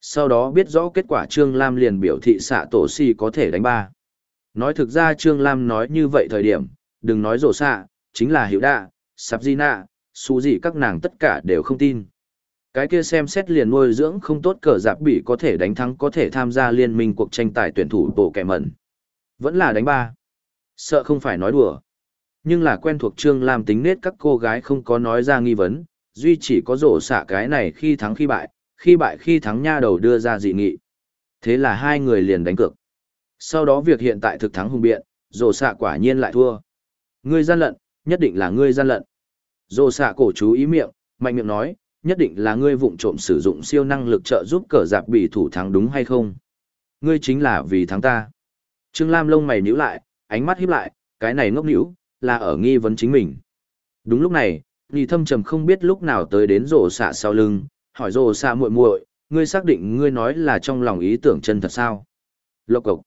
Sau đó biết rõ kết quả Trương Lam liền biểu thị xạ tổ si có thể đánh ba. Nói thực ra Trương Lam nói như vậy thời điểm, đừng nói rổ xạ, chính là hiểu đạ, sạp di nạ, su gì các nàng tất cả đều không tin. Cái kia xem xét liền nuôi dưỡng không tốt cờ giáp bị có thể đánh thắng có thể tham gia liên minh cuộc tranh tài tuyển thủ bộ kẻ mẩn. Vẫn là đánh ba. Sợ không phải nói đùa. Nhưng là quen thuộc Trương Lam tính nết các cô gái không có nói ra nghi vấn, duy chỉ có rổ xạ cái này khi thắng khi bại, khi bại khi thắng nha đầu đưa ra dị nghị. Thế là hai người liền đánh cược. Sau đó việc hiện tại thực thắng hùng biện, rổ xạ quả nhiên lại thua. Ngươi gian lận, nhất định là ngươi gian lận. Rổ xạ cổ chú ý miệng, mạnh miệng nói, nhất định là ngươi vụng trộm sử dụng siêu năng lực trợ giúp cờ giặc bị thủ thắng đúng hay không? Ngươi chính là vì thắng ta. Trương Lam lông mày nhíu lại, ánh mắt híp lại, cái này ngốc nhíu, là ở nghi vấn chính mình. Đúng lúc này, Nhị Thâm trầm không biết lúc nào tới đến rổ xạ sau lưng, hỏi rồ xạ muội muội, ngươi xác định ngươi nói là trong lòng ý tưởng chân thật sao? Lộc cộc.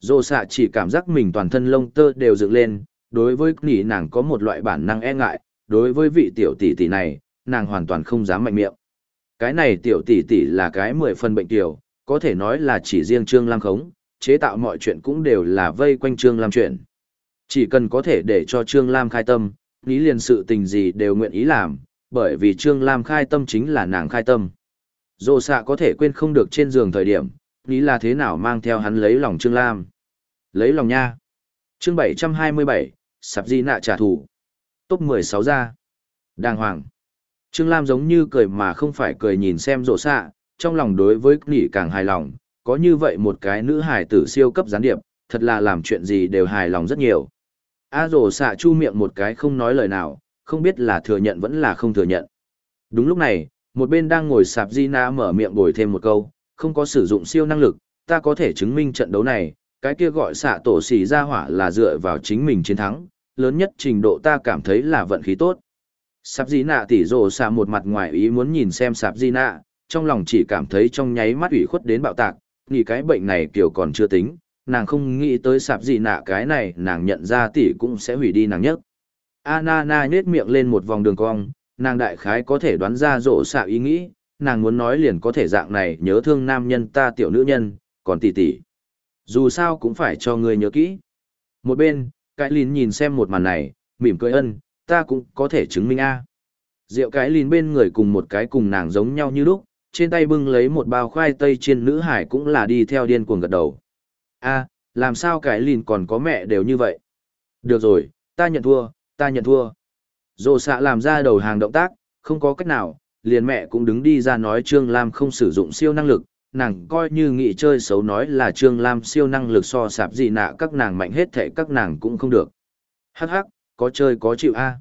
rồ xạ chỉ cảm giác mình toàn thân lông tơ đều dựng lên, đối với nỉ nàng có một loại bản năng e ngại, đối với vị tiểu tỷ tỷ này, nàng hoàn toàn không dám mạnh miệng. Cái này tiểu tỷ tỷ là cái mười phần bệnh tiểu, có thể nói là chỉ riêng Trương Lam khống, chế tạo mọi chuyện cũng đều là vây quanh Trương Lam chuyện. Chỉ cần có thể để cho Trương Lam khai tâm, lý liền sự tình gì đều nguyện ý làm, bởi vì Trương Lam khai tâm chính là nàng khai tâm. Dô xạ có thể quên không được trên giường thời điểm, nghĩ là thế nào mang theo hắn lấy lòng Trương Lam. Lấy lòng nha. chương 727, sạp di nạ trả thù. Top 16 ra. Đàng hoàng. Trương Lam giống như cười mà không phải cười nhìn xem rộ xạ, trong lòng đối với nỉ càng hài lòng, có như vậy một cái nữ hài tử siêu cấp gián điệp, thật là làm chuyện gì đều hài lòng rất nhiều. A rổ xạ chu miệng một cái không nói lời nào, không biết là thừa nhận vẫn là không thừa nhận. Đúng lúc này, một bên đang ngồi sạp di na mở miệng bồi thêm một câu, không có sử dụng siêu năng lực, ta có thể chứng minh trận đấu này, cái kia gọi xạ tổ xỉ ra hỏa là dựa vào chính mình chiến thắng, lớn nhất trình độ ta cảm thấy là vận khí tốt. Sạp di nạ tỉ rồ xạ một mặt ngoài ý muốn nhìn xem sạp di nạ, trong lòng chỉ cảm thấy trong nháy mắt ủy khuất đến bạo tạc, nghĩ cái bệnh này kiểu còn chưa tính, nàng không nghĩ tới sạp gì nạ cái này nàng nhận ra tỷ cũng sẽ hủy đi nàng nhất. Anana nhếch miệng lên một vòng đường cong, nàng đại khái có thể đoán ra rộ xạ ý nghĩ, nàng muốn nói liền có thể dạng này nhớ thương nam nhân ta tiểu nữ nhân, còn tỷ tỷ. Dù sao cũng phải cho người nhớ kỹ. Một bên, cái lìn nhìn xem một màn này, mỉm cười ân, ta cũng có thể chứng minh a. Rượu cái lìn bên người cùng một cái cùng nàng giống nhau như lúc, trên tay bưng lấy một bao khoai tây trên nữ hải cũng là đi theo điên cuồng gật đầu a làm sao cái lìn còn có mẹ đều như vậy được rồi ta nhận thua ta nhận thua. Dồ xạ làm ra đầu hàng động tác không có cách nào liền mẹ cũng đứng đi ra nói trương lam không sử dụng siêu năng lực nàng coi như nghị chơi xấu nói là trương lam siêu năng lực so sạp gì nạ các nàng mạnh hết thể các nàng cũng không được. Hắc hắc có chơi có chịu a.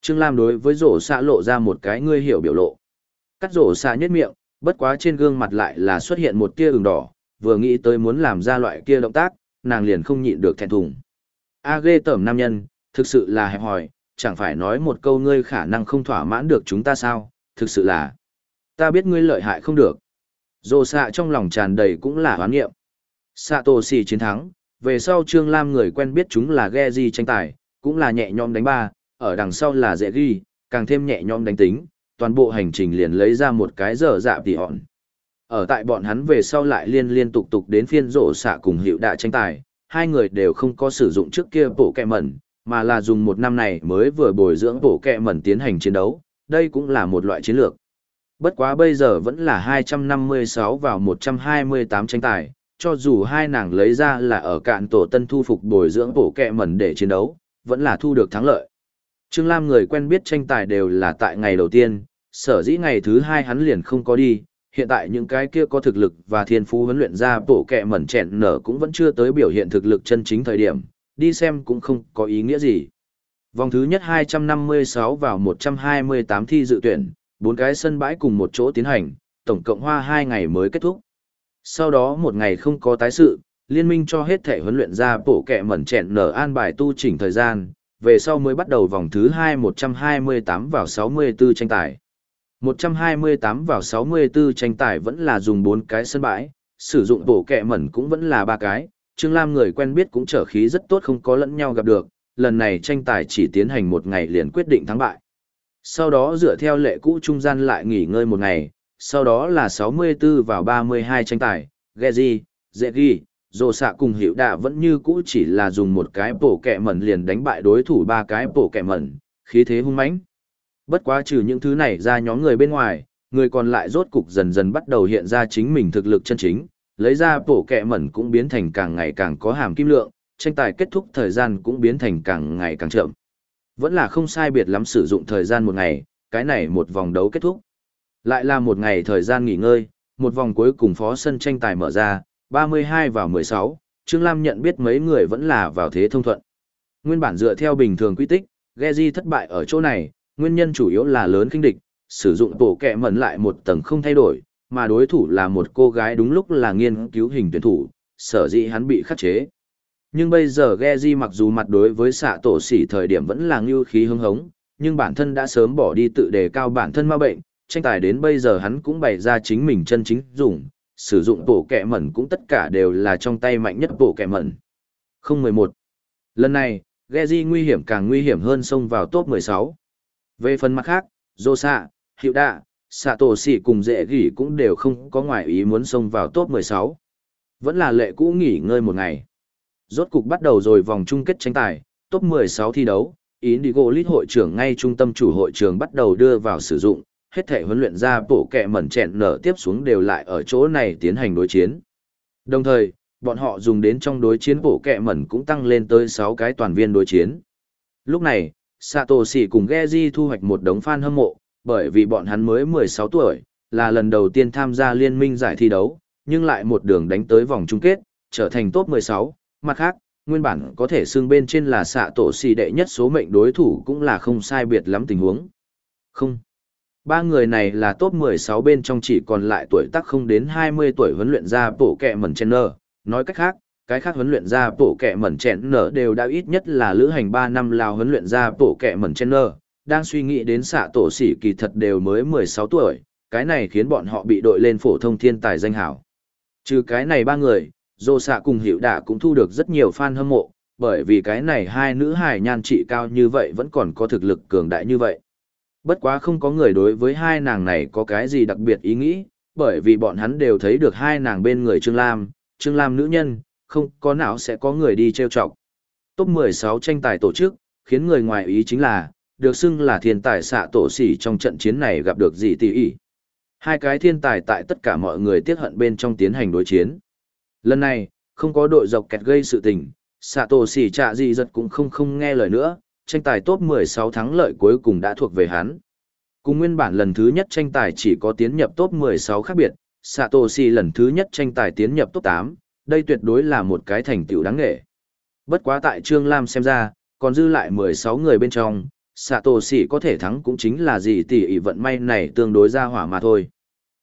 Trương lam đối với rổ xạ lộ ra một cái ngươi hiểu biểu lộ. Cắt rổ xạ nhất miệng bất quá trên gương mặt lại là xuất hiện một tia ửng đỏ vừa nghĩ tới muốn làm ra loại kia động tác, nàng liền không nhịn được thẹn thùng. A ghê tởm nam nhân, thực sự là hẹp hòi, chẳng phải nói một câu ngươi khả năng không thỏa mãn được chúng ta sao, thực sự là. Ta biết ngươi lợi hại không được. Dồ xạ trong lòng tràn đầy cũng là hoán nghiệm. tổ xì chiến thắng, về sau Trương Lam người quen biết chúng là ghe di tranh tài, cũng là nhẹ nhõm đánh ba, ở đằng sau là dễ ghi, càng thêm nhẹ nhõm đánh tính, toàn bộ hành trình liền lấy ra một cái dở dạ tỉ hòn. Ở tại bọn hắn về sau lại liên liên tục tục đến phiên rổ xạ cùng hiệu đạ tranh tài, hai người đều không có sử dụng trước kia bộ kẹ mẩn, mà là dùng một năm này mới vừa bồi dưỡng bổ kẹ mẩn tiến hành chiến đấu, đây cũng là một loại chiến lược. Bất quá bây giờ vẫn là 256 vào 128 tranh tài, cho dù hai nàng lấy ra là ở cạn tổ tân thu phục bồi dưỡng bổ kẹ mẩn để chiến đấu, vẫn là thu được thắng lợi. Trương Lam người quen biết tranh tài đều là tại ngày đầu tiên, sở dĩ ngày thứ hai hắn liền không có đi, hiện tại những cái kia có thực lực và thiên phú huấn luyện ra bổ kẹ mẩn chẹn nở cũng vẫn chưa tới biểu hiện thực lực chân chính thời điểm, đi xem cũng không có ý nghĩa gì. Vòng thứ nhất 256 vào 128 thi dự tuyển, bốn cái sân bãi cùng một chỗ tiến hành, tổng cộng hoa 2 ngày mới kết thúc. Sau đó một ngày không có tái sự, liên minh cho hết thể huấn luyện ra bổ kẹ mẩn chẹn nở an bài tu chỉnh thời gian, về sau mới bắt đầu vòng thứ 2 128 vào 64 tranh tài. 128 vào 64 tranh tài vẫn là dùng 4 cái sân bãi, sử dụng bổ kẹ mẩn cũng vẫn là ba cái, Trương Lam người quen biết cũng trở khí rất tốt không có lẫn nhau gặp được, lần này tranh tài chỉ tiến hành một ngày liền quyết định thắng bại. Sau đó dựa theo lệ cũ trung gian lại nghỉ ngơi một ngày, sau đó là 64 vào 32 tranh tài, Geji, Zegi, Dồ sạ cùng hiệu đạ vẫn như cũ chỉ là dùng một cái bổ kẹ mẩn liền đánh bại đối thủ ba cái bổ kẹ mẩn, khí thế hung mãnh. Bất quá trừ những thứ này ra nhóm người bên ngoài, người còn lại rốt cục dần dần bắt đầu hiện ra chính mình thực lực chân chính, lấy ra bổ kẹ mẩn cũng biến thành càng ngày càng có hàm kim lượng, tranh tài kết thúc thời gian cũng biến thành càng ngày càng chậm. Vẫn là không sai biệt lắm sử dụng thời gian một ngày, cái này một vòng đấu kết thúc. Lại là một ngày thời gian nghỉ ngơi, một vòng cuối cùng phó sân tranh tài mở ra, 32 vào 16, Trương Lam nhận biết mấy người vẫn là vào thế thông thuận. Nguyên bản dựa theo bình thường quy tích, Geji thất bại ở chỗ này, nguyên nhân chủ yếu là lớn kinh địch, sử dụng tổ kẹ mẩn lại một tầng không thay đổi, mà đối thủ là một cô gái đúng lúc là nghiên cứu hình tuyển thủ, sở dĩ hắn bị khắc chế. Nhưng bây giờ Geji mặc dù mặt đối với xạ tổ sỉ thời điểm vẫn là ngưu khí hưng hống, nhưng bản thân đã sớm bỏ đi tự đề cao bản thân ma bệnh, tranh tài đến bây giờ hắn cũng bày ra chính mình chân chính dùng, sử dụng bộ kẹ mẩn cũng tất cả đều là trong tay mạnh nhất bộ kẹ mẩn. 011. Lần này, Geji nguy hiểm càng nguy hiểm hơn xông vào top 16. Về phần mặt khác, Rosa Hiệu Đạ, Sato Sĩ cùng dễ gỉ cũng đều không có ngoại ý muốn xông vào top 16. Vẫn là lệ cũ nghỉ ngơi một ngày. Rốt cục bắt đầu rồi vòng chung kết tranh tài, top 16 thi đấu, Indigo League hội trưởng ngay trung tâm chủ hội trường bắt đầu đưa vào sử dụng, hết thể huấn luyện ra bộ kẹ mẩn chẹn nở tiếp xuống đều lại ở chỗ này tiến hành đối chiến. Đồng thời, bọn họ dùng đến trong đối chiến bộ kẹ mẩn cũng tăng lên tới 6 cái toàn viên đối chiến. Lúc này, Satoshi cùng Geji thu hoạch một đống fan hâm mộ, bởi vì bọn hắn mới 16 tuổi, là lần đầu tiên tham gia liên minh giải thi đấu, nhưng lại một đường đánh tới vòng chung kết, trở thành top 16. Mặt khác, nguyên bản có thể xương bên trên là xạ tổ xì đệ nhất số mệnh đối thủ cũng là không sai biệt lắm tình huống. Không. Ba người này là top 16 bên trong chỉ còn lại tuổi tác không đến 20 tuổi huấn luyện ra bổ kẹ mẩn chen nở. Nói cách khác, cái khác huấn luyện ra bổ kẹ mẩn chen nở đều đã ít nhất là lữ hành 3 năm lào huấn luyện ra bổ kẹ mẩn chen nở. Đang suy nghĩ đến xạ tổ sĩ kỳ thật đều mới 16 tuổi, cái này khiến bọn họ bị đội lên phổ thông thiên tài danh hảo. Trừ cái này ba người, dô xạ cùng hiệu đạ cũng thu được rất nhiều fan hâm mộ, bởi vì cái này hai nữ hài nhan trị cao như vậy vẫn còn có thực lực cường đại như vậy. Bất quá không có người đối với hai nàng này có cái gì đặc biệt ý nghĩ, bởi vì bọn hắn đều thấy được hai nàng bên người Trương Lam, Trương Lam nữ nhân, không có nào sẽ có người đi trêu chọc. Top 16 tranh tài tổ chức, khiến người ngoài ý chính là, được xưng là thiên tài xạ tổ sỉ trong trận chiến này gặp được gì tỷ ý. Hai cái thiên tài tại tất cả mọi người tiết hận bên trong tiến hành đối chiến. Lần này, không có đội dọc kẹt gây sự tình, xạ tổ sỉ trạ gì giật cũng không không nghe lời nữa, tranh tài top 16 thắng lợi cuối cùng đã thuộc về hắn. Cùng nguyên bản lần thứ nhất tranh tài chỉ có tiến nhập top 16 khác biệt, xạ tổ xỉ lần thứ nhất tranh tài tiến nhập top 8, đây tuyệt đối là một cái thành tựu đáng nghệ. Bất quá tại Trương Lam xem ra, còn dư lại 16 người bên trong, xạ tổ xỉ có thể thắng cũng chính là gì tỷ ỉ vận may này tương đối ra hỏa mà thôi.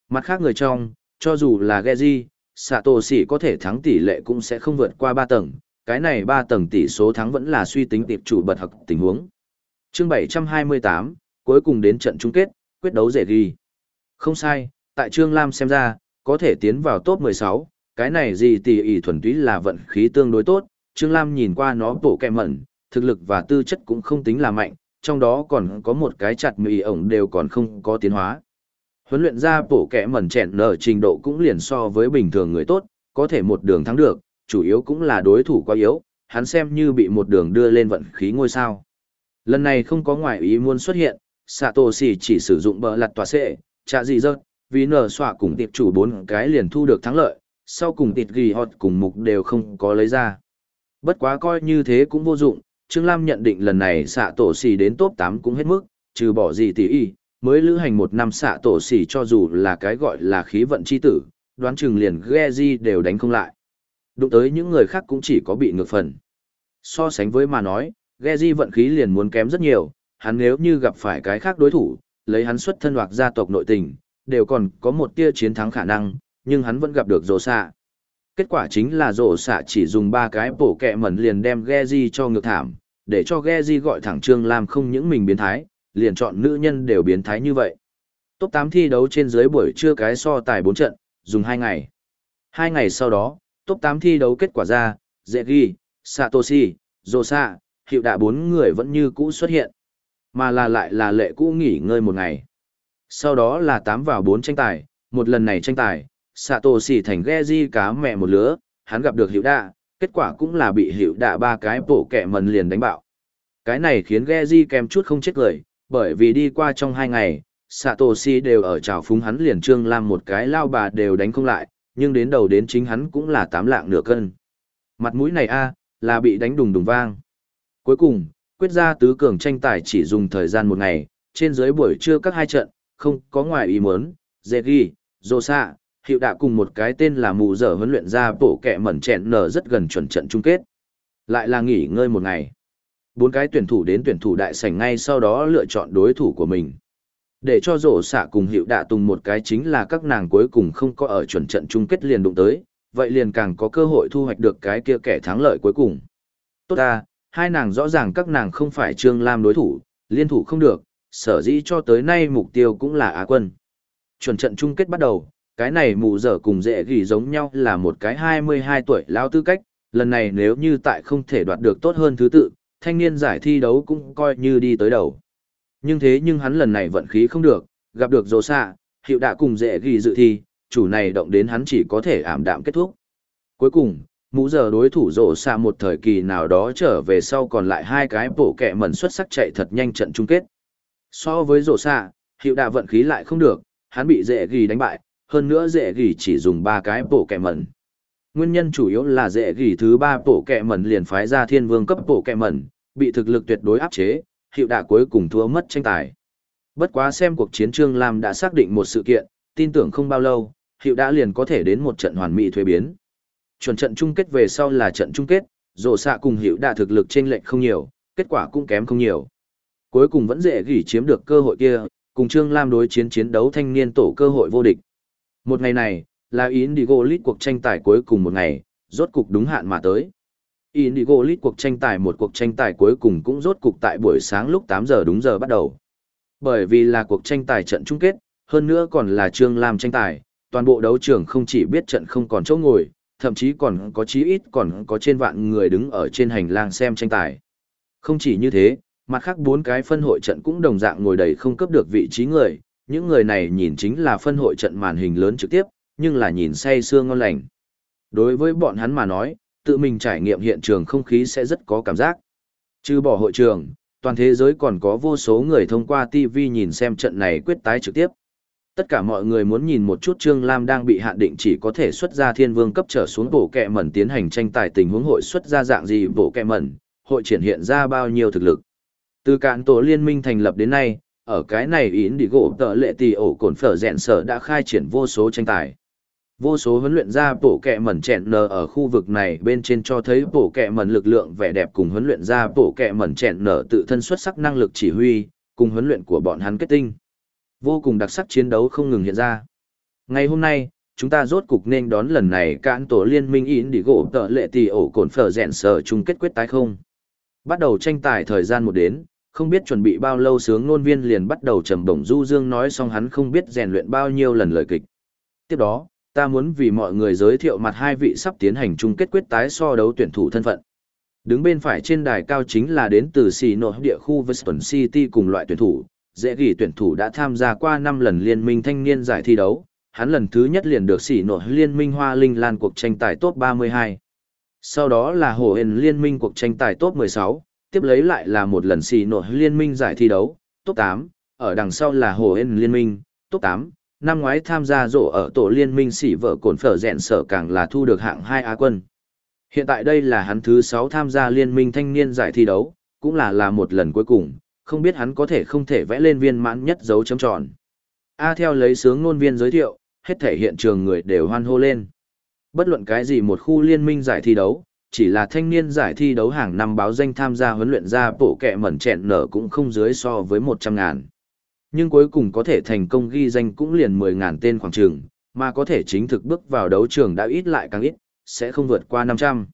Mặt khác người trong, cho dù là ghe di, xạ tổ xỉ có thể thắng tỷ lệ cũng sẽ không vượt qua 3 tầng, cái này 3 tầng tỷ số thắng vẫn là suy tính tiệp chủ bật học tình huống. Chương 728, cuối cùng đến trận chung kết, quyết đấu dễ ghi. Không sai, tại Trương Lam xem ra, có thể tiến vào top 16, cái này gì tỷ ỉ thuần túy là vận khí tương đối tốt, Trương Lam nhìn qua nó bổ kẹ mẩn, thực lực và tư chất cũng không tính là mạnh, trong đó còn có một cái chặt mì ổng đều còn không có tiến hóa. Huấn luyện ra bổ kẻ mẩn chẹn nở trình độ cũng liền so với bình thường người tốt, có thể một đường thắng được, chủ yếu cũng là đối thủ quá yếu, hắn xem như bị một đường đưa lên vận khí ngôi sao. Lần này không có ngoại ý muốn xuất hiện, Satoshi chỉ sử dụng bờ lặt tòa xệ, trả gì rớt, vì nở xỏa cùng tiệp chủ bốn cái liền thu được thắng lợi, sau cùng tịt ghi họt cùng mục đều không có lấy ra. Bất quá coi như thế cũng vô dụng, Trương Lam nhận định lần này xạ tổ xì đến top 8 cũng hết mức, trừ bỏ gì tỷ y, mới lữ hành một năm xạ tổ xì cho dù là cái gọi là khí vận chi tử, đoán chừng liền Geji đều đánh không lại. Đụng tới những người khác cũng chỉ có bị ngược phần. So sánh với mà nói, Geji vận khí liền muốn kém rất nhiều, hắn nếu như gặp phải cái khác đối thủ, lấy hắn xuất thân hoặc gia tộc nội tình, đều còn có một tia chiến thắng khả năng, nhưng hắn vẫn gặp được rổ xạ. Kết quả chính là rổ xạ chỉ dùng ba cái bổ kẹ mẩn liền đem Geji cho ngược thảm, để cho Geji gọi thẳng Trương Lam không những mình biến thái, liền chọn nữ nhân đều biến thái như vậy. Top 8 thi đấu trên dưới buổi trưa cái so tài 4 trận, dùng 2 ngày. 2 ngày sau đó, top 8 thi đấu kết quả ra, Zegi, Satoshi, Zosa, hiệu đạ bốn người vẫn như cũ xuất hiện. Mà là lại là lệ cũ nghỉ ngơi một ngày. Sau đó là 8 vào 4 tranh tài, một lần này tranh tài, Satoshi thành Geji cá mẹ một lứa, hắn gặp được hiệu đạ, kết quả cũng là bị hiệu đạ ba cái bổ kẹ mần liền đánh bạo. Cái này khiến Geji kèm chút không chết cười, bởi vì đi qua trong hai ngày, Satoshi đều ở trào phúng hắn liền trương làm một cái lao bà đều đánh không lại, nhưng đến đầu đến chính hắn cũng là tám lạng nửa cân. Mặt mũi này a là bị đánh đùng đùng vang. Cuối cùng, quyết ra tứ cường tranh tài chỉ dùng thời gian một ngày, trên dưới buổi trưa các hai trận, không có ngoài ý muốn, Zegi, xạ hiệu đã cùng một cái tên là mù dở huấn luyện ra bộ kẹ mẩn chẹn nở rất gần chuẩn trận chung kết. Lại là nghỉ ngơi một ngày. Bốn cái tuyển thủ đến tuyển thủ đại sảnh ngay sau đó lựa chọn đối thủ của mình. Để cho rổ xạ cùng hiệu đạ tùng một cái chính là các nàng cuối cùng không có ở chuẩn trận chung kết liền đụng tới, vậy liền càng có cơ hội thu hoạch được cái kia kẻ thắng lợi cuối cùng. Tốt ta, hai nàng rõ ràng các nàng không phải Trương Lam đối thủ, liên thủ không được, sở dĩ cho tới nay mục tiêu cũng là Á quân. Chuẩn trận chung kết bắt đầu, cái này mù dở cùng dễ ghi giống nhau là một cái 22 tuổi lao tư cách, lần này nếu như tại không thể đoạt được tốt hơn thứ tự, thanh niên giải thi đấu cũng coi như đi tới đầu. Nhưng thế nhưng hắn lần này vận khí không được, gặp được dồ xạ, hiệu đã cùng dễ ghi dự thi, chủ này động đến hắn chỉ có thể ảm đạm kết thúc. Cuối cùng, mũ giờ đối thủ rổ xa một thời kỳ nào đó trở về sau còn lại hai cái bổ kẹ mẩn xuất sắc chạy thật nhanh trận chung kết. So với rổ xa, hiệu đã vận khí lại không được, hắn bị dễ ghi đánh bại, hơn nữa dễ gỉ chỉ dùng ba cái bộ kẹ mẩn. Nguyên nhân chủ yếu là dễ gỉ thứ ba bộ kẹ mẩn liền phái ra thiên vương cấp bộ kẹ mẩn, bị thực lực tuyệt đối áp chế, hiệu đạ cuối cùng thua mất tranh tài. Bất quá xem cuộc chiến Trương Lam đã xác định một sự kiện, tin tưởng không bao lâu, hiệu đã liền có thể đến một trận hoàn mỹ thuế biến. Chuẩn trận chung kết về sau là trận chung kết, rổ xạ cùng hiệu đã thực lực trên lệch không nhiều, kết quả cũng kém không nhiều. Cuối cùng vẫn dễ gỉ chiếm được cơ hội kia, cùng Trương Lam đối chiến chiến đấu thanh niên tổ cơ hội vô địch. Một ngày này, là Indigo League cuộc tranh tài cuối cùng một ngày, rốt cục đúng hạn mà tới. Indigo League cuộc tranh tài một cuộc tranh tài cuối cùng cũng rốt cục tại buổi sáng lúc 8 giờ đúng giờ bắt đầu. Bởi vì là cuộc tranh tài trận chung kết, hơn nữa còn là Trương Lam tranh tài, toàn bộ đấu trường không chỉ biết trận không còn chỗ ngồi, thậm chí còn có chí ít còn có trên vạn người đứng ở trên hành lang xem tranh tài. Không chỉ như thế, mặt khác bốn cái phân hội trận cũng đồng dạng ngồi đầy không cấp được vị trí người, những người này nhìn chính là phân hội trận màn hình lớn trực tiếp, nhưng là nhìn say sương ngon lành. Đối với bọn hắn mà nói, tự mình trải nghiệm hiện trường không khí sẽ rất có cảm giác. Trừ bỏ hội trường, toàn thế giới còn có vô số người thông qua TV nhìn xem trận này quyết tái trực tiếp. Tất cả mọi người muốn nhìn một chút Trương Lam đang bị hạn định chỉ có thể xuất ra thiên vương cấp trở xuống bổ kẹ mẩn tiến hành tranh tài tình huống hội xuất ra dạng gì bổ kẹ mẩn, hội triển hiện ra bao nhiêu thực lực. Từ cạn tổ liên minh thành lập đến nay, ở cái này yến đi gỗ tợ lệ tì ổ cồn phở rèn sở đã khai triển vô số tranh tài. Vô số huấn luyện ra bổ kẹ mẩn chẹn nở ở khu vực này bên trên cho thấy bổ kẹ mẩn lực lượng vẻ đẹp cùng huấn luyện ra bổ kẹ mẩn chẹn nở tự thân xuất sắc năng lực chỉ huy, cùng huấn luyện của bọn hắn kết tinh. Vô cùng đặc sắc chiến đấu không ngừng hiện ra. Ngày hôm nay, chúng ta rốt cục nên đón lần này cạn tổ liên minh in đi gỗ tợ lệ tì ổ cồn phở rèn sở chung kết quyết tái không. Bắt đầu tranh tài thời gian một đến, không biết chuẩn bị bao lâu sướng nôn viên liền bắt đầu trầm bổng du dương nói xong hắn không biết rèn luyện bao nhiêu lần lời kịch. Tiếp đó, ta muốn vì mọi người giới thiệu mặt hai vị sắp tiến hành chung kết quyết tái so đấu tuyển thủ thân phận. Đứng bên phải trên đài cao chính là đến từ xì nội địa khu Western City cùng loại tuyển thủ, dễ gỉ tuyển thủ đã tham gia qua 5 lần liên minh thanh niên giải thi đấu, hắn lần thứ nhất liền được xỉ nội liên minh hoa linh lan cuộc tranh tài top 32. Sau đó là hồ hền liên minh cuộc tranh tài top 16, tiếp lấy lại là một lần xỉ nội liên minh giải thi đấu, top 8, ở đằng sau là hồ Hên liên minh, top 8. Năm ngoái tham gia rổ ở tổ liên minh xỉ vợ cồn phở rẹn sở càng là thu được hạng 2 Á quân. Hiện tại đây là hắn thứ 6 tham gia liên minh thanh niên giải thi đấu, cũng là là một lần cuối cùng, không biết hắn có thể không thể vẽ lên viên mãn nhất dấu chấm tròn. A theo lấy sướng ngôn viên giới thiệu, hết thể hiện trường người đều hoan hô lên. Bất luận cái gì một khu liên minh giải thi đấu, chỉ là thanh niên giải thi đấu hàng năm báo danh tham gia huấn luyện ra bộ kẹ mẩn chẹn nở cũng không dưới so với 100 ngàn. Nhưng cuối cùng có thể thành công ghi danh cũng liền 10 ngàn tên khoảng trường, mà có thể chính thực bước vào đấu trường đã ít lại càng ít, sẽ không vượt qua 500.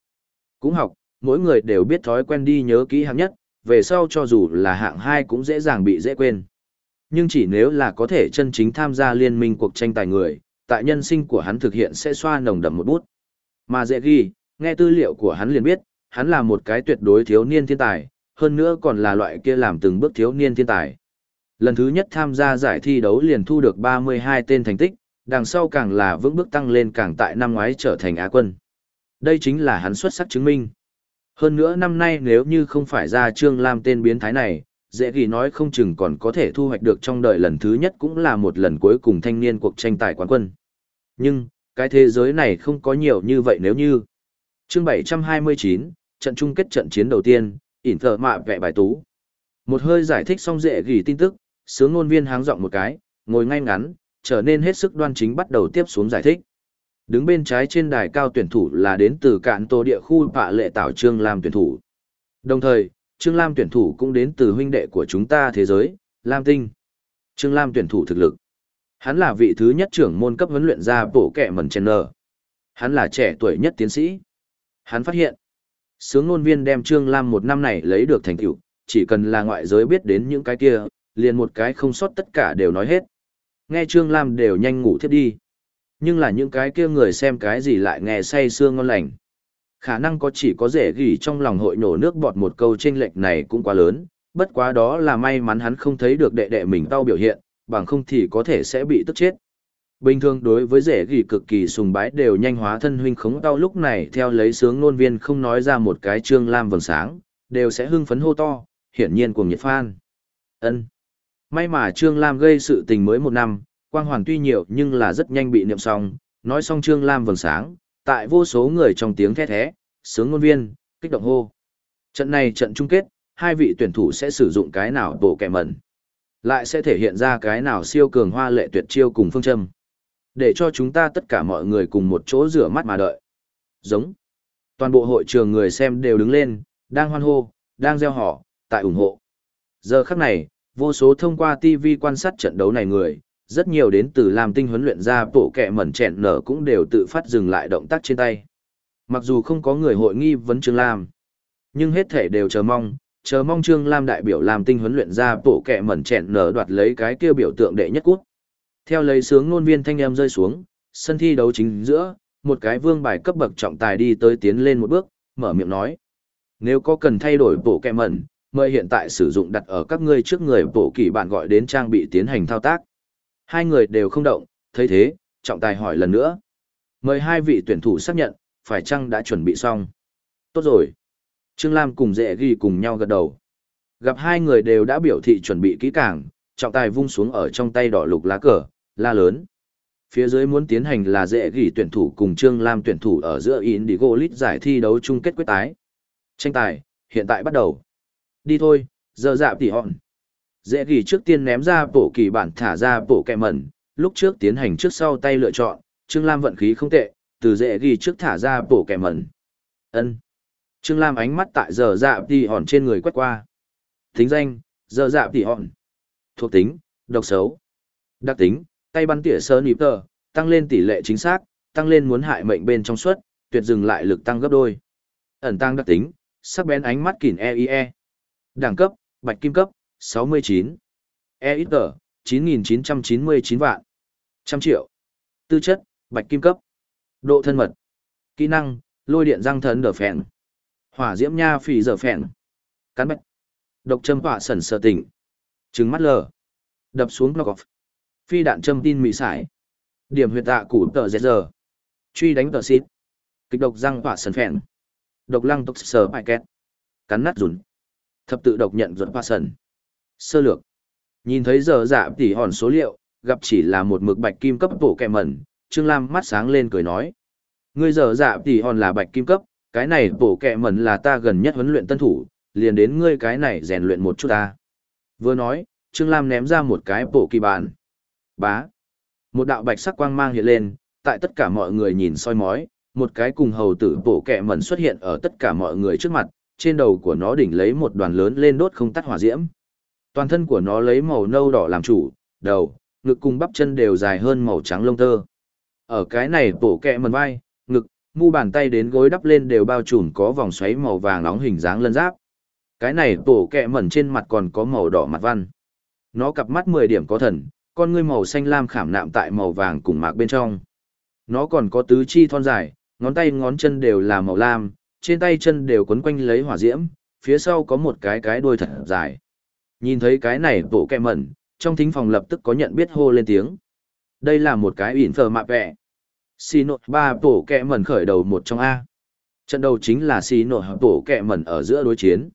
Cũng học, mỗi người đều biết thói quen đi nhớ kỹ hạng nhất, về sau cho dù là hạng hai cũng dễ dàng bị dễ quên. Nhưng chỉ nếu là có thể chân chính tham gia liên minh cuộc tranh tài người, tại nhân sinh của hắn thực hiện sẽ xoa nồng đậm một bút. Mà dễ ghi, nghe tư liệu của hắn liền biết, hắn là một cái tuyệt đối thiếu niên thiên tài, hơn nữa còn là loại kia làm từng bước thiếu niên thiên tài. Lần thứ nhất tham gia giải thi đấu liền thu được 32 tên thành tích, đằng sau càng là vững bước tăng lên càng tại năm ngoái trở thành Á quân. Đây chính là hắn xuất sắc chứng minh. Hơn nữa năm nay nếu như không phải ra Trương Lam tên biến thái này, dễ ghi nói không chừng còn có thể thu hoạch được trong đời lần thứ nhất cũng là một lần cuối cùng thanh niên cuộc tranh tài quán quân. Nhưng, cái thế giới này không có nhiều như vậy nếu như. Chương 729, trận chung kết trận chiến đầu tiên, ỉn thờ mạ vẹ bài tú. Một hơi giải thích xong dễ ghi tin tức, sướng ngôn viên háng giọng một cái, ngồi ngay ngắn, trở nên hết sức đoan chính bắt đầu tiếp xuống giải thích. Đứng bên trái trên đài cao tuyển thủ là đến từ cạn tô địa khu bạ lệ tảo Trương Lam tuyển thủ. Đồng thời, Trương Lam tuyển thủ cũng đến từ huynh đệ của chúng ta thế giới, Lam Tinh. Trương Lam tuyển thủ thực lực. Hắn là vị thứ nhất trưởng môn cấp huấn luyện ra bổ kẹ mẩn chen nở. Hắn là trẻ tuổi nhất tiến sĩ. Hắn phát hiện, sướng ngôn viên đem Trương Lam một năm này lấy được thành tựu, chỉ cần là ngoại giới biết đến những cái kia, liền một cái không sót tất cả đều nói hết. Nghe Trương Lam đều nhanh ngủ thiếp đi. Nhưng là những cái kia người xem cái gì lại nghe say sương ngon lành. Khả năng có chỉ có dễ gỉ trong lòng hội nổ nước bọt một câu chênh lệch này cũng quá lớn, bất quá đó là may mắn hắn không thấy được đệ đệ mình tao biểu hiện, bằng không thì có thể sẽ bị tức chết. Bình thường đối với rể gỉ cực kỳ sùng bái đều nhanh hóa thân huynh khống tao lúc này theo lấy sướng nôn viên không nói ra một cái trương lam vầng sáng, đều sẽ hưng phấn hô to, hiển nhiên cuồng nhiệt phan. ân May mà Trương Lam gây sự tình mới một năm, quang hoàn tuy nhiều nhưng là rất nhanh bị niệm xong, nói xong Trương Lam vầng sáng, tại vô số người trong tiếng thét thé, sướng ngôn viên, kích động hô. Trận này trận chung kết, hai vị tuyển thủ sẽ sử dụng cái nào bộ kẻ mẩn. Lại sẽ thể hiện ra cái nào siêu cường hoa lệ tuyệt chiêu cùng phương châm. Để cho chúng ta tất cả mọi người cùng một chỗ rửa mắt mà đợi. Giống. Toàn bộ hội trường người xem đều đứng lên, đang hoan hô, đang gieo họ, tại ủng hộ. Giờ khắc này, vô số thông qua TV quan sát trận đấu này người, rất nhiều đến từ làm tinh huấn luyện ra bộ kẹ mẩn chẹn nở cũng đều tự phát dừng lại động tác trên tay. Mặc dù không có người hội nghi vấn Trương Lam, nhưng hết thể đều chờ mong, chờ mong Trương Lam đại biểu làm tinh huấn luyện ra bộ kẹ mẩn chẹn nở đoạt lấy cái kia biểu tượng đệ nhất quốc. Theo lấy sướng ngôn viên thanh em rơi xuống, sân thi đấu chính giữa, một cái vương bài cấp bậc trọng tài đi tới tiến lên một bước, mở miệng nói. Nếu có cần thay đổi bộ kẹ mẩn, mời hiện tại sử dụng đặt ở các ngươi trước người bộ kỳ bạn gọi đến trang bị tiến hành thao tác. Hai người đều không động, thấy thế, trọng tài hỏi lần nữa. Mời hai vị tuyển thủ xác nhận, phải chăng đã chuẩn bị xong. Tốt rồi. Trương Lam cùng dễ ghi cùng nhau gật đầu. Gặp hai người đều đã biểu thị chuẩn bị kỹ càng, trọng tài vung xuống ở trong tay đỏ lục lá cờ, la lớn. Phía dưới muốn tiến hành là dễ ghi tuyển thủ cùng Trương Lam tuyển thủ ở giữa Indigo League giải thi đấu chung kết quyết tái. Tranh tài, hiện tại bắt đầu. Đi thôi, giờ dạ tỉ hòn. Dễ ghi trước tiên ném ra bộ kỳ bản thả ra bộ kẹ mẩn, lúc trước tiến hành trước sau tay lựa chọn, Trương Lam vận khí không tệ, từ dễ ghi trước thả ra bộ kẹ mẩn. ân Trương Lam ánh mắt tại giờ dạ tỉ hòn trên người quét qua. Thính danh, giờ dạ tỉ hòn. Thuộc tính, độc xấu. Đặc tính, tay bắn tỉa sơ nịp tờ, tăng lên tỷ lệ chính xác, tăng lên muốn hại mệnh bên trong suất, tuyệt dừng lại lực tăng gấp đôi. Ẩn tăng đặc tính, sắc bén ánh mắt kỉn EIE. E. Đẳng cấp, bạch kim cấp, 69. EXG, 9.999 vạn. Trăm triệu. Tư chất, bạch kim cấp. Độ thân mật. Kỹ năng, lôi điện răng thần đờ phèn. Hỏa diễm nha phì dở phèn. Cắn bạch. Độc châm hỏa sẩn sở tỉnh. Trứng mắt lờ. Đập xuống knock off. Phi đạn châm tin mị sải. Điểm huyệt tạ củ tờ dẹt giờ. Truy đánh tờ xít. Kịch độc răng hỏa sần phèn. Độc lăng tốc sờ bài két. Cắn nát rùn. Thập tự độc nhận ruột sần Sơ lược. Nhìn thấy giờ dạ tỉ hòn số liệu, gặp chỉ là một mực bạch kim cấp bổ kẹ mẩn, Trương Lam mắt sáng lên cười nói. Ngươi giờ dạ tỉ hòn là bạch kim cấp, cái này bổ kẹ mẩn là ta gần nhất huấn luyện tân thủ, liền đến ngươi cái này rèn luyện một chút ta. Vừa nói, Trương Lam ném ra một cái bổ kỳ bàn. Bá. Một đạo bạch sắc quang mang hiện lên, tại tất cả mọi người nhìn soi mói, một cái cùng hầu tử bổ kẹ mẩn xuất hiện ở tất cả mọi người trước mặt, trên đầu của nó đỉnh lấy một đoàn lớn lên đốt không tắt hỏa diễm. Toàn thân của nó lấy màu nâu đỏ làm chủ, đầu, ngực cùng bắp chân đều dài hơn màu trắng lông tơ. Ở cái này bổ kẹ mẩn vai, ngực, mu bàn tay đến gối đắp lên đều bao trùm có vòng xoáy màu vàng nóng hình dáng lân giáp. Cái này bổ kẹ mẩn trên mặt còn có màu đỏ mặt văn. Nó cặp mắt 10 điểm có thần, con ngươi màu xanh lam khảm nạm tại màu vàng cùng mạc bên trong. Nó còn có tứ chi thon dài, ngón tay ngón chân đều là màu lam, trên tay chân đều quấn quanh lấy hỏa diễm, phía sau có một cái cái đuôi thật dài. Nhìn thấy cái này bộ kẹ mẩn, trong thính phòng lập tức có nhận biết hô lên tiếng. Đây là một cái ỉn phở mạ vẹ. Xì nội ba bộ kẹ mẩn khởi đầu một trong A. Trận đầu chính là xì nội bộ kẹ mẩn ở giữa đối chiến.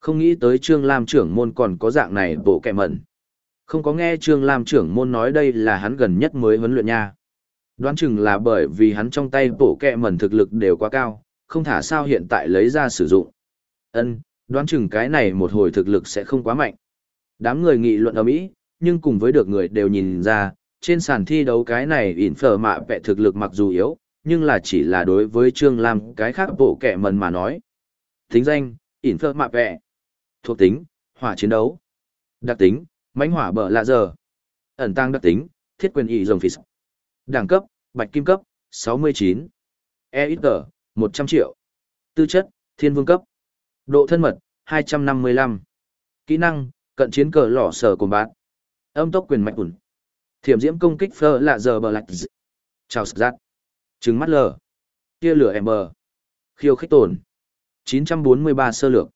Không nghĩ tới Trương Lam trưởng môn còn có dạng này bộ kẹ mẩn. Không có nghe Trương Lam trưởng môn nói đây là hắn gần nhất mới huấn luyện nha. Đoán chừng là bởi vì hắn trong tay bổ kẹ mẩn thực lực đều quá cao, không thả sao hiện tại lấy ra sử dụng. Ân, đoán chừng cái này một hồi thực lực sẽ không quá mạnh. Đám người nghị luận ở Mỹ, nhưng cùng với được người đều nhìn ra, trên sàn thi đấu cái này ỉn phở mạ vẹ thực lực mặc dù yếu, nhưng là chỉ là đối với Trương Lam cái khác bộ kẻ mần mà nói. Tính danh, ỉn phở mạ vẹ. Thuộc tính, hỏa chiến đấu. Đặc tính, mãnh hỏa bờ lạ giờ. Ẩn tăng đặc tính, thiết quyền y rồng phí Đẳng cấp, bạch kim cấp, 69. E ít tờ, 100 triệu. Tư chất, thiên vương cấp. Độ thân mật, 255. Kỹ năng, cận chiến cờ lỏ sở của bạn, Âm tốc quyền mạnh ủn. Thiểm diễm công kích phơ lạ giờ bờ lạch d... Chào giác Trứng mắt lờ. Tia lửa em bờ. Khiêu khích tổn. 943 sơ lược.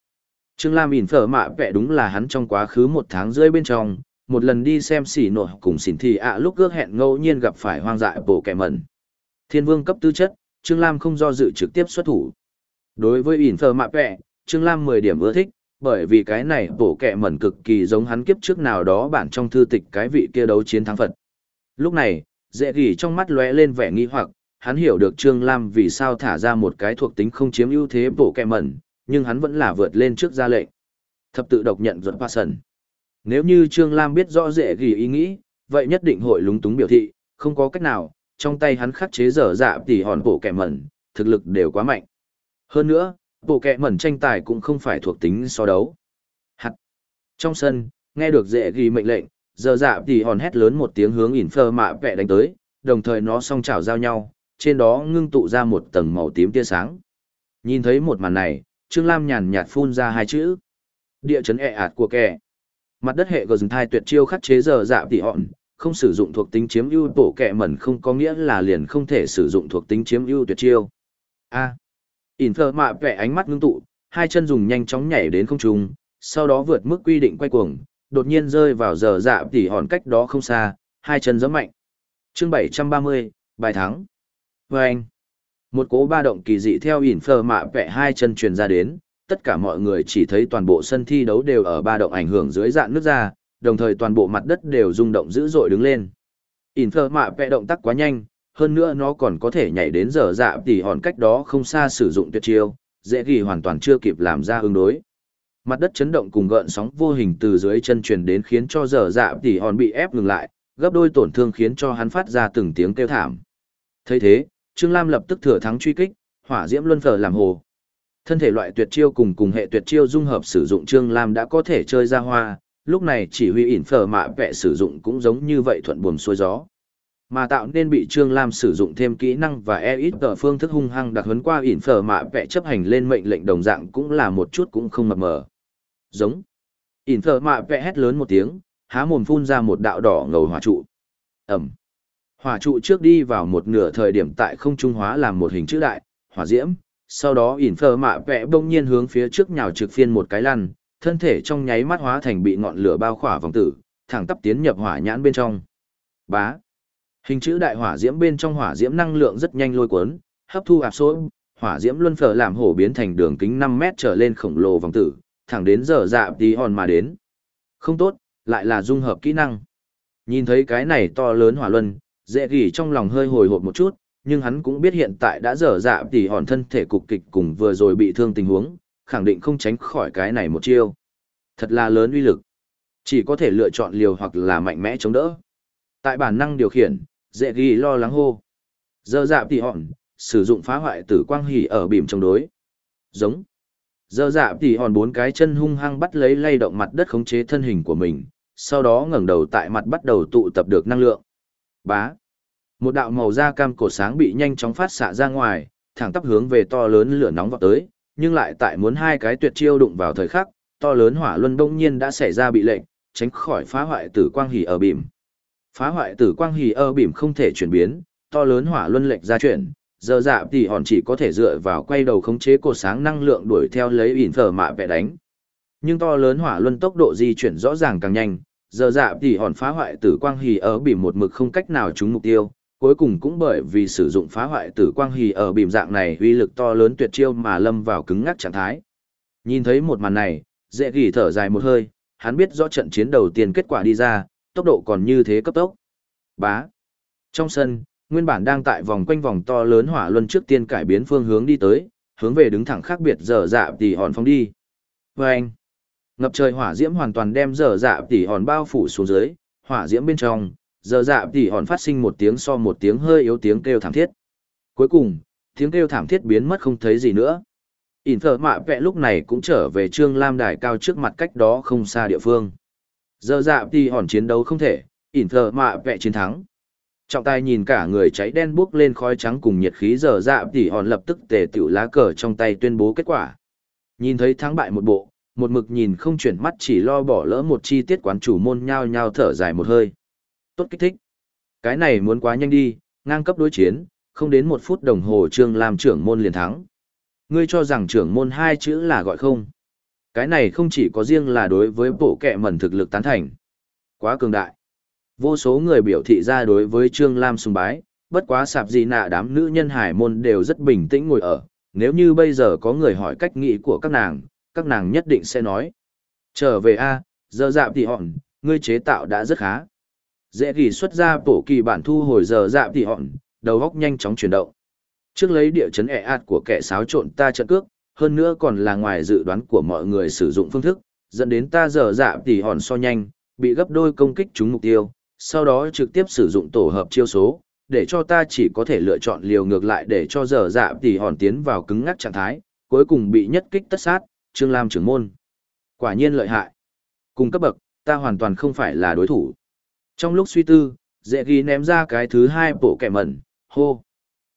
Trương Lam ỉn phở mạ vẽ đúng là hắn trong quá khứ một tháng rưỡi bên trong, một lần đi xem xỉ nội cùng xỉn thì ạ lúc ước hẹn ngẫu nhiên gặp phải hoang dại bộ kẻ mẩn. Thiên vương cấp tư chất, Trương Lam không do dự trực tiếp xuất thủ. Đối với ỉn phở mạ vẽ, Trương Lam 10 điểm ưa thích, bởi vì cái này bổ kẻ mẩn cực kỳ giống hắn kiếp trước nào đó bản trong thư tịch cái vị kia đấu chiến thắng Phật. Lúc này, dễ ghi trong mắt lóe lên vẻ nghi hoặc, hắn hiểu được Trương Lam vì sao thả ra một cái thuộc tính không chiếm ưu thế bổ kẻ mẩn, nhưng hắn vẫn là vượt lên trước ra lệnh. Thập tự độc nhận ruột sần. Nếu như Trương Lam biết rõ rễ ghi ý nghĩ, vậy nhất định hội lúng túng biểu thị, không có cách nào, trong tay hắn khắc chế dở dạ tỉ hòn bộ kẻ mẩn, thực lực đều quá mạnh. Hơn nữa, bộ kẻ mẩn tranh tài cũng không phải thuộc tính so đấu. Hạt. Trong sân, nghe được rễ ghi mệnh lệnh, giờ dạ tỉ hòn hét lớn một tiếng hướng ỉn phơ mạ vẹ đánh tới, đồng thời nó song chảo giao nhau, trên đó ngưng tụ ra một tầng màu tím tia sáng. Nhìn thấy một màn này, Trương Lam nhàn nhạt phun ra hai chữ. Địa chấn ẹ e ạt của kẻ. Mặt đất hệ gờ rừng thai tuyệt chiêu khắc chế giờ dạ tỉ hòn, không sử dụng thuộc tính chiếm ưu bổ kẹ mẩn không có nghĩa là liền không thể sử dụng thuộc tính chiếm ưu tuyệt chiêu. A. ỉn phơ mạ vẽ ánh mắt ngưng tụ hai chân dùng nhanh chóng nhảy đến không trung sau đó vượt mức quy định quay cuồng đột nhiên rơi vào giờ dạ tỉ hòn cách đó không xa hai chân giấm mạnh chương bảy trăm ba mươi bài thắng vê anh một cỗ ba động kỳ dị theo ỉn phờ mạ vẽ hai chân truyền ra đến tất cả mọi người chỉ thấy toàn bộ sân thi đấu đều ở ba động ảnh hưởng dưới dạng nước ra đồng thời toàn bộ mặt đất đều rung động dữ dội đứng lên ỉn phờ mạ vẽ động tác quá nhanh hơn nữa nó còn có thể nhảy đến giờ dạ tỉ hòn cách đó không xa sử dụng tuyệt chiêu, dễ ghi hoàn toàn chưa kịp làm ra ứng đối. Mặt đất chấn động cùng gợn sóng vô hình từ dưới chân truyền đến khiến cho giờ dạ tỉ hòn bị ép ngừng lại, gấp đôi tổn thương khiến cho hắn phát ra từng tiếng kêu thảm. thấy thế, Trương Lam lập tức thừa thắng truy kích, hỏa diễm luân phở làm hồ. Thân thể loại tuyệt chiêu cùng cùng hệ tuyệt chiêu dung hợp sử dụng Trương Lam đã có thể chơi ra hoa, lúc này chỉ huy ỉn phở mạ vẽ sử dụng cũng giống như vậy thuận buồm xuôi gió. Mà tạo nên bị Trương Lam sử dụng thêm kỹ năng và e ít tờ phương thức hung hăng đặc huấn qua ỉn phở mạ vẽ chấp hành lên mệnh lệnh đồng dạng cũng là một chút cũng không mập mờ. Giống. ỉn phở mạ vẽ hét lớn một tiếng, há mồm phun ra một đạo đỏ ngầu hỏa trụ. Ẩm. Hỏa trụ trước đi vào một nửa thời điểm tại không trung hóa làm một hình chữ đại, hỏa diễm. Sau đó ỉn phở mạ vẽ bỗng nhiên hướng phía trước nhào trực phiên một cái lăn, thân thể trong nháy mắt hóa thành bị ngọn lửa bao khỏa vòng tử, thẳng tắp tiến nhập hỏa nhãn bên trong. Bá Hình chữ đại hỏa diễm bên trong hỏa diễm năng lượng rất nhanh lôi cuốn, hấp thu áp số, hỏa diễm luân phở làm hổ biến thành đường kính 5 mét trở lên khổng lồ vòng tử, thẳng đến giờ dạ tí hòn mà đến. Không tốt, lại là dung hợp kỹ năng. Nhìn thấy cái này to lớn hỏa luân, dễ gỉ trong lòng hơi hồi hộp một chút, nhưng hắn cũng biết hiện tại đã dở dạ tỉ hòn thân thể cục kịch cùng vừa rồi bị thương tình huống, khẳng định không tránh khỏi cái này một chiêu. Thật là lớn uy lực. Chỉ có thể lựa chọn liều hoặc là mạnh mẽ chống đỡ. Tại bản năng điều khiển, dễ ghi lo lắng hô. Dơ dạ tỉ hòn, sử dụng phá hoại tử quang hỉ ở bìm chống đối. Giống. Dơ dạ tỉ hòn bốn cái chân hung hăng bắt lấy lay động mặt đất khống chế thân hình của mình, sau đó ngẩng đầu tại mặt bắt đầu tụ tập được năng lượng. Bá. Một đạo màu da cam cổ sáng bị nhanh chóng phát xạ ra ngoài, thẳng tắp hướng về to lớn lửa nóng vào tới, nhưng lại tại muốn hai cái tuyệt chiêu đụng vào thời khắc, to lớn hỏa luân đông nhiên đã xảy ra bị lệnh, tránh khỏi phá hoại tử quang hỉ ở bìm. Phá hoại tử quang hỉ ở bìm không thể chuyển biến, to lớn hỏa luân lệch ra chuyển, giờ dạ thì hòn chỉ có thể dựa vào quay đầu khống chế cột sáng năng lượng đuổi theo lấy ỉn phở mạ vẽ đánh. Nhưng to lớn hỏa luân tốc độ di chuyển rõ ràng càng nhanh, giờ dạ thì hòn phá hoại tử quang hì ở bìm một mực không cách nào trúng mục tiêu, cuối cùng cũng bởi vì sử dụng phá hoại tử quang hì ở bìm dạng này uy lực to lớn tuyệt chiêu mà lâm vào cứng ngắc trạng thái. Nhìn thấy một màn này, dễ gỉ thở dài một hơi, hắn biết rõ trận chiến đầu tiên kết quả đi ra, tốc độ còn như thế cấp tốc. Bá. Trong sân, nguyên bản đang tại vòng quanh vòng to lớn hỏa luân trước tiên cải biến phương hướng đi tới, hướng về đứng thẳng khác biệt dở dạ tỉ hòn phóng đi. vê anh, ngập trời hỏa diễm hoàn toàn đem dở dạ tỉ hòn bao phủ xuống dưới, hỏa diễm bên trong, dở dạ tỉ hòn phát sinh một tiếng so một tiếng hơi yếu tiếng kêu thảm thiết. Cuối cùng, tiếng kêu thảm thiết biến mất không thấy gì nữa. Ỉn thờ mạ vẹ lúc này cũng trở về trương lam đài cao trước mặt cách đó không xa địa phương. Dở dạ tỉ hòn chiến đấu không thể, ỉn thờ mạ vẹ chiến thắng. Trọng tài nhìn cả người cháy đen buốc lên khói trắng cùng nhiệt khí dở dạ tỉ hòn lập tức tề tiểu lá cờ trong tay tuyên bố kết quả. Nhìn thấy thắng bại một bộ, một mực nhìn không chuyển mắt chỉ lo bỏ lỡ một chi tiết quán chủ môn nhao nhao thở dài một hơi. Tốt kích thích. Cái này muốn quá nhanh đi, ngang cấp đối chiến, không đến một phút đồng hồ trương làm trưởng môn liền thắng. Ngươi cho rằng trưởng môn hai chữ là gọi không. Cái này không chỉ có riêng là đối với bộ kệ mẩn thực lực tán thành. Quá cường đại. Vô số người biểu thị ra đối với Trương Lam sùng bái, bất quá sạp gì nạ đám nữ nhân hải môn đều rất bình tĩnh ngồi ở, nếu như bây giờ có người hỏi cách nghĩ của các nàng, các nàng nhất định sẽ nói. Trở về A, giờ dạp thì hòn, ngươi chế tạo đã rất khá. Dễ ghi xuất ra bổ kỳ bản thu hồi giờ dạp thì hòn, đầu góc nhanh chóng chuyển động. Trước lấy địa chấn ẹ ạt của kẻ xáo trộn ta trận cước, hơn nữa còn là ngoài dự đoán của mọi người sử dụng phương thức, dẫn đến ta giờ dạp thì hòn so nhanh, bị gấp đôi công kích trúng mục tiêu, sau đó trực tiếp sử dụng tổ hợp chiêu số, để cho ta chỉ có thể lựa chọn liều ngược lại để cho giờ dạ tỉ hòn tiến vào cứng ngắc trạng thái, cuối cùng bị nhất kích tất sát, Trương Lam trưởng môn. Quả nhiên lợi hại. Cùng cấp bậc, ta hoàn toàn không phải là đối thủ. Trong lúc suy tư, dễ ghi ném ra cái thứ hai bộ kẻ mẩn, hô.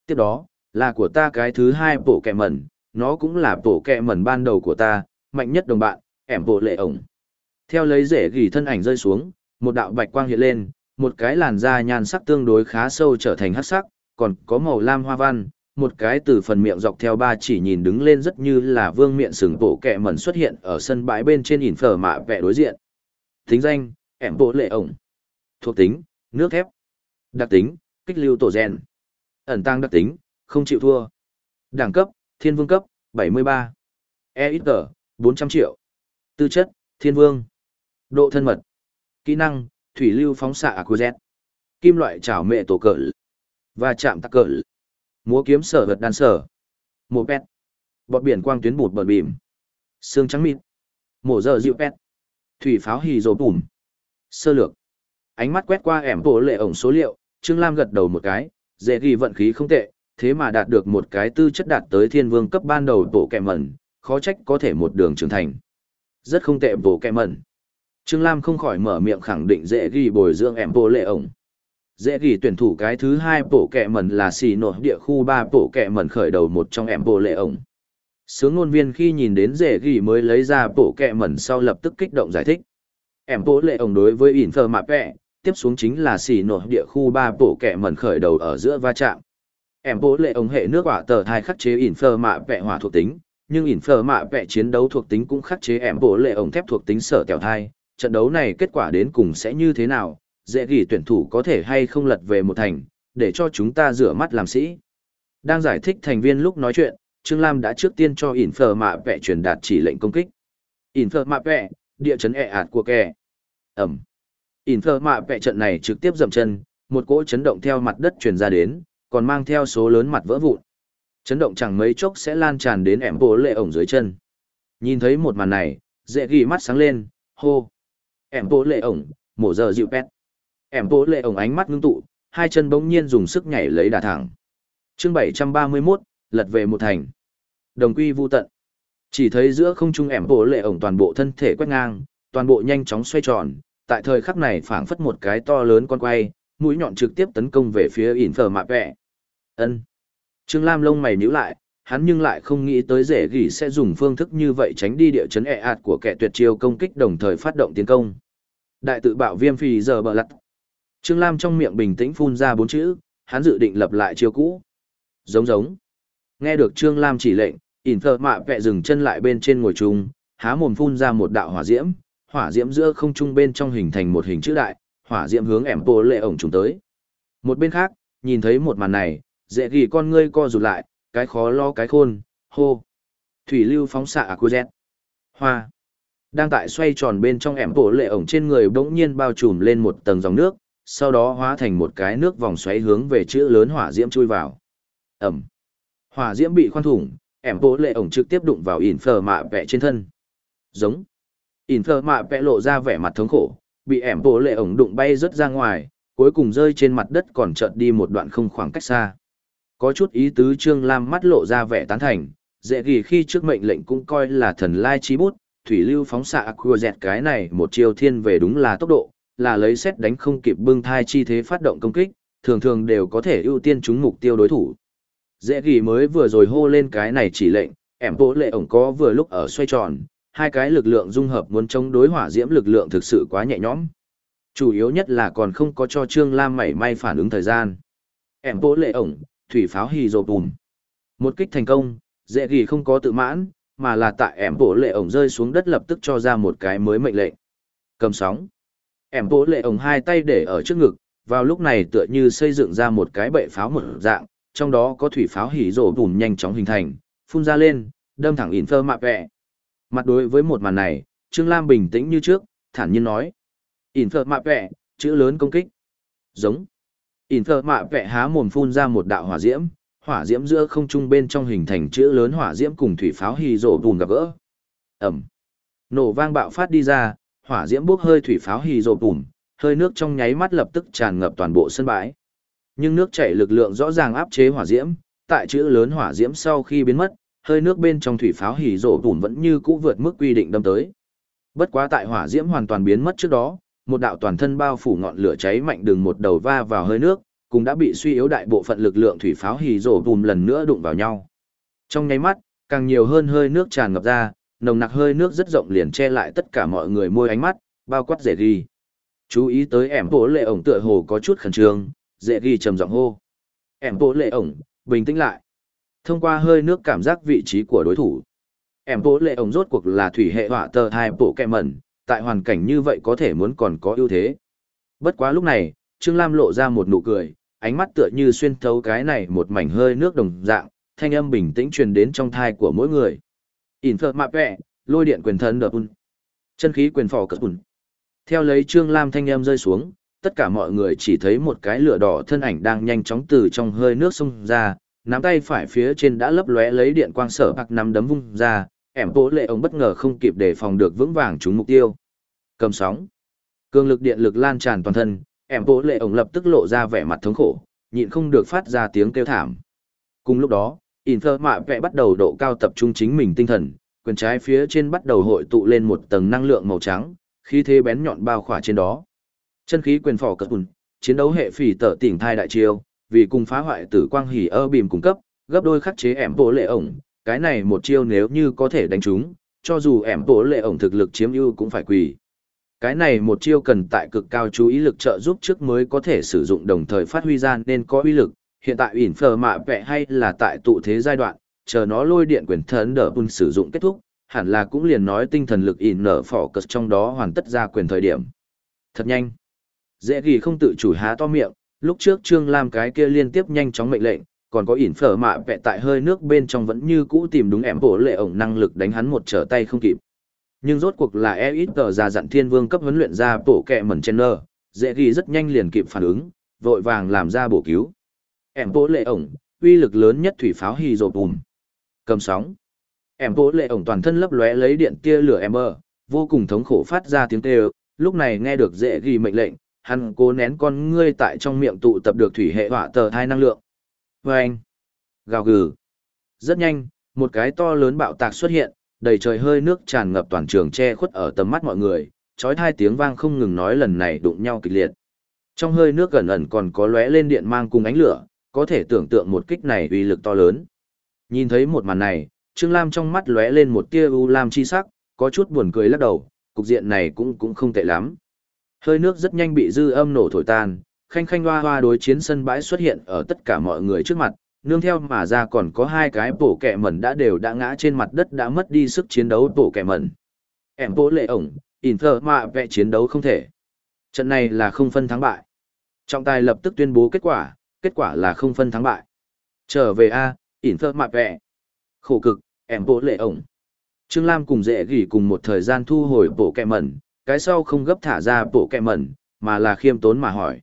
Tiếp đó, là của ta cái thứ hai bộ kẻ mẩn, nó cũng là bộ kẻ mẩn ban đầu của ta, mạnh nhất đồng bạn, ẻm bộ lệ ổng. Theo lấy rễ ghi thân ảnh rơi xuống, một đạo bạch quang hiện lên, một cái làn da nhan sắc tương đối khá sâu trở thành hắc sắc, còn có màu lam hoa văn, một cái từ phần miệng dọc theo ba chỉ nhìn đứng lên rất như là vương miệng sừng bộ kẹ mẩn xuất hiện ở sân bãi bên trên ỉn phở mạ vẽ đối diện. Tính danh, ẻm bộ lệ ổng. Thuộc tính, nước thép. Đặc tính, kích lưu tổ gen. Ẩn tăng đặc tính, không chịu thua. Đẳng cấp, thiên vương cấp, 73. EXG, 400 triệu. Tư chất, thiên vương. Độ thân mật, Kỹ năng, thủy lưu phóng xạ Aquazet. Kim loại chảo mẹ tổ cỡ. Và chạm tắc cỡ. Múa kiếm sở vật đan sở. Mộ pet. Bọt biển quang tuyến bụt bọt bìm. Xương trắng mịt. Mổ giờ dịu pet. Thủy pháo hì rồ bùm. Sơ lược. Ánh mắt quét qua ẻm bộ lệ ổng số liệu, Trương Lam gật đầu một cái, dễ ghi vận khí không tệ, thế mà đạt được một cái tư chất đạt tới thiên vương cấp ban đầu bộ kẹ mẩn, khó trách có thể một đường trưởng thành. Rất không tệ bộ kẹ mẩn. Trương Lam không khỏi mở miệng khẳng định dễ ghi bồi dưỡng ẻm bộ lệ ổng. Dễ ghi tuyển thủ cái thứ hai bộ kẹ mẩn là xì nội địa khu ba bộ kẹ mẩn khởi đầu một trong em bộ lệ ổng. Sướng ngôn viên khi nhìn đến dễ ghi mới lấy ra bộ kẹ mẩn sau lập tức kích động giải thích. Em bộ lệ ổng đối với ỉn thơ mạp vẹ, tiếp xuống chính là xì nội địa khu ba bộ kẹ mẩn khởi đầu ở giữa va chạm. Em bộ lệ ổng hệ nước quả tờ thai khắc chế ỉn thơ mạ vẹ hỏa thuộc tính, nhưng ỉn phờ mạ vẹ chiến đấu thuộc tính cũng khắc chế em bộ lệ ổng thép thuộc tính sở tèo thai trận đấu này kết quả đến cùng sẽ như thế nào, dễ ghi tuyển thủ có thể hay không lật về một thành, để cho chúng ta rửa mắt làm sĩ. Đang giải thích thành viên lúc nói chuyện, Trương Lam đã trước tiên cho ỉn mạ vẹ truyền đạt chỉ lệnh công kích. ỉn mạ vẹ, địa chấn ẹ ạt của kẻ. Ẩm. ỉn mạ vẹ trận này trực tiếp dầm chân, một cỗ chấn động theo mặt đất truyền ra đến, còn mang theo số lớn mặt vỡ vụn. Chấn động chẳng mấy chốc sẽ lan tràn đến ẻm bố lệ ổng dưới chân. Nhìn thấy một màn này, dễ ghi mắt sáng lên, hô ẻm bố lệ ổng mổ giờ dịu pet em bố lệ ổng ánh mắt ngưng tụ hai chân bỗng nhiên dùng sức nhảy lấy đà thẳng chương bảy trăm ba mươi 731, lật về một thành đồng quy vô tận chỉ thấy giữa không trung em bố lệ ổng toàn bộ thân thể quét ngang toàn bộ nhanh chóng xoay tròn tại thời khắc này phảng phất một cái to lớn con quay mũi nhọn trực tiếp tấn công về phía ỉn phở mạ vẹ ân trương lam lông mày nhíu lại hắn nhưng lại không nghĩ tới rể gỉ sẽ dùng phương thức như vậy tránh đi địa chấn ẹ ạt của kẻ tuyệt chiêu công kích đồng thời phát động tiến công. Đại tự bạo viêm phì giờ bờ lặt. Trương Lam trong miệng bình tĩnh phun ra bốn chữ, hắn dự định lập lại chiêu cũ. Giống giống. Nghe được Trương Lam chỉ lệnh, ỉn thợ mạ vẹ dừng chân lại bên trên ngồi chung, há mồm phun ra một đạo hỏa diễm, hỏa diễm giữa không trung bên trong hình thành một hình chữ đại, hỏa diễm hướng ẻm bồ lệ ổng trùng tới. Một bên khác, nhìn thấy một màn này, dễ ghi con ngươi co rụt lại, cái khó lo cái khôn, hô. Thủy lưu phóng xạ à Aquazet. Hoa. Đang tại xoay tròn bên trong ẻm bộ lệ ổng trên người bỗng nhiên bao trùm lên một tầng dòng nước, sau đó hóa thành một cái nước vòng xoáy hướng về chữ lớn hỏa diễm chui vào. Ẩm. Hỏa diễm bị khoan thủng, ẻm bố lệ ổng trực tiếp đụng vào ỉn phờ mạ vẽ trên thân. Giống. ỉn phờ mạ vẽ lộ ra vẻ mặt thống khổ, bị ẻm bố lệ ổng đụng bay rớt ra ngoài, cuối cùng rơi trên mặt đất còn chợt đi một đoạn không khoảng cách xa. Có chút ý tứ Trương Lam mắt lộ ra vẻ tán thành, dễ ghi khi trước mệnh lệnh cũng coi là thần lai trí bút, thủy lưu phóng xạ cua dẹt cái này một chiều thiên về đúng là tốc độ, là lấy xét đánh không kịp bưng thai chi thế phát động công kích, thường thường đều có thể ưu tiên trúng mục tiêu đối thủ. Dễ ghi mới vừa rồi hô lên cái này chỉ lệnh, ẻm bộ lệ ổng có vừa lúc ở xoay tròn, hai cái lực lượng dung hợp muốn chống đối hỏa diễm lực lượng thực sự quá nhẹ nhõm. Chủ yếu nhất là còn không có cho Trương Lam mảy may phản ứng thời gian. Ẻm bộ lệ ổng, thủy pháo hì rồ bùm. Một kích thành công, dễ ghi không có tự mãn, mà là tại ẻm bộ lệ ổng rơi xuống đất lập tức cho ra một cái mới mệnh lệnh. Cầm sóng. Ẻm bố lệ ổng hai tay để ở trước ngực, vào lúc này tựa như xây dựng ra một cái bệ pháo một dạng, trong đó có thủy pháo hỉ rổ bùn nhanh chóng hình thành, phun ra lên, đâm thẳng in phơ mạ vẹ. Mặt đối với một màn này, Trương Lam bình tĩnh như trước, thản nhiên nói. In phơ mạ vẹ, chữ lớn công kích. Giống. In phơ mạ vẹ há mồm phun ra một đạo hỏa diễm, hỏa diễm giữa không trung bên trong hình thành chữ lớn hỏa diễm cùng thủy pháo hì rổ bùn gặp gỡ. Ẩm. Nổ vang bạo phát đi ra, hỏa diễm bốc hơi thủy pháo hì rổ ủm, hơi nước trong nháy mắt lập tức tràn ngập toàn bộ sân bãi. Nhưng nước chảy lực lượng rõ ràng áp chế hỏa diễm, tại chữ lớn hỏa diễm sau khi biến mất, hơi nước bên trong thủy pháo hì rổ ủm vẫn như cũ vượt mức quy định đâm tới. Bất quá tại hỏa diễm hoàn toàn biến mất trước đó, một đạo toàn thân bao phủ ngọn lửa cháy mạnh đường một đầu va vào hơi nước, cũng đã bị suy yếu đại bộ phận lực lượng thủy pháo hì rổ bùm lần nữa đụng vào nhau. Trong nháy mắt, càng nhiều hơn hơi nước tràn ngập ra, nồng nặc hơi nước rất rộng liền che lại tất cả mọi người môi ánh mắt, bao quát dễ ghi. Chú ý tới ẻm bố lệ ổng tựa hồ có chút khẩn trương, dễ ghi trầm giọng hô. Ẻm bố lệ ổng, bình tĩnh lại. Thông qua hơi nước cảm giác vị trí của đối thủ. Ẻm bố lệ ổng rốt cuộc là thủy hệ họa tờ hai bộ kẹ mẩn, tại hoàn cảnh như vậy có thể muốn còn có ưu thế. Bất quá lúc này, Trương Lam lộ ra một nụ cười, ánh mắt tựa như xuyên thấu cái này một mảnh hơi nước đồng dạng, thanh âm bình tĩnh truyền đến trong thai của mỗi người. Infer mạ vẹ, lôi điện quyền thân đập un. Chân khí quyền phò cất un. Theo lấy Trương Lam thanh em rơi xuống, tất cả mọi người chỉ thấy một cái lửa đỏ thân ảnh đang nhanh chóng từ trong hơi nước xông ra, nắm tay phải phía trên đã lấp lóe lấy điện quang sở hoặc nắm đấm vung ra, ẻm bố lệ ông bất ngờ không kịp để phòng được vững vàng trúng mục tiêu. Cầm sóng. Cường lực điện lực lan tràn toàn thân, em bố lệ ông lập tức lộ ra vẻ mặt thống khổ nhịn không được phát ra tiếng kêu thảm cùng lúc đó in thơ mạ vẽ bắt đầu độ cao tập trung chính mình tinh thần, quyền trái phía trên bắt đầu hội tụ lên một tầng năng lượng màu trắng khi thế bén nhọn bao khỏa trên đó chân khí quyền phỏ cất ùn chiến đấu hệ phỉ tở tỉnh thai đại chiêu, vì cùng phá hoại tử quang hỉ ơ bìm cung cấp, gấp đôi khắc chế ẻm bộ lệ ổng cái này một chiêu nếu như có thể đánh trúng, cho dù ẻm bộ lệ ổng thực lực chiếm ưu cũng phải quỳ cái này một chiêu cần tại cực cao chú ý lực trợ giúp trước mới có thể sử dụng đồng thời phát huy ra nên có uy lực. Hiện tại ỉn phờ mạ vẽ hay là tại tụ thế giai đoạn, chờ nó lôi điện quyền thần đỡ bùn sử dụng kết thúc, hẳn là cũng liền nói tinh thần lực ỉn nở phỏ cật trong đó hoàn tất ra quyền thời điểm. Thật nhanh. Dễ ghi không tự chủ há to miệng, lúc trước Trương Lam cái kia liên tiếp nhanh chóng mệnh lệnh, còn có ỉn phở mạ vẹ tại hơi nước bên trong vẫn như cũ tìm đúng ẻm bổ lệ ổng năng lực đánh hắn một trở tay không kịp. Nhưng rốt cuộc là e ít tờ ra dặn thiên vương cấp huấn luyện ra bổ kẹ mẩn chen nơ, dễ ghi rất nhanh liền kịp phản ứng, vội vàng làm ra bổ cứu. Em bố lệ ổng, uy lực lớn nhất thủy pháo hì rộp bùm. Cầm sóng. Em bố lệ ổng toàn thân lấp lóe lấy điện tia lửa em bơ, vô cùng thống khổ phát ra tiếng kêu, lúc này nghe được dễ ghi mệnh lệnh, hắn cố nén con ngươi tại trong miệng tụ tập được thủy hệ hỏa tờ thai năng lượng. vê anh. Gào gừ. Rất nhanh, một cái to lớn bạo tạc xuất hiện, đầy trời hơi nước tràn ngập toàn trường che khuất ở tầm mắt mọi người, chói hai tiếng vang không ngừng nói lần này đụng nhau kịch liệt. Trong hơi nước gần ẩn còn có lóe lên điện mang cùng ánh lửa, có thể tưởng tượng một kích này uy lực to lớn. Nhìn thấy một màn này, Trương Lam trong mắt lóe lên một tia u lam chi sắc, có chút buồn cười lắc đầu, cục diện này cũng cũng không tệ lắm. Hơi nước rất nhanh bị dư âm nổ thổi tan, khanh khanh hoa hoa đối chiến sân bãi xuất hiện ở tất cả mọi người trước mặt, nương theo mà ra còn có hai cái bổ kẹ mẩn đã đều đã ngã trên mặt đất đã mất đi sức chiến đấu bổ kẹ mẩn. Em bố lệ ổng, Inter mạ vẽ chiến đấu không thể. Trận này là không phân thắng bại. Trọng tài lập tức tuyên bố kết quả, kết quả là không phân thắng bại. Trở về A, Inter mạ vẹ. Khổ cực, em bố lệ ổng. Trương Lam cùng dễ gỉ cùng một thời gian thu hồi bộ kẹ mẩn, cái sau không gấp thả ra bộ kẹ mẩn, mà là khiêm tốn mà hỏi.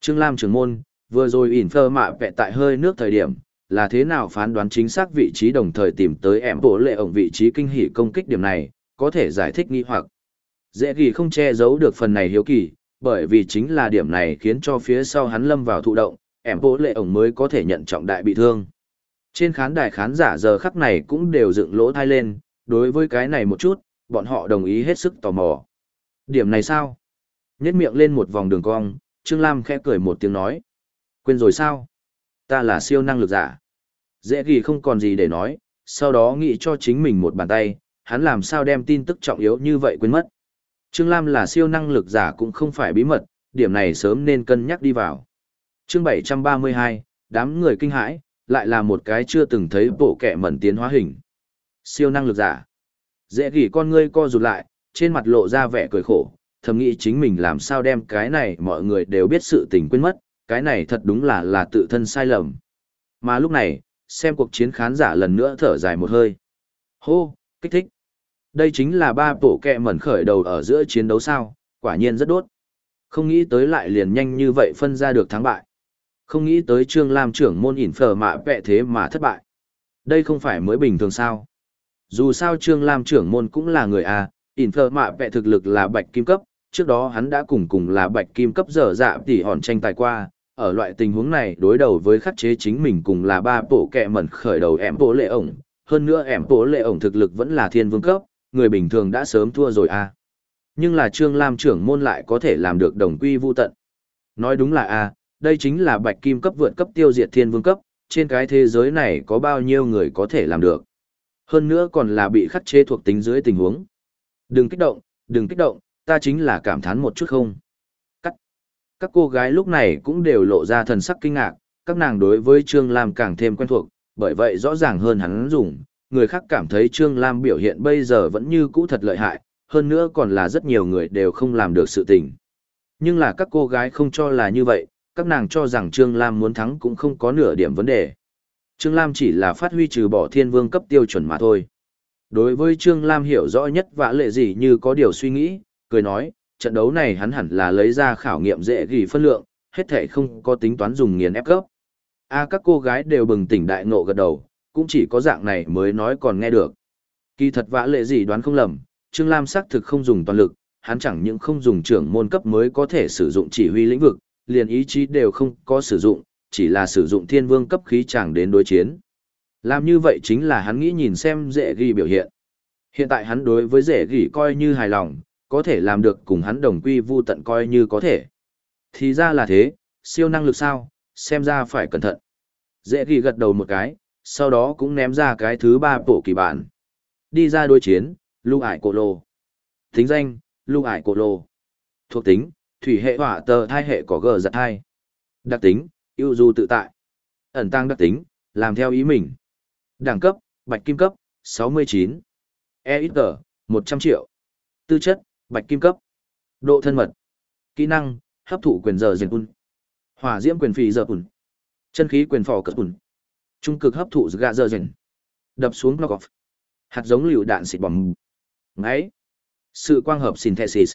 Trương Lam trưởng môn, vừa rồi ỉn thơ mạ vẹ tại hơi nước thời điểm, là thế nào phán đoán chính xác vị trí đồng thời tìm tới em bộ lệ ổng vị trí kinh hỉ công kích điểm này, có thể giải thích nghi hoặc. Dễ gỉ không che giấu được phần này hiếu kỳ, bởi vì chính là điểm này khiến cho phía sau hắn lâm vào thụ động, em vỗ lệ ổng mới có thể nhận trọng đại bị thương. Trên khán đài khán giả giờ khắc này cũng đều dựng lỗ thai lên, đối với cái này một chút, bọn họ đồng ý hết sức tò mò. Điểm này sao? Nhét miệng lên một vòng đường cong, Trương Lam khẽ cười một tiếng nói. Quên rồi sao? Ta là siêu năng lực giả. Dễ ghi không còn gì để nói, sau đó nghĩ cho chính mình một bàn tay, hắn làm sao đem tin tức trọng yếu như vậy quên mất. Trương Lam là siêu năng lực giả cũng không phải bí mật, điểm này sớm nên cân nhắc đi vào chương 732, đám người kinh hãi, lại là một cái chưa từng thấy bộ kẻ mẩn tiến hóa hình. Siêu năng lực giả. Dễ gỉ con ngươi co rụt lại, trên mặt lộ ra vẻ cười khổ, thầm nghĩ chính mình làm sao đem cái này mọi người đều biết sự tình quên mất, cái này thật đúng là là tự thân sai lầm. Mà lúc này, xem cuộc chiến khán giả lần nữa thở dài một hơi. Hô, kích thích. Đây chính là ba bộ kẹ mẩn khởi đầu ở giữa chiến đấu sao, quả nhiên rất đốt. Không nghĩ tới lại liền nhanh như vậy phân ra được thắng bại. Không nghĩ tới Trương Lam trưởng môn ỉn phở mạ vẹ thế mà thất bại. Đây không phải mới bình thường sao. Dù sao Trương Lam trưởng môn cũng là người A, ỉn phở mạ vẹ thực lực là bạch kim cấp, trước đó hắn đã cùng cùng là bạch kim cấp dở dạ tỉ hòn tranh tài qua. Ở loại tình huống này đối đầu với khắc chế chính mình cùng là ba bộ kẹ mẩn khởi đầu ẻm bộ lệ ổng. Hơn nữa ẻm bộ lệ ổng thực lực vẫn là thiên vương cấp, người bình thường đã sớm thua rồi a Nhưng là Trương Lam trưởng môn lại có thể làm được đồng quy vu tận. Nói đúng là a đây chính là bạch kim cấp vượt cấp tiêu diệt thiên vương cấp, trên cái thế giới này có bao nhiêu người có thể làm được. Hơn nữa còn là bị khắc chế thuộc tính dưới tình huống. Đừng kích động, đừng kích động, ta chính là cảm thán một chút không. Cắt. Các cô gái lúc này cũng đều lộ ra thần sắc kinh ngạc, các nàng đối với Trương Lam càng thêm quen thuộc, bởi vậy rõ ràng hơn hắn dùng, người khác cảm thấy Trương Lam biểu hiện bây giờ vẫn như cũ thật lợi hại, hơn nữa còn là rất nhiều người đều không làm được sự tình. Nhưng là các cô gái không cho là như vậy, các nàng cho rằng Trương Lam muốn thắng cũng không có nửa điểm vấn đề. Trương Lam chỉ là phát huy trừ bỏ thiên vương cấp tiêu chuẩn mà thôi. Đối với Trương Lam hiểu rõ nhất vã lệ gì như có điều suy nghĩ, cười nói, trận đấu này hắn hẳn là lấy ra khảo nghiệm dễ ghi phân lượng, hết thể không có tính toán dùng nghiền ép cấp. A các cô gái đều bừng tỉnh đại ngộ gật đầu, cũng chỉ có dạng này mới nói còn nghe được. Kỳ thật vã lệ gì đoán không lầm, Trương Lam xác thực không dùng toàn lực, hắn chẳng những không dùng trưởng môn cấp mới có thể sử dụng chỉ huy lĩnh vực, liền ý chí đều không có sử dụng, chỉ là sử dụng thiên vương cấp khí chẳng đến đối chiến. Làm như vậy chính là hắn nghĩ nhìn xem dễ ghi biểu hiện. Hiện tại hắn đối với dễ ghi coi như hài lòng, có thể làm được cùng hắn đồng quy vu tận coi như có thể. Thì ra là thế, siêu năng lực sao, xem ra phải cẩn thận. Dễ ghi gật đầu một cái, sau đó cũng ném ra cái thứ ba bộ kỳ bản. Đi ra đối chiến, lưu ải cổ lô. Tính danh, lưu ải cổ lô. Thuộc tính, thủy hệ hỏa tờ thai hệ có gờ giật thai. Đặc tính, ưu du tự tại. Ẩn tăng đặc tính, làm theo ý mình. Đẳng cấp, bạch kim cấp, 69. E ít tờ, 100 triệu. Tư chất, bạch kim cấp. Độ thân mật. Kỹ năng, hấp thụ quyền giờ diệt bùn, Hỏa diễm quyền phì giờ bùn, Chân khí quyền phò cất bùn. Trung cực hấp thụ gà giờ diệt. Đập xuống block off. Hạt giống liều đạn xịt bỏng. Ngáy. Sự quang hợp synthesis.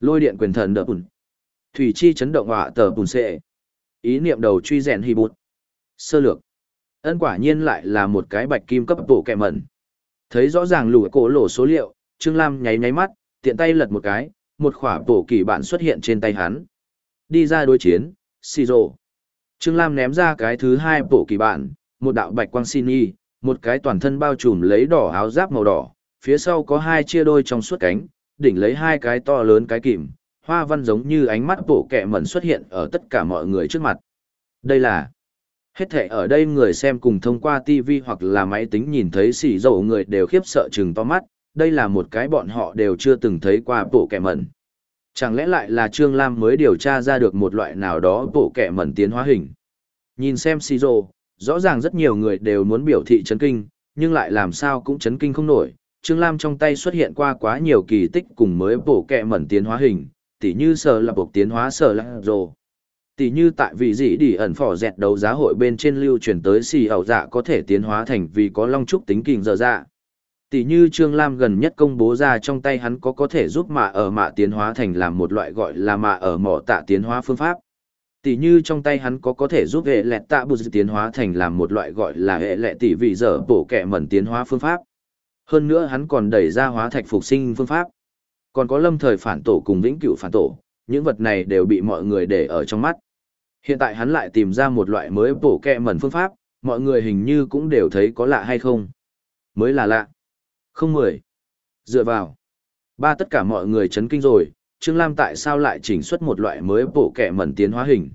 Lôi điện quyền thần đập bùn Thủy chi chấn động họa tờ bùn sệ Ý niệm đầu truy rèn hy bút. Sơ lược. Ân quả nhiên lại là một cái bạch kim cấp bộ kẹ mẩn. Thấy rõ ràng lùi cổ lỗ số liệu, Trương Lam nháy nháy mắt, tiện tay lật một cái, một khỏa bổ kỳ bản xuất hiện trên tay hắn. Đi ra đối chiến, xì rồ. Trương Lam ném ra cái thứ hai bổ kỳ bản, một đạo bạch quang xin y, một cái toàn thân bao trùm lấy đỏ áo giáp màu đỏ, phía sau có hai chia đôi trong suốt cánh, đỉnh lấy hai cái to lớn cái kìm, hoa văn giống như ánh mắt bổ kẹ mẩn xuất hiện ở tất cả mọi người trước mặt. Đây là hết thể ở đây người xem cùng thông qua TV hoặc là máy tính nhìn thấy xỉ dầu người đều khiếp sợ chừng to mắt, đây là một cái bọn họ đều chưa từng thấy qua bộ kẹ mẩn. Chẳng lẽ lại là Trương Lam mới điều tra ra được một loại nào đó bộ kẹ mẩn tiến hóa hình. Nhìn xem xỉ dầu, rõ ràng rất nhiều người đều muốn biểu thị chấn kinh, nhưng lại làm sao cũng chấn kinh không nổi, Trương Lam trong tay xuất hiện qua quá nhiều kỳ tích cùng mới bổ kẹ mẩn tiến hóa hình, tỉ như sở là bộc tiến hóa sở là rồ. Tỉ như tại vị dĩ đi ẩn phỏ dẹt đấu giá hội bên trên lưu chuyển tới xì ảo dạ có thể tiến hóa thành vì có long trúc tính kình dở dạ. Tỉ như Trương Lam gần nhất công bố ra trong tay hắn có có thể giúp mạ ở mạ tiến hóa thành làm một loại gọi là mạ ở mỏ tạ tiến hóa phương pháp. Tỉ như trong tay hắn có có thể giúp hệ lẹt tạ bù tiến hóa thành làm một loại gọi là hệ lẹ tỷ vị dở bổ kẹ mẩn tiến hóa phương pháp. Hơn nữa hắn còn đẩy ra hóa thạch phục sinh phương pháp. Còn có lâm thời phản tổ cùng vĩnh cửu phản tổ, những vật này đều bị mọi người để ở trong mắt. Hiện tại hắn lại tìm ra một loại mới bổ kẹ mẩn phương pháp, mọi người hình như cũng đều thấy có lạ hay không. Mới là lạ. Không mười. Dựa vào. Ba tất cả mọi người chấn kinh rồi, Trương Lam tại sao lại chỉnh xuất một loại mới bổ kẹ mẩn tiến hóa hình.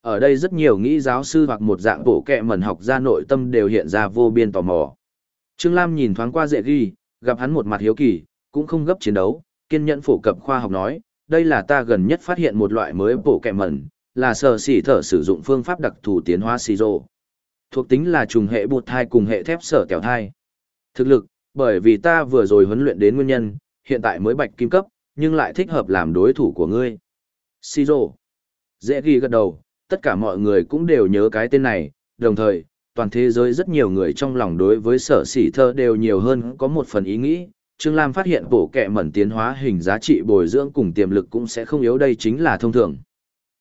Ở đây rất nhiều nghĩ giáo sư hoặc một dạng bổ kẹ mẩn học ra nội tâm đều hiện ra vô biên tò mò. Trương Lam nhìn thoáng qua dễ ghi, gặp hắn một mặt hiếu kỳ, cũng không gấp chiến đấu, kiên nhẫn phổ cập khoa học nói, đây là ta gần nhất phát hiện một loại mới bổ kẹ mẩn, là sở xỉ thở sử dụng phương pháp đặc thù tiến hóa xì rộ. Thuộc tính là trùng hệ bột thai cùng hệ thép sở kẹo thai. Thực lực, bởi vì ta vừa rồi huấn luyện đến nguyên nhân, hiện tại mới bạch kim cấp, nhưng lại thích hợp làm đối thủ của ngươi. Xì rộ. Dễ ghi gật đầu, tất cả mọi người cũng đều nhớ cái tên này, đồng thời, toàn thế giới rất nhiều người trong lòng đối với sở sỉ thơ đều nhiều hơn có một phần ý nghĩ. Trương Lam phát hiện bổ kẹ mẩn tiến hóa hình giá trị bồi dưỡng cùng tiềm lực cũng sẽ không yếu đây chính là thông thường.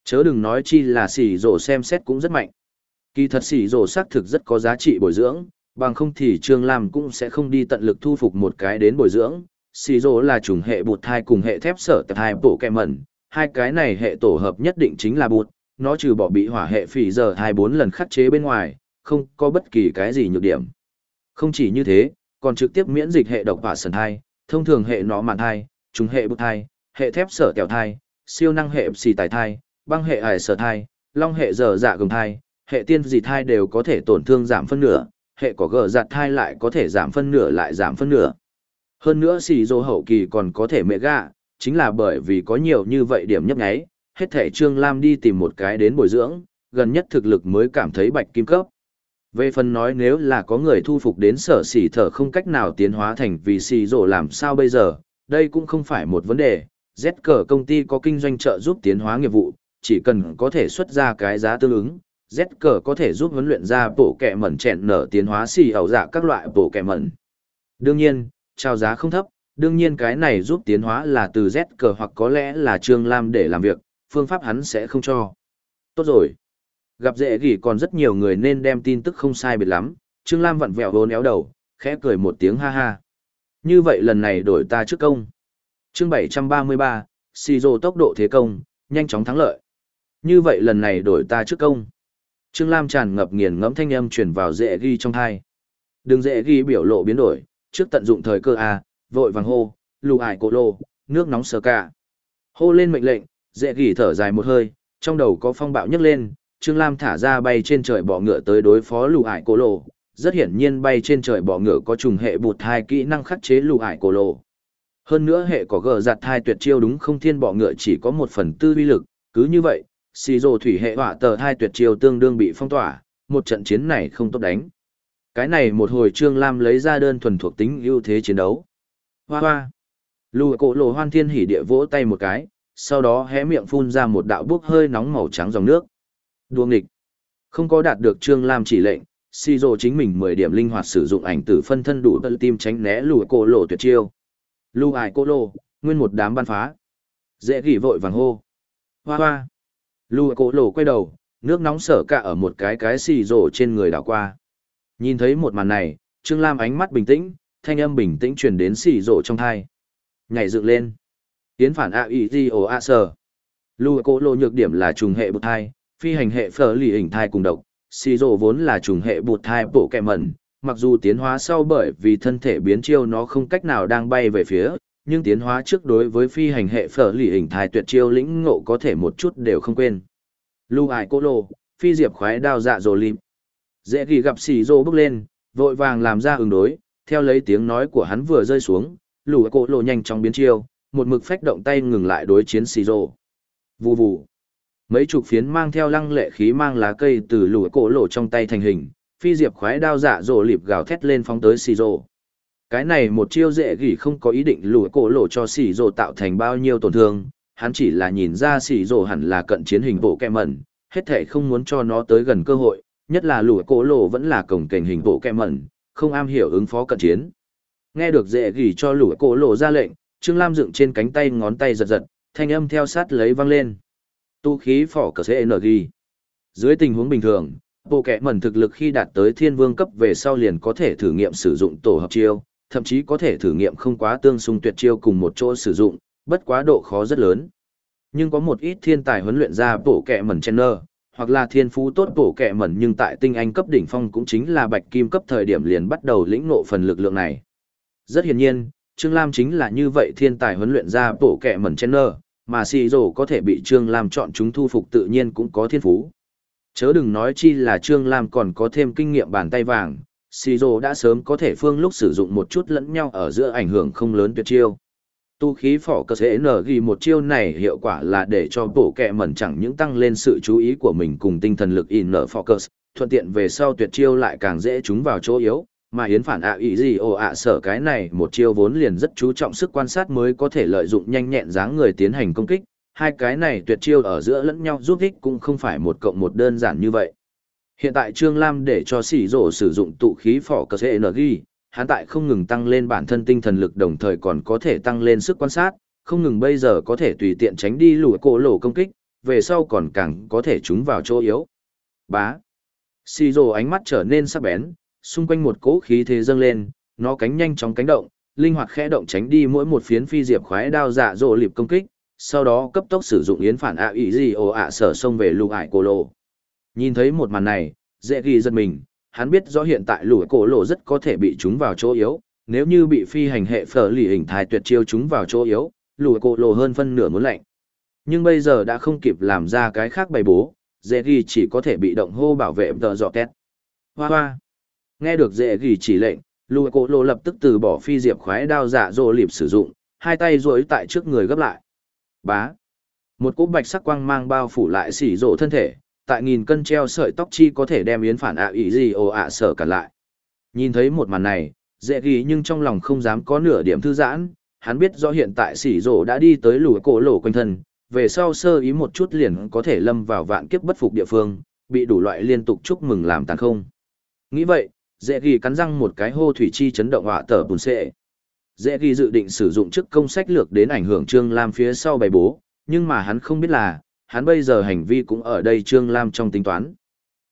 Chớ đừng nói chi là sỉ rổ xem xét cũng rất mạnh. Kỳ thật sỉ rổ xác thực rất có giá trị bồi dưỡng, bằng không thì Trương Lam cũng sẽ không đi tận lực thu phục một cái đến bồi dưỡng. Sỉ rổ là chủng hệ bột thai cùng hệ thép sở tập hai bổ kẹ mẩn, hai cái này hệ tổ hợp nhất định chính là bột. nó trừ bỏ bị hỏa hệ phỉ giờ hai bốn lần khắc chế bên ngoài, không có bất kỳ cái gì nhược điểm. Không chỉ như thế, còn trực tiếp miễn dịch hệ độc hỏa sần thai, thông thường hệ nó mạn thai, trùng hệ bụt thai, hệ thép sở kẹo thai, siêu năng hệ xì tài thai, băng hệ ải sở thai, long hệ dở dạ gồng thai, hệ tiên dị thai đều có thể tổn thương giảm phân nửa, hệ có gờ giặt thai lại có thể giảm phân nửa lại giảm phân nửa. Hơn nữa xì dô hậu kỳ còn có thể mẹ gạ, chính là bởi vì có nhiều như vậy điểm nhấp nháy, hết thể Trương Lam đi tìm một cái đến bồi dưỡng, gần nhất thực lực mới cảm thấy bạch kim cấp. Về phần nói nếu là có người thu phục đến sở xỉ thở không cách nào tiến hóa thành vì xì rổ làm sao bây giờ, đây cũng không phải một vấn đề. Z cờ công ty có kinh doanh trợ giúp tiến hóa nghiệp vụ, chỉ cần có thể xuất ra cái giá tương ứng. Z cờ có thể giúp huấn luyện ra bộ kẹ mẩn chẹn nở tiến hóa xì ẩu dạ các loại bộ kẹ mẩn. Đương nhiên, trao giá không thấp, đương nhiên cái này giúp tiến hóa là từ Z cờ hoặc có lẽ là Trương Lam để làm việc, phương pháp hắn sẽ không cho. Tốt rồi. Gặp dễ gỉ còn rất nhiều người nên đem tin tức không sai biệt lắm, Trương Lam vặn vẹo hôn éo đầu, khẽ cười một tiếng ha ha. Như vậy lần này đổi ta trước công. chương 733, xì rồ tốc độ thế công, nhanh chóng thắng lợi. Như vậy lần này đổi ta trước công. Trương Lam tràn ngập nghiền ngẫm thanh âm truyền vào dễ ghi trong thai. Đừng dễ ghi biểu lộ biến đổi, trước tận dụng thời cơ A, vội vàng hô, lù ải cổ lô, nước nóng sờ cả. Hô lên mệnh lệnh, dễ ghi thở dài một hơi, trong đầu có phong bạo nhấc lên, Trương Lam thả ra bay trên trời bọ ngựa tới đối phó lù ải cổ lộ. Rất hiển nhiên bay trên trời bọ ngựa có trùng hệ bụt hai kỹ năng khắc chế lù ải cổ lộ. Hơn nữa hệ có gờ giặt thai tuyệt chiêu đúng không thiên bọ ngựa chỉ có một phần tư uy lực, cứ như vậy, xì rồ thủy hệ hỏa tờ hai tuyệt chiêu tương đương bị phong tỏa, một trận chiến này không tốt đánh. Cái này một hồi Trương Lam lấy ra đơn thuần thuộc tính ưu thế chiến đấu. Hoa hoa. Lù cổ lộ hoan thiên hỉ địa vỗ tay một cái, sau đó hé miệng phun ra một đạo bốc hơi nóng màu trắng dòng nước. Đua nghịch. Không có đạt được Trương Lam chỉ lệnh, si dô chính mình mười điểm linh hoạt sử dụng ảnh tử phân thân đủ tự tim tránh né lùi cổ lộ tuyệt chiêu. Lưu ải cô lô, nguyên một đám ban phá. Dễ gỉ vội vàng hô. Hoa hoa. Lưu cổ lộ quay đầu, nước nóng sở cả ở một cái cái xì rổ trên người đảo qua. Nhìn thấy một màn này, Trương Lam ánh mắt bình tĩnh, thanh âm bình tĩnh truyền đến xì rổ trong thai. Nhảy dựng lên. Tiến phản a i di o a sờ. Lưu cổ lộ nhược điểm là trùng hệ bậc thai, phi hành hệ phở lì hình thai cùng độc, xì rồ vốn là trùng hệ bột thai bộ kẹ mẩn, mặc dù tiến hóa sau bởi vì thân thể biến chiêu nó không cách nào đang bay về phía, nhưng tiến hóa trước đối với phi hành hệ phở lì hình thai tuyệt chiêu lĩnh ngộ có thể một chút đều không quên. Lưu ải cô lô, phi diệp khoái đao dạ rồ lim. Dễ ghi gặp xì rồ bước lên, vội vàng làm ra ứng đối, theo lấy tiếng nói của hắn vừa rơi xuống, lù cô lô nhanh chóng biến chiêu, một mực phách động tay ngừng lại đối chiến xì rồ. Vù vù. Mấy chục phiến mang theo lăng lệ khí mang lá cây từ lùi cổ lộ trong tay thành hình, phi diệp khoái đao dạ dỗ lịp gào thét lên phóng tới xì rộ Cái này một chiêu dễ gỉ không có ý định lùi cổ lộ cho xì rộ tạo thành bao nhiêu tổn thương, hắn chỉ là nhìn ra xì rộ hẳn là cận chiến hình bộ kẹ mẩn, hết thể không muốn cho nó tới gần cơ hội, nhất là lùi cổ lộ vẫn là cổng kềnh hình bộ kẹ mẩn, không am hiểu ứng phó cận chiến. Nghe được dễ gỉ cho lùi cổ lộ ra lệnh, Trương Lam dựng trên cánh tay ngón tay giật giật, thanh âm theo sát lấy văng lên. Tu khí phỏ cờ CNG. Dưới tình huống bình thường, bộ kẻ mẩn thực lực khi đạt tới thiên vương cấp về sau liền có thể thử nghiệm sử dụng tổ hợp chiêu, thậm chí có thể thử nghiệm không quá tương xung tuyệt chiêu cùng một chỗ sử dụng, bất quá độ khó rất lớn. Nhưng có một ít thiên tài huấn luyện ra bộ kẻ mẩn channel, hoặc là thiên phú tốt bộ kẻ mẩn nhưng tại tinh anh cấp đỉnh phong cũng chính là bạch kim cấp thời điểm liền bắt đầu lĩnh ngộ phần lực lượng này. Rất hiển nhiên, Trương Lam chính là như vậy thiên tài huấn luyện ra bộ kẻ mẩn channel, mà xì rổ có thể bị Trương Lam chọn chúng thu phục tự nhiên cũng có thiên phú. Chớ đừng nói chi là Trương Lam còn có thêm kinh nghiệm bàn tay vàng, Shizu đã sớm có thể phương lúc sử dụng một chút lẫn nhau ở giữa ảnh hưởng không lớn tuyệt chiêu. Tu khí phỏ cơ sẽ nở ghi một chiêu này hiệu quả là để cho bổ kẹ mẩn chẳng những tăng lên sự chú ý của mình cùng tinh thần lực in nở focus, thuận tiện về sau tuyệt chiêu lại càng dễ trúng vào chỗ yếu, mà yến phản ạ ý gì ồ ạ sở cái này một chiêu vốn liền rất chú trọng sức quan sát mới có thể lợi dụng nhanh nhẹn dáng người tiến hành công kích, hai cái này tuyệt chiêu ở giữa lẫn nhau giúp ích cũng không phải một cộng một đơn giản như vậy. Hiện tại Trương Lam để cho xỉ rổ sử dụng tụ khí phỏ cờ cng energy, hắn tại không ngừng tăng lên bản thân tinh thần lực đồng thời còn có thể tăng lên sức quan sát, không ngừng bây giờ có thể tùy tiện tránh đi lùi cổ lỗ công kích, về sau còn càng có thể trúng vào chỗ yếu. Bá. xì rồ ánh mắt trở nên sắc bén, xung quanh một cỗ khí thế dâng lên, nó cánh nhanh chóng cánh động, linh hoạt khẽ động tránh đi mỗi một phiến phi diệp khoái đao dạ dỗ liệp công kích, sau đó cấp tốc sử dụng yến phản ạ ý gì ồ ạ sở xông về lục ải cổ lộ. Nhìn thấy một màn này, dễ ghi giật mình, hắn biết rõ hiện tại lùi cổ lộ rất có thể bị chúng vào chỗ yếu, nếu như bị phi hành hệ phở lì hình thái tuyệt chiêu chúng vào chỗ yếu, lùi cổ lộ hơn phân nửa muốn lạnh. Nhưng bây giờ đã không kịp làm ra cái khác bày bố, dễ ghi chỉ có thể bị động hô bảo vệ tờ dọ tét. Hoa hoa. Nghe được dễ ghi chỉ lệnh, lùi cổ lộ lập tức từ bỏ phi diệp khoái đao dạ dỗ liệp sử dụng, hai tay duỗi tại trước người gấp lại. Bá. Một cỗ bạch sắc quang mang bao phủ lại xỉ rỗ thân thể, tại nghìn cân treo sợi tóc chi có thể đem yến phản ạ ý gì ồ ạ sở cả lại. Nhìn thấy một màn này, dễ ghi nhưng trong lòng không dám có nửa điểm thư giãn, hắn biết rõ hiện tại xỉ rổ đã đi tới lùi cổ lỗ quanh thân, về sau sơ ý một chút liền có thể lâm vào vạn kiếp bất phục địa phương, bị đủ loại liên tục chúc mừng làm tàn không. Nghĩ vậy, dễ ghi cắn răng một cái hô thủy chi chấn động họa tờ bùn xệ. Dễ ghi dự định sử dụng chức công sách lược đến ảnh hưởng Trương Lam phía sau bày bố, nhưng mà hắn không biết là, hắn bây giờ hành vi cũng ở đây Trương Lam trong tính toán.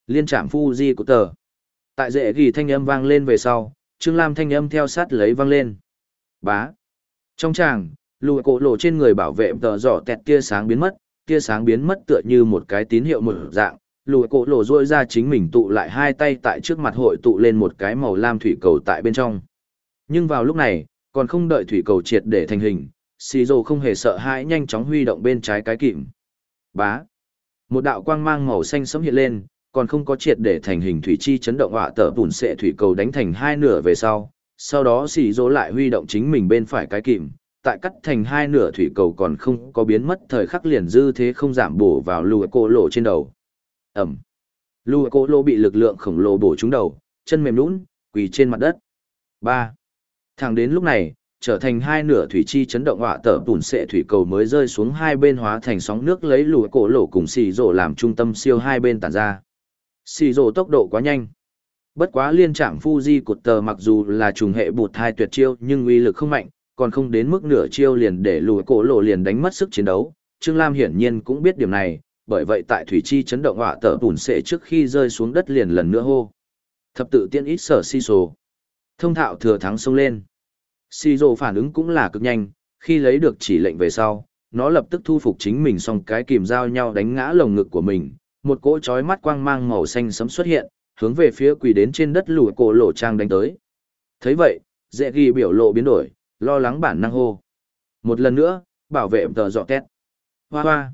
Liên trạm phu di của tờ. Tại dễ ghi thanh âm vang lên về sau, Trương Lam thanh âm theo sát lấy vang lên. Bá. Trong tràng, lùi cổ lộ trên người bảo vệ tờ giỏ tẹt tia sáng biến mất, tia sáng biến mất tựa như một cái tín hiệu mở dạng. Lùi cổ lộ rôi ra chính mình tụ lại hai tay tại trước mặt hội tụ lên một cái màu lam thủy cầu tại bên trong. Nhưng vào lúc này, còn không đợi thủy cầu triệt để thành hình, xì rồ không hề sợ hãi nhanh chóng huy động bên trái cái kìm. Bá! Một đạo quang mang màu xanh sẫm hiện lên còn không có triệt để thành hình thủy chi chấn động họa tở bùn sệ thủy cầu đánh thành hai nửa về sau. Sau đó xì rồ lại huy động chính mình bên phải cái kìm tại cắt thành hai nửa thủy cầu còn không có biến mất thời khắc liền dư thế không giảm bổ vào lùi cổ lộ trên đầu ẩm. Lùi cô lô bị lực lượng khổng lồ bổ trúng đầu, chân mềm lún, quỳ trên mặt đất. Ba. Thẳng đến lúc này, trở thành hai nửa thủy chi chấn động họa tở bùn sệ thủy cầu mới rơi xuống hai bên hóa thành sóng nước lấy lùi cổ lỗ cùng xì rổ làm trung tâm siêu hai bên tản ra. Xì rổ tốc độ quá nhanh. Bất quá liên trạm fuji cột tờ mặc dù là trùng hệ bụt hai tuyệt chiêu nhưng uy lực không mạnh, còn không đến mức nửa chiêu liền để lùi cổ lỗ liền đánh mất sức chiến đấu. Trương lam hiển nhiên cũng biết điểm này bởi vậy tại thủy chi chấn động họa tở bùn sệ trước khi rơi xuống đất liền lần nữa hô thập tự tiên ít sở si sổ thông thạo thừa thắng xông lên si rô phản ứng cũng là cực nhanh, khi lấy được chỉ lệnh về sau, nó lập tức thu phục chính mình xong cái kìm dao nhau đánh ngã lồng ngực của mình, một cỗ trói mắt quang mang màu xanh sấm xuất hiện, hướng về phía quỳ đến trên đất lùi cổ lộ trang đánh tới. thấy vậy, dễ ghi biểu lộ biến đổi, lo lắng bản năng hô. Một lần nữa, bảo vệ tờ dọ két. Hoa hoa.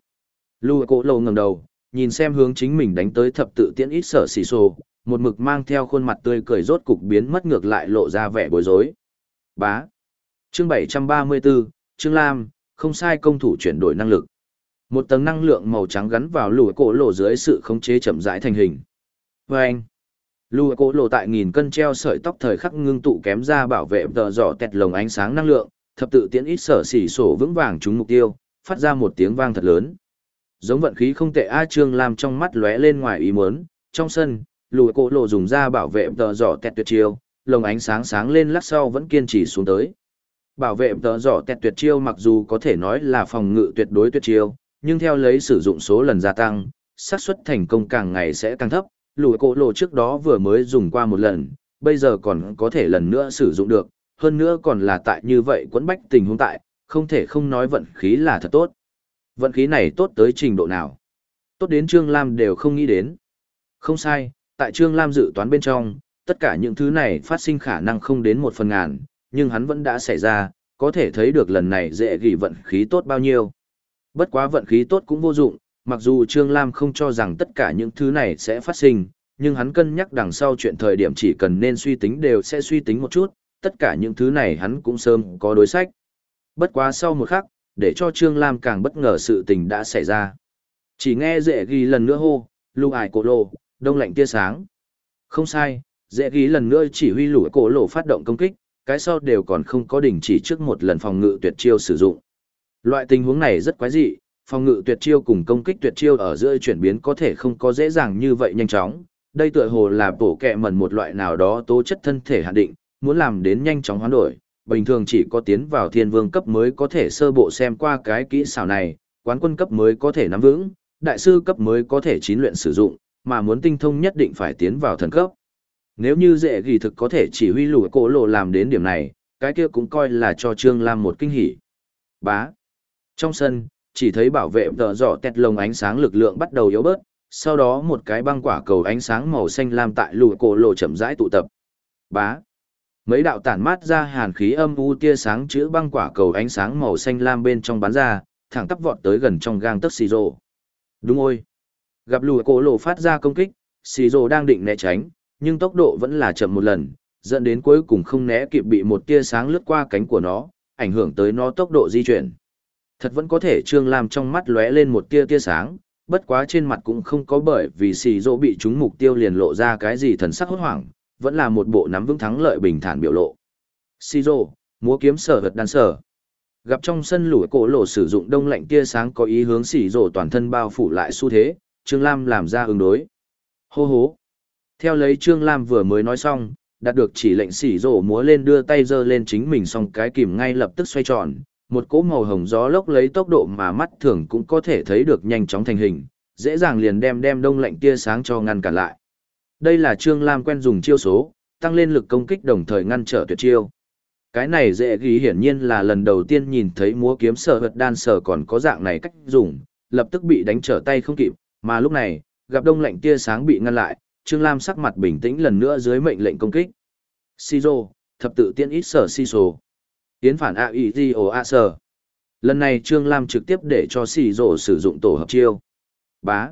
Lùa cổ lầu ngẩng đầu, nhìn xem hướng chính mình đánh tới thập tự tiễn ít sở xì xồ, một mực mang theo khuôn mặt tươi cười rốt cục biến mất ngược lại lộ ra vẻ bối rối. Bá. Chương 734, Trương Lam, không sai công thủ chuyển đổi năng lực. Một tầng năng lượng màu trắng gắn vào lùa cổ lộ dưới sự khống chế chậm rãi thành hình. Và anh. Lùi cổ lộ tại nghìn cân treo sợi tóc thời khắc ngưng tụ kém ra bảo vệ tờ giỏ tẹt lồng ánh sáng năng lượng, thập tự tiễn ít sở xỉ sổ vững vàng trúng mục tiêu, phát ra một tiếng vang thật lớn. Giống vận khí không tệ A Trương làm trong mắt lóe lên ngoài ý muốn, trong sân, lùi cổ lộ dùng ra bảo vệ tờ giỏ tẹt tuyệt chiêu, lồng ánh sáng sáng lên lắc sau vẫn kiên trì xuống tới. Bảo vệ tờ giỏ tẹt tuyệt chiêu mặc dù có thể nói là phòng ngự tuyệt đối tuyệt chiêu, nhưng theo lấy sử dụng số lần gia tăng, xác suất thành công càng ngày sẽ càng thấp. Lùi cổ lộ trước đó vừa mới dùng qua một lần, bây giờ còn có thể lần nữa sử dụng được, hơn nữa còn là tại như vậy quẫn bách tình huống tại, không thể không nói vận khí là thật tốt. Vận khí này tốt tới trình độ nào? Tốt đến Trương Lam đều không nghĩ đến. Không sai, tại Trương Lam dự toán bên trong, tất cả những thứ này phát sinh khả năng không đến một phần ngàn, nhưng hắn vẫn đã xảy ra, có thể thấy được lần này dễ gỉ vận khí tốt bao nhiêu. Bất quá vận khí tốt cũng vô dụng, mặc dù Trương Lam không cho rằng tất cả những thứ này sẽ phát sinh, nhưng hắn cân nhắc đằng sau chuyện thời điểm chỉ cần nên suy tính đều sẽ suy tính một chút, tất cả những thứ này hắn cũng sớm có đối sách. Bất quá sau một khắc, để cho Trương Lam càng bất ngờ sự tình đã xảy ra. Chỉ nghe dễ ghi lần nữa hô, lưu ải cổ lộ, đông lạnh tia sáng. Không sai, dễ ghi lần nữa chỉ huy lũ cổ lộ phát động công kích, cái sau đều còn không có đỉnh chỉ trước một lần phòng ngự tuyệt chiêu sử dụng. Loại tình huống này rất quái dị, phòng ngự tuyệt chiêu cùng công kích tuyệt chiêu ở giữa chuyển biến có thể không có dễ dàng như vậy nhanh chóng. Đây tựa hồ là bổ kẹ mẩn một loại nào đó tố chất thân thể hạn định, muốn làm đến nhanh chóng hoán đổi, bình thường chỉ có tiến vào thiên vương cấp mới có thể sơ bộ xem qua cái kỹ xảo này, quán quân cấp mới có thể nắm vững, đại sư cấp mới có thể chín luyện sử dụng, mà muốn tinh thông nhất định phải tiến vào thần cấp. Nếu như dễ ghi thực có thể chỉ huy lùi cổ lộ làm đến điểm này, cái kia cũng coi là cho Trương Lam một kinh hỉ. Bá. Trong sân, chỉ thấy bảo vệ tờ giỏ tẹt lồng ánh sáng lực lượng bắt đầu yếu bớt, sau đó một cái băng quả cầu ánh sáng màu xanh lam tại lùi cổ lộ chậm rãi tụ tập. Bá. Mấy đạo tản mát ra hàn khí âm u tia sáng chữa băng quả cầu ánh sáng màu xanh lam bên trong bán ra, thẳng tắp vọt tới gần trong gang tấc xì rồ. Đúng ôi. Gặp lùi cổ lộ phát ra công kích, xì rồ đang định né tránh, nhưng tốc độ vẫn là chậm một lần, dẫn đến cuối cùng không né kịp bị một tia sáng lướt qua cánh của nó, ảnh hưởng tới nó tốc độ di chuyển. Thật vẫn có thể Trương Lam trong mắt lóe lên một tia tia sáng, bất quá trên mặt cũng không có bởi vì xì rỗ bị trúng mục tiêu liền lộ ra cái gì thần sắc hốt hoảng, vẫn là một bộ nắm vững thắng lợi bình thản biểu lộ. Xì múa kiếm sở vật đan sở. Gặp trong sân lũi cổ lộ sử dụng đông lạnh tia sáng có ý hướng xì rỗ toàn thân bao phủ lại xu thế, Trương Lam làm ra ứng đối. Hô hố. Theo lấy Trương Lam vừa mới nói xong, đạt được chỉ lệnh xỉ rổ múa lên đưa tay giơ lên chính mình xong cái kìm ngay lập tức xoay tròn, một cỗ màu hồng gió lốc lấy tốc độ mà mắt thường cũng có thể thấy được nhanh chóng thành hình, dễ dàng liền đem đem đông lạnh tia sáng cho ngăn cản lại. Đây là Trương Lam quen dùng chiêu số, tăng lên lực công kích đồng thời ngăn trở tuyệt chiêu. Cái này dễ ghi hiển nhiên là lần đầu tiên nhìn thấy múa kiếm sở vật đan sở còn có dạng này cách dùng, lập tức bị đánh trở tay không kịp, mà lúc này, gặp đông lạnh tia sáng bị ngăn lại, Trương Lam sắc mặt bình tĩnh lần nữa dưới mệnh lệnh công kích. Shizo, thập tự tiên ít sở si Shizo. Tiến phản a i di o a sở. Lần này Trương Lam trực tiếp để cho Shizo sử dụng tổ hợp chiêu. Bá.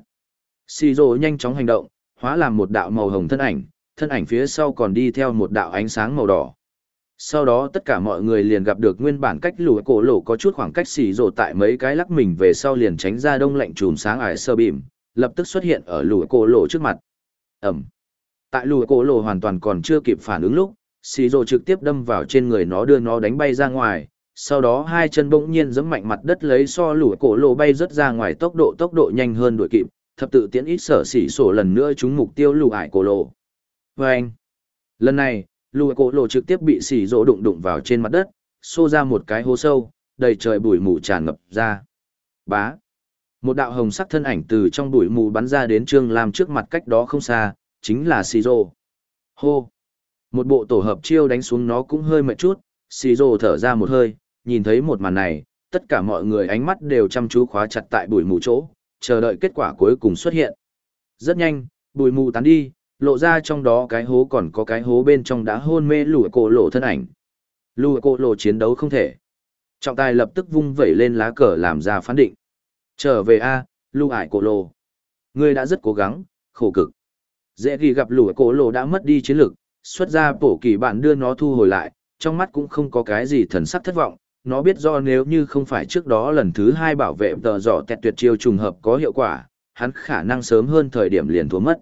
Shizo nhanh chóng hành động, hóa làm một đạo màu hồng thân ảnh, thân ảnh phía sau còn đi theo một đạo ánh sáng màu đỏ. Sau đó tất cả mọi người liền gặp được nguyên bản cách lùi cổ lộ có chút khoảng cách xì rồ tại mấy cái lắc mình về sau liền tránh ra đông lạnh chùm sáng ải sơ bìm, lập tức xuất hiện ở lùi cổ lộ trước mặt. Ẩm. Tại lùi cổ lộ hoàn toàn còn chưa kịp phản ứng lúc, xì rồ trực tiếp đâm vào trên người nó đưa nó đánh bay ra ngoài, sau đó hai chân bỗng nhiên giẫm mạnh mặt đất lấy so lùi cổ lộ bay rất ra ngoài tốc độ tốc độ nhanh hơn đuổi kịp, thập tự tiễn ít sở xỉ sổ lần nữa trúng mục tiêu lùi ải cổ lộ. Và anh. Lần này, lùi cổ lộ trực tiếp bị xỉ rỗ đụng đụng vào trên mặt đất, xô ra một cái hố sâu, đầy trời bụi mù tràn ngập ra. Bá. Một đạo hồng sắc thân ảnh từ trong bụi mù bắn ra đến Trương Lam trước mặt cách đó không xa, chính là Siro. Hô! Một bộ tổ hợp chiêu đánh xuống nó cũng hơi mệt chút, Siro thở ra một hơi, nhìn thấy một màn này, tất cả mọi người ánh mắt đều chăm chú khóa chặt tại bụi mù chỗ, chờ đợi kết quả cuối cùng xuất hiện. Rất nhanh, bụi mù tán đi, lộ ra trong đó cái hố còn có cái hố bên trong đã hôn mê lùi cổ lộ thân ảnh. Lùi cổ lộ chiến đấu không thể. Trọng tài lập tức vung vẩy lên lá cờ làm ra phán định. Trở về A, lùi ải cổ lộ. Ngươi đã rất cố gắng, khổ cực. Dễ ghi gặp lùi cổ lộ đã mất đi chiến lực, xuất ra bổ kỳ bạn đưa nó thu hồi lại, trong mắt cũng không có cái gì thần sắc thất vọng. Nó biết do nếu như không phải trước đó lần thứ hai bảo vệ tờ giỏ tẹt tuyệt chiêu trùng hợp có hiệu quả, hắn khả năng sớm hơn thời điểm liền thua mất.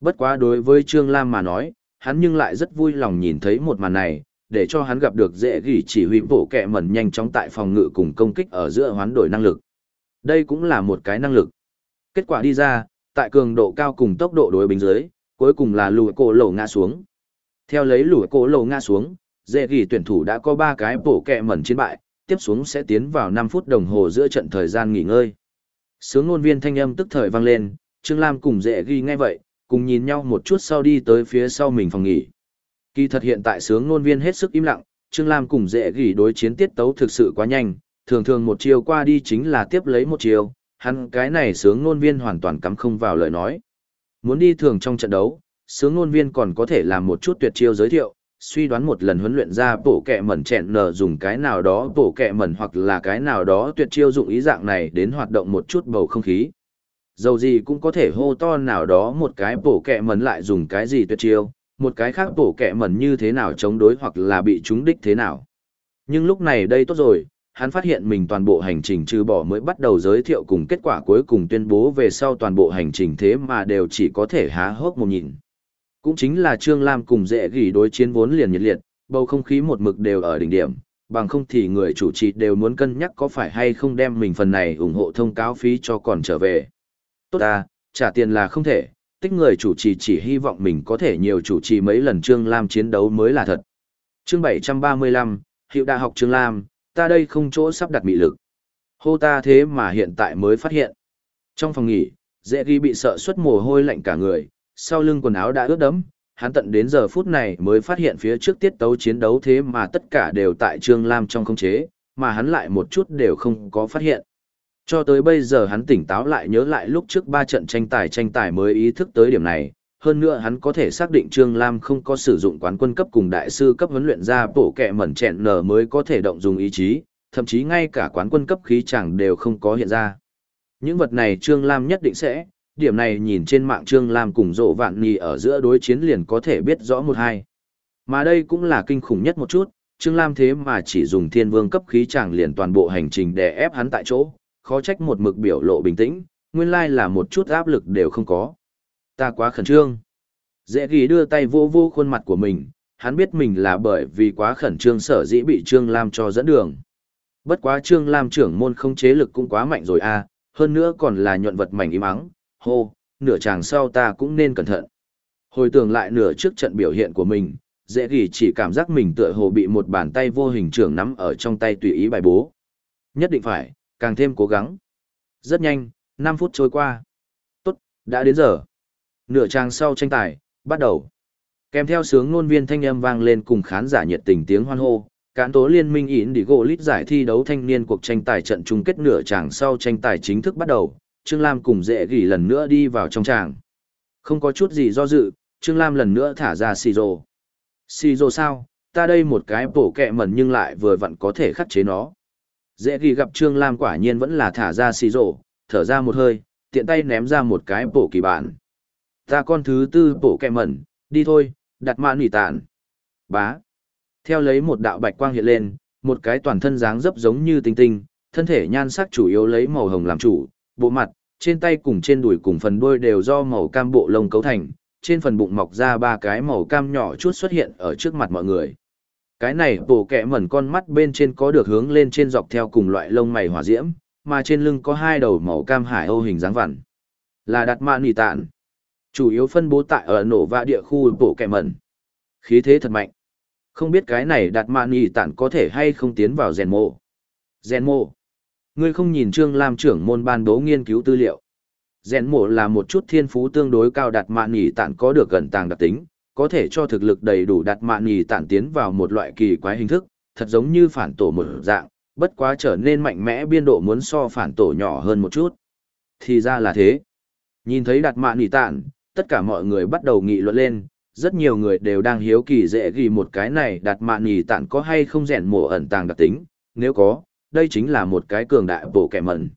Bất quá đối với Trương Lam mà nói, hắn nhưng lại rất vui lòng nhìn thấy một màn này, để cho hắn gặp được dễ gỉ chỉ huy bổ kẹ mẩn nhanh chóng tại phòng ngự cùng công kích ở giữa hoán đổi năng lực. Đây cũng là một cái năng lực. Kết quả đi ra, tại cường độ cao cùng tốc độ đối bình dưới, cuối cùng là lùi cổ lầu ngã xuống. Theo lấy lùi cổ lầu ngã xuống, dễ gỉ tuyển thủ đã có 3 cái bổ kẹ mẩn chiến bại, tiếp xuống sẽ tiến vào 5 phút đồng hồ giữa trận thời gian nghỉ ngơi. Sướng ngôn viên thanh âm tức thời vang lên, Trương Lam cùng dễ ghi ngay vậy, cùng nhìn nhau một chút sau đi tới phía sau mình phòng nghỉ. Kỳ thật hiện tại sướng ngôn viên hết sức im lặng, Trương Lam cùng dễ ghi đối chiến tiết tấu thực sự quá nhanh, thường thường một chiều qua đi chính là tiếp lấy một chiều, hắn cái này sướng ngôn viên hoàn toàn cắm không vào lời nói. Muốn đi thường trong trận đấu, sướng ngôn viên còn có thể làm một chút tuyệt chiêu giới thiệu, suy đoán một lần huấn luyện ra bổ kẹ mẩn chẹn nở dùng cái nào đó bổ kẹ mẩn hoặc là cái nào đó tuyệt chiêu dụng ý dạng này đến hoạt động một chút bầu không khí. Dầu gì cũng có thể hô to nào đó một cái bổ kẹ mẩn lại dùng cái gì tuyệt chiêu, một cái khác bổ kẹ mẩn như thế nào chống đối hoặc là bị trúng đích thế nào. Nhưng lúc này đây tốt rồi, hắn phát hiện mình toàn bộ hành trình trừ bỏ mới bắt đầu giới thiệu cùng kết quả cuối cùng tuyên bố về sau toàn bộ hành trình thế mà đều chỉ có thể há hốc một nhìn. Cũng chính là Trương Lam cùng dễ gỉ đối chiến vốn liền nhiệt liệt, bầu không khí một mực đều ở đỉnh điểm, bằng không thì người chủ trì đều muốn cân nhắc có phải hay không đem mình phần này ủng hộ thông cáo phí cho còn trở về. Tốt ta, trả tiền là không thể, tích người chủ trì chỉ hy vọng mình có thể nhiều chủ trì mấy lần Trương Lam chiến đấu mới là thật. Chương 735, Hiệu Đại học Trương Lam, ta đây không chỗ sắp đặt mị lực. Hô ta thế mà hiện tại mới phát hiện. Trong phòng nghỉ, dễ ghi bị sợ xuất mồ hôi lạnh cả người, sau lưng quần áo đã ướt đẫm, hắn tận đến giờ phút này mới phát hiện phía trước tiết tấu chiến đấu thế mà tất cả đều tại Trương Lam trong khống chế, mà hắn lại một chút đều không có phát hiện. Cho tới bây giờ hắn tỉnh táo lại nhớ lại lúc trước ba trận tranh tài tranh tài mới ý thức tới điểm này, hơn nữa hắn có thể xác định Trương Lam không có sử dụng quán quân cấp cùng đại sư cấp huấn luyện ra bổ kẹ mẩn chẹn nở mới có thể động dùng ý chí, thậm chí ngay cả quán quân cấp khí chẳng đều không có hiện ra. Những vật này Trương Lam nhất định sẽ, điểm này nhìn trên mạng Trương Lam cùng rộ vạn nhì ở giữa đối chiến liền có thể biết rõ một hai. Mà đây cũng là kinh khủng nhất một chút, Trương Lam thế mà chỉ dùng thiên vương cấp khí chàng liền toàn bộ hành trình để ép hắn tại chỗ, khó trách một mực biểu lộ bình tĩnh, nguyên lai là một chút áp lực đều không có. Ta quá khẩn trương. Dễ ghi đưa tay vô vô khuôn mặt của mình, hắn biết mình là bởi vì quá khẩn trương sở dĩ bị Trương Lam cho dẫn đường. Bất quá Trương Lam trưởng môn không chế lực cũng quá mạnh rồi à, hơn nữa còn là nhuận vật mảnh im ắng, hô, nửa chàng sau ta cũng nên cẩn thận. Hồi tưởng lại nửa trước trận biểu hiện của mình, dễ gỉ chỉ cảm giác mình tựa hồ bị một bàn tay vô hình trưởng nắm ở trong tay tùy ý bài bố. Nhất định phải, càng thêm cố gắng. Rất nhanh, 5 phút trôi qua. Tốt, đã đến giờ. Nửa trang sau tranh tài, bắt đầu. Kèm theo sướng ngôn viên thanh âm vang lên cùng khán giả nhiệt tình tiếng hoan hô, cán tố liên minh ỉn đi gỗ lít giải thi đấu thanh niên cuộc tranh tài trận chung kết nửa tràng sau tranh tài chính thức bắt đầu, Trương Lam cùng dễ gỉ lần nữa đi vào trong tràng. Không có chút gì do dự, Trương Lam lần nữa thả ra xì rồ. Xì rồ sao, ta đây một cái bổ kẹ mẩn nhưng lại vừa vặn có thể khắc chế nó. Dễ ghi gặp Trương Lam quả nhiên vẫn là thả ra xì rồ, thở ra một hơi, tiện tay ném ra một cái bổ kỳ bản. Ta con thứ tư bổ kẹ mẩn, đi thôi, đặt mạn nỉ tản. Bá. Theo lấy một đạo bạch quang hiện lên, một cái toàn thân dáng dấp giống như tinh tinh, thân thể nhan sắc chủ yếu lấy màu hồng làm chủ, bộ mặt, trên tay cùng trên đùi cùng phần đuôi đều do màu cam bộ lông cấu thành, trên phần bụng mọc ra ba cái màu cam nhỏ chút xuất hiện ở trước mặt mọi người. Cái này bổ kẹ mẩn con mắt bên trên có được hướng lên trên dọc theo cùng loại lông mày hỏa diễm, mà trên lưng có hai đầu màu cam hải âu hình dáng vằn. Là đặt mạn nỉ tạn. Chủ yếu phân bố tại ở nổ vạ địa khu bổ kẹ mẩn. Khí thế thật mạnh. Không biết cái này đặt mạn nỉ tạn có thể hay không tiến vào rèn mộ. Rèn mộ. Ngươi không nhìn Trương Lam trưởng môn ban bố nghiên cứu tư liệu. Rèn mộ là một chút thiên phú tương đối cao đặt mạn nỉ tản có được gần tàng đặc tính, có thể cho thực lực đầy đủ đặt mạn nỉ tản tiến vào một loại kỳ quái hình thức, thật giống như phản tổ một dạng, bất quá trở nên mạnh mẽ biên độ muốn so phản tổ nhỏ hơn một chút. Thì ra là thế. Nhìn thấy đặt mạn nỉ tản, tất cả mọi người bắt đầu nghị luận lên, rất nhiều người đều đang hiếu kỳ dễ ghi một cái này đặt mạn nỉ tản có hay không rèn mộ ẩn tàng đặc tính, nếu có, đây chính là một cái cường đại bổ kẻ mẩn.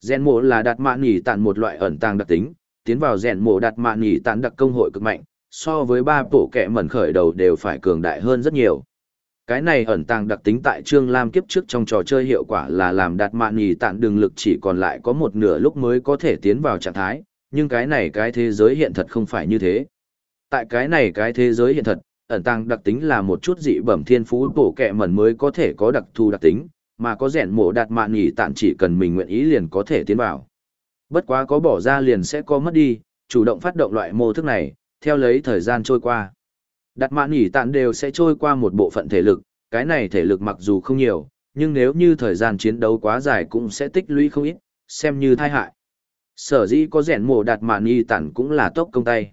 Rèn mộ là đặt mạn nỉ tạn một loại ẩn tàng đặc tính, tiến vào rèn mộ đặt mạn nỉ tạn đặc công hội cực mạnh, so với ba bổ kẻ mẩn khởi đầu đều phải cường đại hơn rất nhiều. Cái này ẩn tàng đặc tính tại Trương Lam kiếp trước trong trò chơi hiệu quả là làm đặt mạn nhì tạn đường lực chỉ còn lại có một nửa lúc mới có thể tiến vào trạng thái, nhưng cái này cái thế giới hiện thật không phải như thế. Tại cái này cái thế giới hiện thật, ẩn tăng đặc tính là một chút dị bẩm thiên phú bổ kẹ mẩn mới có thể có đặc thù đặc tính, mà có rèn mổ đạt mạn nhỉ tạn chỉ cần mình nguyện ý liền có thể tiến vào. Bất quá có bỏ ra liền sẽ có mất đi, chủ động phát động loại mô thức này, theo lấy thời gian trôi qua. Đặt mạn nhỉ tạn đều sẽ trôi qua một bộ phận thể lực, cái này thể lực mặc dù không nhiều, nhưng nếu như thời gian chiến đấu quá dài cũng sẽ tích lũy không ít, xem như thai hại. Sở dĩ có rèn mổ đạt mạn nhỉ tạn cũng là tốc công tay.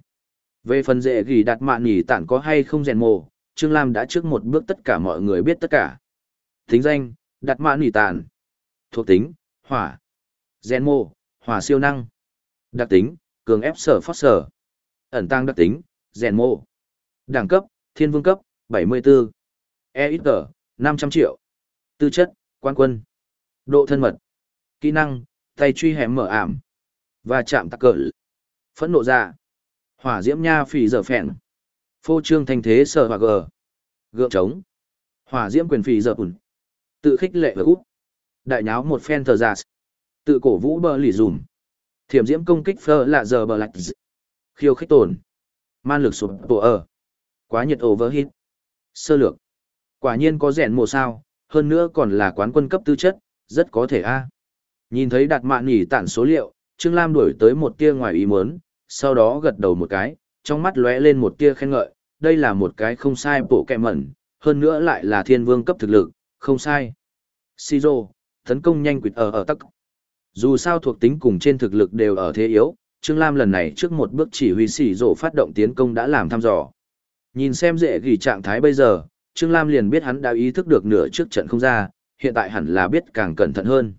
Về phần dễ ghi đặt mạn nhỉ tạn có hay không rèn mổ, Trương Lam đã trước một bước tất cả mọi người biết tất cả. Tính danh, đặt mạn nỉ tàn Thuộc tính, hỏa. gen mô hỏa siêu năng. Đặc tính, cường ép sở phát sở. Ẩn tăng đặc tính, rèn mô Đẳng cấp, thiên vương cấp, 74. E ít tờ, 500 triệu. Tư chất, quan quân. Độ thân mật. Kỹ năng, tay truy hẻm mở ảm. Và chạm tắc cỡ. Phẫn nộ ra. Hỏa diễm nha phỉ dở phèn. Phô trương thành thế sở và gờ. Gượng trống. Hỏa diễm quyền phỉ dở ủn. Tự khích lệ và út. Đại nháo một phen thờ giả. Tự cổ vũ bờ lì dùm. Thiểm diễm công kích phơ lạ giờ bờ lạch Khiêu khích tổn. Man lực sụp tổ ở. Quá nhiệt overheat. Sơ lược. Quả nhiên có rèn mùa sao, hơn nữa còn là quán quân cấp tư chất, rất có thể a. Nhìn thấy đặt mạn nhỉ tản số liệu, Trương Lam đổi tới một tia ngoài ý muốn, sau đó gật đầu một cái, trong mắt lóe lên một tia khen ngợi, đây là một cái không sai bộ kẹ mẩn, hơn nữa lại là thiên vương cấp thực lực, không sai. Siro, tấn công nhanh quỵt ở ở tắc. Dù sao thuộc tính cùng trên thực lực đều ở thế yếu, Trương Lam lần này trước một bước chỉ huy Shizuo phát động tiến công đã làm thăm dò. Nhìn xem dễ ghi trạng thái bây giờ, Trương Lam liền biết hắn đã ý thức được nửa trước trận không ra, hiện tại hẳn là biết càng cẩn thận hơn.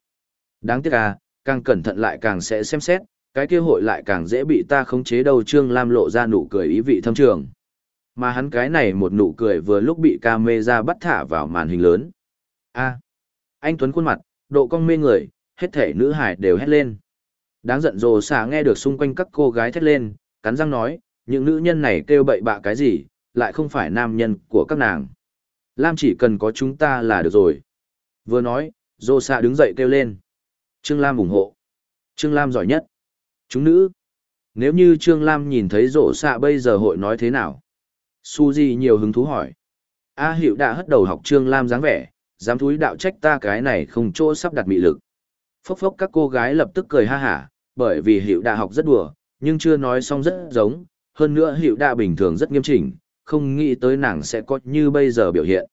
Đáng tiếc à, càng cẩn thận lại càng sẽ xem xét, cái kia hội lại càng dễ bị ta khống chế đầu Trương Lam lộ ra nụ cười ý vị thâm trường. Mà hắn cái này một nụ cười vừa lúc bị camera bắt thả vào màn hình lớn a anh Tuấn khuôn mặt, độ cong mê người, hết thể nữ hải đều hét lên. Đáng giận rồ xả nghe được xung quanh các cô gái thét lên, cắn răng nói, những nữ nhân này kêu bậy bạ cái gì, lại không phải nam nhân của các nàng. Lam chỉ cần có chúng ta là được rồi. Vừa nói, rồ xả đứng dậy kêu lên. Trương Lam ủng hộ. Trương Lam giỏi nhất. Chúng nữ. Nếu như Trương Lam nhìn thấy rổ xạ bây giờ hội nói thế nào? Su Di nhiều hứng thú hỏi. A Hiệu đã hất đầu học Trương Lam dáng vẻ, dám thúi đạo trách ta cái này không chỗ sắp đặt mị lực. Phốc phốc các cô gái lập tức cười ha hả, bởi vì Hiệu đã học rất đùa, nhưng chưa nói xong rất giống, hơn nữa Hiệu đã bình thường rất nghiêm chỉnh, không nghĩ tới nàng sẽ có như bây giờ biểu hiện.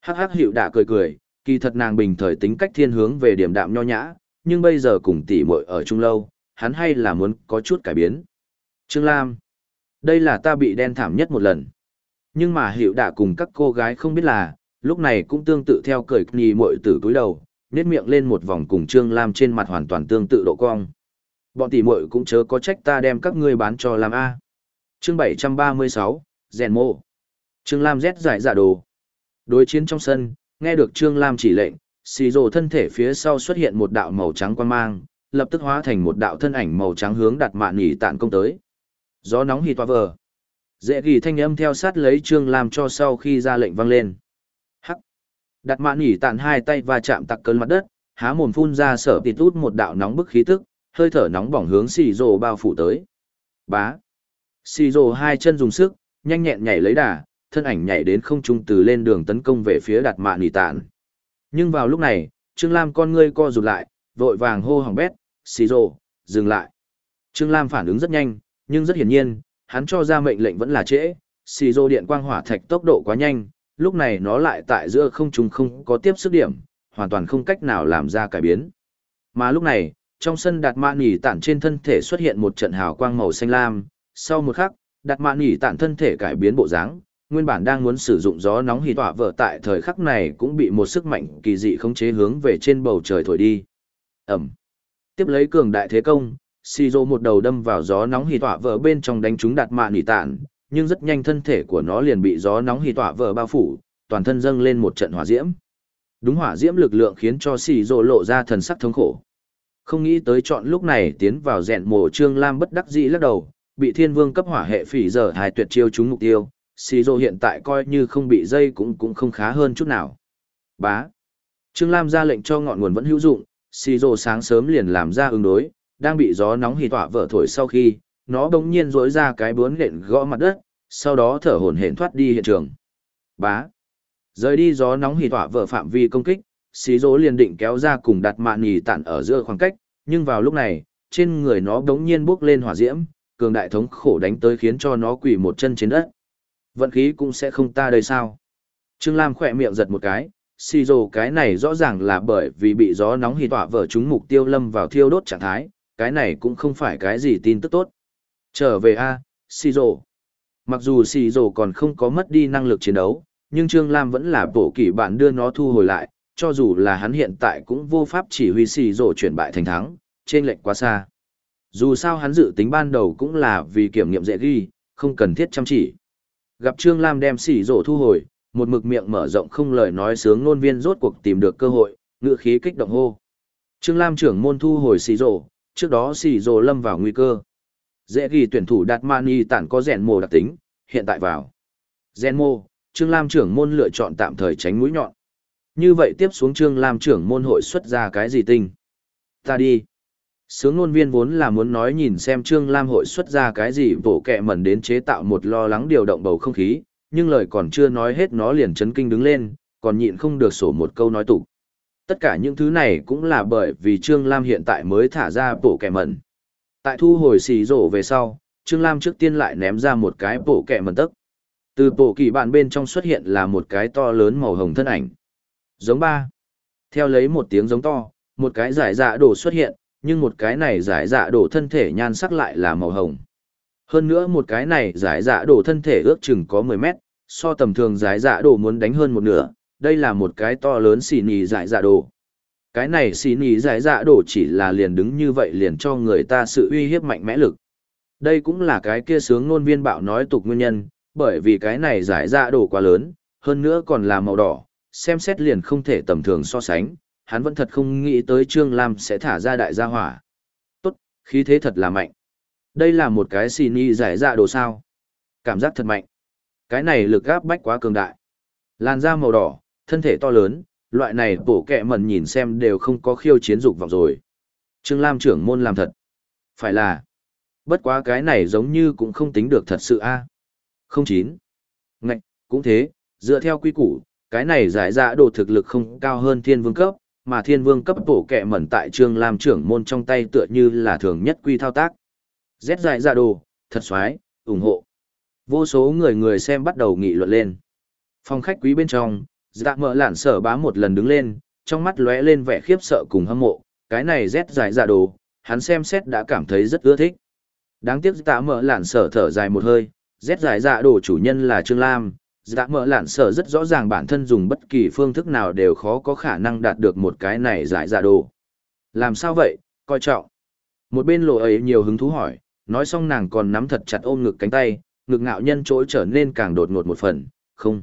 Hắc hắc Hiệu đã cười cười, kỳ thật nàng bình thời tính cách thiên hướng về điểm đạm nho nhã, nhưng bây giờ cùng tỷ muội ở chung lâu, hắn hay là muốn có chút cải biến. Trương Lam, đây là ta bị đen thảm nhất một lần. Nhưng mà Hiệu đã cùng các cô gái không biết là, lúc này cũng tương tự theo cười nhì mội tử túi đầu, nét miệng lên một vòng cùng Trương Lam trên mặt hoàn toàn tương tự độ cong. Bọn tỷ muội cũng chớ có trách ta đem các ngươi bán cho làm A. Chương 736, Rèn mô. Trương Lam rét giải giả dạ đồ. Đối chiến trong sân, nghe được Trương Lam chỉ lệnh, xì rồ thân thể phía sau xuất hiện một đạo màu trắng quan mang, lập tức hóa thành một đạo thân ảnh màu trắng hướng đặt mạn nhỉ tạn công tới. Gió nóng hì toa vờ. Dễ ghi thanh âm theo sát lấy Trương Lam cho sau khi ra lệnh vang lên. Đặt mạn nhỉ tàn hai tay và chạm tặc cơn mặt đất, há mồm phun ra sở tịt út một đạo nóng bức khí tức, hơi thở nóng bỏng hướng xì rồ bao phủ tới. Bá. Xì rồ hai chân dùng sức, nhanh nhẹn nhảy lấy đà, thân ảnh nhảy đến không trung từ lên đường tấn công về phía đặt mạn nhỉ tàn. Nhưng vào lúc này, Trương Lam con ngươi co rụt lại, vội vàng hô hỏng bét, xì rồ, dừng lại. Trương Lam phản ứng rất nhanh, nhưng rất hiển nhiên, hắn cho ra mệnh lệnh vẫn là trễ, xì rồ điện quang hỏa thạch tốc độ quá nhanh, lúc này nó lại tại giữa không trung không có tiếp sức điểm, hoàn toàn không cách nào làm ra cải biến. Mà lúc này, trong sân đạt mạ nỉ tản trên thân thể xuất hiện một trận hào quang màu xanh lam, sau một khắc, đạt mạ nỉ tản thân thể cải biến bộ dáng, nguyên bản đang muốn sử dụng gió nóng hì tỏa vợ tại thời khắc này cũng bị một sức mạnh kỳ dị khống chế hướng về trên bầu trời thổi đi. Ẩm. Tiếp lấy cường đại thế công, Shizo một đầu đâm vào gió nóng hì tỏa vợ bên trong đánh trúng đạt mạ nỉ tản, nhưng rất nhanh thân thể của nó liền bị gió nóng hì tỏa vờ bao phủ, toàn thân dâng lên một trận hỏa diễm. Đúng hỏa diễm lực lượng khiến cho xì rồ lộ ra thần sắc thống khổ. Không nghĩ tới chọn lúc này tiến vào rèn mồ trương lam bất đắc dĩ lắc đầu, bị thiên vương cấp hỏa hệ phỉ giờ hài tuyệt chiêu trúng mục tiêu, xì rồ hiện tại coi như không bị dây cũng cũng không khá hơn chút nào. Bá. Trương Lam ra lệnh cho ngọn nguồn vẫn hữu dụng, xì rồ sáng sớm liền làm ra ứng đối, đang bị gió nóng hì tỏa vỡ thổi sau khi, nó bỗng nhiên rỗi ra cái bướn lện gõ mặt đất, sau đó thở hổn hển thoát đi hiện trường. Bá. Rời đi gió nóng hỉ tỏa vỡ phạm vi công kích, xí dỗ liền định kéo ra cùng đặt mạn nhì tản ở giữa khoảng cách, nhưng vào lúc này, trên người nó đống nhiên bốc lên hỏa diễm, cường đại thống khổ đánh tới khiến cho nó quỳ một chân trên đất. Vận khí cũng sẽ không ta đây sao? Trương Lam khỏe miệng giật một cái, xì dồ cái này rõ ràng là bởi vì bị gió nóng hì tỏa vỡ chúng mục tiêu lâm vào thiêu đốt trạng thái, cái này cũng không phải cái gì tin tức tốt. Trở về A, xì dồ. Mặc dù xì rổ còn không có mất đi năng lực chiến đấu, nhưng Trương Lam vẫn là bổ kỷ bạn đưa nó thu hồi lại, cho dù là hắn hiện tại cũng vô pháp chỉ huy xì rổ chuyển bại thành thắng, trên lệnh quá xa. Dù sao hắn dự tính ban đầu cũng là vì kiểm nghiệm dễ ghi, không cần thiết chăm chỉ. Gặp Trương Lam đem xì rổ thu hồi, một mực miệng mở rộng không lời nói sướng ngôn viên rốt cuộc tìm được cơ hội, ngựa khí kích động hô. Trương Lam trưởng môn thu hồi xì rổ, trước đó xì rổ lâm vào nguy cơ. Dễ ghi tuyển thủ đạt mani tản có rèn mồ đặc tính, hiện tại vào. Rèn mô, Trương Lam trưởng môn lựa chọn tạm thời tránh mũi nhọn. Như vậy tiếp xuống Trương Lam trưởng môn hội xuất ra cái gì tinh? Ta đi. Sướng ngôn viên vốn là muốn nói nhìn xem Trương Lam hội xuất ra cái gì bổ kẹ mẩn đến chế tạo một lo lắng điều động bầu không khí, nhưng lời còn chưa nói hết nó liền chấn kinh đứng lên, còn nhịn không được sổ một câu nói tục. Tất cả những thứ này cũng là bởi vì Trương Lam hiện tại mới thả ra bổ kẹ mẩn. Tại thu hồi xì rổ về sau, Trương Lam trước tiên lại ném ra một cái bổ kẹ mần tấc. Từ bộ kỳ bạn bên trong xuất hiện là một cái to lớn màu hồng thân ảnh. Giống ba. Theo lấy một tiếng giống to, một cái giải dạ đổ xuất hiện, nhưng một cái này giải dạ đổ thân thể nhan sắc lại là màu hồng. Hơn nữa một cái này giải dạ đổ thân thể ước chừng có 10 mét, so tầm thường giải dạ đổ muốn đánh hơn một nửa, đây là một cái to lớn xì nì giải dạ đổ. Cái này xì nỉ giải dạ đổ chỉ là liền đứng như vậy liền cho người ta sự uy hiếp mạnh mẽ lực. Đây cũng là cái kia sướng ngôn viên bạo nói tục nguyên nhân, bởi vì cái này giải dạ đổ quá lớn, hơn nữa còn là màu đỏ, xem xét liền không thể tầm thường so sánh, hắn vẫn thật không nghĩ tới Trương Lam sẽ thả ra đại gia hỏa. Tốt, khí thế thật là mạnh. Đây là một cái xì nỉ giải dạ đồ sao. Cảm giác thật mạnh. Cái này lực gáp bách quá cường đại. Làn da màu đỏ, thân thể to lớn, loại này bổ kẹ mẩn nhìn xem đều không có khiêu chiến dục vọng rồi. Trương Lam trưởng môn làm thật. Phải là. Bất quá cái này giống như cũng không tính được thật sự a không chín Ngạch, cũng thế, dựa theo quy củ, cái này giải dạ đồ thực lực không cao hơn thiên vương cấp, mà thiên vương cấp bổ kẹ mẩn tại trương Lam trưởng môn trong tay tựa như là thường nhất quy thao tác. Z giải dạ đồ, thật xoái, ủng hộ. Vô số người người xem bắt đầu nghị luận lên. Phòng khách quý bên trong, dạ mở lản sở bá một lần đứng lên, trong mắt lóe lên vẻ khiếp sợ cùng hâm mộ, cái này rét giải dạ đồ, hắn xem xét đã cảm thấy rất ưa thích. Đáng tiếc tạ mở lản sở thở dài một hơi, rét giải dạ đồ chủ nhân là Trương Lam, dạ mở lản sở rất rõ ràng bản thân dùng bất kỳ phương thức nào đều khó có khả năng đạt được một cái này giải dạ đồ. Làm sao vậy, coi trọng. Một bên lộ ấy nhiều hứng thú hỏi, nói xong nàng còn nắm thật chặt ôm ngực cánh tay, ngực ngạo nhân trỗi trở nên càng đột ngột một phần, không.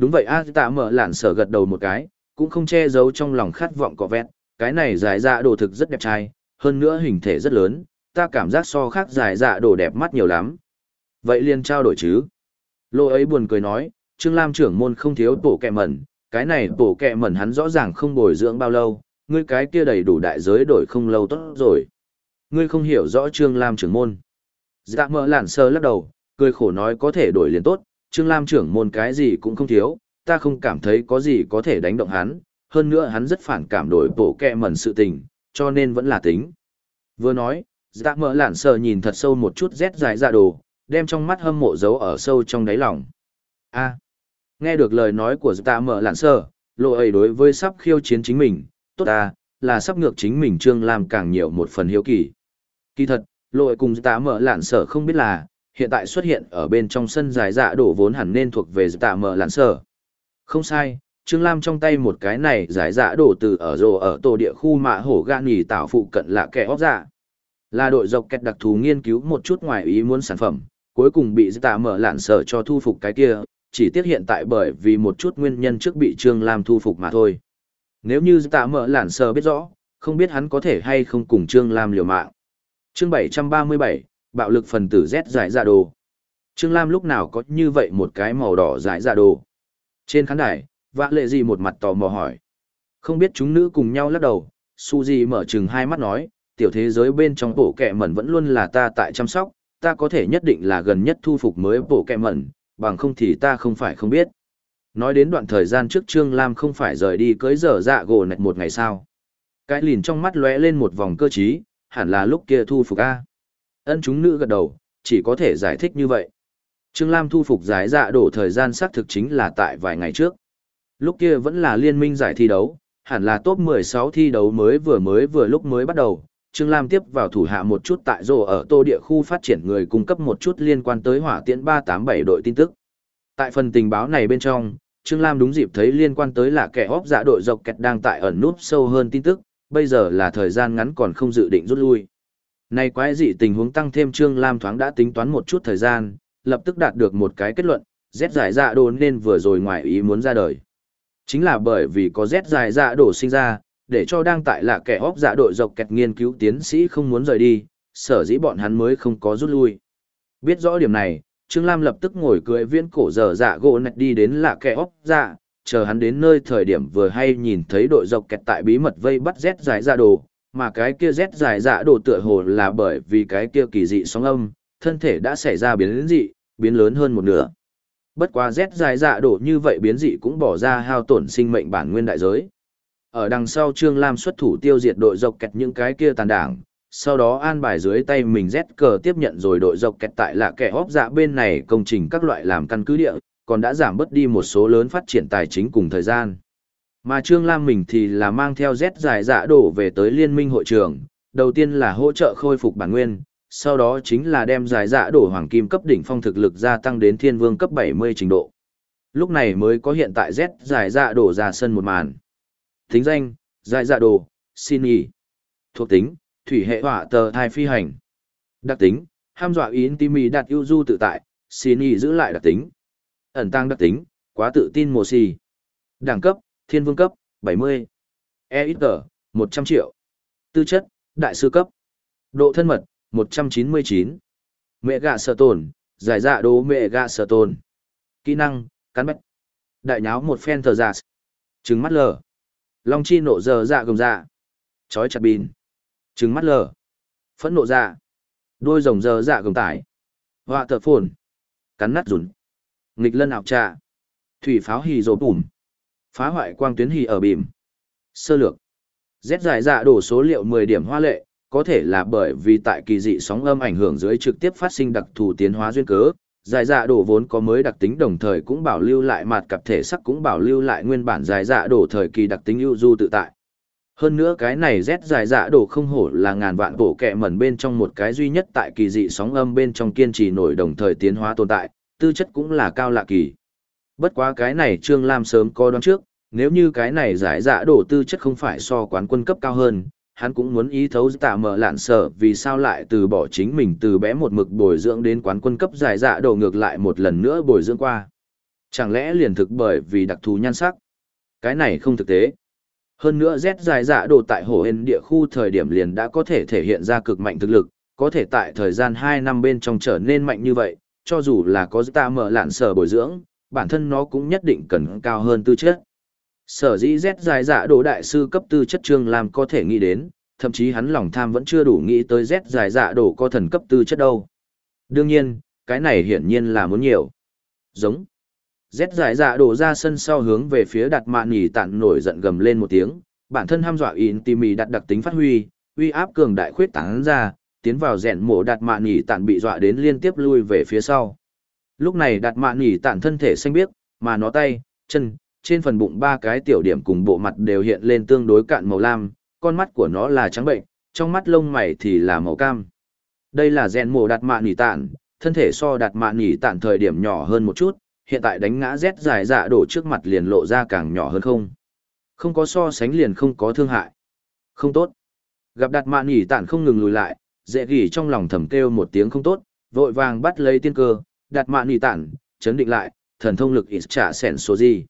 Đúng vậy a tạ mở lạn sở gật đầu một cái, cũng không che giấu trong lòng khát vọng cọ vẹn, cái này giải dạ đồ thực rất đẹp trai, hơn nữa hình thể rất lớn, ta cảm giác so khác giải dạ đồ đẹp mắt nhiều lắm, Vậy liền trao đổi chứ. Lô ấy buồn cười nói, Trương Lam trưởng môn không thiếu tổ kẹ mẩn, cái này tổ kẹ mẩn hắn rõ ràng không bồi dưỡng bao lâu, ngươi cái kia đầy đủ đại giới đổi không lâu tốt rồi. Ngươi không hiểu rõ Trương Lam trưởng môn. Dạ mỡ lản sơ lắc đầu, cười khổ nói có thể đổi liền tốt, Trương Lam trưởng môn cái gì cũng không thiếu, ta không cảm thấy có gì có thể đánh động hắn, hơn nữa hắn rất phản cảm đổi bổ kẹ mẩn sự tình, cho nên vẫn là tính. Vừa nói, dạ Mỡ lản sờ nhìn thật sâu một chút rét dài dạ đồ, đem trong mắt hâm mộ giấu ở sâu trong đáy lòng. A. nghe được lời nói của dạ tạ Mỡ lạn sờ, lộ ấy đối với sắp khiêu chiến chính mình, tốt à, là sắp ngược chính mình trương Lam càng nhiều một phần hiếu kỳ. Kỳ thật, lộ ấy cùng dạ tạ Mỡ lạn sờ không biết là, hiện tại xuất hiện ở bên trong sân dài dạ đổ vốn hẳn nên thuộc về dạ tạ mở lạn sở. Không sai, Trương Lam trong tay một cái này giải dạ đổ từ ở rồ ở tổ địa khu mạ hổ gan nghỉ tạo phụ cận là kẻ óc dạ. Là đội dọc kẹt đặc thù nghiên cứu một chút ngoài ý muốn sản phẩm, cuối cùng bị dạ tạ mở lạn sở cho thu phục cái kia, chỉ tiếc hiện tại bởi vì một chút nguyên nhân trước bị Trương Lam thu phục mà thôi. Nếu như dạ tạ mở lạn sở biết rõ, không biết hắn có thể hay không cùng Trương Lam liều mạng. Chương 737, bạo lực phần tử Z giải ra đồ. Trương Lam lúc nào có như vậy một cái màu đỏ giải ra đồ. Trên khán đài, vã lệ gì một mặt tò mò hỏi. Không biết chúng nữ cùng nhau lắc đầu, Su Di mở chừng hai mắt nói, tiểu thế giới bên trong bộ kẹ mẩn vẫn luôn là ta tại chăm sóc, ta có thể nhất định là gần nhất thu phục mới bộ kẹ mẩn, bằng không thì ta không phải không biết. Nói đến đoạn thời gian trước Trương Lam không phải rời đi cưới giờ dạ gồ nạch một ngày sao. Cái lìn trong mắt lóe lên một vòng cơ trí, hẳn là lúc kia thu phục A. Ân chúng nữ gật đầu, chỉ có thể giải thích như vậy. Trương Lam thu phục giải dạ đổ thời gian xác thực chính là tại vài ngày trước. Lúc kia vẫn là liên minh giải thi đấu, hẳn là top 16 thi đấu mới vừa mới vừa lúc mới bắt đầu. Trương Lam tiếp vào thủ hạ một chút tại rổ ở tô địa khu phát triển người cung cấp một chút liên quan tới hỏa tiễn 387 đội tin tức. Tại phần tình báo này bên trong, Trương Lam đúng dịp thấy liên quan tới là kẻ hóp dạ đội dọc kẹt đang tại ẩn núp sâu hơn tin tức, bây giờ là thời gian ngắn còn không dự định rút lui. Này quái dị tình huống tăng thêm Trương Lam thoáng đã tính toán một chút thời gian, lập tức đạt được một cái kết luận, Z giải dạ đồ nên vừa rồi ngoài ý muốn ra đời. Chính là bởi vì có Z giải dạ đồ sinh ra, để cho đang tại là kẻ hóc dạ đội dọc kẹt nghiên cứu tiến sĩ không muốn rời đi, sở dĩ bọn hắn mới không có rút lui. Biết rõ điểm này, Trương Lam lập tức ngồi cưỡi viễn cổ dở dạ gỗ nạch đi đến là kẻ hóc dạ, chờ hắn đến nơi thời điểm vừa hay nhìn thấy đội dọc kẹt tại bí mật vây bắt Z giải dạ đồ, mà cái kia rét dài dạ đổ tựa hồ là bởi vì cái kia kỳ dị sóng âm, thân thể đã xảy ra biến dị, biến lớn hơn một nửa. Bất quá rét dài dạ đổ như vậy biến dị cũng bỏ ra hao tổn sinh mệnh bản nguyên đại giới. Ở đằng sau Trương Lam xuất thủ tiêu diệt đội dọc kẹt những cái kia tàn đảng, sau đó an bài dưới tay mình rét cờ tiếp nhận rồi đội dọc kẹt tại là kẻ hóp dạ bên này công trình các loại làm căn cứ địa, còn đã giảm bớt đi một số lớn phát triển tài chính cùng thời gian. Mà Trương Lam mình thì là mang theo Z dài dạ đổ về tới liên minh hội trường, đầu tiên là hỗ trợ khôi phục bản nguyên, sau đó chính là đem dài dạ đổ hoàng kim cấp đỉnh phong thực lực gia tăng đến thiên vương cấp 70 trình độ. Lúc này mới có hiện tại Z dài dạ đổ ra sân một màn. tính danh, dài dạ đổ, xin ý. Thuộc tính, thủy hệ hỏa tờ thai phi hành. Đặc tính, ham dọa yến tim đạt đặt ưu du tự tại, xin ý giữ lại đặc tính. Ẩn tăng đặc tính, quá tự tin mồ xì. Đẳng cấp, thiên vương cấp, 70. EXG, 100 triệu. Tư chất, đại sư cấp. Độ thân mật, 199. Mẹ gạ sở tồn, giải dạ đố mẹ gạ sở tồn. Kỹ năng, cắn bách. Đại nháo một phen thờ giả. Trứng mắt lờ. Long chi nộ giờ dạ gồng dạ. Chói chặt bìn. Trứng mắt lờ. Phẫn nộ dạ. Đôi rồng giờ dạ gồng tải. Họa tờ phồn. Cắn nát rùn. Nghịch lân ảo trà. Thủy pháo hì rổ bùm. Phá hoại quang tuyến hì ở bìm. Sơ lược. Z giải dạ đổ số liệu 10 điểm hoa lệ, có thể là bởi vì tại kỳ dị sóng âm ảnh hưởng dưới trực tiếp phát sinh đặc thù tiến hóa duyên cớ. Giải dạ đổ vốn có mới đặc tính đồng thời cũng bảo lưu lại mặt cặp thể sắc cũng bảo lưu lại nguyên bản giải dạ đổ thời kỳ đặc tính ưu du tự tại. Hơn nữa cái này Z giải dạ đổ không hổ là ngàn vạn bổ kẹ mẩn bên trong một cái duy nhất tại kỳ dị sóng âm bên trong kiên trì nổi đồng thời tiến hóa tồn tại, tư chất cũng là cao lạ kỳ. Bất quá cái này Trương Lam sớm có đoán trước, nếu như cái này giải dạ đổ tư chất không phải so quán quân cấp cao hơn, hắn cũng muốn ý thấu tạ mở lạn sở vì sao lại từ bỏ chính mình từ bé một mực bồi dưỡng đến quán quân cấp giải dạ đổ ngược lại một lần nữa bồi dưỡng qua. Chẳng lẽ liền thực bởi vì đặc thù nhan sắc? Cái này không thực tế. Hơn nữa Z giải dạ đổ tại hồ hên địa khu thời điểm liền đã có thể thể hiện ra cực mạnh thực lực, có thể tại thời gian 2 năm bên trong trở nên mạnh như vậy, cho dù là có tạ mở lạn sở bồi dưỡng, bản thân nó cũng nhất định cần cao hơn tư chất. Sở dĩ Z dài dạ đồ đại sư cấp tư chất trương lam có thể nghĩ đến, thậm chí hắn lòng tham vẫn chưa đủ nghĩ tới Z dài dạ đồ có thần cấp tư chất đâu. Đương nhiên, cái này hiển nhiên là muốn nhiều. Giống. Z dài dạ đổ ra sân sau hướng về phía đặt mạn nhỉ tản nổi giận gầm lên một tiếng, bản thân ham dọa in tỉ mỉ đặt đặc tính phát huy, uy áp cường đại khuyết tán ra, tiến vào rèn mổ đặt mạn nhỉ tản bị dọa đến liên tiếp lui về phía sau. Lúc này đạt mạn nhỉ tản thân thể xanh biếc, mà nó tay, chân, trên phần bụng ba cái tiểu điểm cùng bộ mặt đều hiện lên tương đối cạn màu lam, con mắt của nó là trắng bệnh, trong mắt lông mày thì là màu cam. Đây là rèn mồ đạt mạn nỉ tản, thân thể so đạt mạn nỉ tản thời điểm nhỏ hơn một chút, hiện tại đánh ngã rét dài dạ đổ trước mặt liền lộ ra càng nhỏ hơn không. Không có so sánh liền không có thương hại. Không tốt. Gặp đạt mạn nỉ tản không ngừng lùi lại, dễ gỉ trong lòng thầm kêu một tiếng không tốt, vội vàng bắt lấy tiên cơ, đặt mạn nỉ tản, chấn định lại, thần thông lực ít trả sẻn số gì.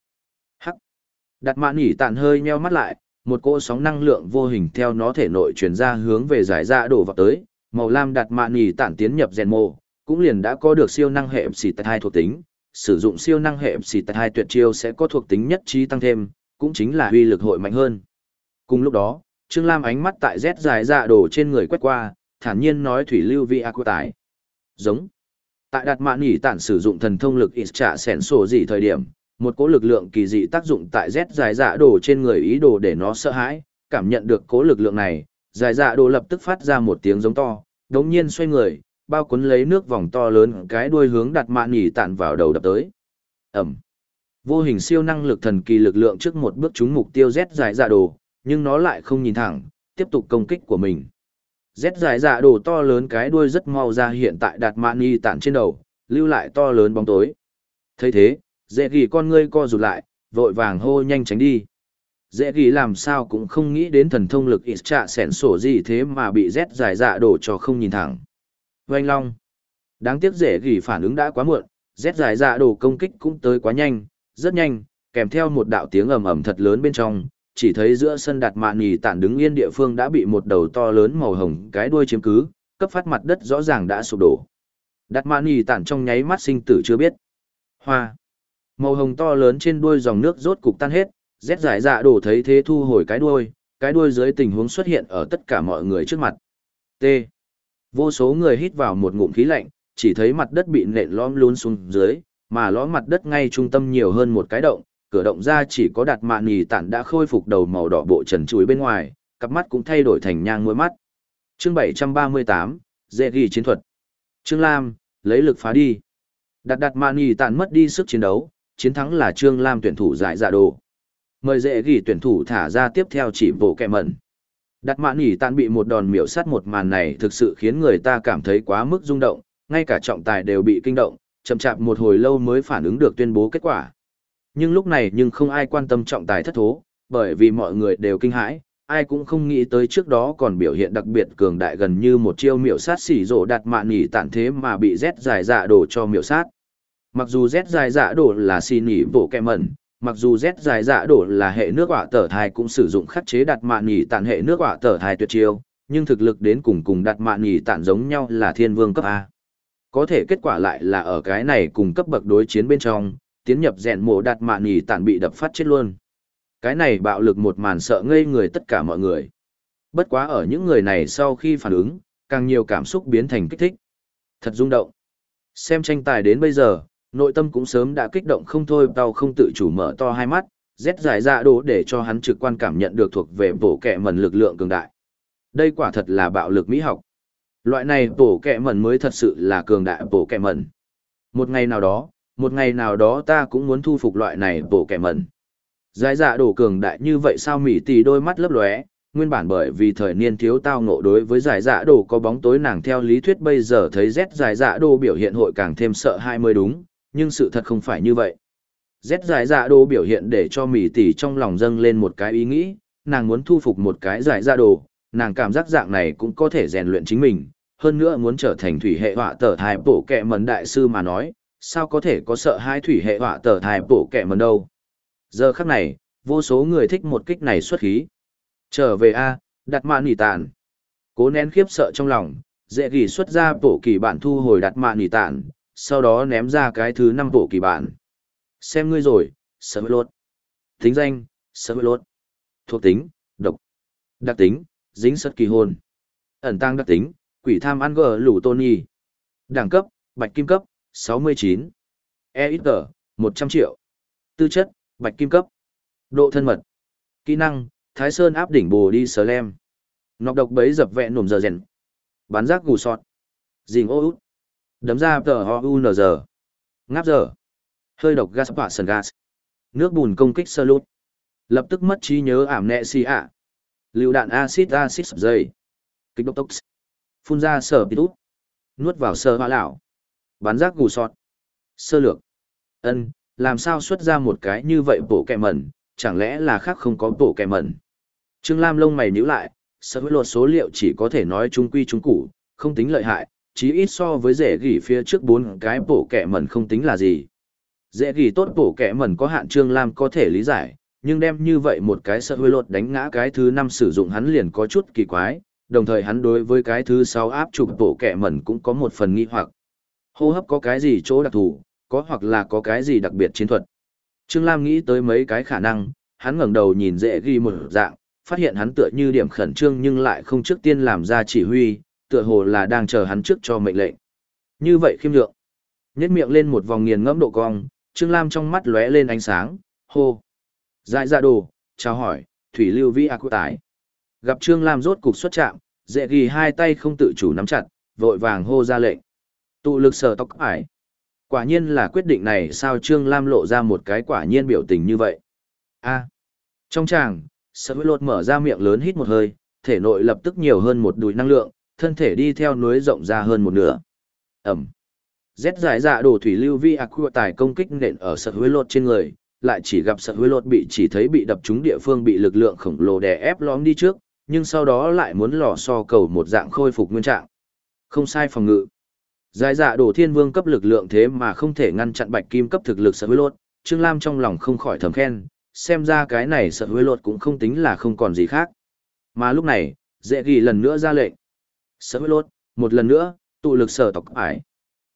Đặt mạn nhỉ tản hơi nheo mắt lại, một cỗ sóng năng lượng vô hình theo nó thể nội truyền ra hướng về giải ra đổ vào tới, màu lam đặt mạn nhỉ tản tiến nhập rèn mô, cũng liền đã có được siêu năng hệ xì tại hai thuộc tính, sử dụng siêu năng hệ xì tại hai tuyệt chiêu sẽ có thuộc tính nhất trí tăng thêm, cũng chính là uy lực hội mạnh hơn. Cùng lúc đó, Trương Lam ánh mắt tại rét dài dạ đổ trên người quét qua, thản nhiên nói thủy lưu vị ác tải. Giống. Tại đạt mạn nhỉ tản sử dụng thần thông lực ít trả sẻn sổ gì thời điểm, một cỗ lực lượng kỳ dị tác dụng tại rét dài dạ đồ trên người ý đồ để nó sợ hãi, cảm nhận được cỗ lực lượng này, dài dạ đồ lập tức phát ra một tiếng giống to, đống nhiên xoay người, bao cuốn lấy nước vòng to lớn cái đuôi hướng đặt mạn nhỉ tản vào đầu đập tới. Ẩm. Vô hình siêu năng lực thần kỳ lực lượng trước một bước trúng mục tiêu rét dài dạ đồ, nhưng nó lại không nhìn thẳng, tiếp tục công kích của mình. Rét dài dạ đồ to lớn cái đuôi rất mau ra hiện tại đạt mạn nhỉ tản trên đầu, lưu lại to lớn bóng tối. thấy thế, dễ ghi con ngươi co rụt lại, vội vàng hô nhanh tránh đi dễ ghi làm sao cũng không nghĩ đến thần thông lực ít trạ sẻn sổ gì thế mà bị rét dài dạ đổ cho không nhìn thẳng Oanh long. Đáng tiếc dễ ghi phản ứng đã quá muộn, rét dài dạ đồ công kích cũng tới quá nhanh, rất nhanh, kèm theo một đạo tiếng ầm ầm thật lớn bên trong, chỉ thấy giữa sân đặt mạn nhì tản đứng yên địa phương đã bị một đầu to lớn màu hồng cái đuôi chiếm cứ, cấp phát mặt đất rõ ràng đã sụp đổ. Đặt mạn nhì tản trong nháy mắt sinh tử chưa biết. Hoa. Màu hồng to lớn trên đuôi dòng nước rốt cục tan hết, rét giải dạ đổ thấy thế thu hồi cái đuôi, cái đuôi dưới tình huống xuất hiện ở tất cả mọi người trước mặt. T. Vô số người hít vào một ngụm khí lạnh, chỉ thấy mặt đất bị nện lõm lún xuống dưới, mà lõm mặt đất ngay trung tâm nhiều hơn một cái động, cửa động ra chỉ có đặt mạn nhì tản đã khôi phục đầu màu đỏ bộ trần chuối bên ngoài, cặp mắt cũng thay đổi thành nhang môi mắt. Chương 738, dễ ghi chiến thuật. Trương Lam, lấy lực phá đi. Đặt đặt mạn nhì tản mất đi sức chiến đấu, chiến thắng là Trương Lam tuyển thủ giải dạ đồ. Mời dễ ghi tuyển thủ thả ra tiếp theo chỉ bộ kẹ mẩn. Đặt mạn nhỉ tản bị một đòn miểu sát một màn này thực sự khiến người ta cảm thấy quá mức rung động, ngay cả trọng tài đều bị kinh động, chậm chạp một hồi lâu mới phản ứng được tuyên bố kết quả. Nhưng lúc này nhưng không ai quan tâm trọng tài thất thố, bởi vì mọi người đều kinh hãi, ai cũng không nghĩ tới trước đó còn biểu hiện đặc biệt cường đại gần như một chiêu miểu sát xỉ rổ đặt mạn nhỉ tản thế mà bị Z dài dạ đổ cho miểu sát. Mặc dù Z dài dạ đổ là xì nỉ bộ kẹ mẩn, mặc dù Z dài dạ đổ là hệ nước quả tở thai cũng sử dụng khắc chế đặt mạn nhỉ tản hệ nước quả tở thai tuyệt chiêu, nhưng thực lực đến cùng cùng đặt mạn nhỉ tản giống nhau là thiên vương cấp A. Có thể kết quả lại là ở cái này cùng cấp bậc đối chiến bên trong, tiến nhập rèn mổ đặt mạn nhì tản bị đập phát chết luôn. Cái này bạo lực một màn sợ ngây người tất cả mọi người. Bất quá ở những người này sau khi phản ứng, càng nhiều cảm xúc biến thành kích thích. Thật rung động. Xem tranh tài đến bây giờ, Nội tâm cũng sớm đã kích động không thôi tao không tự chủ mở to hai mắt, rét dài dạ đồ để cho hắn trực quan cảm nhận được thuộc về bổ kẹ mẩn lực lượng cường đại. Đây quả thật là bạo lực mỹ học. Loại này bổ kẹ mẩn mới thật sự là cường đại bổ kẹ mẩn. Một ngày nào đó, một ngày nào đó ta cũng muốn thu phục loại này bổ kẻ mẩn. Giải dạ đổ cường đại như vậy sao mỉ tì đôi mắt lấp lóe, nguyên bản bởi vì thời niên thiếu tao ngộ đối với giải dạ đồ có bóng tối nàng theo lý thuyết bây giờ thấy rét giải dạ đồ biểu hiện hội càng thêm sợ hai mươi đúng, nhưng sự thật không phải như vậy. rét giải dạ đồ biểu hiện để cho mỉ tỷ trong lòng dâng lên một cái ý nghĩ, nàng muốn thu phục một cái giải dạ đồ, nàng cảm giác dạng này cũng có thể rèn luyện chính mình, hơn nữa muốn trở thành thủy hệ họa tở thai bổ kẹ mần đại sư mà nói, sao có thể có sợ hai thủy hệ họa tờ thai bổ kẹ mần đâu. Giờ khắc này, vô số người thích một kích này xuất khí. Trở về A, đặt mạ nỉ tàn. Cố nén khiếp sợ trong lòng, dễ gỉ xuất ra bổ kỳ bản thu hồi đặt mạ nỉ tàn, sau đó ném ra cái thứ năm bộ kỳ bản. Xem ngươi rồi, sơ lốt. Tính danh, sơ lốt. Thuộc tính, độc. Đặc tính, dính sất kỳ hôn. Ẩn tăng đặc tính, quỷ tham ăn gờ lũ nhi Đẳng cấp, bạch kim cấp, 69. E ít tờ, 100 triệu. Tư chất, bạch kim cấp. Độ thân mật. Kỹ năng, Thái Sơn áp đỉnh bồ đi sờ lem. Nọc độc bấy dập vẹn nổm giờ rèn. Bán rác gù sọt. Dình ô út. Đấm ra tờ ho u n giờ. Ngáp giờ. Hơi độc gas hỏa sần gas. Nước bùn công kích sơ lút. Lập tức mất trí nhớ ảm nẹ si ạ. Lưu đạn acid acid dày, dây. Kích độc tốc. Phun ra sở bít tút. Nuốt vào sơ hoa lão. Bán rác gù sọt. Sơ lược. ân làm sao xuất ra một cái như vậy bổ kẹ mẩn, chẳng lẽ là khác không có bổ kẹ mẩn. Trương Lam lông mày nhíu lại, sở hữu lột số liệu chỉ có thể nói trung quy trung củ, không tính lợi hại, chí ít so với dễ gỉ phía trước bốn cái bổ kẹ mẩn không tính là gì. dễ gỉ tốt bổ kẹ mẩn có hạn Trương Lam có thể lý giải, nhưng đem như vậy một cái sợ hôi lột đánh ngã cái thứ năm sử dụng hắn liền có chút kỳ quái, đồng thời hắn đối với cái thứ sáu áp trục bổ kẹ mẩn cũng có một phần nghi hoặc. Hô hấp có cái gì chỗ đặc thù, có hoặc là có cái gì đặc biệt chiến thuật. Trương Lam nghĩ tới mấy cái khả năng, hắn ngẩng đầu nhìn dễ ghi một dạng, phát hiện hắn tựa như điểm khẩn trương nhưng lại không trước tiên làm ra chỉ huy, tựa hồ là đang chờ hắn trước cho mệnh lệnh. Như vậy khiêm lượng. Nhét miệng lên một vòng nghiền ngẫm độ cong, Trương Lam trong mắt lóe lên ánh sáng, hô. Dại ra đồ, chào hỏi, Thủy Lưu Vi Ác Tải. Gặp Trương Lam rốt cục xuất chạm, dễ ghi hai tay không tự chủ nắm chặt, vội vàng hô ra lệnh. Tụ lực sở tóc ải. Quả nhiên là quyết định này sao Trương Lam lộ ra một cái quả nhiên biểu tình như vậy. a Trong tràng, sở hữu lột mở ra miệng lớn hít một hơi, thể nội lập tức nhiều hơn một đùi năng lượng, thân thể đi theo núi rộng ra hơn một nửa. Ẩm. Rét giải dạ đổ thủy lưu vi aqua tài công kích nện ở sở hữu lột trên người, lại chỉ gặp sợ huyết lột bị chỉ thấy bị đập trúng địa phương bị lực lượng khổng lồ đè ép lõm đi trước, nhưng sau đó lại muốn lò so cầu một dạng khôi phục nguyên trạng. Không sai phòng ngự. Giải dạ đổ thiên vương cấp lực lượng thế mà không thể ngăn chặn bạch kim cấp thực lực sợ huy lột, Trương Lam trong lòng không khỏi thầm khen, xem ra cái này sợ huy lột cũng không tính là không còn gì khác. Mà lúc này, dễ ghi lần nữa ra lệnh. Sợ huy lột, một lần nữa, tụ lực sở tộc ải.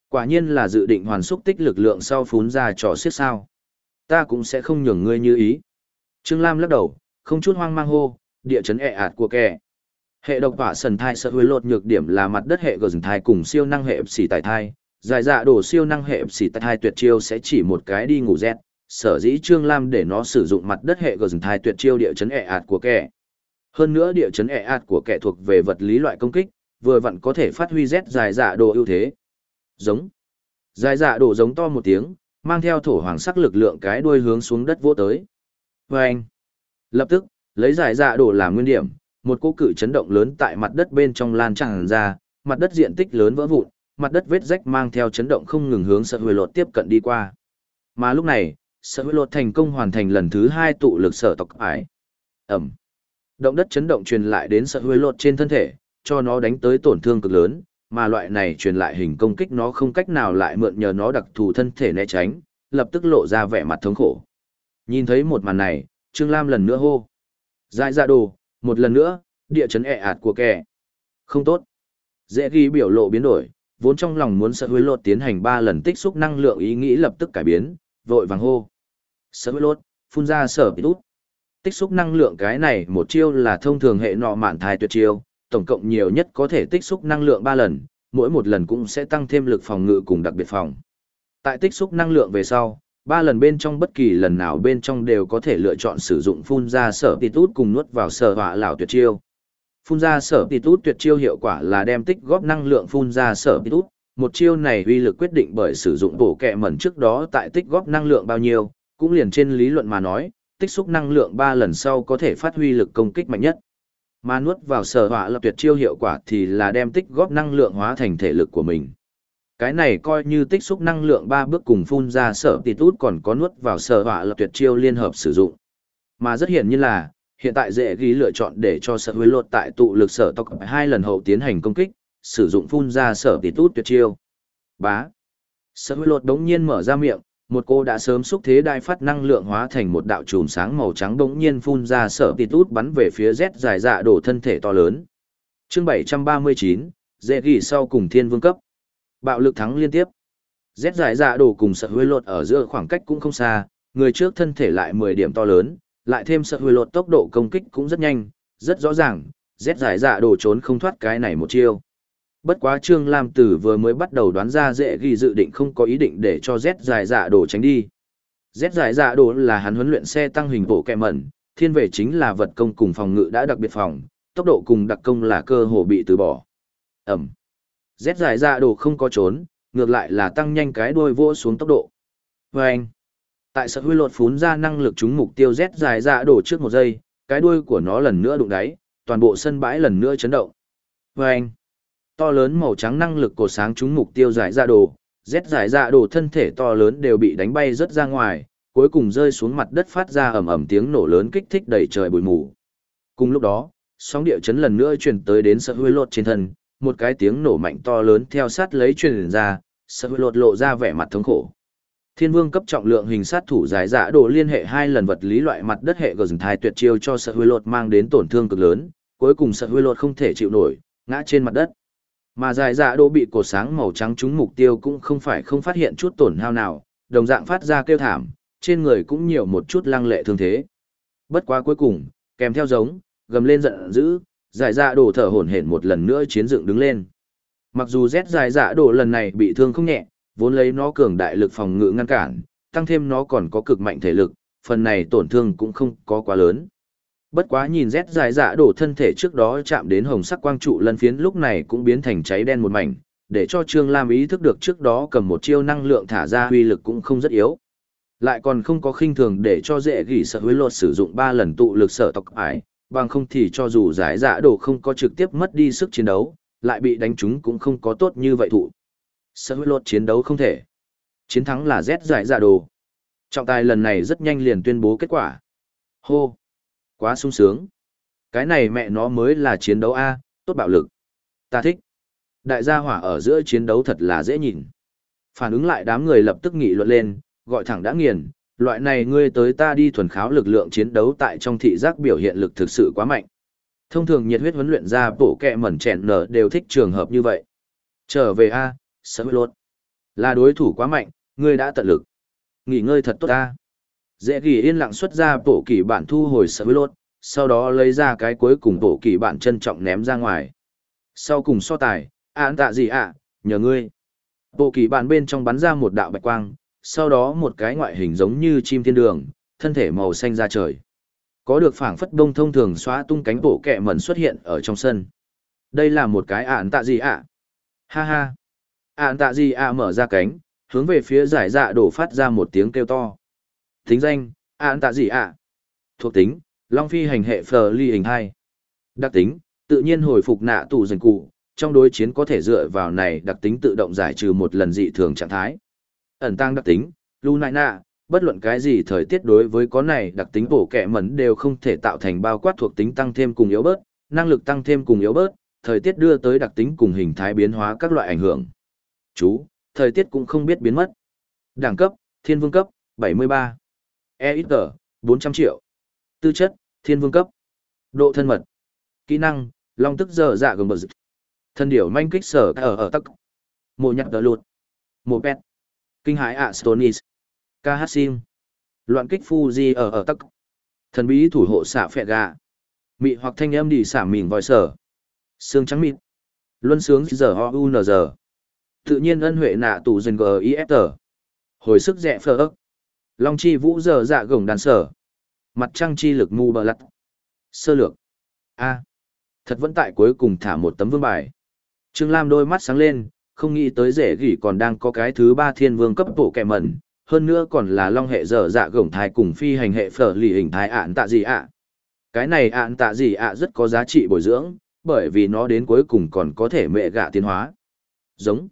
Quả nhiên là dự định hoàn xúc tích lực lượng sau phún ra trò xiết sao. Ta cũng sẽ không nhường ngươi như ý. Trương Lam lắc đầu, không chút hoang mang hô, địa chấn ẹ ạt của kẻ. Hệ độc quả sần thai sợ hối lột nhược điểm là mặt đất hệ gờ thai cùng siêu năng hệ xỉ tại thai. Giải dạ đổ siêu năng hệ xỉ tại thai tuyệt chiêu sẽ chỉ một cái đi ngủ rét. Sở dĩ Trương Lam để nó sử dụng mặt đất hệ gờ thai tuyệt chiêu địa chấn ẹ ạt của kẻ. Hơn nữa địa chấn ẹ ạt của kẻ thuộc về vật lý loại công kích, vừa vặn có thể phát huy rét dài dạ đồ ưu thế. Giống. dài dạ đổ giống to một tiếng, mang theo thổ hoàng sắc lực lượng cái đuôi hướng xuống đất vỗ tới. vê anh. Lập tức, lấy giải dạ đổ làm nguyên điểm, một cỗ cự chấn động lớn tại mặt đất bên trong lan tràn ra, mặt đất diện tích lớn vỡ vụn, mặt đất vết rách mang theo chấn động không ngừng hướng sợ huy lột tiếp cận đi qua. Mà lúc này, sợ huy lột thành công hoàn thành lần thứ hai tụ lực sở tộc ải. Ẩm. Động đất chấn động truyền lại đến sợ huy lột trên thân thể, cho nó đánh tới tổn thương cực lớn, mà loại này truyền lại hình công kích nó không cách nào lại mượn nhờ nó đặc thù thân thể né tránh, lập tức lộ ra vẻ mặt thống khổ. Nhìn thấy một màn này, Trương Lam lần nữa hô. Dại ra đồ, một lần nữa, địa chấn ẹ ạt của kẻ. Không tốt. Dễ ghi biểu lộ biến đổi, vốn trong lòng muốn sợ hối lột tiến hành ba lần tích xúc năng lượng ý nghĩ lập tức cải biến, vội vàng hô. Sợ hối lột, phun ra sở bị út. Tích xúc năng lượng cái này một chiêu là thông thường hệ nọ mạn thai tuyệt chiêu, tổng cộng nhiều nhất có thể tích xúc năng lượng ba lần, mỗi một lần cũng sẽ tăng thêm lực phòng ngự cùng đặc biệt phòng. Tại tích xúc năng lượng về sau, Ba lần bên trong bất kỳ lần nào bên trong đều có thể lựa chọn sử dụng phun ra sở tịt tút cùng nuốt vào sở hỏa lão tuyệt chiêu. Phun ra sở tịt tút tuyệt chiêu hiệu quả là đem tích góp năng lượng phun ra sở tịt tút Một chiêu này uy lực quyết định bởi sử dụng bổ kẹ mẩn trước đó tại tích góp năng lượng bao nhiêu, cũng liền trên lý luận mà nói, tích xúc năng lượng ba lần sau có thể phát huy lực công kích mạnh nhất mà nuốt vào sở hỏa lập tuyệt chiêu hiệu quả thì là đem tích góp năng lượng hóa thành thể lực của mình. Cái này coi như tích xúc năng lượng ba bước cùng phun ra sở tịt út còn có nuốt vào sở hỏa lập tuyệt chiêu liên hợp sử dụng. Mà rất hiển nhiên là, hiện tại dễ ghi lựa chọn để cho sở huế lột tại tụ lực sở tộc hai lần hậu tiến hành công kích, sử dụng phun ra sở tịt út tuyệt chiêu. Bá. Sở huế lột đống nhiên mở ra miệng, một cô đã sớm xúc thế đai phát năng lượng hóa thành một đạo chùm sáng màu trắng đống nhiên phun ra sở tịt út bắn về phía Z dài dạ đổ thân thể to lớn. chương 739, dễ ghi sau cùng thiên vương cấp. Bạo lực thắng liên tiếp. Rét dài dạ đổ cùng sợ huy lột ở giữa khoảng cách cũng không xa, người trước thân thể lại 10 điểm to lớn, lại thêm sợ huy lột tốc độ công kích cũng rất nhanh, rất rõ ràng, rét dài dạ đổ trốn không thoát cái này một chiêu. Bất quá Trương Lam Tử vừa mới bắt đầu đoán ra dễ ghi dự định không có ý định để cho Z dài dạ đổ tránh đi. Z dài dạ đổ là hắn huấn luyện xe tăng hình bộ kẹ mẩn, thiên về chính là vật công cùng phòng ngự đã đặc biệt phòng, tốc độ cùng đặc công là cơ hồ bị từ bỏ. Ẩm. Rét dài ra đồ không có trốn, ngược lại là tăng nhanh cái đuôi vỗ xuống tốc độ. Vâng. Tại sở huy lột phún ra năng lực trúng mục tiêu rét dài ra đồ trước một giây, cái đuôi của nó lần nữa đụng đáy, toàn bộ sân bãi lần nữa chấn động. Vâng to lớn màu trắng năng lực cột sáng trúng mục tiêu giải ra đồ, rét giải ra đồ thân thể to lớn đều bị đánh bay rất ra ngoài, cuối cùng rơi xuống mặt đất phát ra ầm ầm tiếng nổ lớn kích thích đầy trời bụi mù. Cùng lúc đó, sóng địa chấn lần nữa truyền tới đến sợ huy lột trên thân, một cái tiếng nổ mạnh to lớn theo sát lấy truyền ra, sợ huy lột lộ ra vẻ mặt thống khổ. Thiên vương cấp trọng lượng hình sát thủ giải dạ đồ liên hệ hai lần vật lý loại mặt đất hệ gờ rừng thai tuyệt chiêu cho sợ huy lột mang đến tổn thương cực lớn, cuối cùng sợ huy lột không thể chịu nổi, ngã trên mặt đất. Mà dài dạ đỗ bị cột sáng màu trắng trúng mục tiêu cũng không phải không phát hiện chút tổn hao nào, đồng dạng phát ra kêu thảm, trên người cũng nhiều một chút lăng lệ thương thế. Bất quá cuối cùng, kèm theo giống, gầm lên giận dữ, giải dạ đổ thở hổn hển một lần nữa chiến dựng đứng lên. Mặc dù rét giải dạ đổ lần này bị thương không nhẹ, vốn lấy nó cường đại lực phòng ngự ngăn cản, tăng thêm nó còn có cực mạnh thể lực, phần này tổn thương cũng không có quá lớn. Bất quá nhìn rét dài dạ đổ thân thể trước đó chạm đến hồng sắc quang trụ lân phiến lúc này cũng biến thành cháy đen một mảnh, để cho Trương Lam ý thức được trước đó cầm một chiêu năng lượng thả ra huy lực cũng không rất yếu. Lại còn không có khinh thường để cho dễ gỉ sợ hối luật sử dụng ba lần tụ lực sở tộc ải, bằng không thì cho dù giải dạ đồ không có trực tiếp mất đi sức chiến đấu, lại bị đánh trúng cũng không có tốt như vậy thụ. Sở hối lột chiến đấu không thể. Chiến thắng là Z giải dạ đồ. Trọng tài lần này rất nhanh liền tuyên bố kết quả. Hô! Quá sung sướng. Cái này mẹ nó mới là chiến đấu A, tốt bạo lực. Ta thích. Đại gia hỏa ở giữa chiến đấu thật là dễ nhìn. Phản ứng lại đám người lập tức nghị luận lên, gọi thẳng đã nghiền, loại này ngươi tới ta đi thuần kháo lực lượng chiến đấu tại trong thị giác biểu hiện lực thực sự quá mạnh. Thông thường nhiệt huyết huấn luyện ra bổ kẹ mẩn chèn nở đều thích trường hợp như vậy. Trở về A, sợ lột. Là đối thủ quá mạnh, ngươi đã tận lực. Nghỉ ngơi thật tốt A. Dễ ghi yên lặng xuất ra bộ kỳ bản thu hồi sợ lột, sau đó lấy ra cái cuối cùng bộ kỳ bản trân trọng ném ra ngoài. Sau cùng so tài, án tạ gì ạ, nhờ ngươi. Bộ kỳ bản bên trong bắn ra một đạo bạch quang, sau đó một cái ngoại hình giống như chim thiên đường, thân thể màu xanh ra trời. Có được phảng phất đông thông thường xóa tung cánh bộ kẹ mẩn xuất hiện ở trong sân. Đây là một cái ạn tạ gì ạ? Ha ha. Ạn tạ gì ạ mở ra cánh, hướng về phía giải dạ đổ phát ra một tiếng kêu to. Tính danh, ạn tạ gì ạ? Thuộc tính, Long Phi hành hệ phờ ly hình 2. Đặc tính, tự nhiên hồi phục nạ tù dần cụ, trong đối chiến có thể dựa vào này đặc tính tự động giải trừ một lần dị thường trạng thái. Ẩn tăng đặc tính, Lu nại nạ, bất luận cái gì thời tiết đối với có này đặc tính bổ kẻ mẩn đều không thể tạo thành bao quát thuộc tính tăng thêm cùng yếu bớt, năng lực tăng thêm cùng yếu bớt, thời tiết đưa tới đặc tính cùng hình thái biến hóa các loại ảnh hưởng. Chú, thời tiết cũng không biết biến mất. Đẳng cấp, thiên vương cấp, 73. EXG, 400 triệu. Tư chất, thiên vương cấp. Độ thân mật. Kỹ năng, long tức giờ dạ gồm bờ dịch. Thân điểu manh kích sở ở ở tắc. Mộ nhặt đỡ lụt. Mộ pet. Kinh hãi Astonis. Stonis. Loạn kích Fuji ở ở tắc. Thần bí thủ hộ xạ phẹ gà. Mị hoặc thanh âm đi xả mìn vòi sở. Sương trắng mịt. Luân sướng giờ ho u n giờ. Tự nhiên ân huệ nạ tù dần gờ IFT. Hồi sức rẻ phơ ức. Long chi vũ giờ dạ gồng đàn sở. Mặt trăng chi lực mù bờ lặt. Sơ lược. A. Thật vẫn tại cuối cùng thả một tấm vương bài. Trương Lam đôi mắt sáng lên, không nghĩ tới rể gỉ còn đang có cái thứ ba thiên vương cấp bộ kẻ mẩn, hơn nữa còn là long hệ dở dạ gổng thái cùng phi hành hệ phở lì hình thái ạn tạ gì ạ. Cái này ạn tạ gì ạ rất có giá trị bồi dưỡng, bởi vì nó đến cuối cùng còn có thể mẹ gạ tiến hóa. Giống.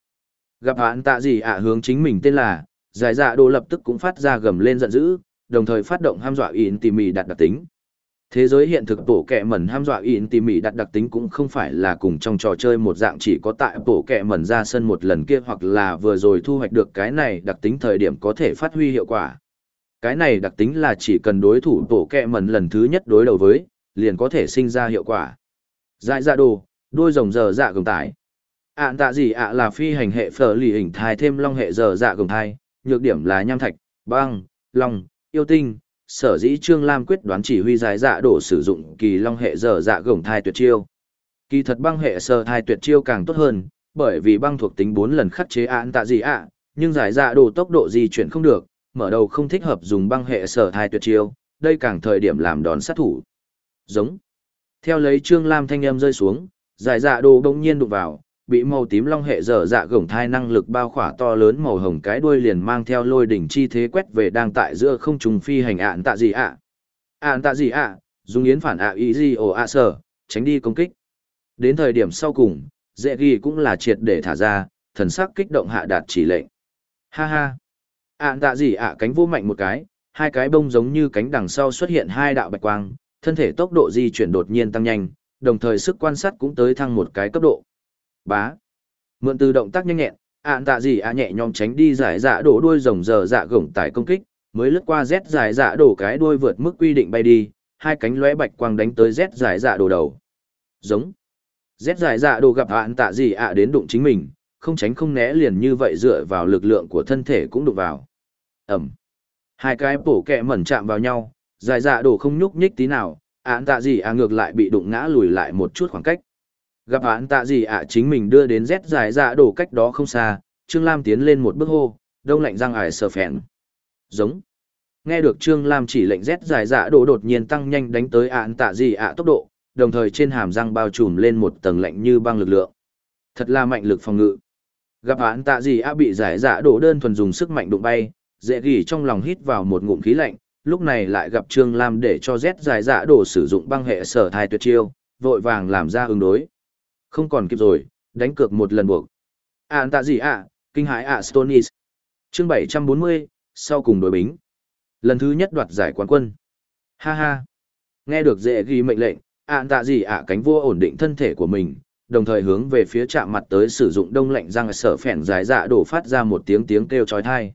Gặp ạn tạ gì ạ hướng chính mình tên là, giải dạ đồ lập tức cũng phát ra gầm lên giận dữ, đồng thời phát động ham dọa in tỉ mỉ đặt đặc tính. Thế giới hiện thực bổ kẹ mẩn ham dọa in tỉ mỉ đặt đặc tính cũng không phải là cùng trong trò chơi một dạng chỉ có tại bổ kẹ mẩn ra sân một lần kia hoặc là vừa rồi thu hoạch được cái này đặc tính thời điểm có thể phát huy hiệu quả. Cái này đặc tính là chỉ cần đối thủ bổ kẹ mẩn lần thứ nhất đối đầu với, liền có thể sinh ra hiệu quả. Dại dạ đồ, đôi rồng giờ dạ gồng tải. Ản tạ gì ạ là phi hành hệ phở lì hình thai thêm long hệ giờ dạ gồng thai, nhược điểm là nham thạch, băng, long, yêu tinh, sở dĩ Trương Lam quyết đoán chỉ huy giải dạ đổ sử dụng kỳ long hệ dở dạ gồng thai tuyệt chiêu. Kỳ thật băng hệ sơ thai tuyệt chiêu càng tốt hơn, bởi vì băng thuộc tính bốn lần khắc chế án tạ gì ạ, nhưng giải dạ đổ tốc độ di chuyển không được, mở đầu không thích hợp dùng băng hệ sở thai tuyệt chiêu, đây càng thời điểm làm đòn sát thủ. Giống. Theo lấy Trương Lam thanh âm rơi xuống, giải dạ đồ bỗng nhiên đụng vào, bị màu tím long hệ dở dạ gồng thai năng lực bao khỏa to lớn màu hồng cái đuôi liền mang theo lôi đỉnh chi thế quét về đang tại giữa không trùng phi hành ạn tạ gì ạ. ạn tạ gì ạ, dùng yến phản ạ ý gì ồ ạ sở tránh đi công kích. Đến thời điểm sau cùng, dễ ghi cũng là triệt để thả ra, thần sắc kích động hạ đạt chỉ lệnh. Ha ha. ạn tạ gì ạ cánh vô mạnh một cái, hai cái bông giống như cánh đằng sau xuất hiện hai đạo bạch quang, thân thể tốc độ di chuyển đột nhiên tăng nhanh, đồng thời sức quan sát cũng tới thăng một cái cấp độ. Bá. Mượn từ động tác nhanh nhẹn, ạn tạ gì ạ nhẹ nhõm tránh đi giải dạ đổ đuôi rồng giờ dạ gổng tải công kích, mới lướt qua Z giải dạ đổ cái đuôi vượt mức quy định bay đi, hai cánh lóe bạch quang đánh tới Z giải dạ đổ đầu. Giống. Z giải dạ đổ gặp ạn tạ gì ạ đến đụng chính mình, không tránh không né liền như vậy dựa vào lực lượng của thân thể cũng đụng vào. Ẩm. Hai cái bổ kẹ mẩn chạm vào nhau, giải dạ đổ không nhúc nhích tí nào, ạn tạ gì ạ ngược lại bị đụng ngã lùi lại một chút khoảng cách. Gặp án tạ gì ạ chính mình đưa đến rét dài dạ đổ cách đó không xa, Trương Lam tiến lên một bước hô, đông lạnh răng ải sờ phèn. Giống. Nghe được Trương Lam chỉ lệnh rét dài dạ đổ đột nhiên tăng nhanh đánh tới án tạ gì ạ tốc độ, đồng thời trên hàm răng bao trùm lên một tầng lạnh như băng lực lượng. Thật là mạnh lực phòng ngự. Gặp án tạ gì ạ bị giải dạ đổ đơn thuần dùng sức mạnh đụng bay, dễ gỉ trong lòng hít vào một ngụm khí lạnh, lúc này lại gặp Trương Lam để cho Z dài dạ đổ sử dụng băng hệ sở thai tuyệt chiêu, vội vàng làm ra ứng đối. Không còn kịp rồi, đánh cược một lần buộc. Án tạ gì ạ, kinh hãi ạ Stonis. Chương 740, sau cùng đối bính. Lần thứ nhất đoạt giải quán quân. Ha ha. Nghe được dễ ghi mệnh lệnh, ạn tạ gì ạ cánh vua ổn định thân thể của mình, đồng thời hướng về phía chạm mặt tới sử dụng đông lạnh răng sở phèn dài dạ đổ phát ra một tiếng tiếng kêu chói tai.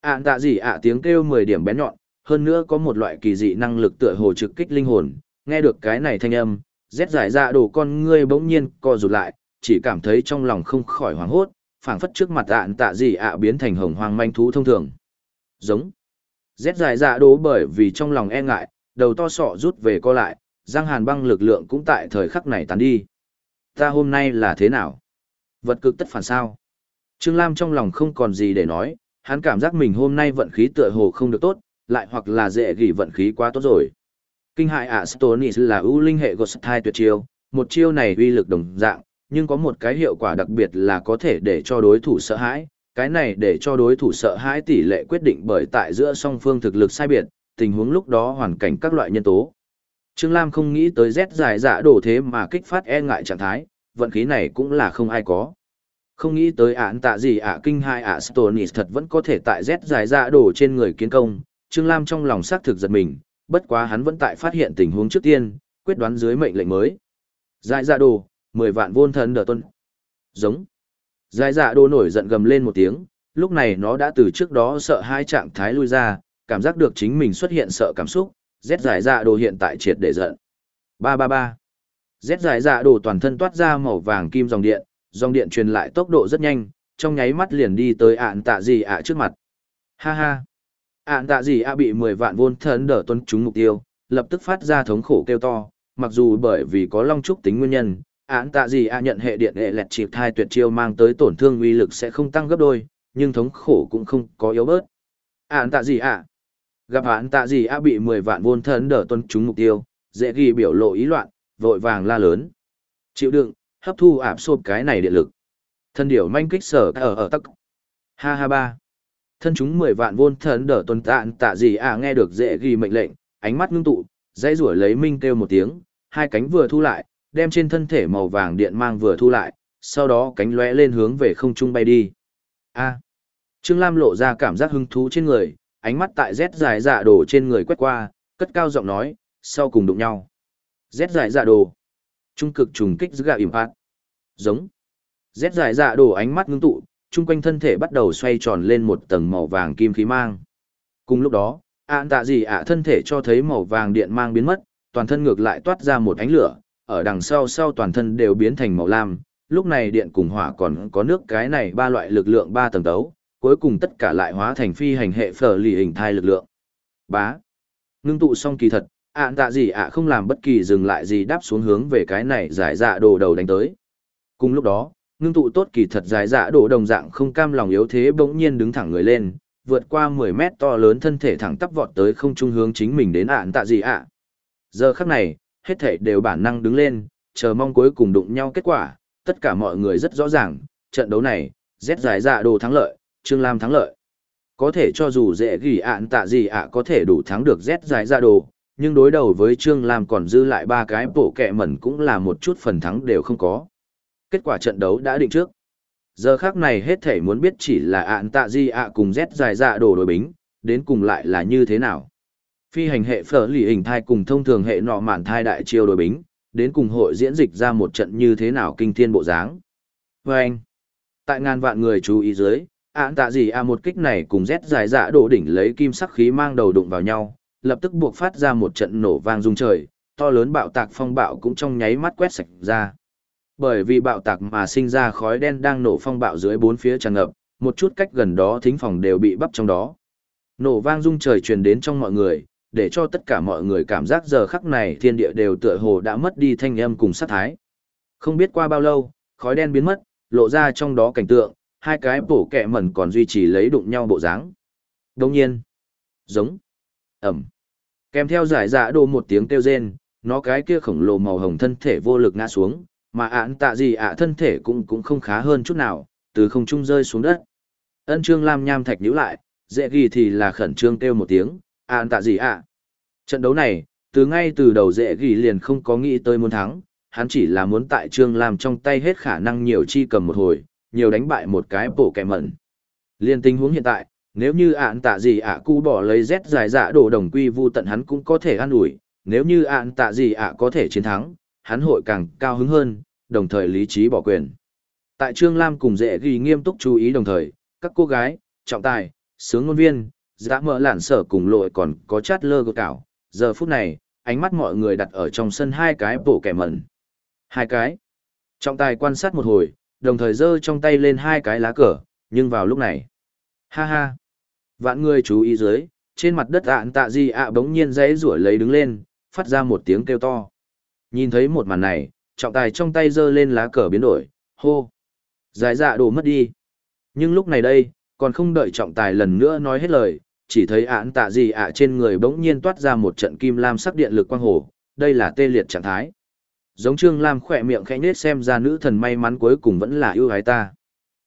Ạn tạ gì ạ tiếng kêu 10 điểm bén nhọn, hơn nữa có một loại kỳ dị năng lực tựa hồ trực kích linh hồn, nghe được cái này thanh âm, rét giải dạ đổ con ngươi bỗng nhiên co rụt lại, chỉ cảm thấy trong lòng không khỏi hoảng hốt, phảng phất trước mặt ạn tạ gì ạ biến thành hồng hoang manh thú thông thường. Giống. Rét giải dạ đổ bởi vì trong lòng e ngại, đầu to sọ rút về co lại, giang hàn băng lực lượng cũng tại thời khắc này tàn đi. Ta hôm nay là thế nào? Vật cực tất phản sao? Trương Lam trong lòng không còn gì để nói, hắn cảm giác mình hôm nay vận khí tựa hồ không được tốt, lại hoặc là dễ gỉ vận khí quá tốt rồi. Kinh hại Astonis là ưu linh hệ Ghost Thai tuyệt chiêu, một chiêu này uy lực đồng dạng, nhưng có một cái hiệu quả đặc biệt là có thể để cho đối thủ sợ hãi, cái này để cho đối thủ sợ hãi tỷ lệ quyết định bởi tại giữa song phương thực lực sai biệt, tình huống lúc đó hoàn cảnh các loại nhân tố. Trương Lam không nghĩ tới Z dài dạ đổ thế mà kích phát e ngại trạng thái, vận khí này cũng là không ai có. Không nghĩ tới án tạ gì ạ kinh hai ạ Stonis thật vẫn có thể tại Z dài dạ đổ trên người kiến công, Trương Lam trong lòng xác thực giật mình, bất quá hắn vẫn tại phát hiện tình huống trước tiên, quyết đoán dưới mệnh lệnh mới. Giải dạ đồ, 10 vạn vôn thần đờ tuân. Giống. Giải dạ đồ nổi giận gầm lên một tiếng, lúc này nó đã từ trước đó sợ hai trạng thái lui ra, cảm giác được chính mình xuất hiện sợ cảm xúc, rét giải dạ đồ hiện tại triệt để giận. 333. Rét giải dạ đồ toàn thân toát ra màu vàng kim dòng điện, dòng điện truyền lại tốc độ rất nhanh, trong nháy mắt liền đi tới ạn tạ gì ạ trước mặt. Ha ha. Ản tạ gì a bị 10 vạn vôn thần đỡ tuân trúng mục tiêu, lập tức phát ra thống khổ kêu to, mặc dù bởi vì có long trúc tính nguyên nhân, Ản tạ gì a nhận hệ điện hệ lẹt chịp thai tuyệt chiêu mang tới tổn thương uy lực sẽ không tăng gấp đôi, nhưng thống khổ cũng không có yếu bớt. Ản tạ gì a Gặp Ản tạ gì a bị 10 vạn vôn thần đỡ tuân trúng mục tiêu, dễ ghi biểu lộ ý loạn, vội vàng la lớn. Chịu đựng, hấp thu Ảm xộp cái này điện lực. Thân điểu manh kích sở ở ở tắc. Ha ha ba. Thân chúng mười vạn vôn thần đỡ tuần tạn tạ gì à nghe được dễ ghi mệnh lệnh, ánh mắt ngưng tụ, dãy rủa lấy minh kêu một tiếng, hai cánh vừa thu lại, đem trên thân thể màu vàng điện mang vừa thu lại, sau đó cánh lóe lên hướng về không trung bay đi. A. Trương Lam lộ ra cảm giác hứng thú trên người, ánh mắt tại Z dài dạ đồ trên người quét qua, cất cao giọng nói, sau cùng đụng nhau. Z dài dạ đồ. Trung cực trùng kích gạ impact. Giống. Z dài dạ đồ ánh mắt ngưng tụ, chung quanh thân thể bắt đầu xoay tròn lên một tầng màu vàng kim khí mang. Cùng lúc đó, ạn tạ gì ạ thân thể cho thấy màu vàng điện mang biến mất, toàn thân ngược lại toát ra một ánh lửa, ở đằng sau sau toàn thân đều biến thành màu lam, lúc này điện cùng hỏa còn có nước cái này ba loại lực lượng ba tầng tấu, cuối cùng tất cả lại hóa thành phi hành hệ phở lì hình thai lực lượng. Bá. Ngưng tụ xong kỳ thật, ạn tạ gì ạ không làm bất kỳ dừng lại gì đáp xuống hướng về cái này giải dạ đồ đầu đánh tới. Cùng lúc đó, ngưng tụ tốt kỳ thật dài dạ đổ đồng dạng không cam lòng yếu thế bỗng nhiên đứng thẳng người lên, vượt qua 10 mét to lớn thân thể thẳng tắp vọt tới không trung hướng chính mình đến ạn à, tạ gì ạ. Giờ khắc này, hết thể đều bản năng đứng lên, chờ mong cuối cùng đụng nhau kết quả, tất cả mọi người rất rõ ràng, trận đấu này, Z dài dạ đồ thắng lợi, Trương Lam thắng lợi. Có thể cho dù dễ gỉ ạn à, tạ gì ạ có thể đủ thắng được Z dài dạ đồ, nhưng đối đầu với Trương Lam còn dư lại ba cái bổ kẹ mẩn cũng là một chút phần thắng đều không có kết quả trận đấu đã định trước. Giờ khác này hết thể muốn biết chỉ là ạn tạ di ạ cùng Z dài dạ đồ đối bính, đến cùng lại là như thế nào. Phi hành hệ phở lì hình thai cùng thông thường hệ nọ mạn thai đại chiêu đối bính, đến cùng hội diễn dịch ra một trận như thế nào kinh thiên bộ dáng. Và anh, tại ngàn vạn người chú ý dưới, ạn tạ gì à một kích này cùng Z dài dạ đổ đỉnh lấy kim sắc khí mang đầu đụng vào nhau, lập tức buộc phát ra một trận nổ vang rung trời, to lớn bạo tạc phong bạo cũng trong nháy mắt quét sạch ra. Bởi vì bạo tạc mà sinh ra khói đen đang nổ phong bạo dưới bốn phía tràn ngập, một chút cách gần đó thính phòng đều bị bắp trong đó. Nổ vang rung trời truyền đến trong mọi người, để cho tất cả mọi người cảm giác giờ khắc này thiên địa đều tựa hồ đã mất đi thanh âm cùng sát thái. Không biết qua bao lâu, khói đen biến mất, lộ ra trong đó cảnh tượng, hai cái bổ kẹ mẩn còn duy trì lấy đụng nhau bộ dáng. Đồng nhiên, giống, ẩm, kèm theo giải dạ đồ một tiếng kêu rên, nó cái kia khổng lồ màu hồng thân thể vô lực ngã xuống, mà ạn tạ gì ạ thân thể cũng cũng không khá hơn chút nào, từ không trung rơi xuống đất. Ân Trương Lam nham thạch nhíu lại, dễ ghi thì là khẩn trương kêu một tiếng, ạn tạ gì ạ. Trận đấu này, từ ngay từ đầu dễ ghi liền không có nghĩ tới muốn thắng, hắn chỉ là muốn tại Trương Lam trong tay hết khả năng nhiều chi cầm một hồi, nhiều đánh bại một cái bổ kẻ mẩn. Liên tình huống hiện tại, nếu như ạn tạ gì ạ cu bỏ lấy rét dài dạ đổ đồng quy vu tận hắn cũng có thể an ủi, nếu như ạn tạ gì ạ có thể chiến thắng, hắn hội càng cao hứng hơn, đồng thời lý trí bỏ quyền. Tại Trương Lam cùng dễ ghi nghiêm túc chú ý đồng thời, các cô gái, trọng tài, sướng ngôn viên, giã mở lản sở cùng lội còn có chát lơ gột cảo. Giờ phút này, ánh mắt mọi người đặt ở trong sân hai cái bổ kẻ mẩn. Hai cái. Trọng tài quan sát một hồi, đồng thời giơ trong tay lên hai cái lá cờ, nhưng vào lúc này. Ha ha. Vạn người chú ý dưới, trên mặt đất ạn tạ gì ạ bỗng nhiên dãy rủa lấy đứng lên, phát ra một tiếng kêu to. Nhìn thấy một màn này, trọng tài trong tay giơ lên lá cờ biến đổi, hô. Giải dạ đồ mất đi. Nhưng lúc này đây, còn không đợi trọng tài lần nữa nói hết lời, chỉ thấy án tạ gì ạ trên người bỗng nhiên toát ra một trận kim lam sắc điện lực quang hồ, đây là tê liệt trạng thái. Giống Trương Lam khỏe miệng khẽ nết xem ra nữ thần may mắn cuối cùng vẫn là ưu ái ta.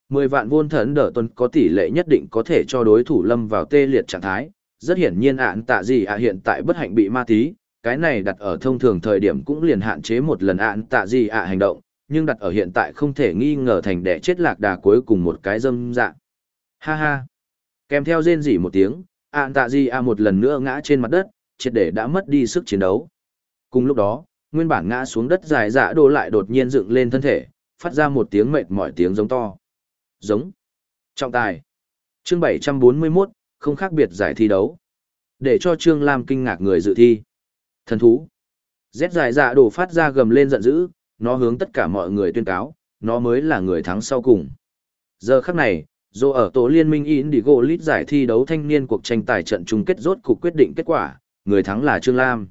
Mười vạn vôn thần đỡ tuần có tỷ lệ nhất định có thể cho đối thủ lâm vào tê liệt trạng thái. Rất hiển nhiên ạn tạ gì ạ hiện tại bất hạnh bị ma tí, cái này đặt ở thông thường thời điểm cũng liền hạn chế một lần ạn tạ gì ạ hành động, nhưng đặt ở hiện tại không thể nghi ngờ thành đẻ chết lạc đà cuối cùng một cái dâm dạng. Ha ha. Kèm theo rên rỉ một tiếng, ạn tạ gì ạ một lần nữa ngã trên mặt đất, triệt để đã mất đi sức chiến đấu. Cùng lúc đó, nguyên bản ngã xuống đất dài dạ đồ lại đột nhiên dựng lên thân thể, phát ra một tiếng mệt mỏi tiếng giống to. Giống. Trọng tài. Chương 741, không khác biệt giải thi đấu. Để cho Trương Lam kinh ngạc người dự thi. Thần thú. rét dài dạ đổ phát ra gầm lên giận dữ, nó hướng tất cả mọi người tuyên cáo, nó mới là người thắng sau cùng. Giờ khắc này, dù ở tổ liên minh Indigo League giải thi đấu thanh niên cuộc tranh tài trận chung kết rốt cuộc quyết định kết quả, người thắng là Trương Lam.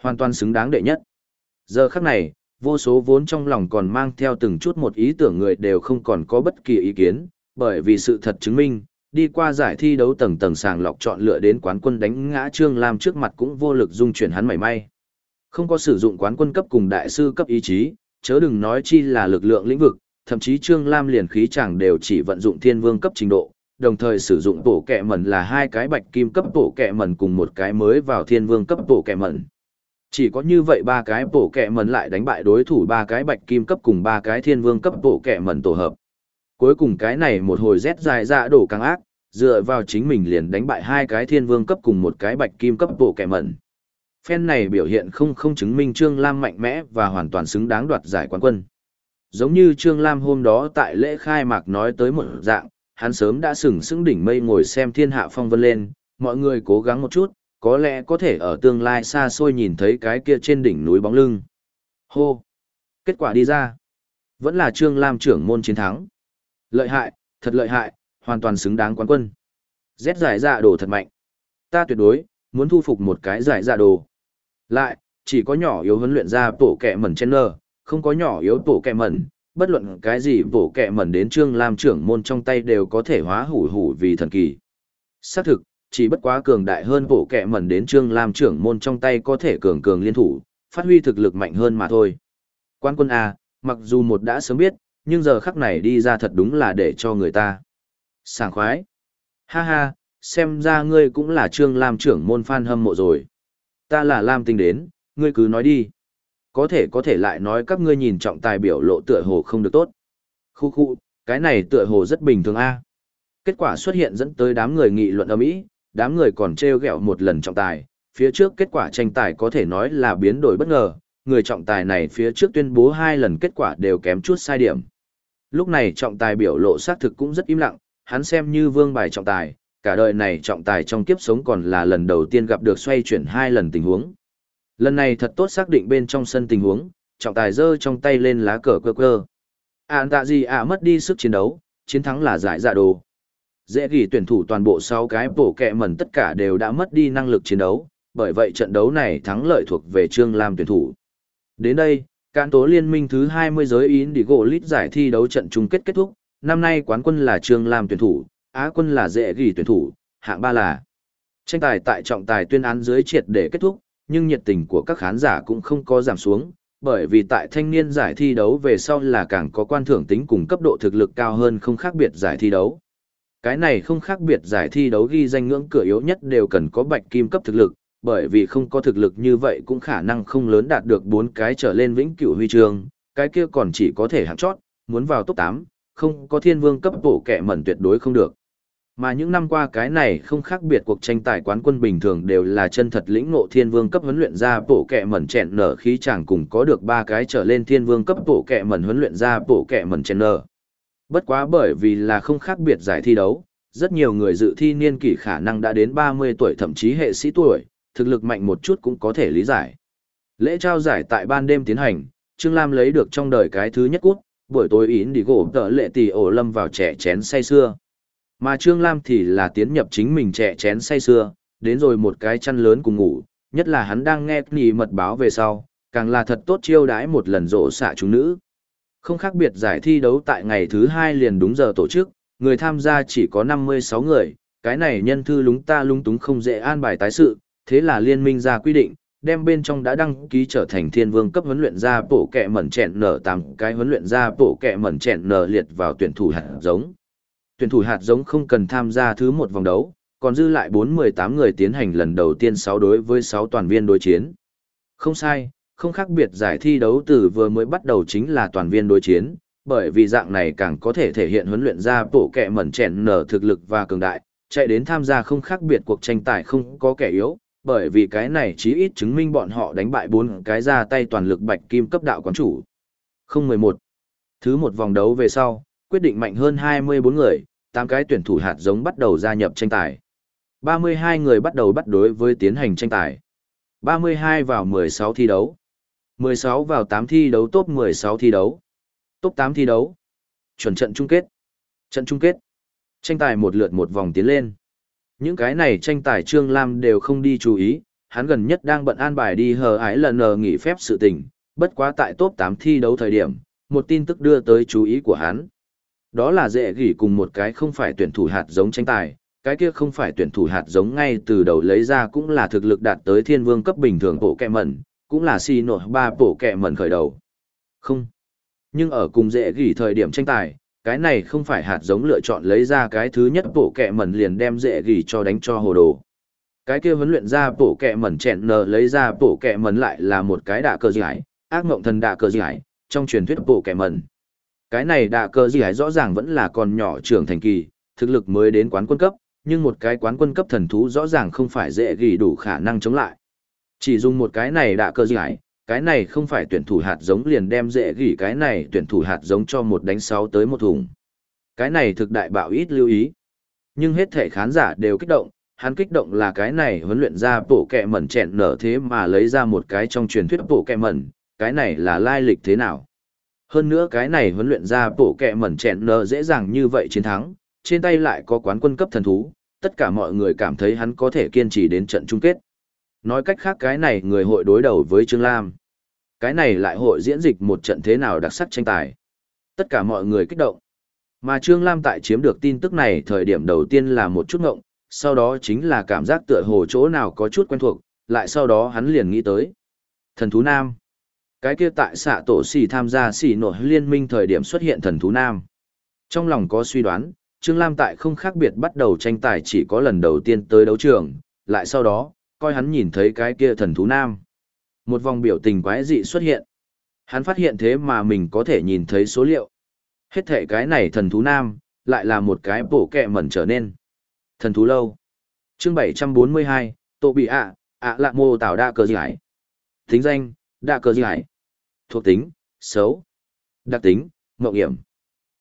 Hoàn toàn xứng đáng đệ nhất. Giờ khắc này, vô số vốn trong lòng còn mang theo từng chút một ý tưởng người đều không còn có bất kỳ ý kiến, bởi vì sự thật chứng minh, đi qua giải thi đấu tầng tầng sàng lọc chọn lựa đến quán quân đánh ngã Trương Lam trước mặt cũng vô lực dung chuyển hắn mảy may. Không có sử dụng quán quân cấp cùng đại sư cấp ý chí, chớ đừng nói chi là lực lượng lĩnh vực, thậm chí Trương Lam liền khí chẳng đều chỉ vận dụng thiên vương cấp trình độ, đồng thời sử dụng bổ kẹ mẩn là hai cái bạch kim cấp bổ kẹ mẩn cùng một cái mới vào thiên vương cấp bổ kẹ mẩn. Chỉ có như vậy ba cái bổ kẹ mẩn lại đánh bại đối thủ ba cái bạch kim cấp cùng ba cái thiên vương cấp bổ kẹ mẩn tổ hợp. Cuối cùng cái này một hồi rét dài ra đổ càng ác, dựa vào chính mình liền đánh bại hai cái thiên vương cấp cùng một cái bạch kim cấp bộ kẻ mẩn. Phen này biểu hiện không không chứng minh Trương Lam mạnh mẽ và hoàn toàn xứng đáng đoạt giải quán quân. Giống như Trương Lam hôm đó tại lễ khai mạc nói tới một dạng, hắn sớm đã sừng sững đỉnh mây ngồi xem thiên hạ phong vân lên, mọi người cố gắng một chút, có lẽ có thể ở tương lai xa xôi nhìn thấy cái kia trên đỉnh núi bóng lưng. Hô! Kết quả đi ra. Vẫn là Trương Lam trưởng môn chiến thắng. Lợi hại, thật lợi hại, hoàn toàn xứng đáng quán quân. Z giải dạ đồ thật mạnh. Ta tuyệt đối, muốn thu phục một cái giải dạ đồ. Lại, chỉ có nhỏ yếu huấn luyện ra tổ kẹ mẩn trên nơ, không có nhỏ yếu tổ kẹ mẩn, bất luận cái gì tổ kẹ mẩn đến Trương Lam trưởng môn trong tay đều có thể hóa hủ hủ vì thần kỳ. Xác thực, chỉ bất quá cường đại hơn bộ kẹ mẩn đến Trương Lam trưởng môn trong tay có thể cường cường liên thủ, phát huy thực lực mạnh hơn mà thôi. Quan quân A, mặc dù một đã sớm biết, nhưng giờ khắc này đi ra thật đúng là để cho người ta. Sảng khoái. Ha ha, xem ra ngươi cũng là Trương Lam trưởng môn fan hâm mộ rồi. Ta là Lam tinh đến, ngươi cứ nói đi. Có thể có thể lại nói các ngươi nhìn trọng tài biểu lộ tựa hồ không được tốt. Khu khu, cái này tựa hồ rất bình thường a. Kết quả xuất hiện dẫn tới đám người nghị luận ầm ĩ, đám người còn trêu ghẹo một lần trọng tài, phía trước kết quả tranh tài có thể nói là biến đổi bất ngờ, người trọng tài này phía trước tuyên bố hai lần kết quả đều kém chút sai điểm. Lúc này trọng tài biểu lộ xác thực cũng rất im lặng, hắn xem như vương bài trọng tài, cả đời này trọng tài trong kiếp sống còn là lần đầu tiên gặp được xoay chuyển hai lần tình huống. Lần này thật tốt xác định bên trong sân tình huống, trọng tài giơ trong tay lên lá cờ quơ quơ. Ản tạ gì ạ mất đi sức chiến đấu, chiến thắng là giải dạ đồ. Dễ ghi tuyển thủ toàn bộ 6 cái bổ kẹ mẩn tất cả đều đã mất đi năng lực chiến đấu, bởi vậy trận đấu này thắng lợi thuộc về Trương Lam tuyển thủ. Đến đây, cán tố liên minh thứ 20 giới Indigo League giải thi đấu trận chung kết kết thúc, năm nay quán quân là Trương Lam tuyển thủ, Á quân là Dễ Gỉ tuyển thủ, hạng ba là. Tranh tài tại trọng tài tuyên án dưới triệt để kết thúc, nhưng nhiệt tình của các khán giả cũng không có giảm xuống, bởi vì tại thanh niên giải thi đấu về sau là càng có quan thưởng tính cùng cấp độ thực lực cao hơn không khác biệt giải thi đấu. Cái này không khác biệt giải thi đấu ghi danh ngưỡng cửa yếu nhất đều cần có bạch kim cấp thực lực, bởi vì không có thực lực như vậy cũng khả năng không lớn đạt được bốn cái trở lên vĩnh cửu huy chương, cái kia còn chỉ có thể hạng chót, muốn vào top 8, không có thiên vương cấp bổ kẻ mẩn tuyệt đối không được. Mà những năm qua cái này không khác biệt cuộc tranh tài quán quân bình thường đều là chân thật lĩnh ngộ thiên vương cấp huấn luyện ra bổ kẻ mẩn chèn nở khí chàng cùng có được ba cái trở lên thiên vương cấp bổ kẻ mẩn huấn luyện ra bổ kẻ mẩn chèn nở. Bất quá bởi vì là không khác biệt giải thi đấu, rất nhiều người dự thi niên kỷ khả năng đã đến 30 tuổi thậm chí hệ sĩ tuổi, thực lực mạnh một chút cũng có thể lý giải. Lễ trao giải tại ban đêm tiến hành, Trương Lam lấy được trong đời cái thứ nhất cút, buổi tối yến đi gỗ tợ lệ tỷ ổ lâm vào trẻ chén say xưa. Mà Trương Lam thì là tiến nhập chính mình trẻ chén say xưa, đến rồi một cái chăn lớn cùng ngủ, nhất là hắn đang nghe nì mật báo về sau, càng là thật tốt chiêu đãi một lần rộ xạ chúng nữ. Không khác biệt giải thi đấu tại ngày thứ hai liền đúng giờ tổ chức, người tham gia chỉ có 56 người, cái này nhân thư lúng ta lung túng không dễ an bài tái sự, thế là liên minh ra quy định, đem bên trong đã đăng ký trở thành thiên vương cấp huấn luyện ra bổ kẹ mẩn chẹn nở tám cái huấn luyện ra bổ kẹ mẩn chẹn nở liệt vào tuyển thủ hạt giống. Tuyển thủ hạt giống không cần tham gia thứ một vòng đấu, còn dư lại 4-18 người tiến hành lần đầu tiên 6 đối với 6 toàn viên đối chiến. Không sai, không khác biệt giải thi đấu từ vừa mới bắt đầu chính là toàn viên đối chiến, bởi vì dạng này càng có thể thể hiện huấn luyện ra bổ kẹ mẩn chẹn nở thực lực và cường đại, chạy đến tham gia không khác biệt cuộc tranh tài không có kẻ yếu, bởi vì cái này chí ít chứng minh bọn họ đánh bại bốn cái ra tay toàn lực bạch kim cấp đạo quán chủ. 011. Thứ một vòng đấu về sau, quyết định mạnh hơn 24 người, 8 cái tuyển thủ hạt giống bắt đầu gia nhập tranh tài. 32 người bắt đầu bắt đối với tiến hành tranh tài. 32 vào 16 thi đấu. 16 vào 8 thi đấu top 16 thi đấu. Top 8 thi đấu. Chuẩn trận chung kết. Trận chung kết. Tranh tài một lượt một vòng tiến lên. Những cái này tranh tài Trương Lam đều không đi chú ý, hắn gần nhất đang bận an bài đi hờ ái lần nờ nghỉ phép sự tình, bất quá tại top 8 thi đấu thời điểm, một tin tức đưa tới chú ý của hắn. Đó là dễ gỉ cùng một cái không phải tuyển thủ hạt giống tranh tài, cái kia không phải tuyển thủ hạt giống ngay từ đầu lấy ra cũng là thực lực đạt tới thiên vương cấp bình thường bộ kẹ mẩn, cũng là si nổi ba bộ kẹ mẩn khởi đầu. Không. Nhưng ở cùng dễ gỉ thời điểm tranh tài, cái này không phải hạt giống lựa chọn lấy ra cái thứ nhất bộ kẹ mẩn liền đem dễ gỉ cho đánh cho hồ đồ. Cái kia huấn luyện ra bộ kẹ mẩn chẹn nờ lấy ra bộ kẹ mẩn lại là một cái đạ cơ giải, ác mộng thần đạ cơ giải, trong truyền thuyết bộ kẹ mẩn. Cái này đạ cơ giải rõ ràng vẫn là còn nhỏ trưởng thành kỳ, thực lực mới đến quán quân cấp, nhưng một cái quán quân cấp thần thú rõ ràng không phải dễ gỉ đủ khả năng chống lại. Chỉ dùng một cái này đạ cơ giải, cái này không phải tuyển thủ hạt giống liền đem dễ gỉ cái này tuyển thủ hạt giống cho một đánh sáu tới một thùng. Cái này thực đại bạo ít lưu ý. Nhưng hết thể khán giả đều kích động, hắn kích động là cái này huấn luyện ra bộ kẹ mẩn chẹn nở thế mà lấy ra một cái trong truyền thuyết bộ kẹ mẩn, cái này là lai lịch thế nào. Hơn nữa cái này huấn luyện ra bộ kẹ mẩn chẹn nở dễ dàng như vậy chiến thắng, trên tay lại có quán quân cấp thần thú, tất cả mọi người cảm thấy hắn có thể kiên trì đến trận chung kết. Nói cách khác cái này người hội đối đầu với Trương Lam. Cái này lại hội diễn dịch một trận thế nào đặc sắc tranh tài. Tất cả mọi người kích động. Mà Trương Lam tại chiếm được tin tức này thời điểm đầu tiên là một chút ngộng, sau đó chính là cảm giác tựa hồ chỗ nào có chút quen thuộc, lại sau đó hắn liền nghĩ tới. Thần thú nam. Cái kia tại xạ tổ xì tham gia xì nội liên minh thời điểm xuất hiện thần thú nam. Trong lòng có suy đoán, Trương Lam tại không khác biệt bắt đầu tranh tài chỉ có lần đầu tiên tới đấu trường, lại sau đó, coi hắn nhìn thấy cái kia thần thú nam. Một vòng biểu tình quái dị xuất hiện. Hắn phát hiện thế mà mình có thể nhìn thấy số liệu. Hết thể cái này thần thú nam, lại là một cái bổ kẹ mẩn trở nên. Thần thú lâu. chương 742, Tô Bị ạ, ạ lạ mô tạo đa cơ giải. Tính danh, đa cơ giải. Thuộc tính, xấu. Đặc tính, mộng hiểm.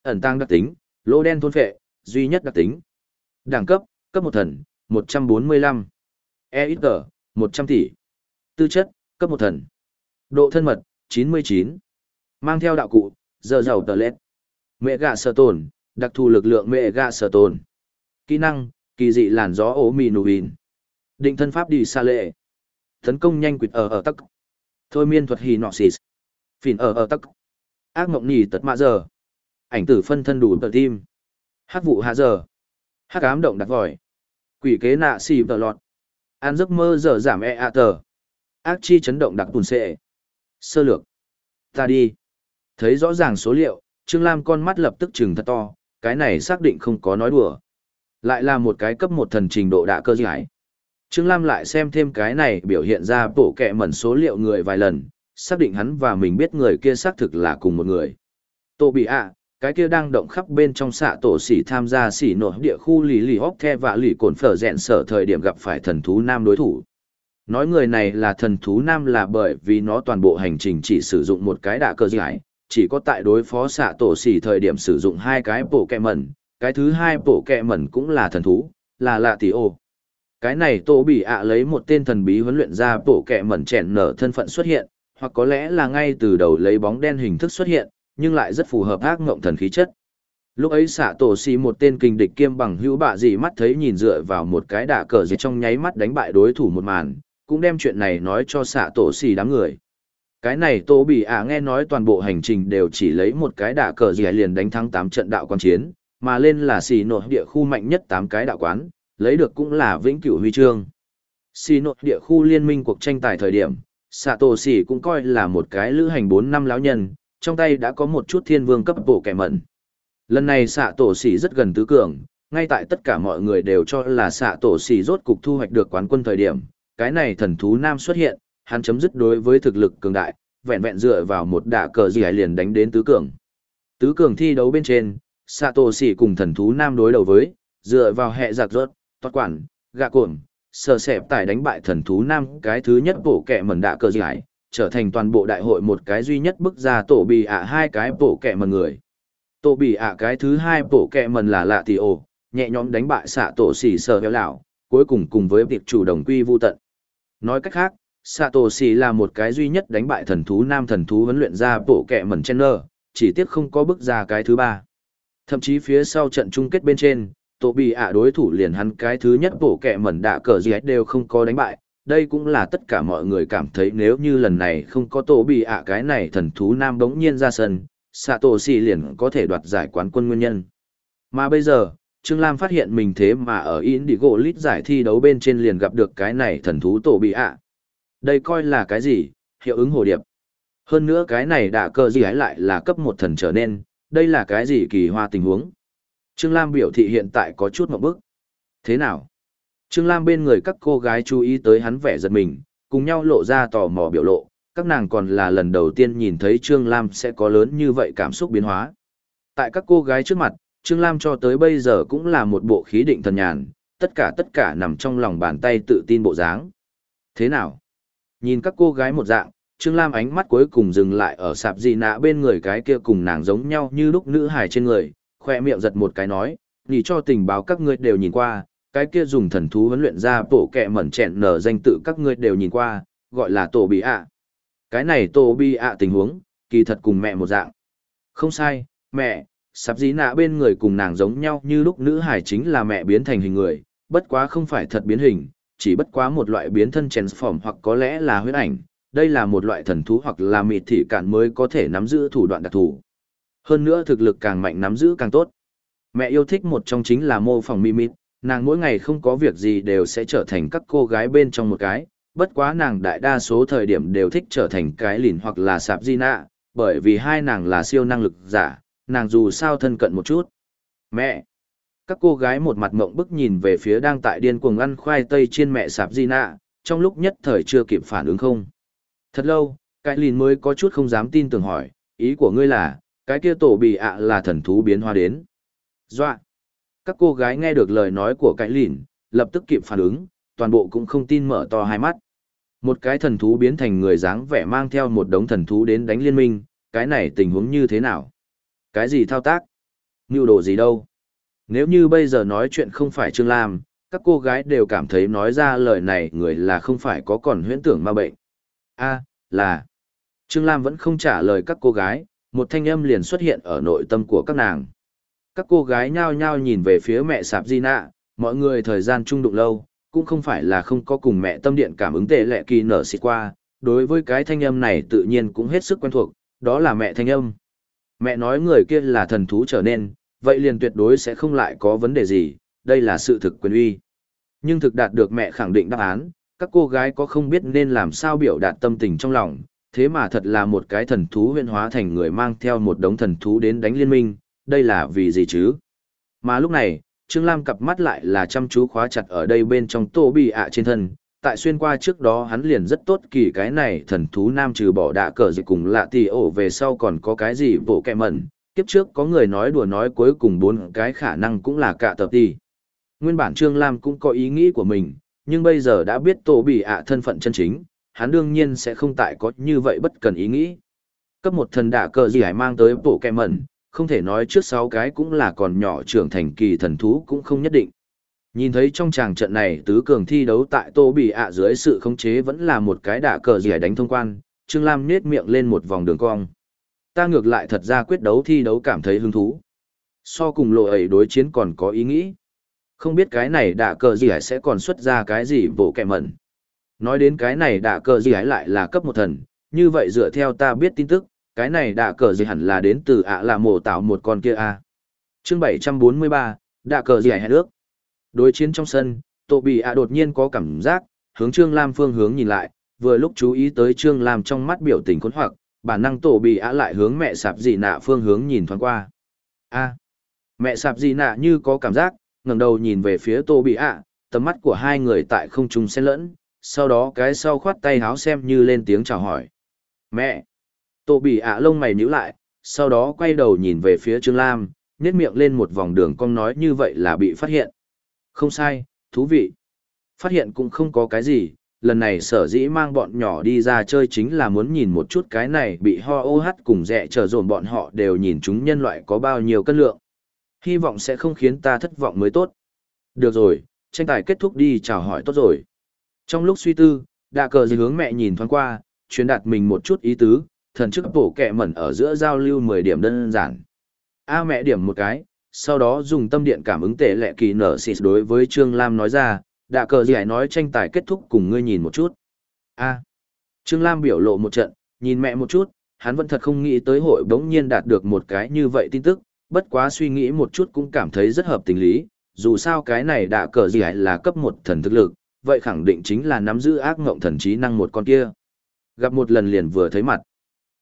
Ẩn tăng đặc tính, lô đen thôn phệ, duy nhất đặc tính. Đẳng cấp, cấp một thần, 145. EXG, 100 tỷ. Tư chất, cấp một thần. Độ thân mật, 99. Mang theo đạo cụ, giờ giàu tờ lết. Mẹ gạ sở tồn, đặc thù lực lượng mẹ gạ sở tồn. Kỹ năng, kỳ dị làn gió ố mì nù bình. Định thân pháp đi xa lệ. Tấn công nhanh quyệt ở ở tắc. Thôi miên thuật hì nọ xì. Phìn ở ở tắc. Ác mộng nì tật mạ giờ. Ảnh tử phân thân đủ tờ tim. hát vụ hạ giờ. hát ám động đặt vòi. Quỷ kế nạ xì tờ lọt. An giấc mơ giờ giảm e a tờ. Ác chi chấn động đặc tùn sệ. Sơ lược. Ta đi. Thấy rõ ràng số liệu, Trương Lam con mắt lập tức trừng thật to, cái này xác định không có nói đùa. Lại là một cái cấp một thần trình độ đạ cơ giải. Trương Lam lại xem thêm cái này biểu hiện ra bộ kẹ mẩn số liệu người vài lần, xác định hắn và mình biết người kia xác thực là cùng một người. Tô bị ạ, cái kia đang động khắp bên trong xạ tổ xỉ tham gia xỉ nổ địa khu lì lì hóc the và lì cồn phở rẹn sở thời điểm gặp phải thần thú nam đối thủ. Nói người này là thần thú nam là bởi vì nó toàn bộ hành trình chỉ sử dụng một cái đạ cơ giải, chỉ có tại đối phó xạ tổ xỉ thời điểm sử dụng hai cái bộ kẹ mẩn, cái thứ hai bộ kẹ mẩn cũng là thần thú, là lạ tỷ ô. Cái này tổ bị ạ lấy một tên thần bí huấn luyện ra bộ kẹ mẩn chèn nở thân phận xuất hiện, hoặc có lẽ là ngay từ đầu lấy bóng đen hình thức xuất hiện, nhưng lại rất phù hợp ác ngộng thần khí chất. Lúc ấy xạ tổ xì một tên kinh địch kiêm bằng hữu bạ gì mắt thấy nhìn dựa vào một cái đả cờ gì trong nháy mắt đánh bại đối thủ một màn, cũng đem chuyện này nói cho xạ tổ xì đám người. Cái này tổ bị ạ nghe nói toàn bộ hành trình đều chỉ lấy một cái đả cờ gì liền đánh thắng 8 trận đạo quan chiến, mà lên là xì nội địa khu mạnh nhất 8 cái đạo quán, lấy được cũng là vĩnh cửu huy chương. Xì nội địa khu liên minh cuộc tranh tài thời điểm, xạ tổ xì cũng coi là một cái lữ hành 4 năm lão nhân, trong tay đã có một chút thiên vương cấp bộ kẻ mẩn. Lần này xạ tổ xỉ rất gần tứ cường, ngay tại tất cả mọi người đều cho là xạ tổ xỉ rốt cục thu hoạch được quán quân thời điểm, cái này thần thú nam xuất hiện, hắn chấm dứt đối với thực lực cường đại, vẹn vẹn dựa vào một đả cờ gì liền đánh đến tứ cường. Tứ cường thi đấu bên trên, xạ tổ xỉ cùng thần thú nam đối đầu với, dựa vào hệ giặc rốt, toát quản, gạ cuộn, sờ sẹp tải đánh bại thần thú nam cái thứ nhất bộ kẻ mẩn đạ cờ gì trở thành toàn bộ đại hội một cái duy nhất bức ra tổ bì ạ hai cái bổ kẹ mần người. Tổ bì ạ cái thứ hai bổ kẹ mần là lạ tỷ ổ, nhẹ nhõm đánh bại xạ tổ xỉ sờ héo lão, cuối cùng cùng với việc chủ đồng quy vô tận. Nói cách khác, xạ tổ xỉ là một cái duy nhất đánh bại thần thú nam thần thú huấn luyện ra bổ kẹ mần chen nơ, chỉ tiếc không có bức ra cái thứ ba. Thậm chí phía sau trận chung kết bên trên, tổ bì ạ đối thủ liền hắn cái thứ nhất bổ kẹ mẩn đạ cờ gì đều không có đánh bại, đây cũng là tất cả mọi người cảm thấy nếu như lần này không có tổ bị ạ cái này thần thú nam bỗng nhiên ra sân, xạ tổ xì liền có thể đoạt giải quán quân nguyên nhân. Mà bây giờ, Trương Lam phát hiện mình thế mà ở Indigo Lít giải thi đấu bên trên liền gặp được cái này thần thú tổ bị ạ. Đây coi là cái gì? Hiệu ứng hồ điệp. Hơn nữa cái này đã cơ gì ấy lại là cấp một thần trở nên, đây là cái gì kỳ hoa tình huống. Trương Lam biểu thị hiện tại có chút một bức. Thế nào? Trương Lam bên người các cô gái chú ý tới hắn vẻ giật mình, cùng nhau lộ ra tò mò biểu lộ, các nàng còn là lần đầu tiên nhìn thấy Trương Lam sẽ có lớn như vậy cảm xúc biến hóa. Tại các cô gái trước mặt, Trương Lam cho tới bây giờ cũng là một bộ khí định thần nhàn, tất cả tất cả nằm trong lòng bàn tay tự tin bộ dáng. Thế nào? Nhìn các cô gái một dạng, Trương Lam ánh mắt cuối cùng dừng lại ở sạp gì nạ bên người cái kia cùng nàng giống nhau như lúc nữ hài trên người, khoe miệng giật một cái nói, nhỉ cho tình báo các ngươi đều nhìn qua, cái kia dùng thần thú huấn luyện ra bộ kẹ mẩn chẹn nở danh tự các ngươi đều nhìn qua, gọi là tổ bị ạ. Cái này tổ bị ạ tình huống, kỳ thật cùng mẹ một dạng. Không sai, mẹ, sắp dí nạ bên người cùng nàng giống nhau như lúc nữ hải chính là mẹ biến thành hình người, bất quá không phải thật biến hình, chỉ bất quá một loại biến thân transform hoặc có lẽ là huyết ảnh, đây là một loại thần thú hoặc là mịt thị cản mới có thể nắm giữ thủ đoạn đặc thù. Hơn nữa thực lực càng mạnh nắm giữ càng tốt. Mẹ yêu thích một trong chính là mô phỏng mimit, nàng mỗi ngày không có việc gì đều sẽ trở thành các cô gái bên trong một cái, bất quá nàng đại đa số thời điểm đều thích trở thành cái lìn hoặc là sạp di nạ, bởi vì hai nàng là siêu năng lực giả, nàng dù sao thân cận một chút. Mẹ! Các cô gái một mặt mộng bức nhìn về phía đang tại điên cuồng ăn khoai tây trên mẹ sạp di nạ, trong lúc nhất thời chưa kịp phản ứng không. Thật lâu, cái lìn mới có chút không dám tin tưởng hỏi, ý của ngươi là, cái kia tổ bị ạ là thần thú biến hóa đến. Dọa! Các cô gái nghe được lời nói của cái lìn, lập tức kịp phản ứng, toàn bộ cũng không tin mở to hai mắt. Một cái thần thú biến thành người dáng vẻ mang theo một đống thần thú đến đánh liên minh, cái này tình huống như thế nào? Cái gì thao tác? Ngưu đồ gì đâu? Nếu như bây giờ nói chuyện không phải Trương Lam, các cô gái đều cảm thấy nói ra lời này người là không phải có còn huyễn tưởng ma bệnh. a là. Trương Lam vẫn không trả lời các cô gái, một thanh âm liền xuất hiện ở nội tâm của các nàng các cô gái nhao nhao nhìn về phía mẹ sạp di nạ mọi người thời gian trung đụng lâu cũng không phải là không có cùng mẹ tâm điện cảm ứng tệ lệ kỳ nở xịt qua, đối với cái thanh âm này tự nhiên cũng hết sức quen thuộc, đó là mẹ thanh âm. Mẹ nói người kia là thần thú trở nên, vậy liền tuyệt đối sẽ không lại có vấn đề gì, đây là sự thực quyền uy. Nhưng thực đạt được mẹ khẳng định đáp án, các cô gái có không biết nên làm sao biểu đạt tâm tình trong lòng, thế mà thật là một cái thần thú huyên hóa thành người mang theo một đống thần thú đến đánh liên minh, đây là vì gì chứ? Mà lúc này, Trương Lam cặp mắt lại là chăm chú khóa chặt ở đây bên trong tô bị ạ trên thân, tại xuyên qua trước đó hắn liền rất tốt kỳ cái này thần thú nam trừ bỏ đạ cờ dịch cùng lạ tì ổ về sau còn có cái gì bộ kẹ mẩn, kiếp trước có người nói đùa nói cuối cùng bốn cái khả năng cũng là cả tập đi. Nguyên bản Trương Lam cũng có ý nghĩ của mình, nhưng bây giờ đã biết tổ bị ạ thân phận chân chính, hắn đương nhiên sẽ không tại có như vậy bất cần ý nghĩ. Cấp một thần đạ cờ gì hải mang tới bộ kẹ mẩn, không thể nói trước sáu cái cũng là còn nhỏ trưởng thành kỳ thần thú cũng không nhất định. Nhìn thấy trong tràng trận này tứ cường thi đấu tại Tô Bì ạ dưới sự khống chế vẫn là một cái đả cờ gì đánh thông quan, Trương Lam nết miệng lên một vòng đường cong. Ta ngược lại thật ra quyết đấu thi đấu cảm thấy hứng thú. So cùng lộ ấy đối chiến còn có ý nghĩ. Không biết cái này đả cờ gì sẽ còn xuất ra cái gì bộ kẹ mẩn. Nói đến cái này đả cờ gì lại là cấp một thần, như vậy dựa theo ta biết tin tức, cái này đạ cờ gì hẳn là đến từ ạ là mổ tạo một con kia a. À. Chương 743, đạ cờ gì hẹn ước. Đối chiến trong sân, Tô bị ạ đột nhiên có cảm giác, hướng Trương Lam phương hướng nhìn lại, vừa lúc chú ý tới Trương Lam trong mắt biểu tình khốn hoặc, bản năng Tô bị ạ lại hướng mẹ sạp dị nạ phương hướng nhìn thoáng qua. A, mẹ sạp dị nạ như có cảm giác, ngẩng đầu nhìn về phía Tô bị ạ, tầm mắt của hai người tại không trung xen lẫn, sau đó cái sau khoát tay háo xem như lên tiếng chào hỏi. Mẹ! Tô bỉ ạ lông mày nhíu lại, sau đó quay đầu nhìn về phía Trương Lam, nhét miệng lên một vòng đường cong nói như vậy là bị phát hiện. Không sai, thú vị. Phát hiện cũng không có cái gì, lần này sở dĩ mang bọn nhỏ đi ra chơi chính là muốn nhìn một chút cái này bị ho ô hát cùng dẹ trở dồn bọn họ đều nhìn chúng nhân loại có bao nhiêu cân lượng. Hy vọng sẽ không khiến ta thất vọng mới tốt. Được rồi, tranh tài kết thúc đi chào hỏi tốt rồi. Trong lúc suy tư, đạ cờ gì hướng mẹ nhìn thoáng qua, truyền đạt mình một chút ý tứ, thần chức bổ kẹ mẩn ở giữa giao lưu 10 điểm đơn giản. A mẹ điểm một cái, sau đó dùng tâm điện cảm ứng tệ lệ kỳ nở xịt đối với Trương Lam nói ra, đạ cờ gì hãy nói tranh tài kết thúc cùng ngươi nhìn một chút. a Trương Lam biểu lộ một trận, nhìn mẹ một chút, hắn vẫn thật không nghĩ tới hội bỗng nhiên đạt được một cái như vậy tin tức, bất quá suy nghĩ một chút cũng cảm thấy rất hợp tình lý, dù sao cái này đạ cờ gì hãy là cấp một thần thực lực, vậy khẳng định chính là nắm giữ ác ngộng thần trí năng một con kia. Gặp một lần liền vừa thấy mặt.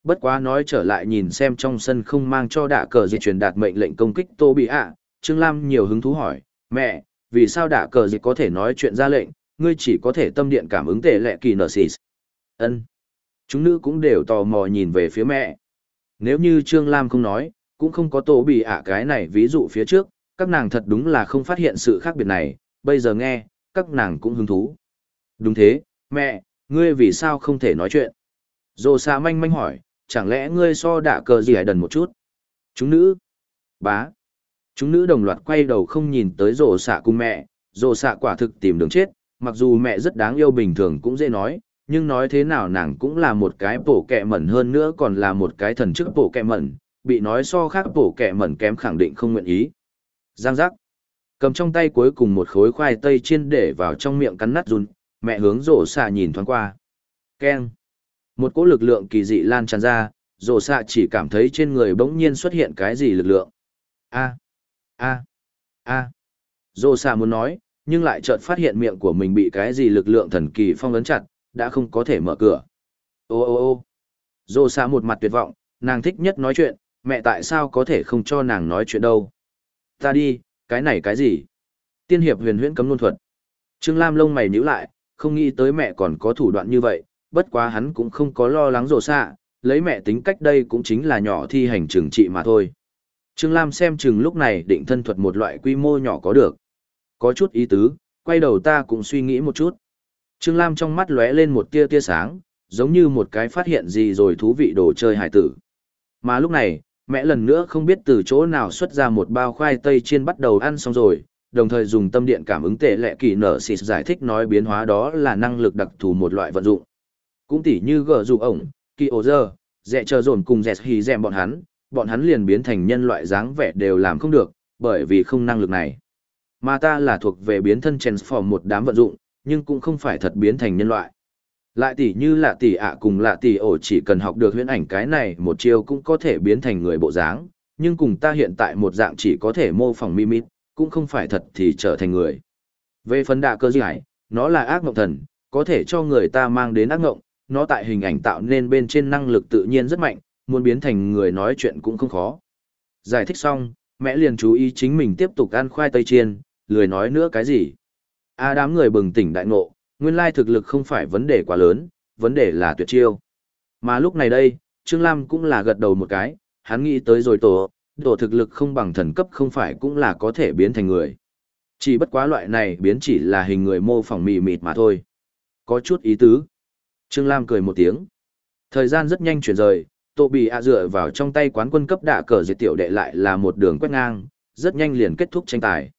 Bất quá nói trở lại nhìn xem trong sân không mang cho đạ cờ dịch truyền đạt mệnh lệnh công kích Tô Bị ạ, Trương Lam nhiều hứng thú hỏi, mẹ, vì sao đạ cờ dịch có thể nói chuyện ra lệnh, ngươi chỉ có thể tâm điện cảm ứng tệ lệ kỳ nở xì ân Chúng nữ cũng đều tò mò nhìn về phía mẹ. Nếu như Trương Lam không nói, cũng không có Tô Bị ạ cái này ví dụ phía trước, các nàng thật đúng là không phát hiện sự khác biệt này, bây giờ nghe, các nàng cũng hứng thú. Đúng thế, mẹ, ngươi vì sao không thể nói chuyện? Dô xa manh manh hỏi, chẳng lẽ ngươi so đạ cờ gì hải đần một chút? Chúng nữ. Bá. Chúng nữ đồng loạt quay đầu không nhìn tới rổ xạ cùng mẹ, rổ xạ quả thực tìm đường chết, mặc dù mẹ rất đáng yêu bình thường cũng dễ nói, nhưng nói thế nào nàng cũng là một cái bổ kẹ mẩn hơn nữa còn là một cái thần chức bổ kẹ mẩn, bị nói so khác bổ kẹ mẩn kém khẳng định không nguyện ý. Giang giác. Cầm trong tay cuối cùng một khối khoai tây chiên để vào trong miệng cắn nát run, mẹ hướng rổ xạ nhìn thoáng qua. Keng. Một cỗ lực lượng kỳ dị lan tràn ra, rổ xạ chỉ cảm thấy trên người bỗng nhiên xuất hiện cái gì lực lượng. A, a, a. Rổ xạ muốn nói, nhưng lại chợt phát hiện miệng của mình bị cái gì lực lượng thần kỳ phong ấn chặt, đã không có thể mở cửa. Ô ô ô. Rổ xạ một mặt tuyệt vọng, nàng thích nhất nói chuyện, mẹ tại sao có thể không cho nàng nói chuyện đâu. Ta đi, cái này cái gì? Tiên hiệp huyền huyễn cấm luân thuật. Trương Lam lông mày nhíu lại, không nghĩ tới mẹ còn có thủ đoạn như vậy, bất quá hắn cũng không có lo lắng rồ xạ, lấy mẹ tính cách đây cũng chính là nhỏ thi hành trừng trị mà thôi. Trương Lam xem chừng lúc này định thân thuật một loại quy mô nhỏ có được. Có chút ý tứ, quay đầu ta cũng suy nghĩ một chút. Trương Lam trong mắt lóe lên một tia tia sáng, giống như một cái phát hiện gì rồi thú vị đồ chơi hải tử. Mà lúc này, mẹ lần nữa không biết từ chỗ nào xuất ra một bao khoai tây chiên bắt đầu ăn xong rồi, đồng thời dùng tâm điện cảm ứng tệ lệ kỳ nở xịt giải thích nói biến hóa đó là năng lực đặc thù một loại vận dụng. Cũng tỉ như gờ dụ ổng, kỳ ổ dơ, dẹ chờ dồn cùng dẹt hì dẹm bọn hắn, bọn hắn liền biến thành nhân loại dáng vẻ đều làm không được, bởi vì không năng lực này. Mà ta là thuộc về biến thân transform một đám vận dụng, nhưng cũng không phải thật biến thành nhân loại. Lại tỷ như là tỷ ạ cùng là tỷ ổ chỉ cần học được huyễn ảnh cái này một chiêu cũng có thể biến thành người bộ dáng, nhưng cùng ta hiện tại một dạng chỉ có thể mô phỏng mimit, cũng không phải thật thì trở thành người. Về phần đạ cơ giải, nó là ác mộng thần, có thể cho người ta mang đến ác ngộng nó tại hình ảnh tạo nên bên trên năng lực tự nhiên rất mạnh, muốn biến thành người nói chuyện cũng không khó. Giải thích xong, mẹ liền chú ý chính mình tiếp tục ăn khoai tây chiên, lười nói nữa cái gì. A đám người bừng tỉnh đại ngộ, nguyên lai thực lực không phải vấn đề quá lớn, vấn đề là tuyệt chiêu. Mà lúc này đây, Trương Lam cũng là gật đầu một cái, hắn nghĩ tới rồi tổ, tổ thực lực không bằng thần cấp không phải cũng là có thể biến thành người. Chỉ bất quá loại này biến chỉ là hình người mô phỏng mì mịt mà thôi. Có chút ý tứ. Trương Lam cười một tiếng. Thời gian rất nhanh chuyển rời, tổ bị ạ dựa vào trong tay quán quân cấp đạ cờ diệt tiểu đệ lại là một đường quét ngang, rất nhanh liền kết thúc tranh tài.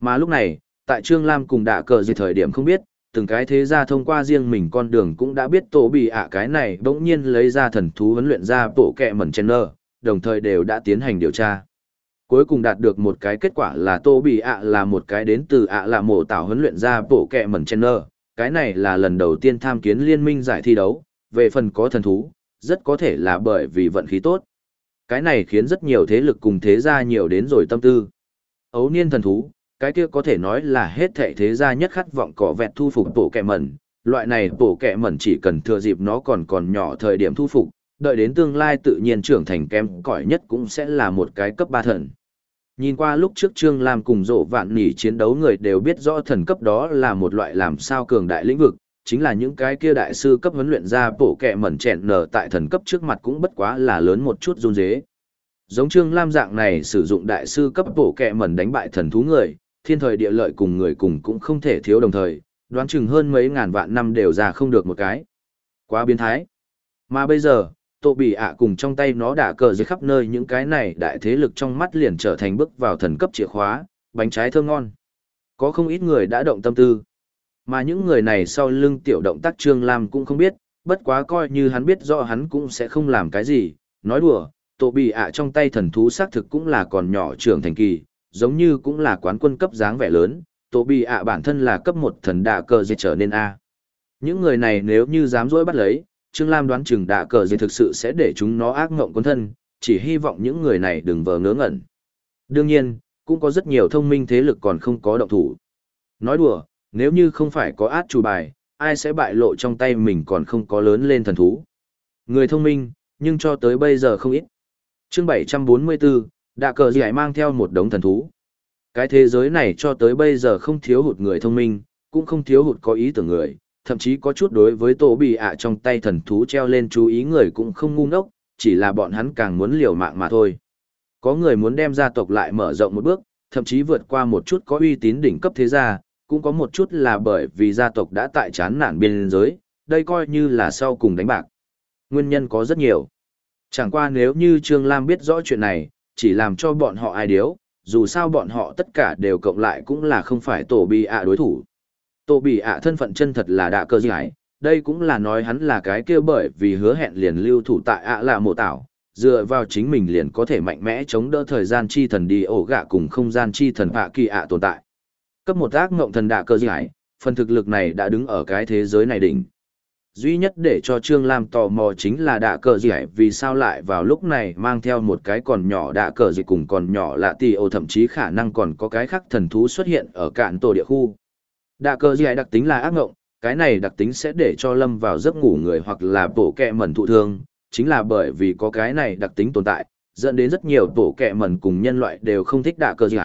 Mà lúc này, tại Trương Lam cùng đạ cờ diệt thời điểm không biết, từng cái thế gia thông qua riêng mình con đường cũng đã biết tổ bị ạ cái này bỗng nhiên lấy ra thần thú huấn luyện ra bộ kẹ mẩn chen nơ, đồng thời đều đã tiến hành điều tra. Cuối cùng đạt được một cái kết quả là Tô Bì ạ là một cái đến từ ạ là mổ tạo huấn luyện ra bộ kẹ mẩn chen nơ, cái này là lần đầu tiên tham kiến liên minh giải thi đấu, về phần có thần thú, rất có thể là bởi vì vận khí tốt. Cái này khiến rất nhiều thế lực cùng thế gia nhiều đến rồi tâm tư. Ấu niên thần thú, cái kia có thể nói là hết thệ thế gia nhất khát vọng cỏ vẹt thu phục bộ kẹ mẩn. Loại này bộ kẹ mẩn chỉ cần thừa dịp nó còn còn nhỏ thời điểm thu phục, đợi đến tương lai tự nhiên trưởng thành kém cỏi nhất cũng sẽ là một cái cấp ba thần. Nhìn qua lúc trước Trương Lam cùng rộ vạn nỉ chiến đấu người đều biết rõ thần cấp đó là một loại làm sao cường đại lĩnh vực, chính là những cái kia đại sư cấp huấn luyện ra bổ kẹ mẩn chẹn nở tại thần cấp trước mặt cũng bất quá là lớn một chút run dế. Giống Trương Lam dạng này sử dụng đại sư cấp bổ kẹ mẩn đánh bại thần thú người, thiên thời địa lợi cùng người cùng cũng không thể thiếu đồng thời, đoán chừng hơn mấy ngàn vạn năm đều ra không được một cái. Quá biến thái. Mà bây giờ, tổ bị ạ cùng trong tay nó đã cờ dưới khắp nơi những cái này đại thế lực trong mắt liền trở thành bước vào thần cấp chìa khóa, bánh trái thơm ngon. Có không ít người đã động tâm tư. Mà những người này sau lưng tiểu động tác Trương Lam cũng không biết, bất quá coi như hắn biết rõ hắn cũng sẽ không làm cái gì. Nói đùa, tổ bị ạ trong tay thần thú xác thực cũng là còn nhỏ trưởng thành kỳ, giống như cũng là quán quân cấp dáng vẻ lớn, tổ bị ạ bản thân là cấp một thần đạ cờ dịch trở nên A. Những người này nếu như dám dỗi bắt lấy, Trương Lam đoán chừng đạ cờ gì thực sự sẽ để chúng nó ác ngộng quân thân, chỉ hy vọng những người này đừng vờ ngớ ngẩn. Đương nhiên, cũng có rất nhiều thông minh thế lực còn không có động thủ. Nói đùa, nếu như không phải có át chủ bài, ai sẽ bại lộ trong tay mình còn không có lớn lên thần thú. Người thông minh, nhưng cho tới bây giờ không ít. chương 744, đạ cờ gì mang theo một đống thần thú. Cái thế giới này cho tới bây giờ không thiếu hụt người thông minh, cũng không thiếu hụt có ý tưởng người, thậm chí có chút đối với tổ bị ạ trong tay thần thú treo lên chú ý người cũng không ngu ngốc, chỉ là bọn hắn càng muốn liều mạng mà thôi. Có người muốn đem gia tộc lại mở rộng một bước, thậm chí vượt qua một chút có uy tín đỉnh cấp thế gia, cũng có một chút là bởi vì gia tộc đã tại chán nản biên giới, đây coi như là sau cùng đánh bạc. Nguyên nhân có rất nhiều. Chẳng qua nếu như Trương Lam biết rõ chuyện này, chỉ làm cho bọn họ ai điếu, dù sao bọn họ tất cả đều cộng lại cũng là không phải tổ bị ạ đối thủ. Tổ bị ạ thân phận chân thật là đạ cơ giải, đây cũng là nói hắn là cái kia bởi vì hứa hẹn liền lưu thủ tại ạ là mộ tảo, dựa vào chính mình liền có thể mạnh mẽ chống đỡ thời gian chi thần đi ổ gạ cùng không gian chi thần hạ kỳ ạ tồn tại. Cấp một ác ngộng thần đạ cơ giải, phần thực lực này đã đứng ở cái thế giới này đỉnh. Duy nhất để cho Trương Lam tò mò chính là đạ cờ giải vì sao lại vào lúc này mang theo một cái còn nhỏ đạ cờ gì cùng còn nhỏ lạ tì ô thậm chí khả năng còn có cái khác thần thú xuất hiện ở cạn tổ địa khu. Đạ cờ gì đặc tính là ác ngộng, cái này đặc tính sẽ để cho lâm vào giấc ngủ người hoặc là bổ kẹ mẩn thụ thương, chính là bởi vì có cái này đặc tính tồn tại, dẫn đến rất nhiều bổ kẹ mẩn cùng nhân loại đều không thích đạ cờ gì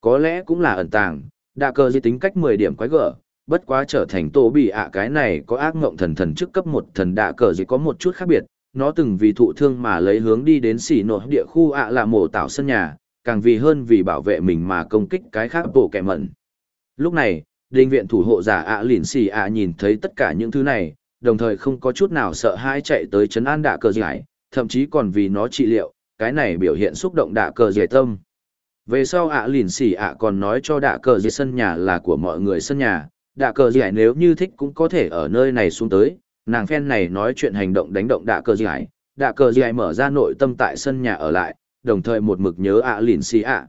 Có lẽ cũng là ẩn tàng, đạ cờ gì tính cách 10 điểm quái gở, bất quá trở thành tổ bị ạ cái này có ác ngộng thần thần trước cấp một thần đạ cờ gì có một chút khác biệt, nó từng vì thụ thương mà lấy hướng đi đến xỉ nội địa khu ạ là mổ tạo sân nhà, càng vì hơn vì bảo vệ mình mà công kích cái khác bổ kẹ mẩn. Lúc này, đình viện thủ hộ giả ạ à lìn xì ạ nhìn thấy tất cả những thứ này, đồng thời không có chút nào sợ hãi chạy tới chấn an đạ cờ giải, thậm chí còn vì nó trị liệu, cái này biểu hiện xúc động đạ cờ giải tâm. Về sau ạ à lìn xì ạ còn nói cho đạ cờ giải sân nhà là của mọi người sân nhà, đạ cờ giải nếu như thích cũng có thể ở nơi này xuống tới, nàng phen này nói chuyện hành động đánh động đạ cờ giải, đạ cờ giải mở ra nội tâm tại sân nhà ở lại, đồng thời một mực nhớ ạ lìn xì ạ.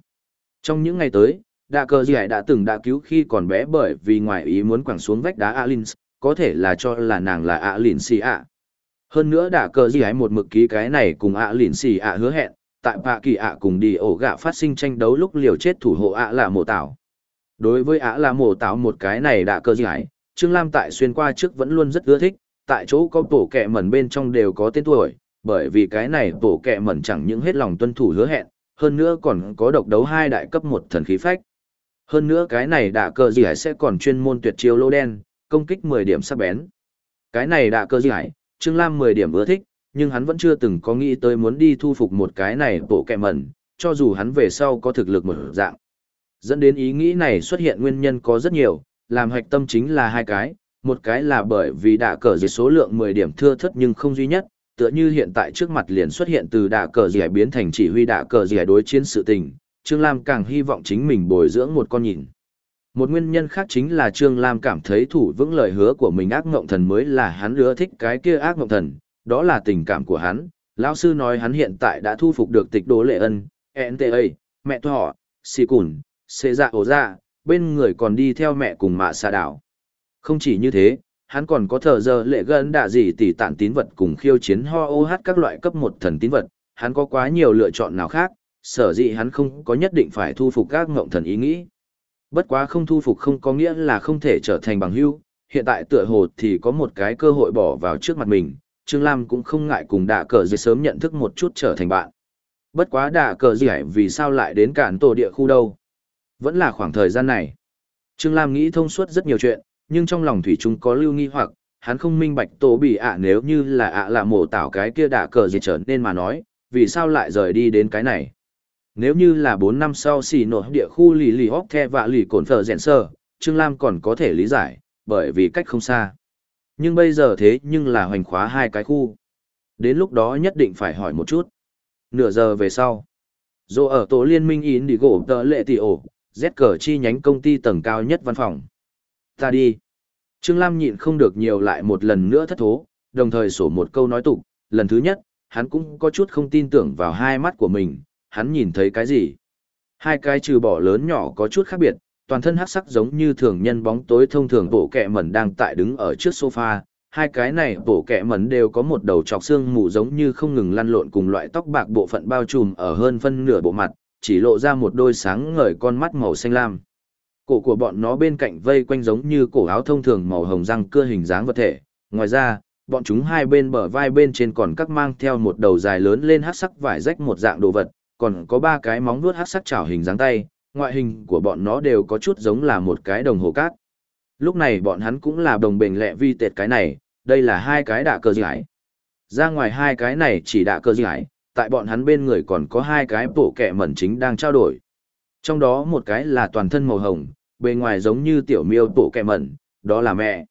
Trong những ngày tới, đạ cờ gì đã từng đã cứu khi còn bé bởi vì ngoài ý muốn quẳng xuống vách đá Alins, có thể là cho là nàng là Alin xì ạ. Hơn nữa đạ cờ gì một mực ký cái này cùng Alin xì ạ hứa hẹn, tại bạ kỳ ạ cùng đi ổ gạ phát sinh tranh đấu lúc liều chết thủ hộ ạ là mộ tảo. Đối với ạ là mộ tảo một cái này đạ cờ gì Trương Lam tại xuyên qua trước vẫn luôn rất ưa thích, tại chỗ có tổ kẹ mẩn bên trong đều có tên tuổi, bởi vì cái này tổ kẹ mẩn chẳng những hết lòng tuân thủ hứa hẹn, hơn nữa còn có độc đấu hai đại cấp một thần khí phách. Hơn nữa cái này đạ cờ gì sẽ còn chuyên môn tuyệt chiêu lô đen, công kích 10 điểm sắc bén. Cái này đạ cờ gì Trương Lam 10 điểm ưa thích, nhưng hắn vẫn chưa từng có nghĩ tới muốn đi thu phục một cái này bộ kẹ mẩn, cho dù hắn về sau có thực lực một dạng. Dẫn đến ý nghĩ này xuất hiện nguyên nhân có rất nhiều, làm hạch tâm chính là hai cái, một cái là bởi vì đạ cờ dịch số lượng 10 điểm thưa thất nhưng không duy nhất, tựa như hiện tại trước mặt liền xuất hiện từ đạ cờ dịch biến thành chỉ huy đạ cờ dịch đối chiến sự tình, Trương Lam càng hy vọng chính mình bồi dưỡng một con nhìn. Một nguyên nhân khác chính là Trương Lam cảm thấy thủ vững lời hứa của mình ác ngộng thần mới là hắn ưa thích cái kia ác ngộng thần, đó là tình cảm của hắn. Lão sư nói hắn hiện tại đã thu phục được tịch đố lệ ân, NTA, mẹ thọ, xì cùn, xê dạ ổ dạ, bên người còn đi theo mẹ cùng mạ xa đảo. Không chỉ như thế, hắn còn có thờ giờ lệ gân đạ gì tỷ tản tín vật cùng khiêu chiến ho ô hát các loại cấp một thần tín vật, hắn có quá nhiều lựa chọn nào khác, sở dĩ hắn không có nhất định phải thu phục các ngộng thần ý nghĩ. Bất quá không thu phục không có nghĩa là không thể trở thành bằng hữu, hiện tại tựa hồ thì có một cái cơ hội bỏ vào trước mặt mình, Trương Lam cũng không ngại cùng đạ cờ dây sớm nhận thức một chút trở thành bạn. Bất quá đạ cờ dây vì sao lại đến cản tổ địa khu đâu? Vẫn là khoảng thời gian này. Trương Lam nghĩ thông suốt rất nhiều chuyện, nhưng trong lòng Thủy Trung có lưu nghi hoặc, hắn không minh bạch tổ bị ạ nếu như là ạ là mổ tảo cái kia đạ cờ dây trở nên mà nói, vì sao lại rời đi đến cái này? Nếu như là 4 năm sau xì nổ địa khu lì lì hóc the và lì cồn phở rèn sơ, Trương Lam còn có thể lý giải, bởi vì cách không xa. Nhưng bây giờ thế nhưng là hoành khóa hai cái khu. Đến lúc đó nhất định phải hỏi một chút. Nửa giờ về sau. Dù ở tổ liên minh in đi gỗ tờ lệ tỷ ổ, Z cờ chi nhánh công ty tầng cao nhất văn phòng. Ta đi. Trương Lam nhịn không được nhiều lại một lần nữa thất thố, đồng thời sổ một câu nói tục. Lần thứ nhất, hắn cũng có chút không tin tưởng vào hai mắt của mình, hắn nhìn thấy cái gì? Hai cái trừ bỏ lớn nhỏ có chút khác biệt, toàn thân hắc sắc giống như thường nhân bóng tối thông thường bộ kẹ mẩn đang tại đứng ở trước sofa. Hai cái này bộ kẹ mẩn đều có một đầu trọc xương mù giống như không ngừng lăn lộn cùng loại tóc bạc bộ phận bao trùm ở hơn phân nửa bộ mặt, chỉ lộ ra một đôi sáng ngời con mắt màu xanh lam. Cổ của bọn nó bên cạnh vây quanh giống như cổ áo thông thường màu hồng răng cưa hình dáng vật thể. Ngoài ra, bọn chúng hai bên bờ vai bên trên còn các mang theo một đầu dài lớn lên hắc sắc vải rách một dạng đồ vật, còn có ba cái móng vuốt hát sắc chảo hình dáng tay, ngoại hình của bọn nó đều có chút giống là một cái đồng hồ cát. Lúc này bọn hắn cũng là đồng bình lẹ vi tệt cái này, đây là hai cái đạ cơ giải. Ra ngoài hai cái này chỉ đạ cơ giải, tại bọn hắn bên người còn có hai cái bộ kẹ mẩn chính đang trao đổi. Trong đó một cái là toàn thân màu hồng, bề ngoài giống như tiểu miêu bộ kẹ mẩn, đó là mẹ.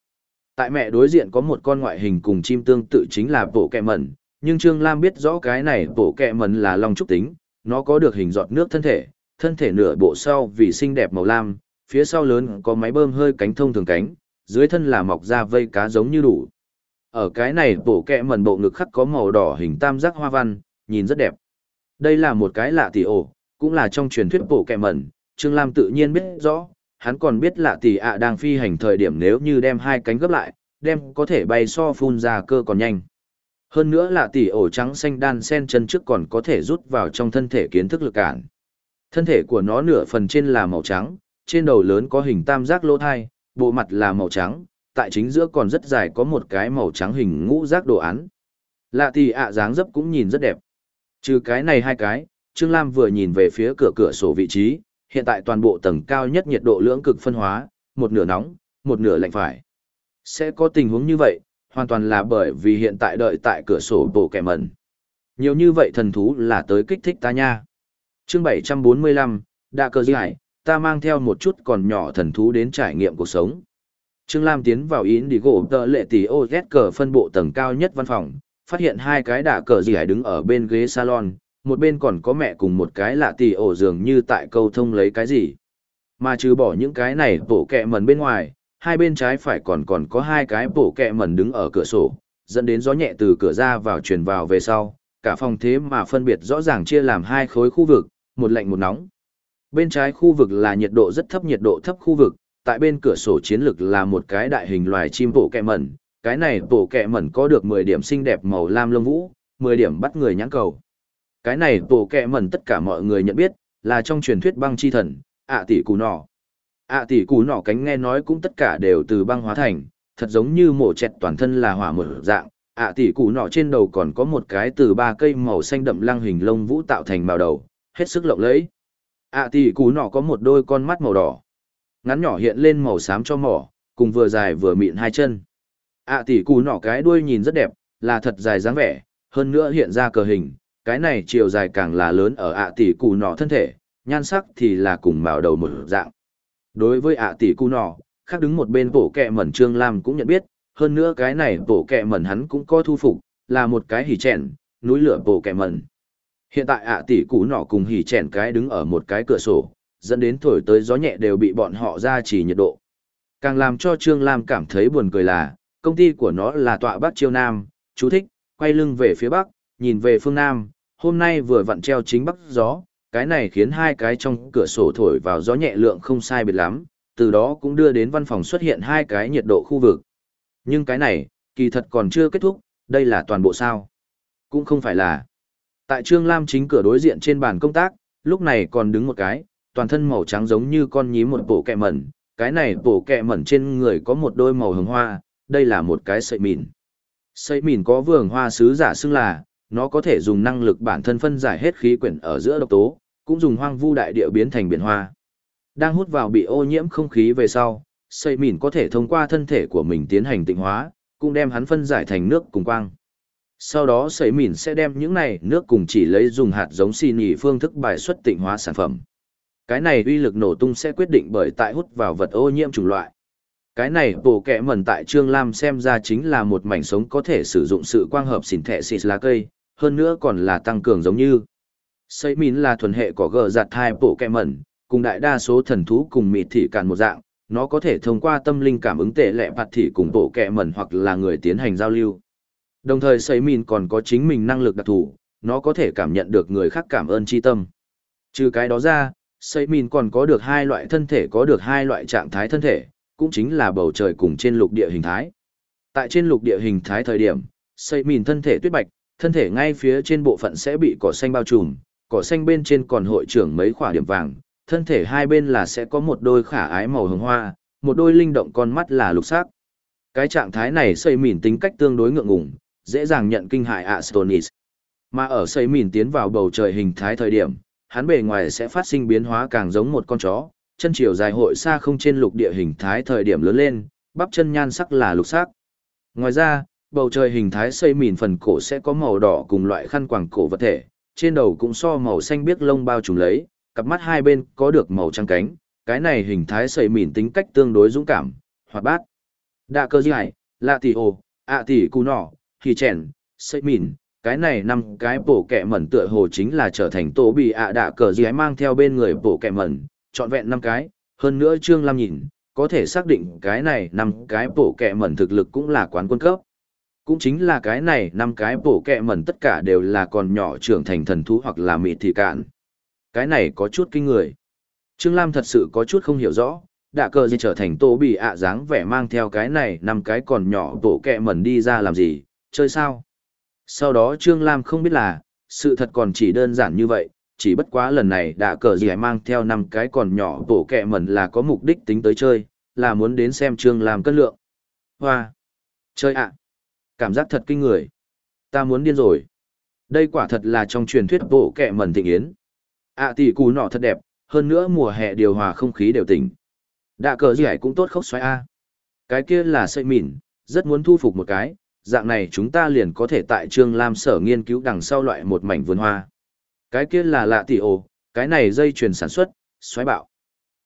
Tại mẹ đối diện có một con ngoại hình cùng chim tương tự chính là bộ kẹ mẩn, nhưng Trương Lam biết rõ cái này bộ kẹ mẩn là long trúc tính, nó có được hình giọt nước thân thể, thân thể nửa bộ sau vì xinh đẹp màu lam, phía sau lớn có máy bơm hơi cánh thông thường cánh, dưới thân là mọc ra vây cá giống như đủ. Ở cái này bộ kẹ mẩn bộ ngực khắc có màu đỏ hình tam giác hoa văn, nhìn rất đẹp. Đây là một cái lạ tỷ ổ, cũng là trong truyền thuyết bộ kẹ mẩn, Trương Lam tự nhiên biết rõ, hắn còn biết lạ tỷ ạ đang phi hành thời điểm nếu như đem hai cánh gấp lại, đem có thể bay so phun ra cơ còn nhanh. Hơn nữa là tỷ ổ trắng xanh đan sen chân trước còn có thể rút vào trong thân thể kiến thức lực cản. Thân thể của nó nửa phần trên là màu trắng, trên đầu lớn có hình tam giác lỗ thai, bộ mặt là màu trắng, tại chính giữa còn rất dài có một cái màu trắng hình ngũ giác đồ án. Lạ tỷ ạ dáng dấp cũng nhìn rất đẹp. Trừ cái này hai cái, Trương Lam vừa nhìn về phía cửa cửa sổ vị trí, hiện tại toàn bộ tầng cao nhất nhiệt độ lưỡng cực phân hóa, một nửa nóng, một nửa lạnh phải. Sẽ có tình huống như vậy, hoàn toàn là bởi vì hiện tại đợi tại cửa sổ bộ kẻ mẩn. Nhiều như vậy thần thú là tới kích thích ta nha. chương 745, Đạ cơ giải, ta mang theo một chút còn nhỏ thần thú đến trải nghiệm cuộc sống. Trương Lam tiến vào yến đi gỗ tờ lệ tỷ ô cờ phân bộ tầng cao nhất văn phòng, phát hiện hai cái đạ cờ gì đứng ở bên ghế salon, một bên còn có mẹ cùng một cái lạ tỷ ổ dường như tại câu thông lấy cái gì. Mà trừ bỏ những cái này bộ kẹ mần bên ngoài, hai bên trái phải còn còn có hai cái bổ kẹ mẩn đứng ở cửa sổ, dẫn đến gió nhẹ từ cửa ra vào truyền vào về sau, cả phòng thế mà phân biệt rõ ràng chia làm hai khối khu vực, một lạnh một nóng. Bên trái khu vực là nhiệt độ rất thấp nhiệt độ thấp khu vực, tại bên cửa sổ chiến lực là một cái đại hình loài chim bổ kẹ mẩn, cái này bổ kẹ mẩn có được 10 điểm xinh đẹp màu lam lông vũ, 10 điểm bắt người nhãn cầu. Cái này bổ kẹ mẩn tất cả mọi người nhận biết, là trong truyền thuyết băng chi thần, ạ tỷ cù nỏ ạ tỷ cù nỏ cánh nghe nói cũng tất cả đều từ băng hóa thành, thật giống như mổ chẹt toàn thân là hỏa mở dạng, ạ tỷ cù nỏ trên đầu còn có một cái từ ba cây màu xanh đậm lăng hình lông vũ tạo thành màu đầu, hết sức lộng lẫy. ạ tỷ cù nỏ có một đôi con mắt màu đỏ, ngắn nhỏ hiện lên màu xám cho mỏ, cùng vừa dài vừa mịn hai chân. ạ tỷ cù nỏ cái đuôi nhìn rất đẹp, là thật dài dáng vẻ, hơn nữa hiện ra cờ hình, cái này chiều dài càng là lớn ở ạ tỷ cù nỏ thân thể, nhan sắc thì là cùng màu đầu một dạng. Đối với ạ tỷ cù nỏ, khác đứng một bên bổ kẹ mẩn Trương Lam cũng nhận biết, hơn nữa cái này bổ kẹ mẩn hắn cũng có thu phục, là một cái hỉ chèn, núi lửa bổ kẹ mẩn. Hiện tại ạ tỷ cù nỏ cùng hỉ chèn cái đứng ở một cái cửa sổ, dẫn đến thổi tới gió nhẹ đều bị bọn họ ra chỉ nhiệt độ. Càng làm cho Trương Lam cảm thấy buồn cười là, công ty của nó là tọa Bắc Chiêu Nam, chú thích, quay lưng về phía Bắc, nhìn về phương Nam, hôm nay vừa vặn treo chính Bắc gió, cái này khiến hai cái trong cửa sổ thổi vào gió nhẹ lượng không sai biệt lắm, từ đó cũng đưa đến văn phòng xuất hiện hai cái nhiệt độ khu vực. Nhưng cái này, kỳ thật còn chưa kết thúc, đây là toàn bộ sao. Cũng không phải là. Tại Trương Lam chính cửa đối diện trên bàn công tác, lúc này còn đứng một cái, toàn thân màu trắng giống như con nhím một bộ kẹ mẩn, cái này bộ kẹ mẩn trên người có một đôi màu hồng hoa, đây là một cái sợi mìn. Sợi mìn có vườn hoa sứ giả xưng là, nó có thể dùng năng lực bản thân phân giải hết khí quyển ở giữa độc tố, cũng dùng hoang vu đại địa biến thành biển hoa. Đang hút vào bị ô nhiễm không khí về sau, xây mìn có thể thông qua thân thể của mình tiến hành tịnh hóa, cũng đem hắn phân giải thành nước cùng quang. Sau đó xây mìn sẽ đem những này nước cùng chỉ lấy dùng hạt giống xì nhì phương thức bài xuất tịnh hóa sản phẩm. Cái này uy lực nổ tung sẽ quyết định bởi tại hút vào vật ô nhiễm chủng loại. Cái này bổ kẹ mẩn tại Trương Lam xem ra chính là một mảnh sống có thể sử dụng sự quang hợp xỉn thẻ xịt lá cây, hơn nữa còn là tăng cường giống như. Xây mín là thuần hệ của gờ giặt hai bộ kẹ mẩn, cùng đại đa số thần thú cùng mịt thị cản một dạng, nó có thể thông qua tâm linh cảm ứng tệ lệ bạt thị cùng bộ kẹ mẩn hoặc là người tiến hành giao lưu. Đồng thời xây mín còn có chính mình năng lực đặc thù, nó có thể cảm nhận được người khác cảm ơn chi tâm. Trừ cái đó ra, xây mín còn có được hai loại thân thể có được hai loại trạng thái thân thể, cũng chính là bầu trời cùng trên lục địa hình thái. Tại trên lục địa hình thái thời điểm, xây mín thân thể tuyết bạch, thân thể ngay phía trên bộ phận sẽ bị cỏ xanh bao trùm, cỏ xanh bên trên còn hội trưởng mấy khỏa điểm vàng, thân thể hai bên là sẽ có một đôi khả ái màu hồng hoa, một đôi linh động con mắt là lục sắc. Cái trạng thái này xây mỉn tính cách tương đối ngượng ngùng, dễ dàng nhận kinh hại Astonis. Mà ở xây mỉn tiến vào bầu trời hình thái thời điểm, hắn bề ngoài sẽ phát sinh biến hóa càng giống một con chó, chân chiều dài hội xa không trên lục địa hình thái thời điểm lớn lên, bắp chân nhan sắc là lục sắc. Ngoài ra, bầu trời hình thái xây mìn phần cổ sẽ có màu đỏ cùng loại khăn quàng cổ vật thể, trên đầu cũng so màu xanh biếc lông bao trùm lấy, cặp mắt hai bên có được màu trắng cánh, cái này hình thái xây mìn tính cách tương đối dũng cảm, hoạt bát. Đạ cơ dài, lạ tỷ ồ, ạ tỷ cù nỏ, hì chèn, xây mìn, cái này năm cái bổ kẹ mẩn tựa hồ chính là trở thành tổ bị ạ đạ cờ gì mang theo bên người bổ kẹ mẩn, trọn vẹn năm cái, hơn nữa Trương Lam nhìn, có thể xác định cái này năm cái bổ kẹ mẩn thực lực cũng là quán quân cấp cũng chính là cái này năm cái bổ kẹ mẩn tất cả đều là còn nhỏ trưởng thành thần thú hoặc là mịt thị cạn. Cái này có chút kinh người. Trương lam thật sự có chút không hiểu rõ đạ cờ gì trở thành tô bị ạ dáng vẻ mang theo cái này năm cái còn nhỏ bổ kẹ mẩn đi ra làm gì, chơi sao? Sau đó trương lam không biết là, sự thật còn chỉ đơn giản như vậy, chỉ bất quá lần này đạ cờ gì mang theo năm cái còn nhỏ bổ kẹ mẩn là có mục đích tính tới chơi, là muốn đến xem trương lam cân lượng. Hoa! Chơi ạ! Cảm giác thật kinh người. Ta muốn điên rồi. Đây quả thật là trong truyền thuyết bộ kẹ mẩn thịnh yến. À tỷ cù nọ thật đẹp, hơn nữa mùa hè điều hòa không khí đều tỉnh. Đạ cờ gì cũng tốt khóc xoáy A. Cái kia là sợi mịn, rất muốn thu phục một cái, dạng này chúng ta liền có thể tại Trương Lam sở nghiên cứu đằng sau loại một mảnh vườn hoa. Cái kia là lạ tỷ ồ, cái này dây chuyền sản xuất, xoáy bạo.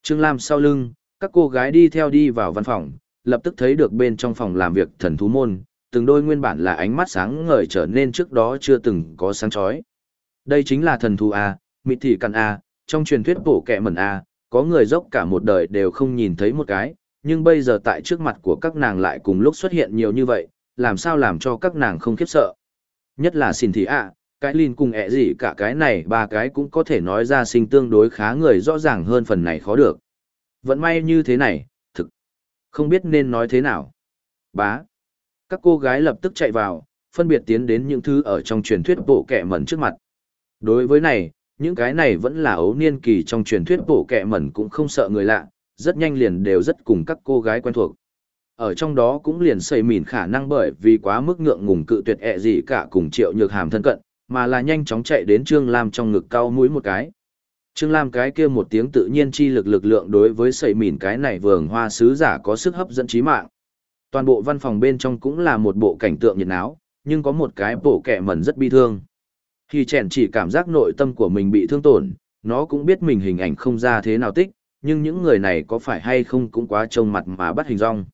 Trương Lam sau lưng, các cô gái đi theo đi vào văn phòng, lập tức thấy được bên trong phòng làm việc thần thú môn, từng đôi nguyên bản là ánh mắt sáng ngời trở nên trước đó chưa từng có sáng chói. Đây chính là thần thú A, mịt thị căn A, trong truyền thuyết bổ kẹ mẩn A, có người dốc cả một đời đều không nhìn thấy một cái, nhưng bây giờ tại trước mặt của các nàng lại cùng lúc xuất hiện nhiều như vậy, làm sao làm cho các nàng không khiếp sợ. Nhất là xin thị A, Cái linh cùng ẹ gì cả cái này ba cái cũng có thể nói ra sinh tương đối khá người rõ ràng hơn phần này khó được. Vẫn may như thế này, thực. Không biết nên nói thế nào. Bá. Các cô gái lập tức chạy vào, phân biệt tiến đến những thứ ở trong truyền thuyết bộ kẻ mẩn trước mặt. Đối với này, những cái này vẫn là ấu niên kỳ trong truyền thuyết bộ kẻ mẩn cũng không sợ người lạ, rất nhanh liền đều rất cùng các cô gái quen thuộc. Ở trong đó cũng liền xây mìn khả năng bởi vì quá mức ngượng ngùng cự tuyệt ẹ gì cả cùng triệu nhược hàm thân cận, mà là nhanh chóng chạy đến Trương Lam trong ngực cao mũi một cái. Trương Lam cái kia một tiếng tự nhiên chi lực lực lượng đối với sẩy mìn cái này vườn hoa sứ giả có sức hấp dẫn trí mạng. Toàn bộ văn phòng bên trong cũng là một bộ cảnh tượng nhiệt áo, nhưng có một cái bộ kẻ mẩn rất bi thương. Khi chèn chỉ cảm giác nội tâm của mình bị thương tổn, nó cũng biết mình hình ảnh không ra thế nào tích, nhưng những người này có phải hay không cũng quá trông mặt mà bắt hình rong.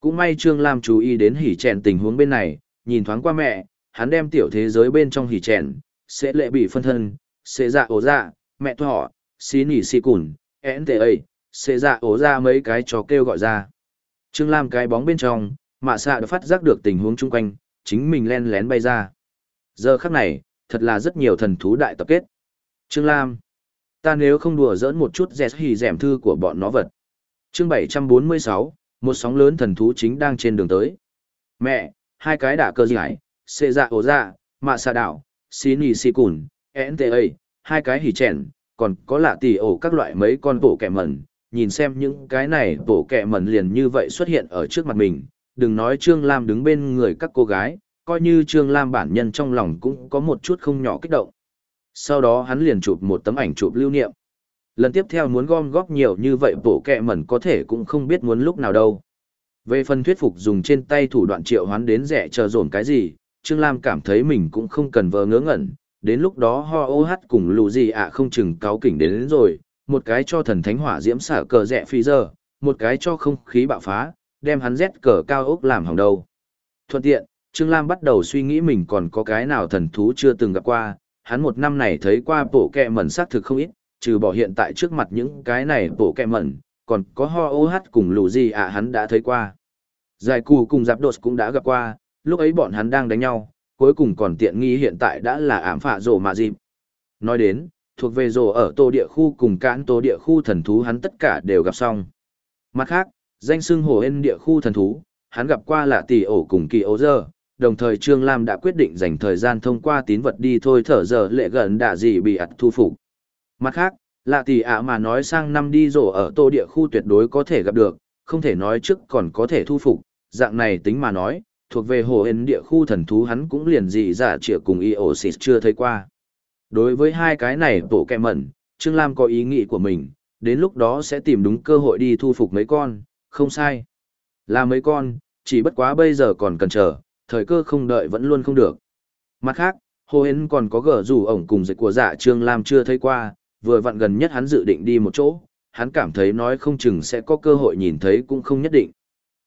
Cũng may Trương Lam chú ý đến hỉ chèn tình huống bên này, nhìn thoáng qua mẹ, hắn đem tiểu thế giới bên trong hỉ chèn, sẽ lệ bị phân thân, sẽ dạ ổ dạ, mẹ thọ, xí nỉ xì cùn, én ấy, sẽ dạ ổ ra mấy cái trò kêu gọi ra. Trương Lam cái bóng bên trong, mạ xạ đã phát giác được tình huống chung quanh, chính mình len lén bay ra. Giờ khắc này, thật là rất nhiều thần thú đại tập kết. Trương Lam, ta nếu không đùa giỡn một chút dẹt hì dẻm thư của bọn nó vật. Chương 746, một sóng lớn thần thú chính đang trên đường tới. Mẹ, hai cái đả cơ giải, xê dạ ổ dạ, mạ xạ đảo, xí nì xì cùn, NTA, hai cái hỉ chèn, còn có lạ tỷ ổ các loại mấy con bộ kẻ mẩn, nhìn xem những cái này bổ kẹ mẩn liền như vậy xuất hiện ở trước mặt mình, đừng nói Trương Lam đứng bên người các cô gái, coi như Trương Lam bản nhân trong lòng cũng có một chút không nhỏ kích động. Sau đó hắn liền chụp một tấm ảnh chụp lưu niệm. Lần tiếp theo muốn gom góp nhiều như vậy bổ kẹ mẩn có thể cũng không biết muốn lúc nào đâu. Về phần thuyết phục dùng trên tay thủ đoạn triệu hoán đến rẻ chờ dồn cái gì, Trương Lam cảm thấy mình cũng không cần vờ ngớ ngẩn, đến lúc đó ho ô hát cùng lù gì ạ không chừng cáo kỉnh đến, đến rồi, một cái cho thần thánh hỏa diễm xả cờ rẽ phi giờ, một cái cho không khí bạo phá, đem hắn rét cờ cao ốc làm hỏng đầu. Thuận tiện, Trương Lam bắt đầu suy nghĩ mình còn có cái nào thần thú chưa từng gặp qua, hắn một năm này thấy qua bộ kẹ mẩn xác thực không ít, trừ bỏ hiện tại trước mặt những cái này bộ kẹ mẩn, còn có ho ô hát cùng lù gì à hắn đã thấy qua. Giải cù cùng giáp đột cũng đã gặp qua, lúc ấy bọn hắn đang đánh nhau, cuối cùng còn tiện nghi hiện tại đã là ảm phạ rổ mà dịp. Nói đến, thuộc về rổ ở tô địa khu cùng cãn tô địa khu thần thú hắn tất cả đều gặp xong. Mặt khác, danh xưng hồ ên địa khu thần thú, hắn gặp qua là tỷ ổ cùng kỳ ố giờ, đồng thời Trương Lam đã quyết định dành thời gian thông qua tín vật đi thôi thở giờ lệ gần đã gì bị ặt thu phục. Mặt khác, lạ tỷ ạ mà nói sang năm đi rổ ở tô địa khu tuyệt đối có thể gặp được, không thể nói trước còn có thể thu phục, dạng này tính mà nói, thuộc về hồ hên địa khu thần thú hắn cũng liền gì giả trịa cùng Eosis chưa thấy qua. Đối với hai cái này bộ kẹ mẩn, Trương Lam có ý nghĩ của mình, đến lúc đó sẽ tìm đúng cơ hội đi thu phục mấy con, không sai. Là mấy con, chỉ bất quá bây giờ còn cần chờ, thời cơ không đợi vẫn luôn không được. Mặt khác, hồ Hến còn có gở rủ ổng cùng dịch của dạ Trương Lam chưa thấy qua, vừa vặn gần nhất hắn dự định đi một chỗ, hắn cảm thấy nói không chừng sẽ có cơ hội nhìn thấy cũng không nhất định.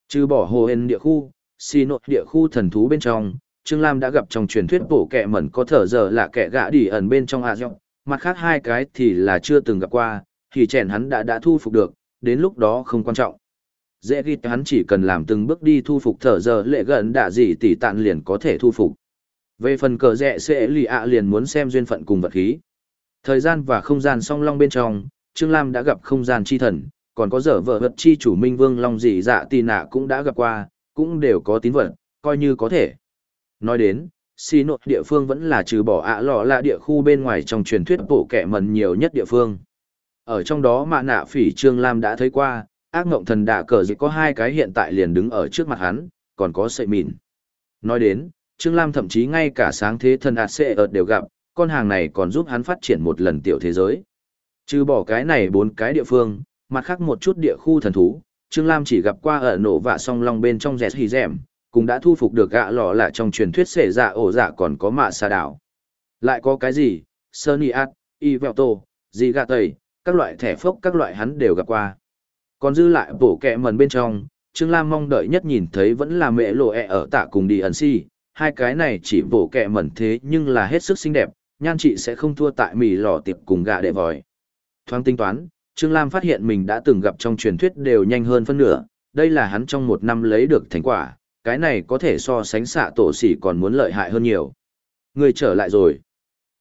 Trừ bỏ hồ Hến địa khu, xì nội địa khu thần thú bên trong, Trương Lam đã gặp trong truyền thuyết bổ kẹ mẩn có thở giờ là kẻ gã đỉ ẩn bên trong hạ dọc, mặt khác hai cái thì là chưa từng gặp qua, thì chèn hắn đã đã thu phục được, đến lúc đó không quan trọng. Dễ ghi hắn chỉ cần làm từng bước đi thu phục thở giờ lệ gần đã gì tỷ tạn liền có thể thu phục. Về phần cờ rẽ sẽ lì ạ liền muốn xem duyên phận cùng vật khí. Thời gian và không gian song long bên trong, Trương Lam đã gặp không gian chi thần, còn có dở vợ vật chi chủ minh vương long dị dạ tì nạ cũng đã gặp qua, cũng đều có tín vật, coi như có thể. Nói đến, xì nội địa phương vẫn là trừ bỏ ạ lọ là địa khu bên ngoài trong truyền thuyết bộ kẻ mần nhiều nhất địa phương. Ở trong đó mà nạ phỉ Trương Lam đã thấy qua, ác ngộng thần đạ cờ dịch có hai cái hiện tại liền đứng ở trước mặt hắn, còn có sợi mịn. Nói đến, Trương Lam thậm chí ngay cả sáng thế thần ạt xệ ợt đều gặp, con hàng này còn giúp hắn phát triển một lần tiểu thế giới. Trừ bỏ cái này bốn cái địa phương, mặt khác một chút địa khu thần thú, Trương Lam chỉ gặp qua ở nổ vạ song long bên trong rẻ hì rèm cũng đã thu phục được gạ lọ là trong truyền thuyết xể dạ ổ dạ còn có mạ xà đảo. Lại có cái gì? Sunny Art, Ivelto, gì gạ tẩy các loại thẻ phốc các loại hắn đều gặp qua. Còn dư lại bổ kẹ mần bên trong, Trương Lam mong đợi nhất nhìn thấy vẫn là mẹ lộ ẹ ở tạ cùng đi ẩn si, hai cái này chỉ bổ kẹ mẩn thế nhưng là hết sức xinh đẹp, nhan chị sẽ không thua tại mì lò tiệp cùng gạ đệ vòi. Thoáng tính toán, Trương Lam phát hiện mình đã từng gặp trong truyền thuyết đều nhanh hơn phân nửa, đây là hắn trong một năm lấy được thành quả, cái này có thể so sánh xạ tổ sỉ còn muốn lợi hại hơn nhiều. Người trở lại rồi.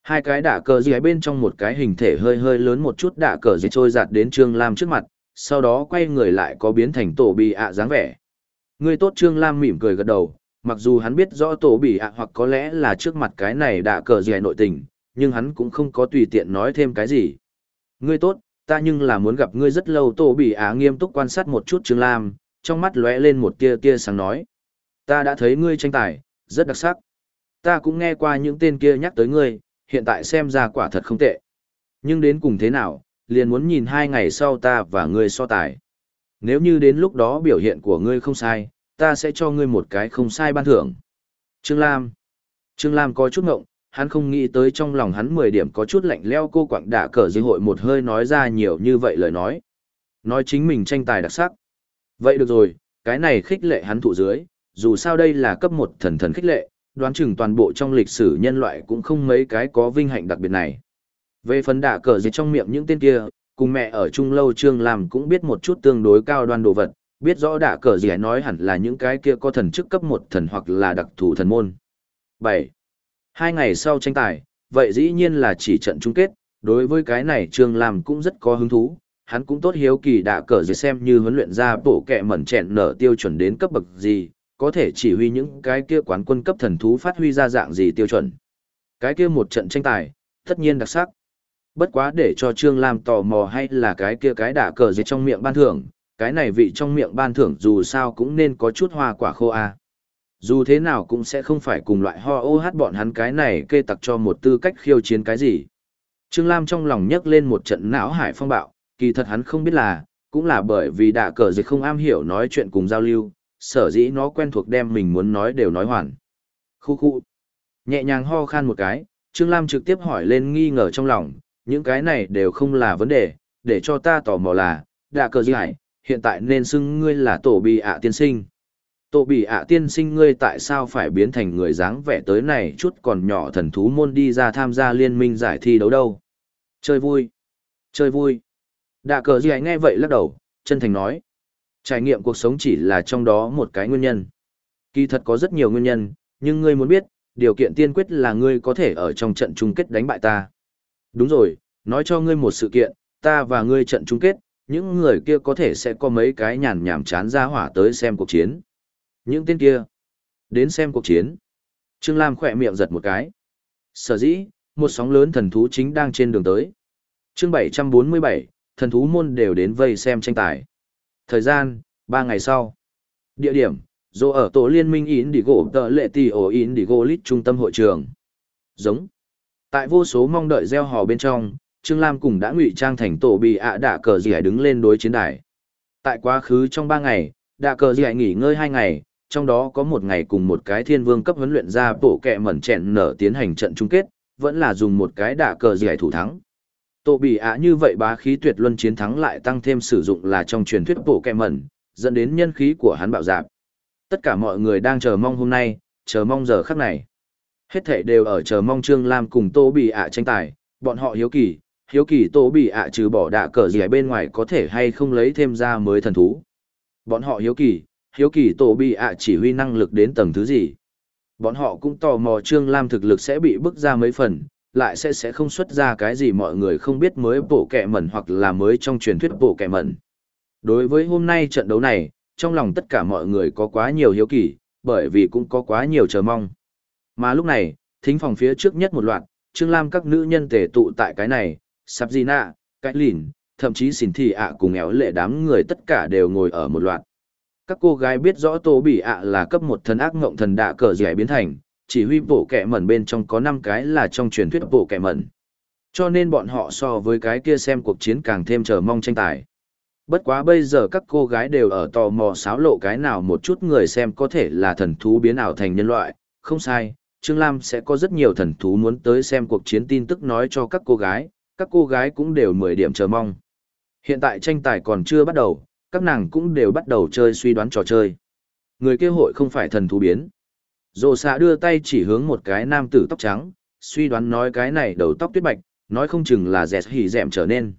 Hai cái đả cờ dưới bên trong một cái hình thể hơi hơi lớn một chút đả cờ dưới trôi giạt đến Trương Lam trước mặt, sau đó quay người lại có biến thành tổ bị ạ dáng vẻ. Người tốt Trương Lam mỉm cười gật đầu, mặc dù hắn biết rõ tổ bị ạ hoặc có lẽ là trước mặt cái này đả cờ dưới nội tình, nhưng hắn cũng không có tùy tiện nói thêm cái gì. Ngươi tốt, ta nhưng là muốn gặp ngươi rất lâu tổ bị ạ nghiêm túc quan sát một chút Trương Lam, trong mắt lóe lên một tia tia sáng nói. Ta đã thấy ngươi tranh tài, rất đặc sắc. Ta cũng nghe qua những tên kia nhắc tới ngươi, hiện tại xem ra quả thật không tệ. Nhưng đến cùng thế nào, liền muốn nhìn hai ngày sau ta và ngươi so tài. Nếu như đến lúc đó biểu hiện của ngươi không sai, ta sẽ cho ngươi một cái không sai ban thưởng. Trương Lam Trương Lam có chút ngộng, hắn không nghĩ tới trong lòng hắn 10 điểm có chút lạnh leo cô quảng đả cờ dưới hội một hơi nói ra nhiều như vậy lời nói. Nói chính mình tranh tài đặc sắc. Vậy được rồi, cái này khích lệ hắn thụ dưới, dù sao đây là cấp một thần thần khích lệ, đoán chừng toàn bộ trong lịch sử nhân loại cũng không mấy cái có vinh hạnh đặc biệt này. Về phần đả cờ gì trong miệng những tên kia, cùng mẹ ở chung lâu trương làm cũng biết một chút tương đối cao đoan đồ vật, biết rõ đả cờ gì nói hẳn là những cái kia có thần chức cấp một thần hoặc là đặc thù thần môn. 7. Hai ngày sau tranh tài, vậy dĩ nhiên là chỉ trận chung kết, đối với cái này Trương làm cũng rất có hứng thú, hắn cũng tốt hiếu kỳ đạ cờ gì xem như huấn luyện ra bộ kẹ mẩn chẹn nở tiêu chuẩn đến cấp bậc gì, có thể chỉ huy những cái kia quán quân cấp thần thú phát huy ra dạng gì tiêu chuẩn. Cái kia một trận tranh tài, tất nhiên đặc sắc. Bất quá để cho Trương Lam tò mò hay là cái kia cái đả cờ gì trong miệng ban thưởng, cái này vị trong miệng ban thưởng dù sao cũng nên có chút hoa quả khô a. Dù thế nào cũng sẽ không phải cùng loại ho ô hát bọn hắn cái này kê tặc cho một tư cách khiêu chiến cái gì. Trương Lam trong lòng nhấc lên một trận não hải phong bạo, kỳ thật hắn không biết là, cũng là bởi vì đạ cờ dịch không am hiểu nói chuyện cùng giao lưu, sở dĩ nó quen thuộc đem mình muốn nói đều nói hoàn. Khu khu. Nhẹ nhàng ho khan một cái, Trương Lam trực tiếp hỏi lên nghi ngờ trong lòng, những cái này đều không là vấn đề, để cho ta tò mò là, đạ cờ dịch hiện tại nên xưng ngươi là tổ bị ạ tiên sinh. Tổ bị ạ tiên sinh ngươi tại sao phải biến thành người dáng vẻ tới này chút còn nhỏ thần thú môn đi ra tham gia liên minh giải thi đấu đâu. Chơi vui. Chơi vui. Đạ cờ gì nghe vậy lắc đầu, chân thành nói. Trải nghiệm cuộc sống chỉ là trong đó một cái nguyên nhân. Kỳ thật có rất nhiều nguyên nhân, nhưng ngươi muốn biết, điều kiện tiên quyết là ngươi có thể ở trong trận chung kết đánh bại ta. Đúng rồi, nói cho ngươi một sự kiện, ta và ngươi trận chung kết, những người kia có thể sẽ có mấy cái nhàn nhảm chán ra hỏa tới xem cuộc chiến. Những tên kia, đến xem cuộc chiến. Trương Lam khỏe miệng giật một cái. Sở dĩ, một sóng lớn thần thú chính đang trên đường tới. chương 747, thần thú môn đều đến vây xem tranh tài. Thời gian, 3 ngày sau. Địa điểm, dô ở tổ liên minh in đi gỗ tờ lệ tỷ ổ in đi gỗ lít trung tâm hội trường. Giống. Tại vô số mong đợi gieo hò bên trong, Trương Lam cùng đã ngụy trang thành tổ bị ạ đạ cờ gì đứng lên đối chiến đài. Tại quá khứ trong 3 ngày, đạ cờ gì nghỉ ngơi 2 ngày, trong đó có một ngày cùng một cái thiên vương cấp huấn luyện ra bộ kẹ mẩn chẹn nở tiến hành trận chung kết, vẫn là dùng một cái đạ cờ gì thủ thắng. Tổ bị ạ như vậy bá khí tuyệt luân chiến thắng lại tăng thêm sử dụng là trong truyền thuyết bộ kẹ mẩn, dẫn đến nhân khí của hắn bạo dạp. Tất cả mọi người đang chờ mong hôm nay, chờ mong giờ khắc này. Hết thể đều ở chờ mong Trương Lam cùng Tô Bị ạ tranh tài, bọn họ hiếu kỳ, hiếu kỳ Tô Bị ạ trừ bỏ đạ cờ gì ở bên ngoài có thể hay không lấy thêm ra mới thần thú. Bọn họ hiếu kỳ, hiếu kỳ Tô Bị ạ chỉ huy năng lực đến tầng thứ gì. Bọn họ cũng tò mò Trương Lam thực lực sẽ bị bức ra mấy phần, lại sẽ sẽ không xuất ra cái gì mọi người không biết mới bổ kẹ mẩn hoặc là mới trong truyền thuyết bổ kẹ mẩn. Đối với hôm nay trận đấu này, trong lòng tất cả mọi người có quá nhiều hiếu kỳ, bởi vì cũng có quá nhiều chờ mong. Mà lúc này, thính phòng phía trước nhất một loạt, Trương Lam các nữ nhân tề tụ tại cái này, sạp gì nạ, cái lìn, thậm chí xỉn thị ạ cùng éo lệ đám người tất cả đều ngồi ở một loạt. Các cô gái biết rõ Tô Bỉ ạ là cấp một thần ác ngộng thần đạ cờ giải biến thành, chỉ huy bộ kẻ mẩn bên trong có 5 cái là trong truyền thuyết bộ kẻ mẩn. Cho nên bọn họ so với cái kia xem cuộc chiến càng thêm chờ mong tranh tài. Bất quá bây giờ các cô gái đều ở tò mò xáo lộ cái nào một chút người xem có thể là thần thú biến ảo thành nhân loại, không sai, Trương Lam sẽ có rất nhiều thần thú muốn tới xem cuộc chiến tin tức nói cho các cô gái, các cô gái cũng đều 10 điểm chờ mong. Hiện tại tranh tài còn chưa bắt đầu, các nàng cũng đều bắt đầu chơi suy đoán trò chơi. Người kêu hội không phải thần thú biến. Rồ xạ đưa tay chỉ hướng một cái nam tử tóc trắng, suy đoán nói cái này đầu tóc tuyết bạch, nói không chừng là dẹt hỉ dẹm trở nên.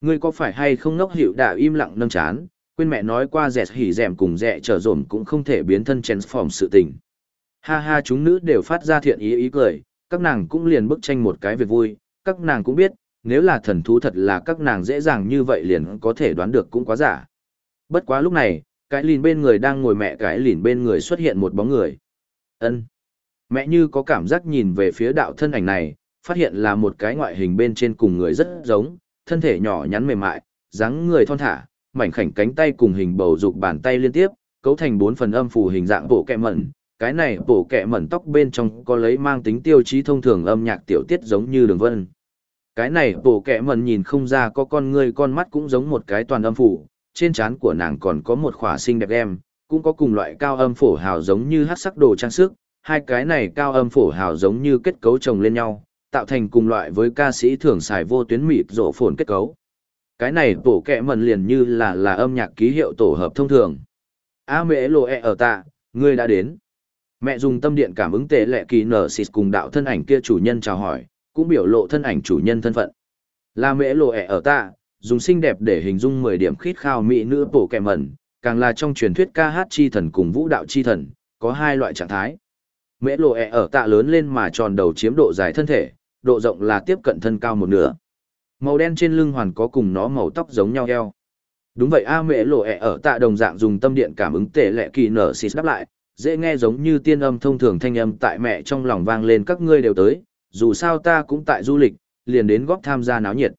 Ngươi có phải hay không ngốc hiệu đã im lặng nâng chán, quên mẹ nói qua dẹt hỉ dẹm cùng dẹ trở rổm cũng không thể biến thân transform sự tình. Ha ha chúng nữ đều phát ra thiện ý ý cười, các nàng cũng liền bức tranh một cái việc vui, các nàng cũng biết, nếu là thần thú thật là các nàng dễ dàng như vậy liền có thể đoán được cũng quá giả. Bất quá lúc này, cái lìn bên người đang ngồi mẹ cái lìn bên người xuất hiện một bóng người ân Mẹ như có cảm giác nhìn về phía đạo thân ảnh này, phát hiện là một cái ngoại hình bên trên cùng người rất giống, thân thể nhỏ nhắn mềm mại, dáng người thon thả, mảnh khảnh cánh tay cùng hình bầu dục bàn tay liên tiếp, cấu thành bốn phần âm phù hình dạng bộ kẹ mẩn. Cái này bộ kẹ mẩn tóc bên trong có lấy mang tính tiêu chí thông thường âm nhạc tiểu tiết giống như đường vân. Cái này bộ kẹ mẩn nhìn không ra có con người con mắt cũng giống một cái toàn âm phủ, trên trán của nàng còn có một khỏa xinh đẹp em, cũng có cùng loại cao âm phổ hào giống như hát sắc đồ trang sức, hai cái này cao âm phổ hào giống như kết cấu chồng lên nhau, tạo thành cùng loại với ca sĩ thường xài vô tuyến mịt rộ phồn kết cấu. Cái này tổ kẹ mần liền như là là âm nhạc ký hiệu tổ hợp thông thường. A mẹ lộ e ở tạ, ngươi đã đến. Mẹ dùng tâm điện cảm ứng tệ lệ kỳ nở xịt cùng đạo thân ảnh kia chủ nhân chào hỏi, cũng biểu lộ thân ảnh chủ nhân thân phận. Là mẹ lộ e ở tạ, dùng xinh đẹp để hình dung 10 điểm khít khao mỹ nữ bổ kẹ mần càng là trong truyền thuyết ca hát chi thần cùng vũ đạo chi thần, có hai loại trạng thái. Mễ lộ ẹ ở tạ lớn lên mà tròn đầu chiếm độ dài thân thể, độ rộng là tiếp cận thân cao một nửa. Màu đen trên lưng hoàn có cùng nó màu tóc giống nhau eo. Đúng vậy A mễ lộ ẹ ở tạ đồng dạng dùng tâm điện cảm ứng tệ lệ kỳ nở xịt đáp lại, dễ nghe giống như tiên âm thông thường thanh âm tại mẹ trong lòng vang lên các ngươi đều tới, dù sao ta cũng tại du lịch, liền đến góp tham gia náo nhiệt.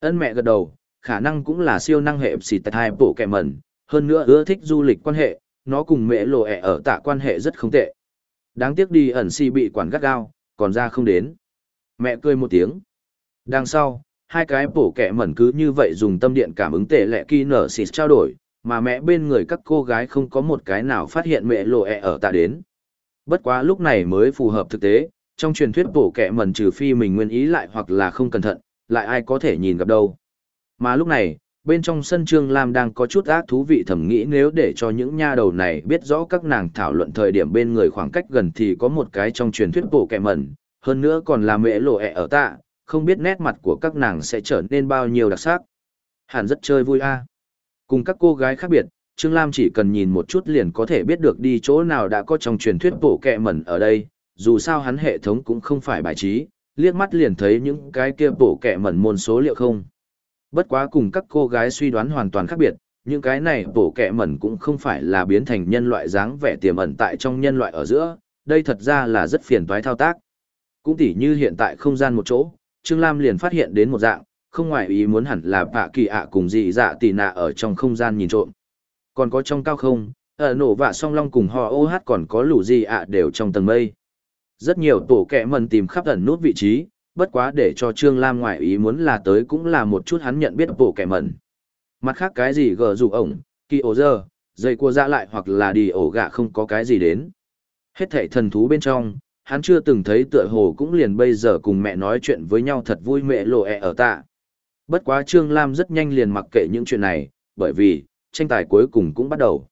Ân mẹ gật đầu, khả năng cũng là siêu năng hệ xịt tại hai bộ kẻ mẩn, hơn nữa ưa thích du lịch quan hệ, nó cùng mẹ lộ ẻ ở tạ quan hệ rất không tệ. Đáng tiếc đi ẩn si bị quản gắt gao, còn ra không đến. Mẹ cười một tiếng. Đằng sau, hai cái bổ kẻ mẩn cứ như vậy dùng tâm điện cảm ứng tệ lệ kỳ nở xịt trao đổi, mà mẹ bên người các cô gái không có một cái nào phát hiện mẹ lộ ẻ ở tạ đến. Bất quá lúc này mới phù hợp thực tế, trong truyền thuyết bổ kẻ mẩn trừ phi mình nguyên ý lại hoặc là không cẩn thận, lại ai có thể nhìn gặp đâu. Mà lúc này, bên trong sân Trương Lam đang có chút ác thú vị thầm nghĩ nếu để cho những nha đầu này biết rõ các nàng thảo luận thời điểm bên người khoảng cách gần thì có một cái trong truyền thuyết bộ kẻ mẩn, hơn nữa còn là mễ lộ ẹ ở tạ, không biết nét mặt của các nàng sẽ trở nên bao nhiêu đặc sắc. Hẳn rất chơi vui a. Cùng các cô gái khác biệt, Trương Lam chỉ cần nhìn một chút liền có thể biết được đi chỗ nào đã có trong truyền thuyết bộ kẹ mẩn ở đây, dù sao hắn hệ thống cũng không phải bài trí, liếc mắt liền thấy những cái kia bộ kẹ mẩn môn số liệu không. Bất quá cùng các cô gái suy đoán hoàn toàn khác biệt, những cái này bổ kẹ mẩn cũng không phải là biến thành nhân loại dáng vẻ tiềm ẩn tại trong nhân loại ở giữa, đây thật ra là rất phiền toái thao tác. Cũng tỉ như hiện tại không gian một chỗ, Trương Lam liền phát hiện đến một dạng, không ngoài ý muốn hẳn là bạ kỳ ạ cùng dị dạ tỷ nạ ở trong không gian nhìn trộm. Còn có trong cao không, ở nổ vạ song long cùng họ ô hát còn có lũ dị ạ đều trong tầng mây. Rất nhiều tổ kẹ mẩn tìm khắp ẩn nút vị trí, bất quá để cho Trương Lam ngoại ý muốn là tới cũng là một chút hắn nhận biết bộ kẻ mẩn. Mặt khác cái gì gờ rủ ổng, kỳ ổ dơ, dây cua ra lại hoặc là đi ổ gạ không có cái gì đến. Hết thảy thần thú bên trong, hắn chưa từng thấy tựa hồ cũng liền bây giờ cùng mẹ nói chuyện với nhau thật vui mẹ lộ ẹ ở tạ. Bất quá Trương Lam rất nhanh liền mặc kệ những chuyện này, bởi vì, tranh tài cuối cùng cũng bắt đầu.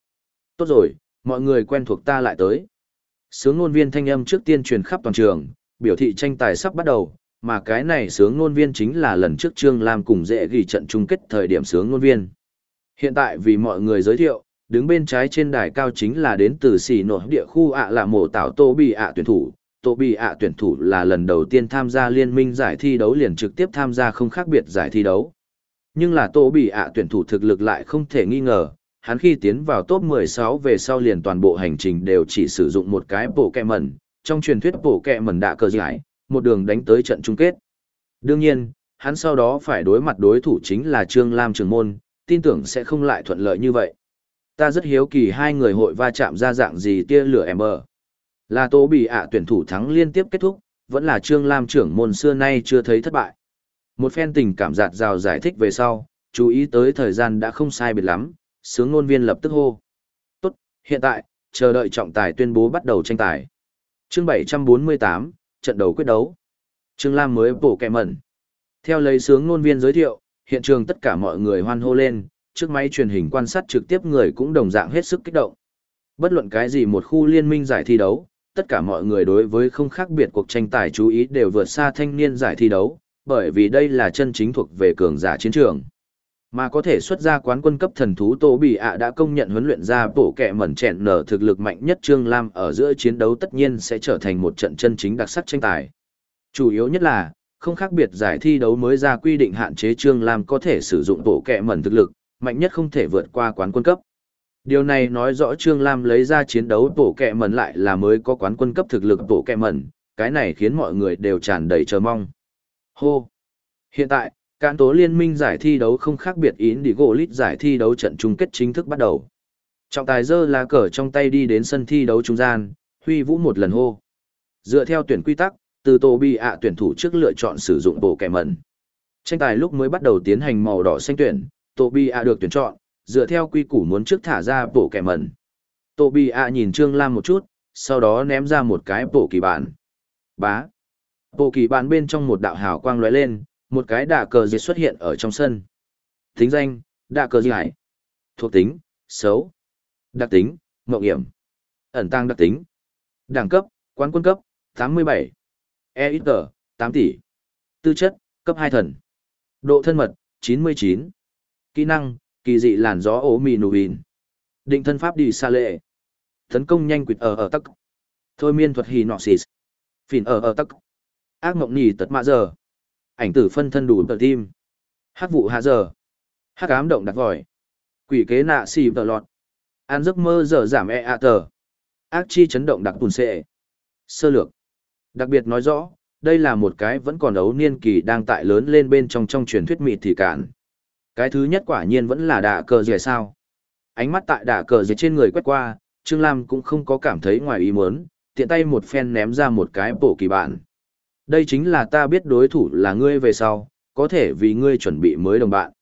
Tốt rồi, mọi người quen thuộc ta lại tới. Sướng ngôn viên thanh âm trước tiên truyền khắp toàn trường, biểu thị tranh tài sắp bắt đầu, mà cái này sướng ngôn viên chính là lần trước Trương Lam cùng dễ ghi trận chung kết thời điểm sướng ngôn viên. Hiện tại vì mọi người giới thiệu, đứng bên trái trên đài cao chính là đến từ xì nội địa khu ạ là mộ tạo Tô Bì ạ tuyển thủ. Tô Bì ạ tuyển thủ là lần đầu tiên tham gia liên minh giải thi đấu liền trực tiếp tham gia không khác biệt giải thi đấu. Nhưng là Tô Bì ạ tuyển thủ thực lực lại không thể nghi ngờ, hắn khi tiến vào top 16 về sau liền toàn bộ hành trình đều chỉ sử dụng một cái bộ kẹ mẩn, trong truyền thuyết bộ kẹ mẩn đã cờ giải, một đường đánh tới trận chung kết. Đương nhiên, hắn sau đó phải đối mặt đối thủ chính là Trương Lam Trường Môn, tin tưởng sẽ không lại thuận lợi như vậy. Ta rất hiếu kỳ hai người hội va chạm ra dạng gì tia lửa em bờ. Là Tố Bì ạ tuyển thủ thắng liên tiếp kết thúc, vẫn là Trương Lam trưởng môn xưa nay chưa thấy thất bại. Một phen tình cảm giạt rào giải thích về sau, chú ý tới thời gian đã không sai biệt lắm, sướng ngôn viên lập tức hô. Tốt, hiện tại, chờ đợi trọng tài tuyên bố bắt đầu tranh tài. Chương 748, trận đấu quyết đấu. Trương Lam mới bổ kẹ mẩn. Theo lấy sướng ngôn viên giới thiệu, hiện trường tất cả mọi người hoan hô lên, trước máy truyền hình quan sát trực tiếp người cũng đồng dạng hết sức kích động. Bất luận cái gì một khu liên minh giải thi đấu, tất cả mọi người đối với không khác biệt cuộc tranh tài chú ý đều vượt xa thanh niên giải thi đấu, bởi vì đây là chân chính thuộc về cường giả chiến trường. Mà có thể xuất ra quán quân cấp thần thú Tô Bì ạ đã công nhận huấn luyện ra bộ kẻ mẩn chẹn nở thực lực mạnh nhất Trương Lam ở giữa chiến đấu tất nhiên sẽ trở thành một trận chân chính đặc sắc tranh tài. Chủ yếu nhất là, không khác biệt giải thi đấu mới ra quy định hạn chế Trương Lam có thể sử dụng bộ kẻ mẩn thực lực, mạnh nhất không thể vượt qua quán quân cấp. Điều này nói rõ Trương Lam lấy ra chiến đấu bộ kẹ mẩn lại là mới có quán quân cấp thực lực bộ kẹ mẩn, cái này khiến mọi người đều tràn đầy chờ mong. Hô! Hiện tại, cán tố liên minh giải thi đấu không khác biệt ý đi gỗ lít giải thi đấu trận chung kết chính thức bắt đầu. Trọng tài dơ lá cờ trong tay đi đến sân thi đấu trung gian, huy vũ một lần hô. Dựa theo tuyển quy tắc, từ tổ bị ạ tuyển thủ trước lựa chọn sử dụng bộ kẻ mẩn. Tranh tài lúc mới bắt đầu tiến hành màu đỏ xanh tuyển, tổ bị ạ được tuyển chọn, dựa theo quy củ muốn trước thả ra bộ kẻ mẩn. Tổ bị ạ nhìn Trương Lam một chút, sau đó ném ra một cái bộ kỳ bản. Bá. Bộ kỳ bản bên trong một đạo hào quang lóe lên, một cái đạ cờ diệt xuất hiện ở trong sân. Tính danh, đạ cờ giải. Thuộc tính, xấu. Đặc tính, mộng hiểm. Ẩn tăng đặc tính. Đẳng cấp, quán quân cấp, 87. E ít tờ, 8 tỷ. Tư chất, cấp 2 thần. Độ thân mật, 99. Kỹ năng, kỳ dị làn gió ố mì nụ bìn. Định thân pháp đi xa lệ. Tấn công nhanh quyệt ở ở tắc. Thôi miên thuật hì nọ xì. Phìn ở ở tắc. Ác mộng nì tật mạ giờ. Ảnh tử phân thân đủ tờ tim. Hắc vụ hạ giờ. Hắc ám động đặt vòi. Quỷ kế nạ xì tờ lọt. An giấc mơ giờ giảm e a tờ. Ác chi chấn động đặc tùn xệ. Sơ lược. Đặc biệt nói rõ, đây là một cái vẫn còn ấu niên kỳ đang tại lớn lên bên trong trong truyền thuyết mịt thì cản. Cái thứ nhất quả nhiên vẫn là đạ cờ dẻ sao. Ánh mắt tại đạ cờ dẻ trên người quét qua, Trương Lam cũng không có cảm thấy ngoài ý muốn, tiện tay một phen ném ra một cái bổ kỳ bản. Đây chính là ta biết đối thủ là ngươi về sau, có thể vì ngươi chuẩn bị mới đồng bạn.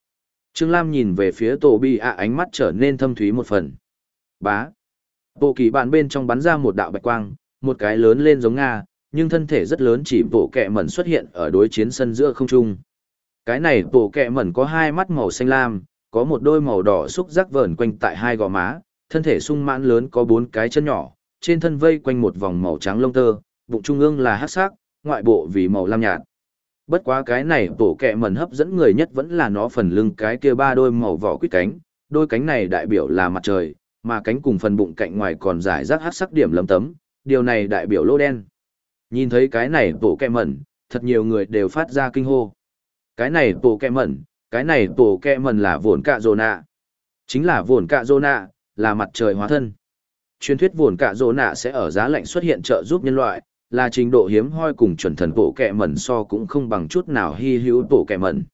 Trương Lam nhìn về phía tổ bi ạ ánh mắt trở nên thâm thúy một phần. Bá. Bộ kỳ bản bên trong bắn ra một đạo bạch quang, một cái lớn lên giống Nga, nhưng thân thể rất lớn chỉ bộ kẹ mẩn xuất hiện ở đối chiến sân giữa không trung. Cái này bộ kẹ mẩn có hai mắt màu xanh lam, có một đôi màu đỏ xúc rắc vờn quanh tại hai gò má, thân thể sung mãn lớn có bốn cái chân nhỏ, trên thân vây quanh một vòng màu trắng lông tơ, bụng trung ương là hắc sắc, ngoại bộ vì màu lam nhạt. Bất quá cái này tổ kẹ mẩn hấp dẫn người nhất vẫn là nó phần lưng cái kia ba đôi màu vỏ quýt cánh, đôi cánh này đại biểu là mặt trời, mà cánh cùng phần bụng cạnh ngoài còn giải rác hát sắc điểm lấm tấm, điều này đại biểu lô đen. Nhìn thấy cái này tổ kẹ mẩn, thật nhiều người đều phát ra kinh hô. Cái này tổ kẹ mẩn, cái này tổ kẹ mẩn là vồn cạ rồ nạ. Chính là vồn cạ rồ nạ, là mặt trời hóa thân. Truyền thuyết vồn cạ rồ nạ sẽ ở giá lạnh xuất hiện trợ giúp nhân loại, là trình độ hiếm hoi cùng chuẩn thần bộ kẹ mẩn so cũng không bằng chút nào hy hữu bộ kẹ mẩn.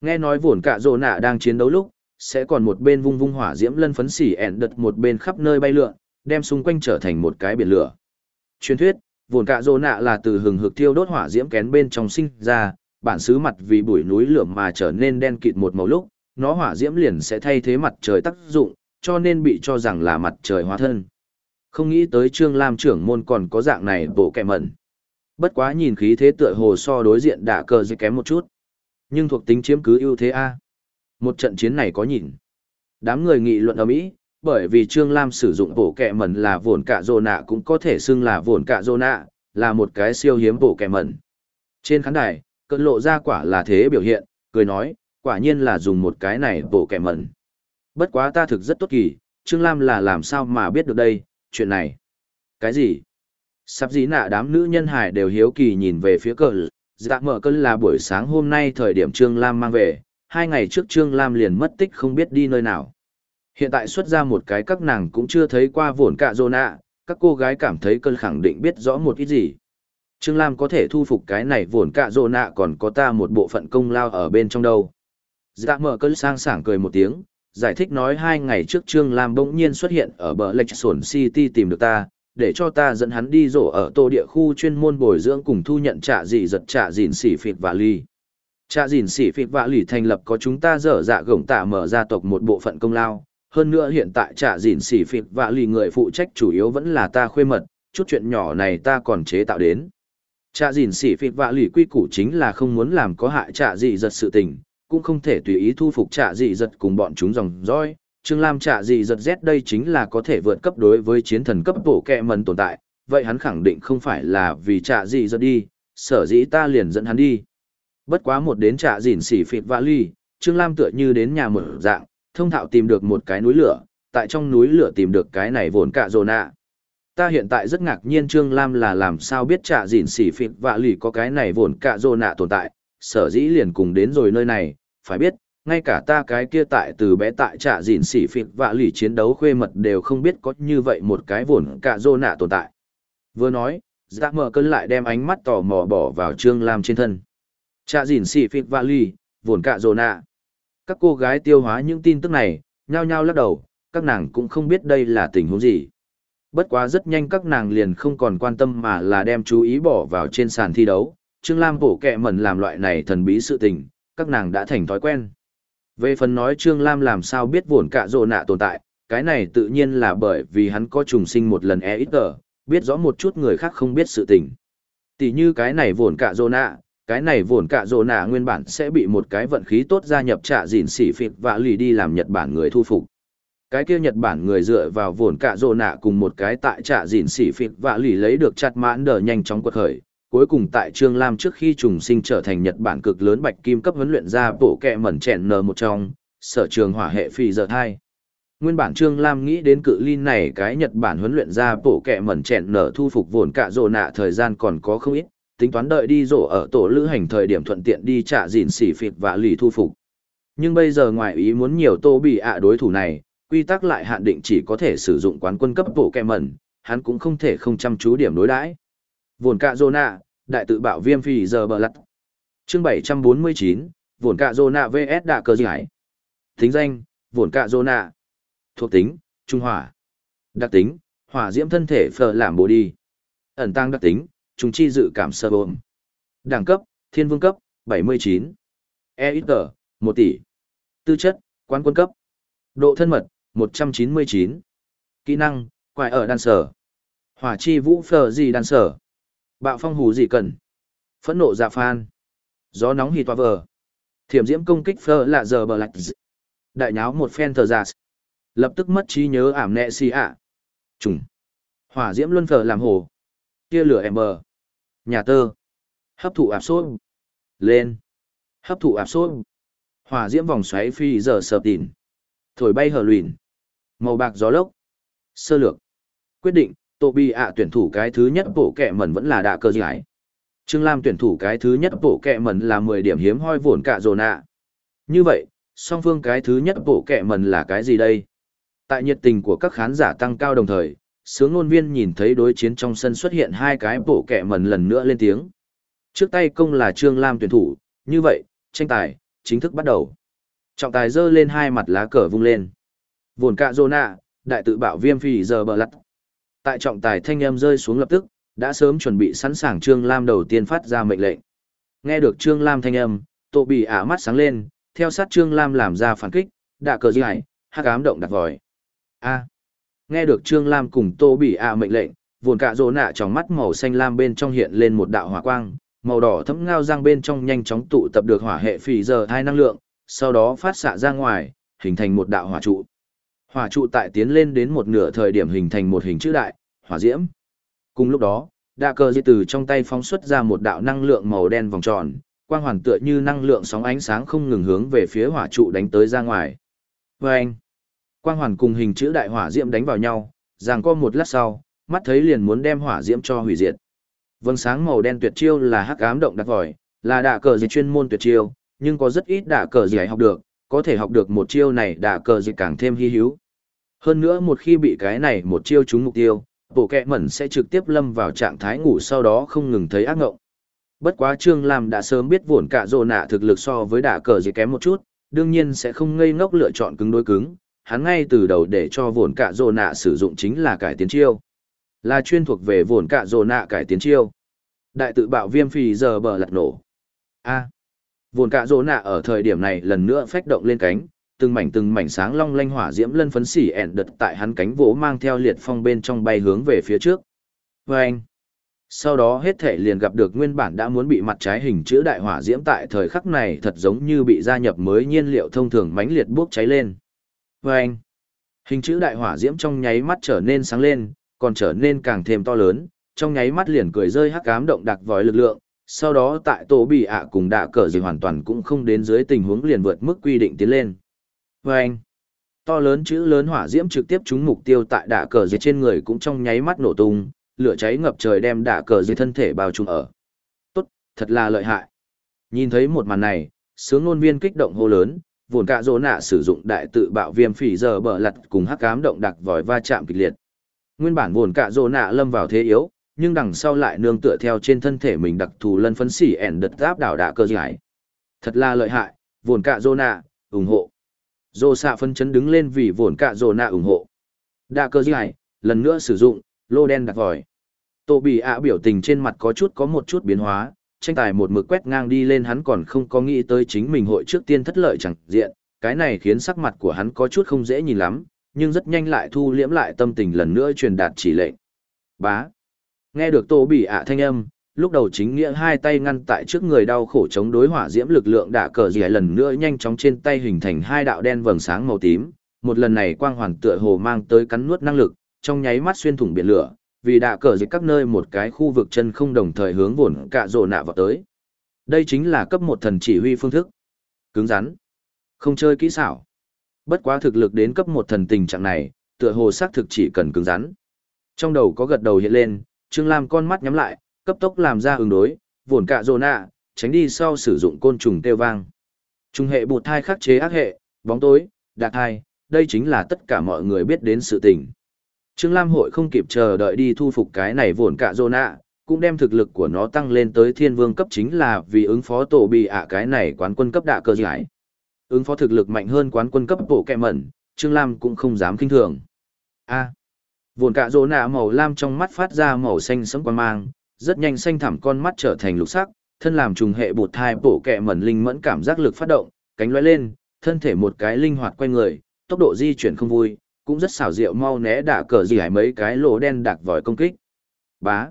Nghe nói vốn cạ rồ nạ đang chiến đấu lúc, sẽ còn một bên vung vung hỏa diễm lân phấn xỉ ẹn đật một bên khắp nơi bay lượn, đem xung quanh trở thành một cái biển lửa. Truyền thuyết, vốn cạ rồ nạ là từ hừng hực thiêu đốt hỏa diễm kén bên trong sinh ra, bản xứ mặt vì bụi núi lửa mà trở nên đen kịt một màu lúc, nó hỏa diễm liền sẽ thay thế mặt trời tác dụng, cho nên bị cho rằng là mặt trời hóa thân. Không nghĩ tới Trương Lam trưởng môn còn có dạng này bộ kẹ mẩn. Bất quá nhìn khí thế tựa hồ so đối diện đả cờ dây kém một chút. Nhưng thuộc tính chiếm cứ ưu thế A. Một trận chiến này có nhìn. Đám người nghị luận ở Mỹ, bởi vì Trương Lam sử dụng bộ kẹ mẩn là vồn cạ dô nạ cũng có thể xưng là vồn cạ dô nạ, là một cái siêu hiếm bộ kẹ mẩn. Trên khán đài, cơn lộ ra quả là thế biểu hiện, cười nói, quả nhiên là dùng một cái này bộ kẹ mẩn. Bất quá ta thực rất tốt kỳ, Trương Lam là làm sao mà biết được đây, chuyện này. Cái gì? Sắp dĩ nạ đám nữ nhân hải đều hiếu kỳ nhìn về phía cờ dạ mở cơn là buổi sáng hôm nay thời điểm Trương Lam mang về, hai ngày trước Trương Lam liền mất tích không biết đi nơi nào. Hiện tại xuất ra một cái các nàng cũng chưa thấy qua vốn cả dô nạ, các cô gái cảm thấy cơn khẳng định biết rõ một ít gì. Trương Lam có thể thu phục cái này vốn cả dô nạ còn có ta một bộ phận công lao ở bên trong đâu. Dạ mở cơn sang sảng cười một tiếng, giải thích nói hai ngày trước Trương Lam bỗng nhiên xuất hiện ở bờ Lake Sổn City tìm được ta, để cho ta dẫn hắn đi rổ ở tô địa khu chuyên môn bồi dưỡng cùng thu nhận trả gì giật trả dìn xỉ phịt và ly. Trả dìn xỉ phịt và lì thành lập có chúng ta dở dạ gổng tạ mở gia tộc một bộ phận công lao, hơn nữa hiện tại trả dìn xỉ phịt và lì người phụ trách chủ yếu vẫn là ta khuê mật, chút chuyện nhỏ này ta còn chế tạo đến. Trả dìn xỉ phịt và lì quy củ chính là không muốn làm có hại trả gì giật sự tình, cũng không thể tùy ý thu phục trả dị giật cùng bọn chúng dòng dõi. Trương Lam trả dị giật Z đây chính là có thể vượt cấp đối với chiến thần cấp bổ kẹ mần tồn tại, vậy hắn khẳng định không phải là vì trả dị giật đi, sở dĩ ta liền dẫn hắn đi. Bất quá một đến trả dịn xỉ phịt vã ly, Trương Lam tựa như đến nhà mở dạng, thông thạo tìm được một cái núi lửa, tại trong núi lửa tìm được cái này vốn cả rồ nạ. Ta hiện tại rất ngạc nhiên Trương Lam là làm sao biết trả dịn xỉ phịt vạ lì có cái này vốn cả rồ nạ tồn tại, sở dĩ liền cùng đến rồi nơi này, phải biết, ngay cả ta cái kia tại từ bé tại trả dịn xỉ phịt vạ lì chiến đấu khuê mật đều không biết có như vậy một cái vốn cả dô nạ tồn tại. Vừa nói, Giác mở cơn lại đem ánh mắt tò mò bỏ vào Trương Lam trên thân. Trả dịn xỉ phịt vạ lì, vốn cả dô nạ. Các cô gái tiêu hóa những tin tức này, nhao nhao lắc đầu, các nàng cũng không biết đây là tình huống gì. Bất quá rất nhanh các nàng liền không còn quan tâm mà là đem chú ý bỏ vào trên sàn thi đấu. Trương Lam bổ kẹ mẩn làm loại này thần bí sự tình, các nàng đã thành thói quen. Về phần nói Trương Lam làm sao biết vốn cả rồ nạ tồn tại, cái này tự nhiên là bởi vì hắn có trùng sinh một lần e ít tờ, biết rõ một chút người khác không biết sự tình. Tỷ như cái này vốn cả rồ nạ, cái này vốn cả rồ nạ nguyên bản sẽ bị một cái vận khí tốt gia nhập trả dịn xỉ phịt và lì đi làm Nhật Bản người thu phục cái kia Nhật Bản người dựa vào vốn cả rồ nạ cùng một cái tại trả dịn xỉ phịt và lì lấy được chặt mãn đờ nhanh chóng quật khởi. Cuối cùng tại Trương Lam trước khi trùng sinh trở thành Nhật Bản cực lớn bạch kim cấp huấn luyện ra bộ kẹ mẩn chèn n một trong, sở trường hỏa hệ phi giờ thai. Nguyên bản Trương Lam nghĩ đến cự ly này cái Nhật Bản huấn luyện ra bộ kẹ mẩn chèn nở thu phục vốn cả rồ nạ thời gian còn có không ít, tính toán đợi đi rổ ở tổ lữ hành thời điểm thuận tiện đi trả dịn xỉ phịt và lì thu phục. Nhưng bây giờ ngoài ý muốn nhiều tô bị ạ đối thủ này, quy tắc lại hạn định chỉ có thể sử dụng quán quân cấp bộ kẹ mẩn, hắn cũng không thể không chăm chú điểm đối đãi. Vồn cạ Zona, đại tự bảo viêm phì giờ bờ lặt. Chương 749, Vồn cạ Zona VS đạ cơ giải. Tính danh, Vồn cạ Zona. Thuộc tính, Trung Hỏa. Đặc tính, hỏa diễm thân thể phở làm bồ đi. Ẩn tăng đặc tính, trùng chi dự cảm sơ bồm. Đẳng cấp, thiên vương cấp, 79. EXG, 1 tỷ. Tư chất, quán quân cấp. Độ thân mật, 199. Kỹ năng, quài ở đan sở. Hỏa chi vũ phở gì đan sở. Bạo phong hù gì cần. Phẫn nộ dạ phan. Gió nóng hì toa vờ. Thiểm diễm công kích phơ là giờ bờ lạch Đại nháo một phen thờ giả. Lập tức mất trí nhớ ảm nẹ si ạ. Trùng. Hỏa diễm luân phở làm hồ. Tia lửa em bờ. Nhà tơ. Hấp thụ áp sốt. Lên. Hấp thụ áp sốt. Hỏa diễm vòng xoáy phi giờ sợp tỉn. Thổi bay hờ lùn, Màu bạc gió lốc. Sơ lược. Quyết định, Tô Bi ạ tuyển thủ cái thứ nhất bộ kẹ mẩn vẫn là đạ cơ giải. Trương Lam tuyển thủ cái thứ nhất bộ kẹ mẩn là mười điểm hiếm hoi vốn cả dồn ạ. Như vậy, song phương cái thứ nhất bộ kẹ mẩn là cái gì đây? Tại nhiệt tình của các khán giả tăng cao đồng thời, sướng ngôn viên nhìn thấy đối chiến trong sân xuất hiện hai cái bộ kẹ mẩn lần nữa lên tiếng. Trước tay công là Trương Lam tuyển thủ, như vậy, tranh tài, chính thức bắt đầu. Trọng tài giơ lên hai mặt lá cờ vung lên. Vồn cạ rô ạ đại tự bạo viêm phì giờ bờ lặt. Tại trọng tài thanh âm rơi xuống lập tức, đã sớm chuẩn bị sẵn sàng Trương Lam đầu tiên phát ra mệnh lệnh. Nghe được Trương Lam thanh âm, Tô bỉ ả mắt sáng lên, theo sát Trương Lam làm ra phản kích, đạ cờ dài, hắc ám động đặt vòi. A. Nghe được Trương Lam cùng Tô bỉ ả mệnh lệnh, vồn cạ rô nạ trong mắt màu xanh lam bên trong hiện lên một đạo hỏa quang, màu đỏ thấm ngao răng bên trong nhanh chóng tụ tập được hỏa hệ phì giờ hai năng lượng, sau đó phát xạ ra ngoài, hình thành một đạo hỏa trụ. Hỏa trụ tại tiến lên đến một nửa thời điểm hình thành một hình chữ đại, hỏa diễm. Cùng lúc đó, đa cờ di từ trong tay phóng xuất ra một đạo năng lượng màu đen vòng tròn, quang hoàn tựa như năng lượng sóng ánh sáng không ngừng hướng về phía hỏa trụ đánh tới ra ngoài. Và anh, quang hoàn cùng hình chữ đại hỏa diễm đánh vào nhau, ràng co một lát sau, mắt thấy liền muốn đem hỏa diễm cho hủy diệt. Vâng sáng màu đen tuyệt chiêu là hắc ám động đặc vòi, là đạ cờ di chuyên môn tuyệt chiêu, nhưng có rất ít đạ cờ gì học được, có thể học được một chiêu này đạ cờ gì càng thêm hy hữu. Hơn nữa một khi bị cái này một chiêu trúng mục tiêu, bộ kẹ mẩn sẽ trực tiếp lâm vào trạng thái ngủ sau đó không ngừng thấy ác ngộng. Bất quá Trương Lam đã sớm biết vốn cả rồ nạ thực lực so với đả cờ gì kém một chút, đương nhiên sẽ không ngây ngốc lựa chọn cứng đối cứng, hắn ngay từ đầu để cho vốn cả rồ nạ sử dụng chính là cải tiến chiêu. Là chuyên thuộc về vốn cả rồ nạ cải tiến chiêu. Đại tự bạo viêm phì giờ bờ lật nổ. A. Vốn cả rồ nạ ở thời điểm này lần nữa phách động lên cánh, từng mảnh từng mảnh sáng long lanh hỏa diễm lân phấn xỉ ẻn đật tại hắn cánh vỗ mang theo liệt phong bên trong bay hướng về phía trước. Và anh, sau đó hết thể liền gặp được nguyên bản đã muốn bị mặt trái hình chữ đại hỏa diễm tại thời khắc này thật giống như bị gia nhập mới nhiên liệu thông thường mãnh liệt bốc cháy lên. Và anh, hình chữ đại hỏa diễm trong nháy mắt trở nên sáng lên, còn trở nên càng thêm to lớn, trong nháy mắt liền cười rơi hắc ám động đặc vòi lực lượng, sau đó tại tổ bị ạ cùng đạ cờ gì hoàn toàn cũng không đến dưới tình huống liền vượt mức quy định tiến lên. Và anh, To lớn chữ lớn hỏa diễm trực tiếp trúng mục tiêu tại đạ cờ dưới trên người cũng trong nháy mắt nổ tung, lửa cháy ngập trời đem đạ cờ dưới thân thể bao trùm ở. Tốt, thật là lợi hại. Nhìn thấy một màn này, sướng ngôn viên kích động hô lớn, vồn cạ rỗ nạ sử dụng đại tự bạo viêm phỉ giờ bờ lặt cùng hắc ám động đặc vòi va chạm kịch liệt. Nguyên bản vồn cạ rỗ nạ lâm vào thế yếu, nhưng đằng sau lại nương tựa theo trên thân thể mình đặc thù lân phấn xỉ ẻn đật giáp đảo đạ cờ giải. Thật là lợi hại, vồn cạ rỗ nạ, ủng hộ. Dô xạ phân chấn đứng lên vì vốn cả rỗ nạ ủng hộ. Đạ cơ giải, lần nữa sử dụng, lô đen đặc vòi. Tô bị ạ biểu tình trên mặt có chút có một chút biến hóa, tranh tài một mực quét ngang đi lên hắn còn không có nghĩ tới chính mình hội trước tiên thất lợi chẳng diện, cái này khiến sắc mặt của hắn có chút không dễ nhìn lắm, nhưng rất nhanh lại thu liễm lại tâm tình lần nữa truyền đạt chỉ lệnh. Bá. Nghe được Tô Bì ạ thanh âm, lúc đầu chính nghĩa hai tay ngăn tại trước người đau khổ chống đối hỏa diễm lực lượng đạ cờ dì lần nữa nhanh chóng trên tay hình thành hai đạo đen vầng sáng màu tím, một lần này quang hoàn tựa hồ mang tới cắn nuốt năng lực, trong nháy mắt xuyên thủng biển lửa, vì đã cờ dì các nơi một cái khu vực chân không đồng thời hướng vồn cạ rộ nạ vào tới. Đây chính là cấp một thần chỉ huy phương thức. Cứng rắn. Không chơi kỹ xảo. Bất quá thực lực đến cấp một thần tình trạng này, tựa hồ xác thực chỉ cần cứng rắn. Trong đầu có gật đầu hiện lên, Trương Lam con mắt nhắm lại, cấp tốc làm ra ứng đối, vồn cạ rồ nạ, tránh đi sau sử dụng côn trùng tiêu vang. Trung hệ bụt thai khắc chế ác hệ, bóng tối, đạt thai, đây chính là tất cả mọi người biết đến sự tình. Trương Lam hội không kịp chờ đợi đi thu phục cái này vốn cả nạ, cũng đem thực lực của nó tăng lên tới thiên vương cấp chính là vì ứng phó tổ bị ạ cái này quán quân cấp đạ cơ giải. Ứng phó thực lực mạnh hơn quán quân cấp bộ kẹ mẩn, Trương Lam cũng không dám kinh thường. A. À, cạ rô nạ màu lam trong mắt phát ra màu xanh sẫm quan mang, rất nhanh xanh thẳm con mắt trở thành lục sắc, thân làm trùng hệ bột thai bổ kẹ mẩn linh mẫn cảm giác lực phát động, cánh lóe lên, thân thể một cái linh hoạt quay người, tốc độ di chuyển không vui, cũng rất xảo diệu mau né đả cờ gì hải mấy cái lỗ đen đặc vòi công kích. Bá.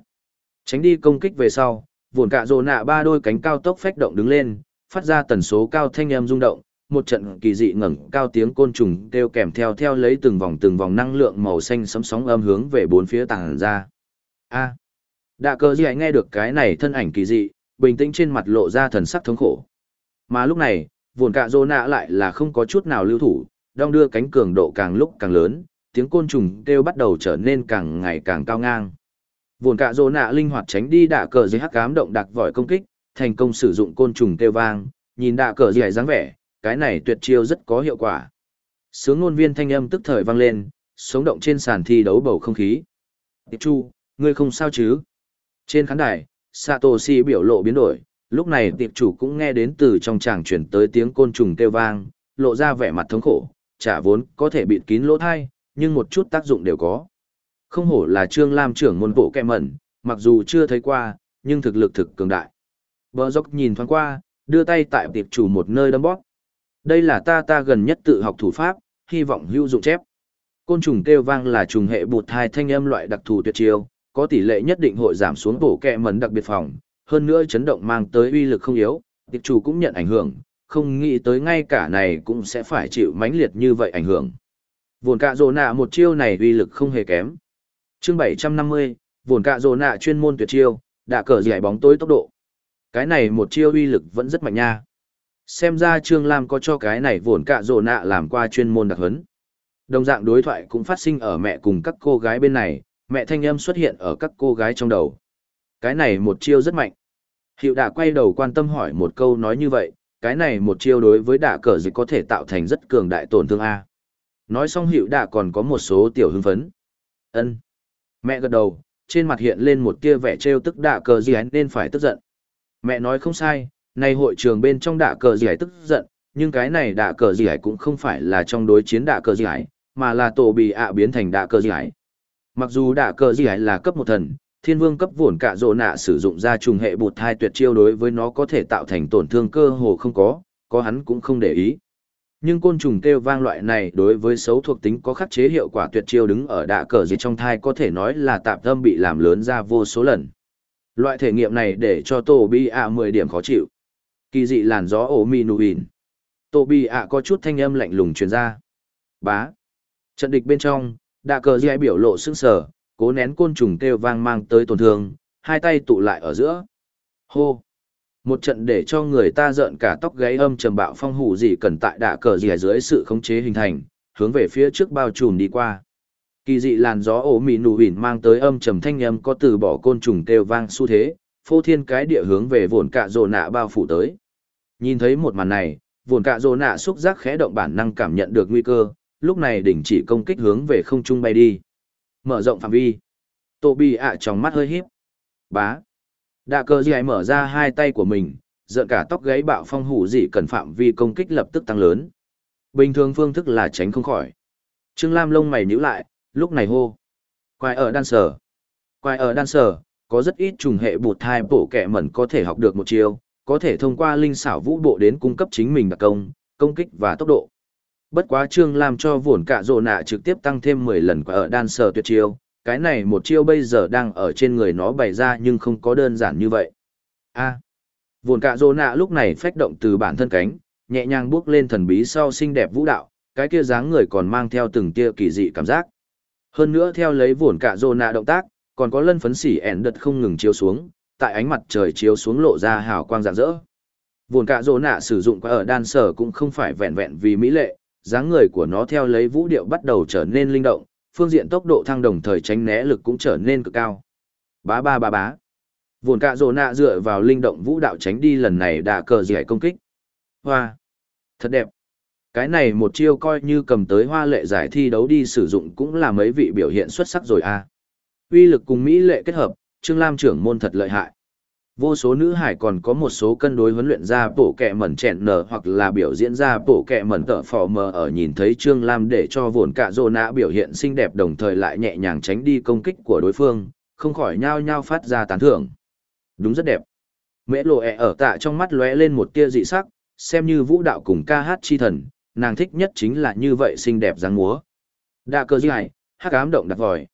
Tránh đi công kích về sau, vồn cạ rồ nạ ba đôi cánh cao tốc phách động đứng lên, phát ra tần số cao thanh âm rung động, một trận kỳ dị ngẩng cao tiếng côn trùng kêu kèm theo theo lấy từng vòng từng vòng năng lượng màu xanh sấm sóng âm hướng về bốn phía tàng ra. A. Đạ cờ gì nghe được cái này thân ảnh kỳ dị, bình tĩnh trên mặt lộ ra thần sắc thống khổ. Mà lúc này, vồn cạ rô nạ lại là không có chút nào lưu thủ, đong đưa cánh cường độ càng lúc càng lớn, tiếng côn trùng kêu bắt đầu trở nên càng ngày càng cao ngang. Vồn cạ rô nạ linh hoạt tránh đi đạ cờ dưới hắc ám động đặc vòi công kích, thành công sử dụng côn trùng kêu vang, nhìn đạ cờ dưới dáng vẻ, cái này tuyệt chiêu rất có hiệu quả. Sướng ngôn viên thanh âm tức thời vang lên, sống động trên sàn thi đấu bầu không khí. Tiệp Chu, ngươi không sao chứ? Trên khán đài, Satoshi biểu lộ biến đổi, lúc này tiệp chủ cũng nghe đến từ trong tràng chuyển tới tiếng côn trùng kêu vang, lộ ra vẻ mặt thống khổ, trả vốn có thể bịt kín lỗ thai, nhưng một chút tác dụng đều có. Không hổ là Trương Lam trưởng môn bộ kẹ mẩn, mặc dù chưa thấy qua, nhưng thực lực thực cường đại. Bờ dốc nhìn thoáng qua, đưa tay tại tiệp chủ một nơi đâm bóp. Đây là ta ta gần nhất tự học thủ pháp, hy vọng hữu dụng chép. Côn trùng kêu vang là trùng hệ bụt hai thanh âm loại đặc thù tuyệt chiêu, có tỷ lệ nhất định hội giảm xuống bổ kẹ mẩn đặc biệt phòng, hơn nữa chấn động mang tới uy lực không yếu, tiệp chủ cũng nhận ảnh hưởng, không nghĩ tới ngay cả này cũng sẽ phải chịu mãnh liệt như vậy ảnh hưởng. Vồn cạ rồ nạ một chiêu này uy lực không hề kém. chương 750, vồn cạ rồ nạ chuyên môn tuyệt chiêu, đã cờ giải bóng tối tốc độ. Cái này một chiêu uy lực vẫn rất mạnh nha. Xem ra Trương Lam có cho cái này vồn cạ rồ nạ làm qua chuyên môn đặc hấn. Đồng dạng đối thoại cũng phát sinh ở mẹ cùng các cô gái bên này, mẹ thanh âm xuất hiện ở các cô gái trong đầu. Cái này một chiêu rất mạnh. Hiệu đã quay đầu quan tâm hỏi một câu nói như vậy, cái này một chiêu đối với đạ cờ dịch có thể tạo thành rất cường đại tổn thương A. Nói xong hiệu đã còn có một số tiểu hưng phấn. ân Mẹ gật đầu, trên mặt hiện lên một tia vẻ trêu tức đạ cờ gì nên phải tức giận. Mẹ nói không sai, này hội trường bên trong đạ cờ gì tức giận, nhưng cái này đạ cờ gì cũng không phải là trong đối chiến đạ cờ gì mà là tổ bị ạ biến thành đạ cờ gì Mặc dù đạ cờ gì là cấp một thần, thiên vương cấp vốn cả rộ nạ sử dụng ra trùng hệ bột thai tuyệt chiêu đối với nó có thể tạo thành tổn thương cơ hồ không có, có hắn cũng không để ý. Nhưng côn trùng kêu vang loại này đối với xấu thuộc tính có khắc chế hiệu quả tuyệt chiêu đứng ở đạ cờ gì trong thai có thể nói là tạm tâm bị làm lớn ra vô số lần. Loại thể nghiệm này để cho tổ Bi ạ 10 điểm khó chịu. Kỳ dị làn gió ổ mì nụ Bi ạ có chút thanh âm lạnh lùng truyền ra. Bá. Trận địch bên trong, đạ cờ gì biểu lộ sững sờ, cố nén côn trùng kêu vang mang tới tổn thương, hai tay tụ lại ở giữa. Hô! Một trận để cho người ta giận cả tóc gáy âm trầm bạo phong hủ gì cần tại đạ cờ gì dưới sự khống chế hình thành, hướng về phía trước bao trùm đi qua. Kỳ dị làn gió ổ mị nụ hỉn mang tới âm trầm thanh âm có từ bỏ côn trùng kêu vang xu thế, phô thiên cái địa hướng về vồn cạ rồ nạ bao phủ tới. Nhìn thấy một màn này, vồn cạ rồ nạ xúc giác khẽ động bản năng cảm nhận được nguy cơ, lúc này đình chỉ công kích hướng về không trung bay đi. Mở rộng phạm vi. Tô Bì ạ trong mắt hơi híp. Bá. Đạ cờ gì mở ra hai tay của mình, giận cả tóc gáy bạo phong hủ dị cần phạm vi công kích lập tức tăng lớn. Bình thường phương thức là tránh không khỏi. Trương Lam lông mày nhíu lại, lúc này hô. Quài ở đan sở. Quài ở đan sở, có rất ít trùng hệ bụt thai bổ kẻ mẩn có thể học được một chiêu, có thể thông qua linh xảo vũ bộ đến cung cấp chính mình đặc công, công kích và tốc độ. Bất quá Trương Lam cho vốn cả rồ nạ trực tiếp tăng thêm 10 lần quả ở đan sở tuyệt chiêu, cái này một chiêu bây giờ đang ở trên người nó bày ra nhưng không có đơn giản như vậy. A. À, vốn cả rồ nạ lúc này phách động từ bản thân cánh, nhẹ nhàng bước lên thần bí sau xinh đẹp vũ đạo, cái kia dáng người còn mang theo từng tia kỳ dị cảm giác. Hơn nữa theo lấy vốn cả rồ nạ động tác, còn có lân phấn xỉ ẻn đật không ngừng chiếu xuống, tại ánh mặt trời chiếu xuống lộ ra hào quang rạng rỡ. Vốn cả rồ nạ sử dụng qua ở đan sở cũng không phải vẹn vẹn vì mỹ lệ, dáng người của nó theo lấy vũ điệu bắt đầu trở nên linh động, phương diện tốc độ thăng đồng thời tránh né lực cũng trở nên cực cao. Bá ba ba bá. Vốn cạ rồ nạ dựa vào linh động vũ đạo tránh đi lần này đã cờ giải công kích. Hoa. Thật đẹp. Cái này một chiêu coi như cầm tới hoa lệ giải thi đấu đi sử dụng cũng là mấy vị biểu hiện xuất sắc rồi à. Uy lực cùng Mỹ lệ kết hợp, Trương Lam trưởng môn thật lợi hại. Vô số nữ hải còn có một số cân đối huấn luyện ra bổ kẹ mẩn chẹn nở hoặc là biểu diễn ra bổ kẹ mẩn tợ phò mờ ở nhìn thấy Trương Lam để cho vồn cả rô nã biểu hiện xinh đẹp đồng thời lại nhẹ nhàng tránh đi công kích của đối phương, không khỏi nhao nhao phát ra tán thưởng. Đúng rất đẹp. Mễ lộ ẹ ở tạ trong mắt lóe lên một tia dị sắc, xem như vũ đạo cùng ca hát chi thần, nàng thích nhất chính là như vậy xinh đẹp dáng múa. Đa cơ dài, hát ám động đặt vòi.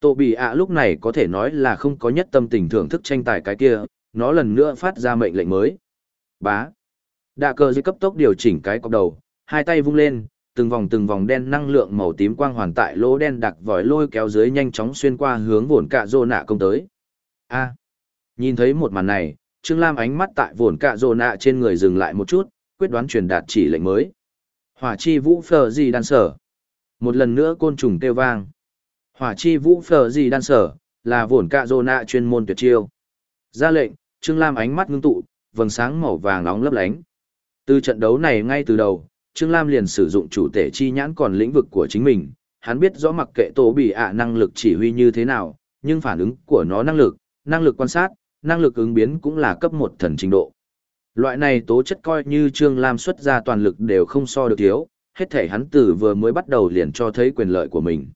Tô Bì ạ lúc này có thể nói là không có nhất tâm tình thưởng thức tranh tài cái kia, nó lần nữa phát ra mệnh lệnh mới. Bá. Đạ cờ dưới cấp tốc điều chỉnh cái cọc đầu, hai tay vung lên, từng vòng từng vòng đen năng lượng màu tím quang hoàn tại lỗ đen đặc vòi lôi kéo dưới nhanh chóng xuyên qua hướng vồn cạ rô nạ công tới. A. Nhìn thấy một màn này, Trương Lam ánh mắt tại vồn cạ rô nạ trên người dừng lại một chút, quyết đoán truyền đạt chỉ lệnh mới. Hỏa chi vũ phờ gì đan sở. Một lần nữa côn trùng kêu vang. Hỏa chi vũ phờ gì đan sở, là vồn cạ rô nạ chuyên môn tuyệt chiêu. Ra lệnh, Trương Lam ánh mắt ngưng tụ, vầng sáng màu vàng nóng lấp lánh. Từ trận đấu này ngay từ đầu, Trương Lam liền sử dụng chủ tể chi nhãn còn lĩnh vực của chính mình, hắn biết rõ mặc kệ tổ bị ạ năng lực chỉ huy như thế nào, nhưng phản ứng của nó năng lực, năng lực quan sát, năng lực ứng biến cũng là cấp một thần trình độ. Loại này tố chất coi như Trương Lam xuất ra toàn lực đều không so được thiếu, hết thể hắn từ vừa mới bắt đầu liền cho thấy quyền lợi của mình.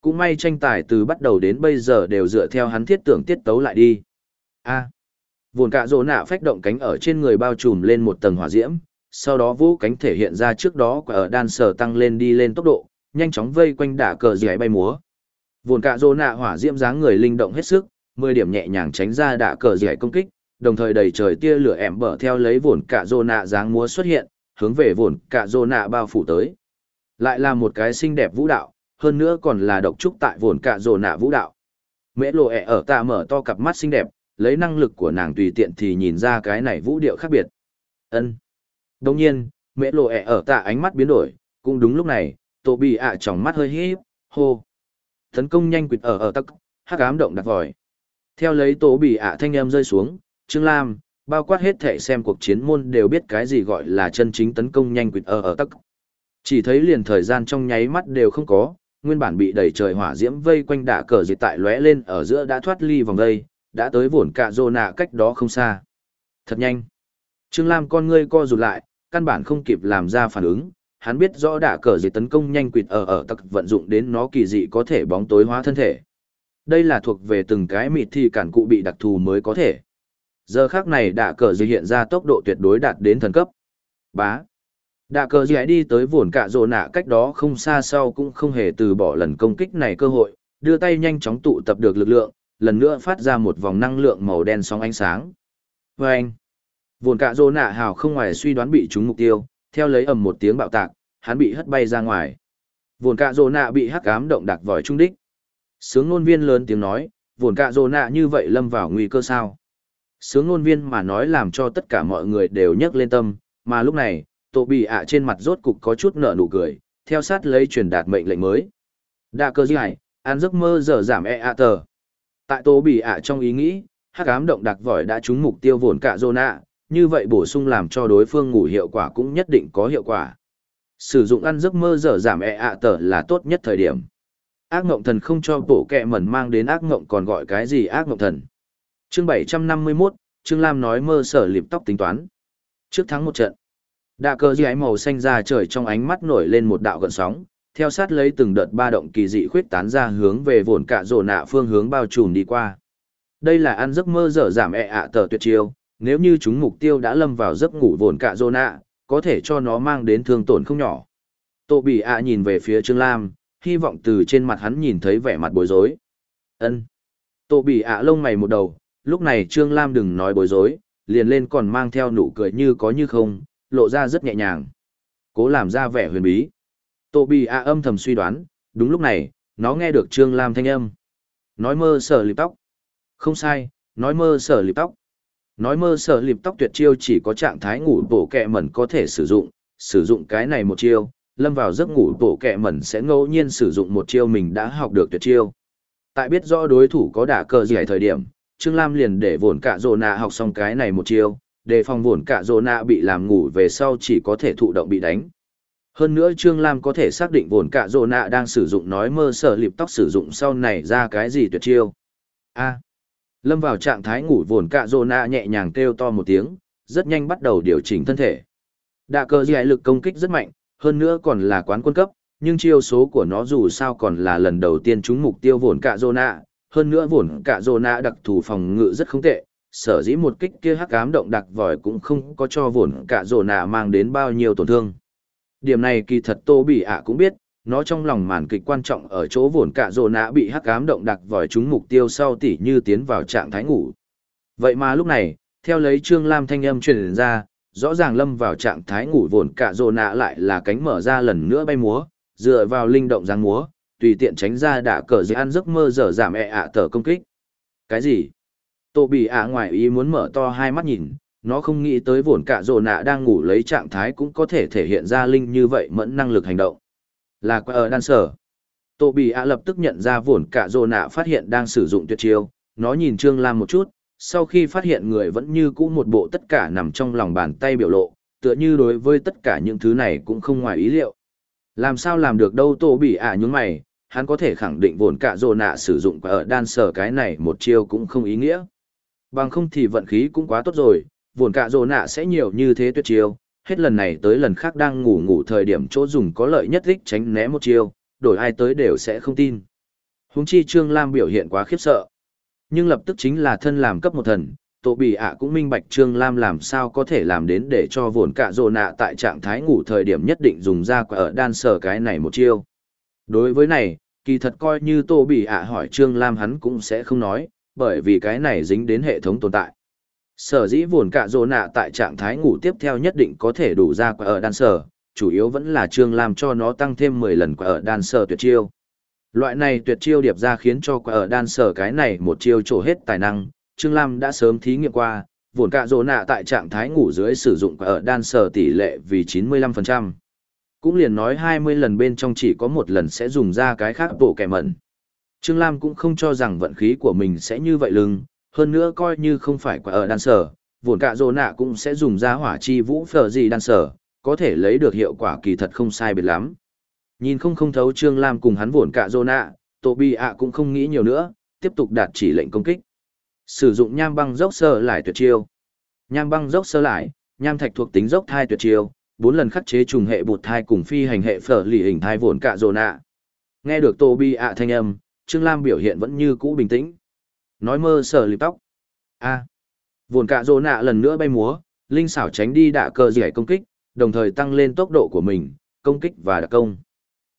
Cũng may tranh tài từ bắt đầu đến bây giờ đều dựa theo hắn thiết tưởng tiết tấu lại đi. A. Vồn cạ rồ nạ phách động cánh ở trên người bao trùm lên một tầng hỏa diễm, sau đó vũ cánh thể hiện ra trước đó quả ở đan sở tăng lên đi lên tốc độ, nhanh chóng vây quanh đả cờ dì bay múa. Vồn cạ rồ nạ hỏa diễm dáng người linh động hết sức, mười điểm nhẹ nhàng tránh ra đả cờ dì công kích, đồng thời đầy trời tia lửa ẻm bở theo lấy vồn cạ rồ nạ dáng múa xuất hiện, hướng về vồn cạ rồ nạ bao phủ tới. Lại là một cái xinh đẹp vũ đạo, hơn nữa còn là độc trúc tại vồn cạ rồ nạ vũ đạo. Mễ lộ ẻ ở tạ mở to cặp mắt xinh đẹp, lấy năng lực của nàng tùy tiện thì nhìn ra cái này vũ điệu khác biệt. Ân. Đồng nhiên, mễ lộ ẹ ở tạ ánh mắt biến đổi, cũng đúng lúc này, tổ bị ạ trong mắt hơi híp, hô. Tấn công nhanh quỵt ở ở tắc, hắc ám động đặt vòi. Theo lấy tổ bị ạ thanh em rơi xuống, Trương Lam, bao quát hết thể xem cuộc chiến môn đều biết cái gì gọi là chân chính tấn công nhanh quỵt ở ở tắc. Chỉ thấy liền thời gian trong nháy mắt đều không có, nguyên bản bị đầy trời hỏa diễm vây quanh đả cờ dịch tại lóe lên ở giữa đã thoát ly vòng đây, đã tới vồn cạ rô nạ cách đó không xa. Thật nhanh. Trương Lam con ngươi co rụt lại, căn bản không kịp làm ra phản ứng, hắn biết rõ đả cờ gì tấn công nhanh quỵt ở ở tặc vận dụng đến nó kỳ dị có thể bóng tối hóa thân thể. Đây là thuộc về từng cái mịt thì cản cụ bị đặc thù mới có thể. Giờ khác này đả cờ gì hiện ra tốc độ tuyệt đối đạt đến thần cấp. Bá. Đạ cờ gì đi tới vồn cạ rồ nạ cách đó không xa sau cũng không hề từ bỏ lần công kích này cơ hội, đưa tay nhanh chóng tụ tập được lực lượng, lần nữa phát ra một vòng năng lượng màu đen sóng ánh sáng. Và anh, vồn cạ rô nạ hào không ngoài suy đoán bị trúng mục tiêu, theo lấy ầm một tiếng bạo tạc, hắn bị hất bay ra ngoài. Vồn cạ rô nạ bị hắc ám động đặc vòi trung đích. Sướng ngôn viên lớn tiếng nói, vồn cạ rô nạ như vậy lâm vào nguy cơ sao. Sướng ngôn viên mà nói làm cho tất cả mọi người đều nhấc lên tâm, mà lúc này, tổ bị ạ trên mặt rốt cục có chút nở nụ cười, theo sát lấy truyền đạt mệnh lệnh mới. đạ cơ giải ăn giấc mơ giờ giảm e a tờ. Tại tô bị ạ trong ý nghĩ, hắc ám động đặc vòi đã trúng mục tiêu vồn cả zona, như vậy bổ sung làm cho đối phương ngủ hiệu quả cũng nhất định có hiệu quả. Sử dụng ăn giấc mơ dở giảm e ạ tở là tốt nhất thời điểm. Ác ngộng thần không cho bổ kẹ mẩn mang đến ác ngộng còn gọi cái gì ác ngộng thần. Chương 751, Trương Lam nói mơ sở liệp tóc tính toán. Trước thắng một trận, đạ cờ dưới màu xanh ra trời trong ánh mắt nổi lên một đạo gợn sóng, theo sát lấy từng đợt ba động kỳ dị khuyết tán ra hướng về vồn cạ rổ nạ phương hướng bao trùm đi qua. Đây là ăn giấc mơ dở giảm ẹ e ạ tờ tuyệt chiêu, nếu như chúng mục tiêu đã lâm vào giấc ngủ vồn cạ rổ nạ, có thể cho nó mang đến thương tổn không nhỏ. Tô bị ạ nhìn về phía Trương Lam, hy vọng từ trên mặt hắn nhìn thấy vẻ mặt bối rối. ân Tô bị ạ lông mày một đầu, lúc này Trương Lam đừng nói bối rối, liền lên còn mang theo nụ cười như có như không, lộ ra rất nhẹ nhàng. Cố làm ra vẻ huyền bí. Tô Bì a âm thầm suy đoán, đúng lúc này, nó nghe được Trương Lam thanh âm. Nói mơ sở lịp tóc. Không sai, nói mơ sở lịp tóc. Nói mơ sở lịp tóc tuyệt chiêu chỉ có trạng thái ngủ bổ kẹ mẩn có thể sử dụng, sử dụng cái này một chiêu, lâm vào giấc ngủ bổ kẹ mẩn sẽ ngẫu nhiên sử dụng một chiêu mình đã học được tuyệt chiêu. Tại biết rõ đối thủ có đả cờ gì thời điểm, Trương Lam liền để vồn cả rồ nạ học xong cái này một chiêu, để phòng vồn cả rồ nạ bị làm ngủ về sau chỉ có thể thụ động bị đánh. Hơn nữa Trương Lam có thể xác định vồn cả rồ nạ đang sử dụng nói mơ sở lịp tóc sử dụng sau này ra cái gì tuyệt chiêu. A. lâm vào trạng thái ngủ vồn cả rồ nạ nhẹ nhàng kêu to một tiếng, rất nhanh bắt đầu điều chỉnh thân thể. Đạ cờ dì lực công kích rất mạnh, hơn nữa còn là quán quân cấp, nhưng chiêu số của nó dù sao còn là lần đầu tiên trúng mục tiêu vồn cả rồ nạ, hơn nữa vồn cả rồ nạ đặc thù phòng ngự rất không tệ, sở dĩ một kích kia hắc ám động đặc vòi cũng không có cho vồn cả rồ nạ mang đến bao nhiêu tổn thương. Điểm này kỳ thật Tô Bỉ ạ cũng biết, nó trong lòng màn kịch quan trọng ở chỗ vồn cả rồ nã bị hắc ám động đặc vòi chúng mục tiêu sau tỉ như tiến vào trạng thái ngủ. Vậy mà lúc này, theo lấy Trương Lam thanh âm truyền ra, rõ ràng lâm vào trạng thái ngủ vồn cả rồ nã lại là cánh mở ra lần nữa bay múa, dựa vào linh động giang múa, tùy tiện tránh ra đã cờ dưới ăn giấc mơ dở giảm ẹ e ạ tờ công kích. Cái gì? Tô bỉ ạ ngoài ý muốn mở to hai mắt nhìn, nó không nghĩ tới vồn cả rồ nạ đang ngủ lấy trạng thái cũng có thể thể hiện ra linh như vậy mẫn năng lực hành động. Là qua ở đan sở. Tô bị ạ lập tức nhận ra vồn cả rồ nạ phát hiện đang sử dụng tuyệt chiêu, nó nhìn Trương Lam một chút, sau khi phát hiện người vẫn như cũ một bộ tất cả nằm trong lòng bàn tay biểu lộ, tựa như đối với tất cả những thứ này cũng không ngoài ý liệu. Làm sao làm được đâu Tô bị ạ nhún mày, hắn có thể khẳng định vồn cả rồ nạ sử dụng ở đan sở cái này một chiêu cũng không ý nghĩa. Bằng không thì vận khí cũng quá tốt rồi, Vốn cả rồ nạ sẽ nhiều như thế tuyệt chiêu, hết lần này tới lần khác đang ngủ ngủ thời điểm chỗ dùng có lợi nhất thích tránh né một chiêu, đổi ai tới đều sẽ không tin. Húng chi Trương Lam biểu hiện quá khiếp sợ. Nhưng lập tức chính là thân làm cấp một thần, tổ bỉ ạ cũng minh bạch Trương Lam làm sao có thể làm đến để cho vốn cả rồ nạ tại trạng thái ngủ thời điểm nhất định dùng ra quả ở đan sở cái này một chiêu. Đối với này, kỳ thật coi như Tô Bỉ ạ hỏi Trương Lam hắn cũng sẽ không nói, bởi vì cái này dính đến hệ thống tồn tại. Sở dĩ vồn cạ rồ nạ tại trạng thái ngủ tiếp theo nhất định có thể đủ ra quả ở đan sở, chủ yếu vẫn là Trương Lam cho nó tăng thêm 10 lần quả ở đan sở tuyệt chiêu. Loại này tuyệt chiêu điệp ra khiến cho quả ở đan sở cái này một chiêu trổ hết tài năng, Trương Lam đã sớm thí nghiệm qua, vồn cạ rồ nạ tại trạng thái ngủ dưới sử dụng quả ở đan sở tỷ lệ vì 95%. Cũng liền nói 20 lần bên trong chỉ có một lần sẽ dùng ra cái khác bộ kẻ mẩn. Trương Lam cũng không cho rằng vận khí của mình sẽ như vậy lưng, hơn nữa coi như không phải quả ở đan sở, vốn cả dồ nạ cũng sẽ dùng ra hỏa chi vũ phở gì đan sở, có thể lấy được hiệu quả kỳ thật không sai biệt lắm. Nhìn không không thấu Trương Lam cùng hắn vốn cả dồ nạ, tổ bi ạ cũng không nghĩ nhiều nữa, tiếp tục đạt chỉ lệnh công kích. Sử dụng nham băng dốc sơ lại tuyệt chiêu. Nham băng dốc sơ lại, nham thạch thuộc tính dốc thai tuyệt chiêu, bốn lần khắc chế trùng hệ bột thai cùng phi hành hệ phở lì hình thai vốn cả dồ nạ. Nghe được Tô Bi ạ thanh âm, Trương Lam biểu hiện vẫn như cũ bình tĩnh. Nói mơ sờ lịp tóc. a à. Vồn cạ rô nạ lần nữa bay múa, linh xảo tránh đi đạ cờ giải công kích, đồng thời tăng lên tốc độ của mình, công kích và đặc công.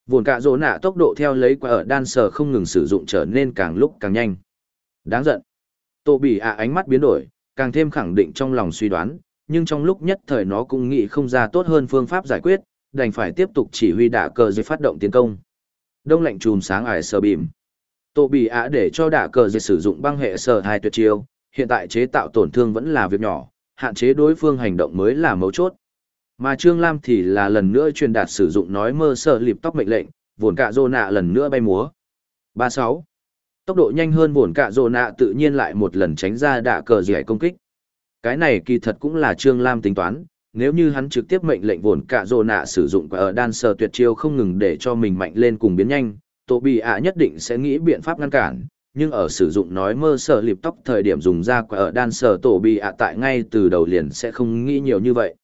Vồn cạ rô nạ tốc độ theo lấy quả ở đan sờ không ngừng sử dụng trở nên càng lúc càng nhanh. Đáng giận. Tô Bỉ ạ ánh mắt biến đổi, càng thêm khẳng định trong lòng suy đoán, nhưng trong lúc nhất thời nó cũng nghĩ không ra tốt hơn phương pháp giải quyết, đành phải tiếp tục chỉ huy đạ cờ dưới phát động tiến công. Đông lạnh chùm sáng ải sờ bìm. Tô bị ạ để cho đả cờ dưới sử dụng băng hệ sở hai tuyệt chiêu, hiện tại chế tạo tổn thương vẫn là việc nhỏ, hạn chế đối phương hành động mới là mấu chốt. Mà Trương Lam thì là lần nữa truyền đạt sử dụng nói mơ sợ lịp tóc mệnh lệnh, vồn cạ rô nạ lần nữa bay múa. 36. Tốc độ nhanh hơn vồn cạ rô nạ tự nhiên lại một lần tránh ra đạ cờ dẻ công kích. Cái này kỳ thật cũng là Trương Lam tính toán, nếu như hắn trực tiếp mệnh lệnh vồn cạ rô nạ sử dụng ở đan sờ tuyệt chiêu không ngừng để cho mình mạnh lên cùng biến nhanh, tổ bị ạ nhất định sẽ nghĩ biện pháp ngăn cản. Nhưng ở sử dụng nói mơ sở lịp tóc thời điểm dùng ra quả ở đan sở tổ bị ạ tại ngay từ đầu liền sẽ không nghĩ nhiều như vậy.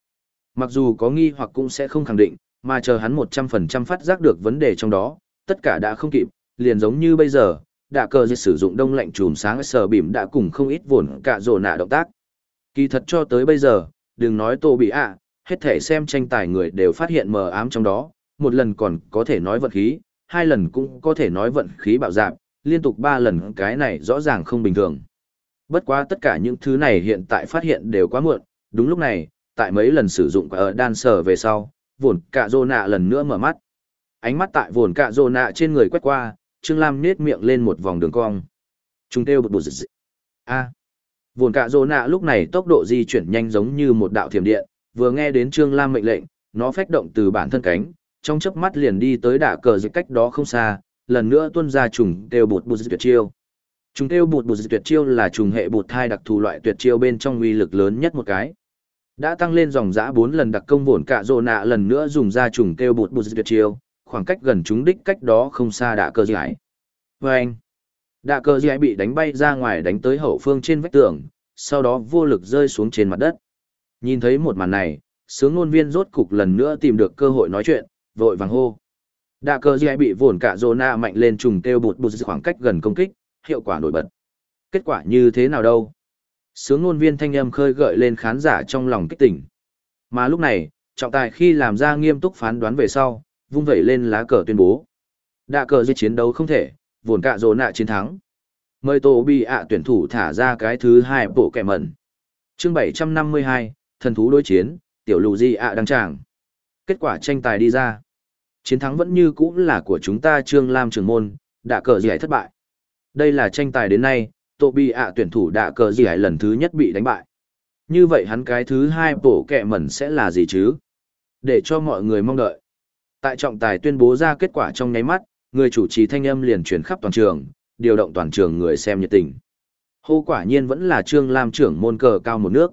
Mặc dù có nghi hoặc cũng sẽ không khẳng định, mà chờ hắn 100% phát giác được vấn đề trong đó, tất cả đã không kịp, liền giống như bây giờ, đạ cờ dịch sử dụng đông lạnh chùm sáng sờ bìm đã cùng không ít vồn cả rồ nạ động tác. Kỳ thật cho tới bây giờ, đừng nói tô bị ạ, hết thể xem tranh tài người đều phát hiện mờ ám trong đó, một lần còn có thể nói vật khí, hai lần cũng có thể nói vận khí bạo dạp, liên tục ba lần cái này rõ ràng không bình thường. Bất quá tất cả những thứ này hiện tại phát hiện đều quá muộn, đúng lúc này, tại mấy lần sử dụng ở đan sở về sau, vồn cạ rô nạ lần nữa mở mắt. Ánh mắt tại vồn cạ rô nạ trên người quét qua, Trương Lam nết miệng lên một vòng đường cong. Chúng kêu bụt bụt dị. A. Vồn cạ rô nạ lúc này tốc độ di chuyển nhanh giống như một đạo thiểm điện, vừa nghe đến Trương Lam mệnh lệnh, nó phách động từ bản thân cánh, trong chớp mắt liền đi tới đả cờ dịch cách đó không xa, lần nữa tuôn ra trùng đều bột bụt tuyệt chiêu. Trùng tiêu bột bụt tuyệt chiêu là trùng hệ bột thai đặc thù loại tuyệt chiêu bên trong uy lực lớn nhất một cái. Đã tăng lên dòng dã 4 lần đặc công vốn cả rồ nạ lần nữa dùng ra trùng tiêu bột bụt tuyệt chiêu, khoảng cách gần chúng đích cách đó không xa đạ cờ giải. Và anh, đạ cờ giải bị đánh bay ra ngoài đánh tới hậu phương trên vách tường, sau đó vô lực rơi xuống trên mặt đất. Nhìn thấy một màn này, sướng ngôn viên rốt cục lần nữa tìm được cơ hội nói chuyện, vội vàng hô. Đạ cơ giải bị vồn cả Zona nạ mạnh lên trùng kêu bụt bụt khoảng cách gần công kích, hiệu quả nổi bật. Kết quả như thế nào đâu? sướng ngôn viên thanh âm khơi gợi lên khán giả trong lòng kích tỉnh. Mà lúc này, trọng tài khi làm ra nghiêm túc phán đoán về sau, vung vẩy lên lá cờ tuyên bố. Đạ cờ di chiến đấu không thể, vồn cả Zona nạ chiến thắng. Mời tổ bị ạ tuyển thủ thả ra cái thứ hai bộ kẻ mẩn. chương 752, thần thú đối chiến, tiểu lù di ạ đăng tràng. Kết quả tranh tài đi ra. Chiến thắng vẫn như cũ là của chúng ta Trương Lam trường môn, đạ cờ gì thất bại. Đây là tranh tài đến nay, tổ bị ạ tuyển thủ đạ cờ gì hải lần thứ nhất bị đánh bại. Như vậy hắn cái thứ hai bổ kẹ mẩn sẽ là gì chứ? Để cho mọi người mong đợi. Tại trọng tài tuyên bố ra kết quả trong nháy mắt, người chủ trì thanh âm liền truyền khắp toàn trường, điều động toàn trường người xem nhiệt tình. Hô quả nhiên vẫn là Trương Lam trưởng môn cờ cao một nước.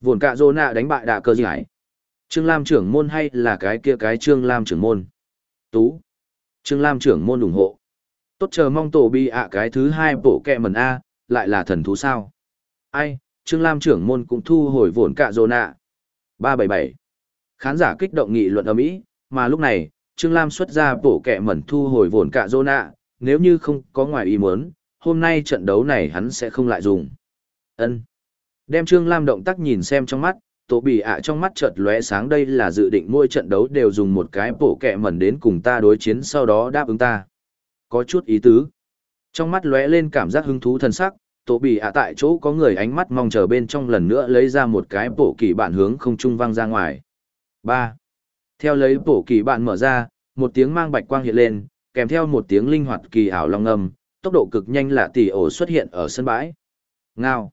Vồn cạ dô nạ đánh bại đạ cờ gì hải. Trương Lam trưởng môn hay là cái kia cái Trương Lam trưởng môn? Tú. Trương Lam trưởng môn ủng hộ. Tốt chờ mong tổ bi ạ cái thứ hai bổ kẹ mần A, lại là thần thú sao? Ai, Trương Lam trưởng môn cũng thu hồi vốn cả rồ nạ. 377. Khán giả kích động nghị luận ở Mỹ, mà lúc này, Trương Lam xuất ra bổ kẹ mẩn thu hồi vốn cả dồn ạ, nếu như không có ngoài ý muốn, hôm nay trận đấu này hắn sẽ không lại dùng. ân Đem Trương Lam động tác nhìn xem trong mắt, tổ bị ạ trong mắt chợt lóe sáng đây là dự định mỗi trận đấu đều dùng một cái bổ kẹ mẩn đến cùng ta đối chiến sau đó đáp ứng ta. Có chút ý tứ. Trong mắt lóe lên cảm giác hứng thú thân sắc, tổ bị ạ tại chỗ có người ánh mắt mong chờ bên trong lần nữa lấy ra một cái bổ kỳ bản hướng không trung văng ra ngoài. ba Theo lấy bổ kỳ bản mở ra, một tiếng mang bạch quang hiện lên, kèm theo một tiếng linh hoạt kỳ ảo long âm, tốc độ cực nhanh lạ tỷ ổ xuất hiện ở sân bãi. Ngao.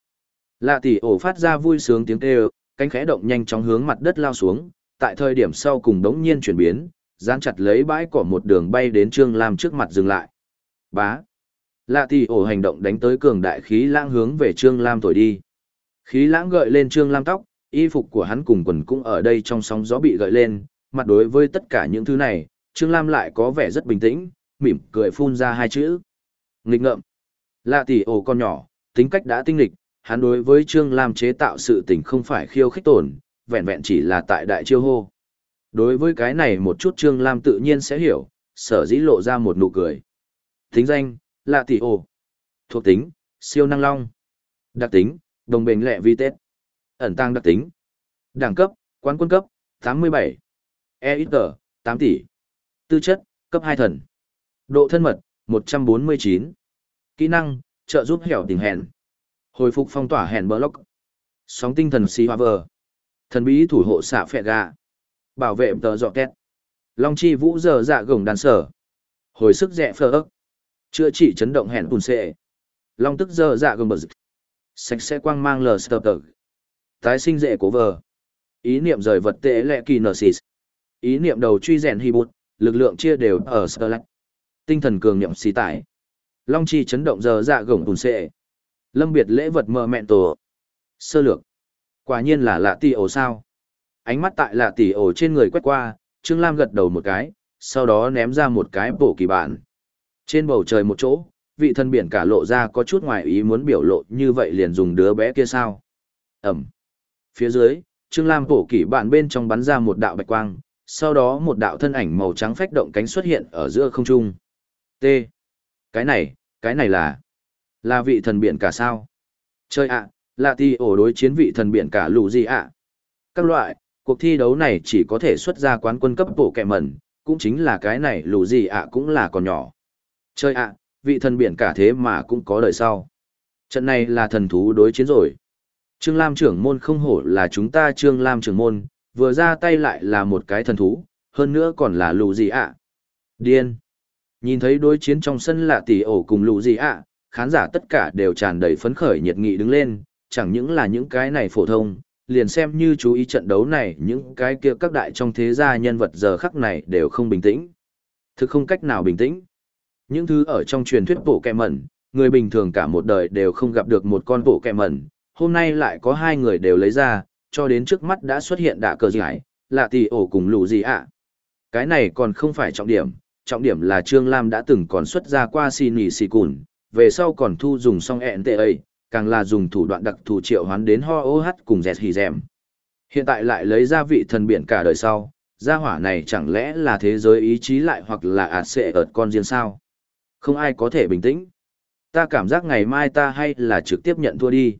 Lạ tỷ ổ phát ra vui sướng tiếng kêu, cánh khẽ động nhanh chóng hướng mặt đất lao xuống, tại thời điểm sau cùng đống nhiên chuyển biến, dán chặt lấy bãi cỏ một đường bay đến Trương Lam trước mặt dừng lại. Bá. Lạ tỷ ổ hành động đánh tới cường đại khí lãng hướng về Trương Lam thổi đi. Khí lãng gợi lên Trương Lam tóc, y phục của hắn cùng quần cũng ở đây trong sóng gió bị gợi lên, mặt đối với tất cả những thứ này, Trương Lam lại có vẻ rất bình tĩnh, mỉm cười phun ra hai chữ. Nghịch ngợm. Lạ tỷ ổ con nhỏ, tính cách đã tinh lịch, hắn đối với Trương Lam chế tạo sự tình không phải khiêu khích tổn, vẹn vẹn chỉ là tại đại chiêu hô. Đối với cái này một chút Trương Lam tự nhiên sẽ hiểu, sở dĩ lộ ra một nụ cười. tính danh, lạ tỷ ồ. Thuộc tính, siêu năng long. Đặc tính, đồng bền lẹ vi tết. Ẩn tăng đặc tính. Đẳng cấp, quán quân cấp, 87. EXG, 8 tỷ. Tư chất, cấp 2 thần. Độ thân mật, 149. Kỹ năng, trợ giúp hẻo tình hèn. Hồi phục phong tỏa hẹn block. Sóng tinh thần xì hoa vờ. Thần bí thủ hộ xạ phẹ gà. Bảo vệ tờ dọ két. Long chi vũ giờ dạ gồng đàn sở. Hồi sức rẽ phơ ức. Chữa trị chấn động hẹn bùn xệ. Long tức giờ dạ gồng bật. Sạch sẽ quang mang lờ sờ tờ. Tái sinh dễ của vờ. Ý niệm rời vật tệ lệ kỳ nở xịt. Ý niệm đầu truy rèn hy bụt, lực lượng chia đều ở sờ Sterling. Tinh thần cường niệm xí tải. Long chi chấn động giờ dạ gồng bùn xệ. Lâm biệt lễ vật mờ mẹn tổ. Sơ lược. Quả nhiên là lạ tỷ ổ sao. Ánh mắt tại lạ tỷ ổ trên người quét qua, Trương Lam gật đầu một cái, sau đó ném ra một cái bổ kỳ bản. Trên bầu trời một chỗ, vị thân biển cả lộ ra có chút ngoài ý muốn biểu lộ như vậy liền dùng đứa bé kia sao. Ẩm. Phía dưới, Trương Lam bổ kỳ bản bên trong bắn ra một đạo bạch quang, sau đó một đạo thân ảnh màu trắng phách động cánh xuất hiện ở giữa không trung. T. Cái này, cái này là... Là vị thần biển cả sao? Chơi ạ, là ti ổ đối chiến vị thần biển cả lù gì ạ? Các loại, cuộc thi đấu này chỉ có thể xuất ra quán quân cấp bộ kẹ mẩn, cũng chính là cái này lù gì ạ cũng là còn nhỏ. Chơi ạ, vị thần biển cả thế mà cũng có đời sau. Trận này là thần thú đối chiến rồi. Trương Lam trưởng môn không hổ là chúng ta Trương Lam trưởng môn, vừa ra tay lại là một cái thần thú, hơn nữa còn là lù gì ạ. Điên. Nhìn thấy đối chiến trong sân lạ tỷ ổ cùng lù gì ạ, khán giả tất cả đều tràn đầy phấn khởi nhiệt nghị đứng lên, chẳng những là những cái này phổ thông, liền xem như chú ý trận đấu này những cái kia các đại trong thế gia nhân vật giờ khắc này đều không bình tĩnh. Thực không cách nào bình tĩnh. Những thứ ở trong truyền thuyết bộ kẹ mẩn, người bình thường cả một đời đều không gặp được một con bộ kẹ mẩn, hôm nay lại có hai người đều lấy ra, cho đến trước mắt đã xuất hiện đạ cờ giải, lạ tỷ ổ cùng lù gì ạ. Cái này còn không phải trọng điểm, trọng điểm là Trương Lam đã từng còn xuất ra qua xì nỉ xì cùn, về sau còn thu dùng song ẹn tệ ấy, càng là dùng thủ đoạn đặc thù triệu hoán đến ho ô hát cùng dẹt hì rèm. Hiện tại lại lấy ra vị thần biển cả đời sau, gia hỏa này chẳng lẽ là thế giới ý chí lại hoặc là ạt sẽ ợt con riêng sao? Không ai có thể bình tĩnh. Ta cảm giác ngày mai ta hay là trực tiếp nhận thua đi.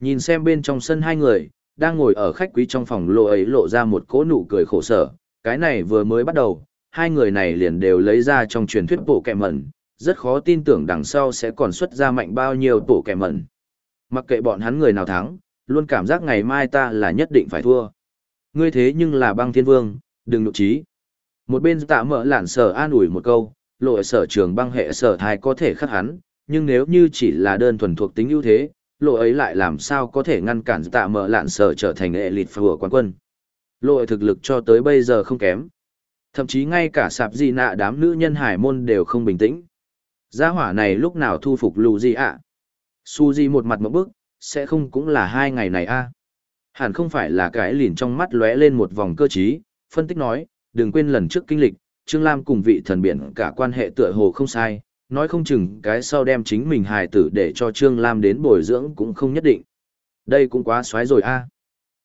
Nhìn xem bên trong sân hai người, đang ngồi ở khách quý trong phòng lộ ấy lộ ra một cỗ nụ cười khổ sở. Cái này vừa mới bắt đầu, hai người này liền đều lấy ra trong truyền thuyết bộ kẹ mẩn, rất khó tin tưởng đằng sau sẽ còn xuất ra mạnh bao nhiêu tổ kẻ mẩn. Mặc kệ bọn hắn người nào thắng, luôn cảm giác ngày mai ta là nhất định phải thua. Ngươi thế nhưng là băng thiên vương, đừng nụ trí. Một bên tạ mở lản sở an ủi một câu, lộ sở trường băng hệ sở thai có thể khắc hắn, nhưng nếu như chỉ là đơn thuần thuộc tính ưu thế, lộ ấy lại làm sao có thể ngăn cản tạ mở lạn sở trở thành hệ lịt phùa quán quân. Lộ thực lực cho tới bây giờ không kém. Thậm chí ngay cả sạp gì nạ đám nữ nhân hải môn đều không bình tĩnh. Gia hỏa này lúc nào thu phục lù gì ạ? À? Su Di một mặt một bức, sẽ không cũng là hai ngày này a à? Hẳn không phải là cái lìn trong mắt lóe lên một vòng cơ trí, phân tích nói, đừng quên lần trước kinh lịch, Trương Lam cùng vị thần biển cả quan hệ tựa hồ không sai, nói không chừng cái sau đem chính mình hài tử để cho Trương Lam đến bồi dưỡng cũng không nhất định. Đây cũng quá xoái rồi a à.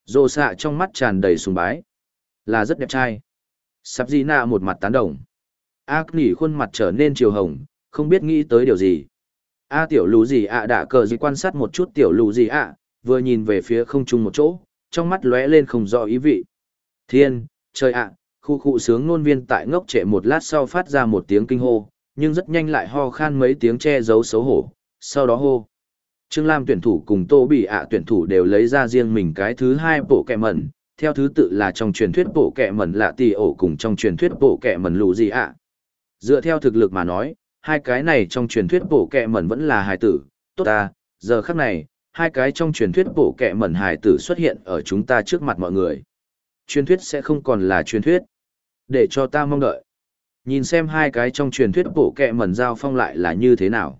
Dô xạ trong mắt tràn đầy sùng bái. Là rất đẹp trai. Sắp gì nạ một mặt tán đồng. Ác nỉ khuôn mặt trở nên chiều hồng, không biết nghĩ tới điều gì. A tiểu lù gì ạ đã cờ gì quan sát một chút tiểu lù gì ạ, vừa nhìn về phía không trung một chỗ, trong mắt lóe lên không rõ ý vị. Thiên, trời ạ, khu khu sướng nôn viên tại ngốc trệ một lát sau phát ra một tiếng kinh hô, nhưng rất nhanh lại ho khan mấy tiếng che giấu xấu hổ, sau đó hô. Trương Lam tuyển thủ cùng Tô Bỉ ạ tuyển thủ đều lấy ra riêng mình cái thứ hai bộ kẹ mẩn, theo thứ tự là trong truyền thuyết bộ kẹ mẩn lạ tì ổ cùng trong truyền thuyết bộ kẹ mẩn lù gì ạ. Dựa theo thực lực mà nói, hai cái này trong truyền thuyết bổ kẹ mẩn vẫn là hài tử, tốt ta, giờ khắc này, hai cái trong truyền thuyết bổ kẹ mẩn hài tử xuất hiện ở chúng ta trước mặt mọi người. Truyền thuyết sẽ không còn là truyền thuyết. Để cho ta mong đợi. Nhìn xem hai cái trong truyền thuyết bổ kẹ mẩn giao phong lại là như thế nào.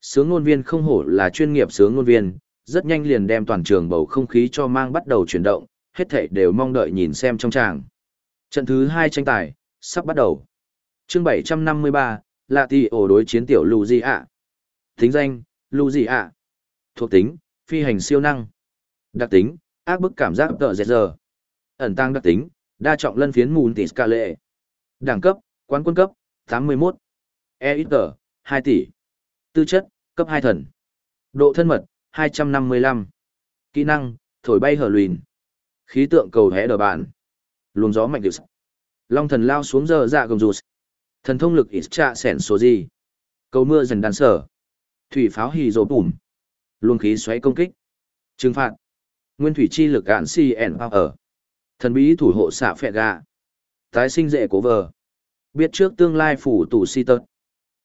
Sướng ngôn viên không hổ là chuyên nghiệp sướng ngôn viên, rất nhanh liền đem toàn trường bầu không khí cho mang bắt đầu chuyển động, hết thảy đều mong đợi nhìn xem trong tràng. Trận thứ hai tranh tài, sắp bắt đầu. chương 753, là thì ổ đối chiến tiểu lù gì ạ. Tính danh, lù gì ạ. Thuộc tính, phi hành siêu năng. Đặc tính, ác bức cảm giác tợ dẹt giờ. Ẩn tăng đặc tính, đa trọng lân phiến mùn tỷ ska lệ. Đẳng cấp, quán quân cấp, 81. E ít tờ, 2 tỷ. Tư chất, cấp 2 thần. Độ thân mật, 255. Kỹ năng, thổi bay hở lùn. Khí tượng cầu hẽ đờ bạn. Luồng gió mạnh điệu sắc. Long thần lao xuống giờ dạ gồng rụt. Thần thông lực ít trạ sẻn số gì. Cầu mưa dần đàn sở. Thủy pháo hì rổ bùm. Luồng khí xoáy công kích. Trừng phạt. Nguyên thủy chi lực gạn si ẻn ở. Thần bí thủ hộ xạ phẹ gà. Tái sinh dễ cố vờ. Biết trước tương lai phủ tủ si tật.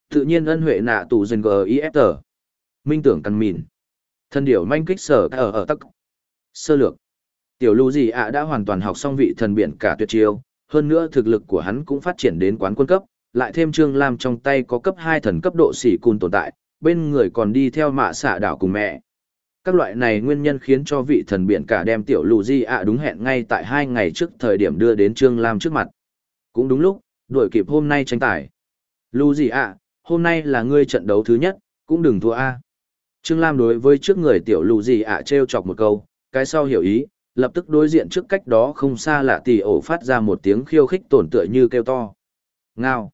Tự nhiên ân huệ nạ tủ dần gờ if tờ. Minh tưởng căn mìn. thần điểu manh kích sở ở ở tắc. Sơ lược. Tiểu lưu gì ạ đã hoàn toàn học xong vị thần biển cả tuyệt chiêu, hơn nữa thực lực của hắn cũng phát triển đến quán quân cấp, lại thêm Trương Lam trong tay có cấp 2 thần cấp độ sĩ cùn tồn tại, bên người còn đi theo mạ xạ đảo cùng mẹ. Các loại này nguyên nhân khiến cho vị thần biển cả đem tiểu lù di ạ đúng hẹn ngay tại hai ngày trước thời điểm đưa đến Trương Lam trước mặt. Cũng đúng lúc, đuổi kịp hôm nay tranh tài. Lù di ạ, hôm nay là ngươi trận đấu thứ nhất, cũng đừng thua a. Trương Lam đối với trước người tiểu lù di ạ treo chọc một câu, cái sau hiểu ý, lập tức đối diện trước cách đó không xa lạ tỷ ổ phát ra một tiếng khiêu khích tổn tựa như kêu to. Ngao.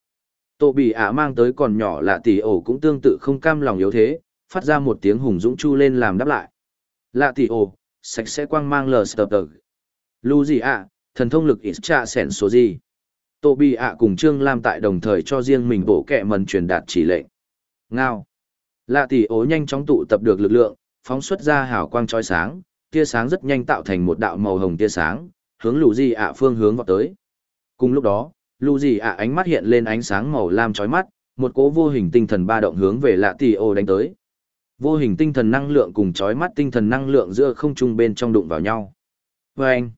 Tổ bị ả mang tới còn nhỏ là tỷ ổ cũng tương tự không cam lòng yếu thế, phát ra một tiếng hùng dũng chu lên làm đáp lại. Lạ tỷ ổ, sạch sẽ quang mang lờ sờ tờ. Lu gì ạ, thần thông lực ít trạ sẻn số gì. Tổ bị ạ cùng Trương Lam tại đồng thời cho riêng mình bộ kẹ mần truyền đạt chỉ lệnh. Ngao. Lạ tỷ ổ nhanh chóng tụ tập được lực lượng, phóng xuất ra hào quang trói sáng, tia sáng rất nhanh tạo thành một đạo màu hồng tia sáng, hướng lù gì ạ phương hướng vào tới. Cùng lúc đó, lù gì ạ ánh mắt hiện lên ánh sáng màu lam chói mắt, một cỗ vô hình tinh thần ba động hướng về lạ tì ô đánh tới. Vô hình tinh thần năng lượng cùng chói mắt tinh thần năng lượng giữa không trung bên trong đụng vào nhau. Và anh,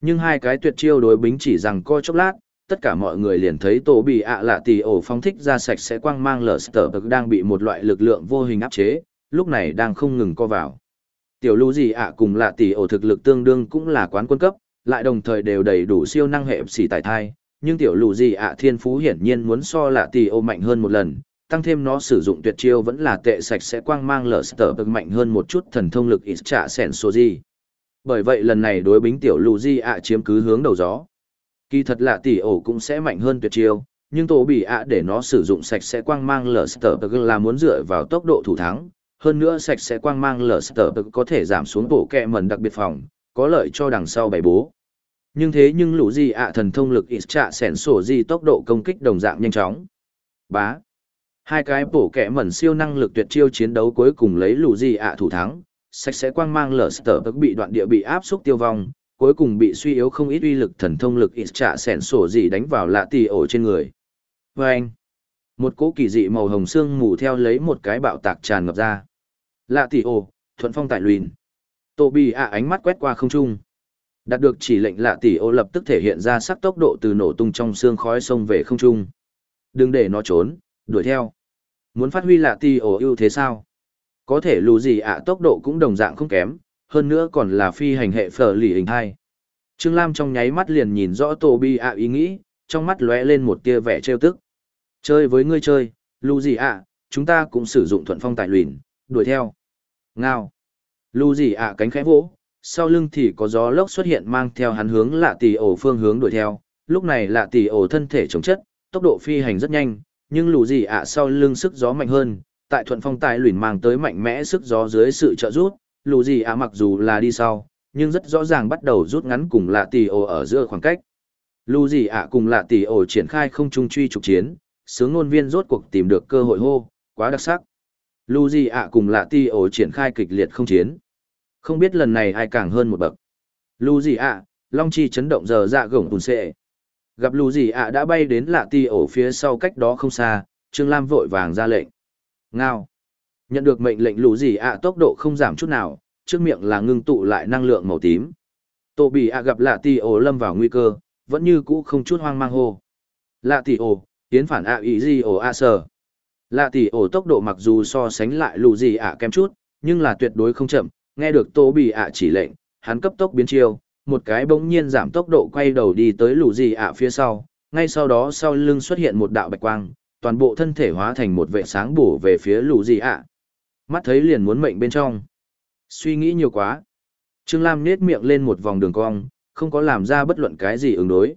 nhưng hai cái tuyệt chiêu đối bính chỉ rằng coi chốc lát, tất cả mọi người liền thấy tổ bị ạ lạ tì ổ phong thích ra sạch sẽ quang mang lở sở đang bị một loại lực lượng vô hình áp chế, lúc này đang không ngừng co vào tiểu lũ gì ạ cùng lạ tì ổ thực lực tương đương cũng là quán quân cấp, lại đồng thời đều đầy đủ siêu năng hệ xỉ tài thai, nhưng tiểu lũ gì ạ thiên phú hiển nhiên muốn so lạ tỷ ổ mạnh hơn một lần, tăng thêm nó sử dụng tuyệt chiêu vẫn là tệ sạch sẽ quang mang lở sờ bực mạnh hơn một chút thần thông lực ít trả sẻn số gì. Bởi vậy lần này đối bính tiểu lũ gì ạ chiếm cứ hướng đầu gió. Kỳ thật lạ tỷ ổ cũng sẽ mạnh hơn tuyệt chiêu, nhưng tổ bị ạ để nó sử dụng sạch sẽ quang mang lở sờ bực là muốn dựa vào tốc độ thủ thắng hơn nữa sạch sẽ quang mang lở bực có thể giảm xuống bộ kẹ mần đặc biệt phòng, có lợi cho đằng sau bày bố. Nhưng thế nhưng lũ gì ạ thần thông lực ít trạ sẻn sổ gì tốc độ công kích đồng dạng nhanh chóng. Bá. Hai cái bổ kẻ mẩn siêu năng lực tuyệt chiêu chiến đấu cuối cùng lấy lũ gì ạ thủ thắng, sạch sẽ quang mang lở sở bị đoạn địa bị áp xúc tiêu vong, cuối cùng bị suy yếu không ít uy lực thần thông lực ít trạ sẻn sổ gì đánh vào lạ tì ổ trên người. Vâng. Một cỗ kỳ dị màu hồng xương mù theo lấy một cái bạo tạc tràn ngập ra. Lạ tỷ ổ thuận phong tại lùn Tô Bì ạ ánh mắt quét qua không trung. Đạt được chỉ lệnh lạ tỷ ô lập tức thể hiện ra sắc tốc độ từ nổ tung trong xương khói sông về không trung. Đừng để nó trốn, đuổi theo. Muốn phát huy lạ tỷ ô ưu thế sao? Có thể lù gì ạ tốc độ cũng đồng dạng không kém, hơn nữa còn là phi hành hệ phở lì hình hai. Trương Lam trong nháy mắt liền nhìn rõ Tô Bi ạ ý nghĩ, trong mắt lóe lên một tia vẻ trêu tức. Chơi với ngươi chơi, lù gì ạ, chúng ta cũng sử dụng thuận phong tài luyện, đuổi theo. Ngao. Lù gì ạ cánh khẽ vỗ, sau lưng thì có gió lốc xuất hiện mang theo hắn hướng lạ tỷ ổ phương hướng đuổi theo. Lúc này lạ tỷ ổ thân thể chống chất, tốc độ phi hành rất nhanh, nhưng lù gì ạ sau lưng sức gió mạnh hơn, tại thuận phong tài luyện mang tới mạnh mẽ sức gió dưới sự trợ giúp, lù gì ạ mặc dù là đi sau, nhưng rất rõ ràng bắt đầu rút ngắn cùng lạ tỷ ổ ở giữa khoảng cách. Lù gì ạ cùng lạ tỷ ổ triển khai không trung truy trục chiến, sướng ngôn viên rốt cuộc tìm được cơ hội hô, quá đặc sắc. lù gì ạ cùng lạ tỷ ổ triển khai kịch liệt không chiến. Không biết lần này ai càng hơn một bậc. Lù gì ạ, Long Chi chấn động giờ dạ gổng tùn xệ. Gặp lù gì ạ đã bay đến lạ ti ổ phía sau cách đó không xa, Trương Lam vội vàng ra lệnh. Ngao. Nhận được mệnh lệnh lù gì ạ tốc độ không giảm chút nào, trước miệng là ngưng tụ lại năng lượng màu tím. Tổ bị ạ gặp lạ ti ổ lâm vào nguy cơ, vẫn như cũ không chút hoang mang hô. Lạ ti ổ, tiến phản ạ ý gì ổ a sờ. Lạ tỷ ổ tốc độ mặc dù so sánh lại lù gì ạ kém chút, nhưng là tuyệt đối không chậm, nghe được tô bị ạ chỉ lệnh, hắn cấp tốc biến chiêu, một cái bỗng nhiên giảm tốc độ quay đầu đi tới lù gì ạ phía sau, ngay sau đó sau lưng xuất hiện một đạo bạch quang, toàn bộ thân thể hóa thành một vệ sáng bổ về phía lù gì ạ. Mắt thấy liền muốn mệnh bên trong. Suy nghĩ nhiều quá. Trương Lam nết miệng lên một vòng đường cong, không có làm ra bất luận cái gì ứng đối.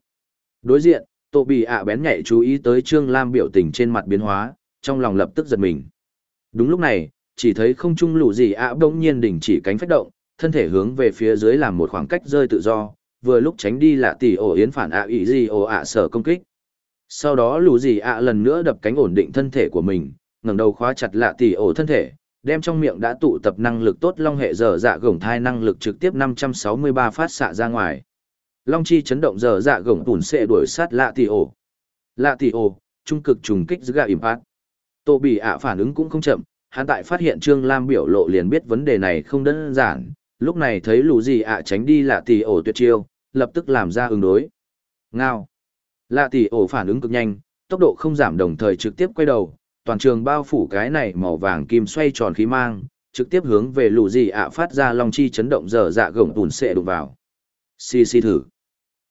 Đối diện, Tô Bì ạ bén nhạy chú ý tới Trương Lam biểu tình trên mặt biến hóa, trong lòng lập tức giật mình. Đúng lúc này, chỉ thấy không trung lũ gì ạ bỗng nhiên đình chỉ cánh phách động, thân thể hướng về phía dưới làm một khoảng cách rơi tự do, vừa lúc tránh đi là tỷ ổ yến phản ạ ý gì ổ ạ sở công kích. Sau đó lũ gì ạ lần nữa đập cánh ổn định thân thể của mình, ngẩng đầu khóa chặt lạ tỷ ổ thân thể, đem trong miệng đã tụ tập năng lực tốt long hệ dở dạ gổng thai năng lực trực tiếp 563 phát xạ ra ngoài. Long chi chấn động dở dạ gổng tùn xệ đuổi sát lạ tỷ ổ. Lạ tỷ ổ, trung cực trùng kích giữa impact. Tô Bỉ ạ phản ứng cũng không chậm, hắn tại phát hiện Trương Lam biểu lộ liền biết vấn đề này không đơn giản, lúc này thấy lù gì ạ tránh đi lạ tỷ ổ tuyệt chiêu, lập tức làm ra ứng đối. Ngao. Lạ tỷ ổ phản ứng cực nhanh, tốc độ không giảm đồng thời trực tiếp quay đầu, toàn trường bao phủ cái này màu vàng kim xoay tròn khí mang, trực tiếp hướng về lù gì ạ phát ra long chi chấn động dở dạ gồng tùn xệ đụng vào. Xì xì thử.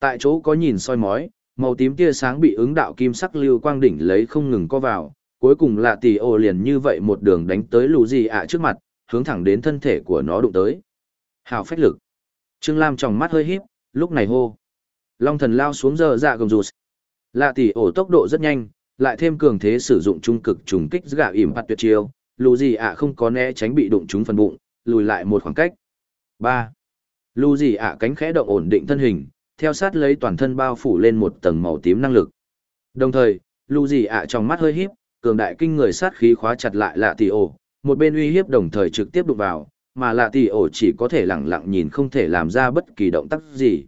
Tại chỗ có nhìn soi mói, màu tím tia sáng bị ứng đạo kim sắc lưu quang đỉnh lấy không ngừng co vào, cuối cùng lạ tỷ ô liền như vậy một đường đánh tới lù gì ạ trước mặt, hướng thẳng đến thân thể của nó đụng tới. Hào phách lực. Trương Lam trong mắt hơi híp, lúc này hô. Long thần lao xuống giờ dạ gầm rụt. Lạ tỷ ổ tốc độ rất nhanh, lại thêm cường thế sử dụng trung cực trùng kích gạo ỉm hạt tuyệt chiêu, lù gì ạ không có né tránh bị đụng trúng phần bụng, lùi lại một khoảng cách. Ba, Lù gì ạ cánh khẽ động ổn định thân hình, theo sát lấy toàn thân bao phủ lên một tầng màu tím năng lực. Đồng thời, lù gì ạ trong mắt hơi híp, cường đại kinh người sát khí khóa chặt lại lạ tỷ ổ, một bên uy hiếp đồng thời trực tiếp đụng vào, mà lạ tỷ ổ chỉ có thể lẳng lặng nhìn không thể làm ra bất kỳ động tác gì.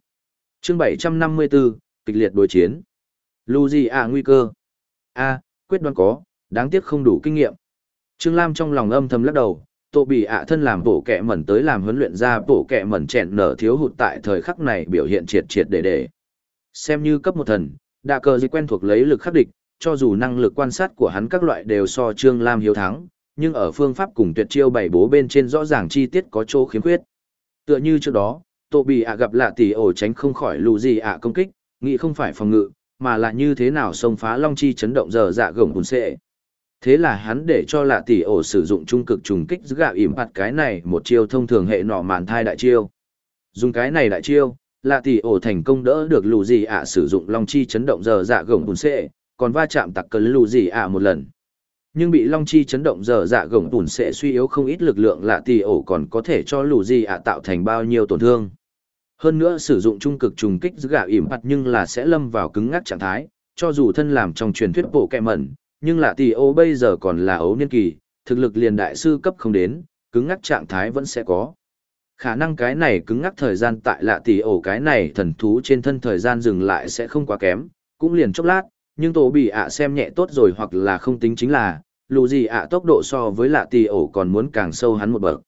Chương 754, kịch liệt đối chiến. Lù gì nguy cơ. A, quyết đoán có, đáng tiếc không đủ kinh nghiệm. Trương Lam trong lòng âm thầm lắc đầu, tổ bị ạ thân làm bổ kẹ mẩn tới làm huấn luyện ra bổ kẹ mẩn chẹn nở thiếu hụt tại thời khắc này biểu hiện triệt triệt để để. Xem như cấp một thần, đạ cờ gì quen thuộc lấy lực khắc địch, cho dù năng lực quan sát của hắn các loại đều so Trương Lam hiếu thắng, nhưng ở phương pháp cùng tuyệt chiêu bảy bố bên trên rõ ràng chi tiết có chỗ khiếm khuyết. Tựa như trước đó, Tô bị ạ gặp lạ tỷ ổ tránh không khỏi lù gì ạ công kích, nghĩ không phải phòng ngự, mà là như thế nào xông phá long chi chấn động giờ dạ gồng bùn xệ. Thế là hắn để cho lạ tỷ ổ sử dụng trung cực trùng kích giữ gạo ỉm phạt cái này một chiêu thông thường hệ nọ màn thai đại chiêu. Dùng cái này đại chiêu, lạ tỷ ổ thành công đỡ được lù gì ạ sử dụng long chi chấn động giờ dạ gồng bùn xệ, còn va chạm tặc cờ lù gì ạ một lần. Nhưng bị long chi chấn động giờ dạ gồng bùn sẽ suy yếu không ít lực lượng lạ tì ổ còn có thể cho lù gì ạ tạo thành bao nhiêu tổn thương. Hơn nữa sử dụng trung cực trùng kích giữa gạo ỉm mặt nhưng là sẽ lâm vào cứng ngắc trạng thái, cho dù thân làm trong truyền thuyết bộ kẹ mẩn nhưng lạ tì ổ bây giờ còn là ấu niên kỳ, thực lực liền đại sư cấp không đến, cứng ngắc trạng thái vẫn sẽ có. Khả năng cái này cứng ngắc thời gian tại lạ tì ổ cái này thần thú trên thân thời gian dừng lại sẽ không quá kém, cũng liền chốc lát, nhưng tổ bị ạ xem nhẹ tốt rồi hoặc là không tính chính là, lù gì ạ tốc độ so với lạ tì ổ còn muốn càng sâu hắn một bậc.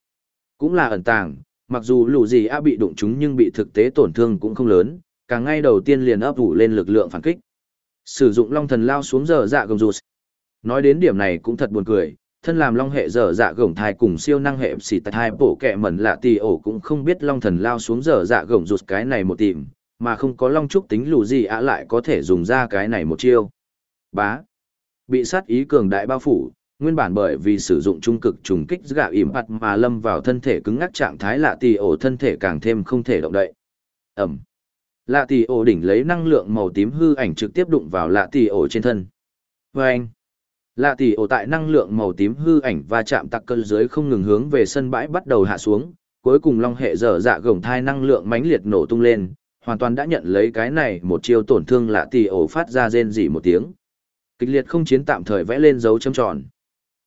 Cũng là ẩn tàng, mặc dù lù gì ạ bị đụng chúng nhưng bị thực tế tổn thương cũng không lớn, càng ngay đầu tiên liền ấp ủ lên lực lượng phản kích. Sử dụng long thần lao xuống giờ dạ gồng rụt, Nói đến điểm này cũng thật buồn cười, thân làm long hệ dở dạ gồng thai cùng siêu năng hệ xì tại hai bổ kẹ mẩn lạ tì ổ cũng không biết long thần lao xuống dở dạ gồng rụt cái này một tìm, mà không có long trúc tính lù gì ạ lại có thể dùng ra cái này một chiêu. Bá. Bị sát ý cường đại bao phủ, nguyên bản bởi vì sử dụng trung cực trùng kích gạ ỉm mặt mà lâm vào thân thể cứng ngắc trạng thái lạ tì ổ thân thể càng thêm không thể động đậy. Ẩm. Lạ tì ổ đỉnh lấy năng lượng màu tím hư ảnh trực tiếp đụng vào lạ tì ổ trên thân. Vâng. Lạ tì ổ tại năng lượng màu tím hư ảnh và chạm tặc cơn dưới không ngừng hướng về sân bãi bắt đầu hạ xuống, cuối cùng long hệ dở dạ gồng thai năng lượng mãnh liệt nổ tung lên, hoàn toàn đã nhận lấy cái này một chiêu tổn thương lạ tỷ ổ phát ra rên rỉ một tiếng. Kịch liệt không chiến tạm thời vẽ lên dấu chấm tròn.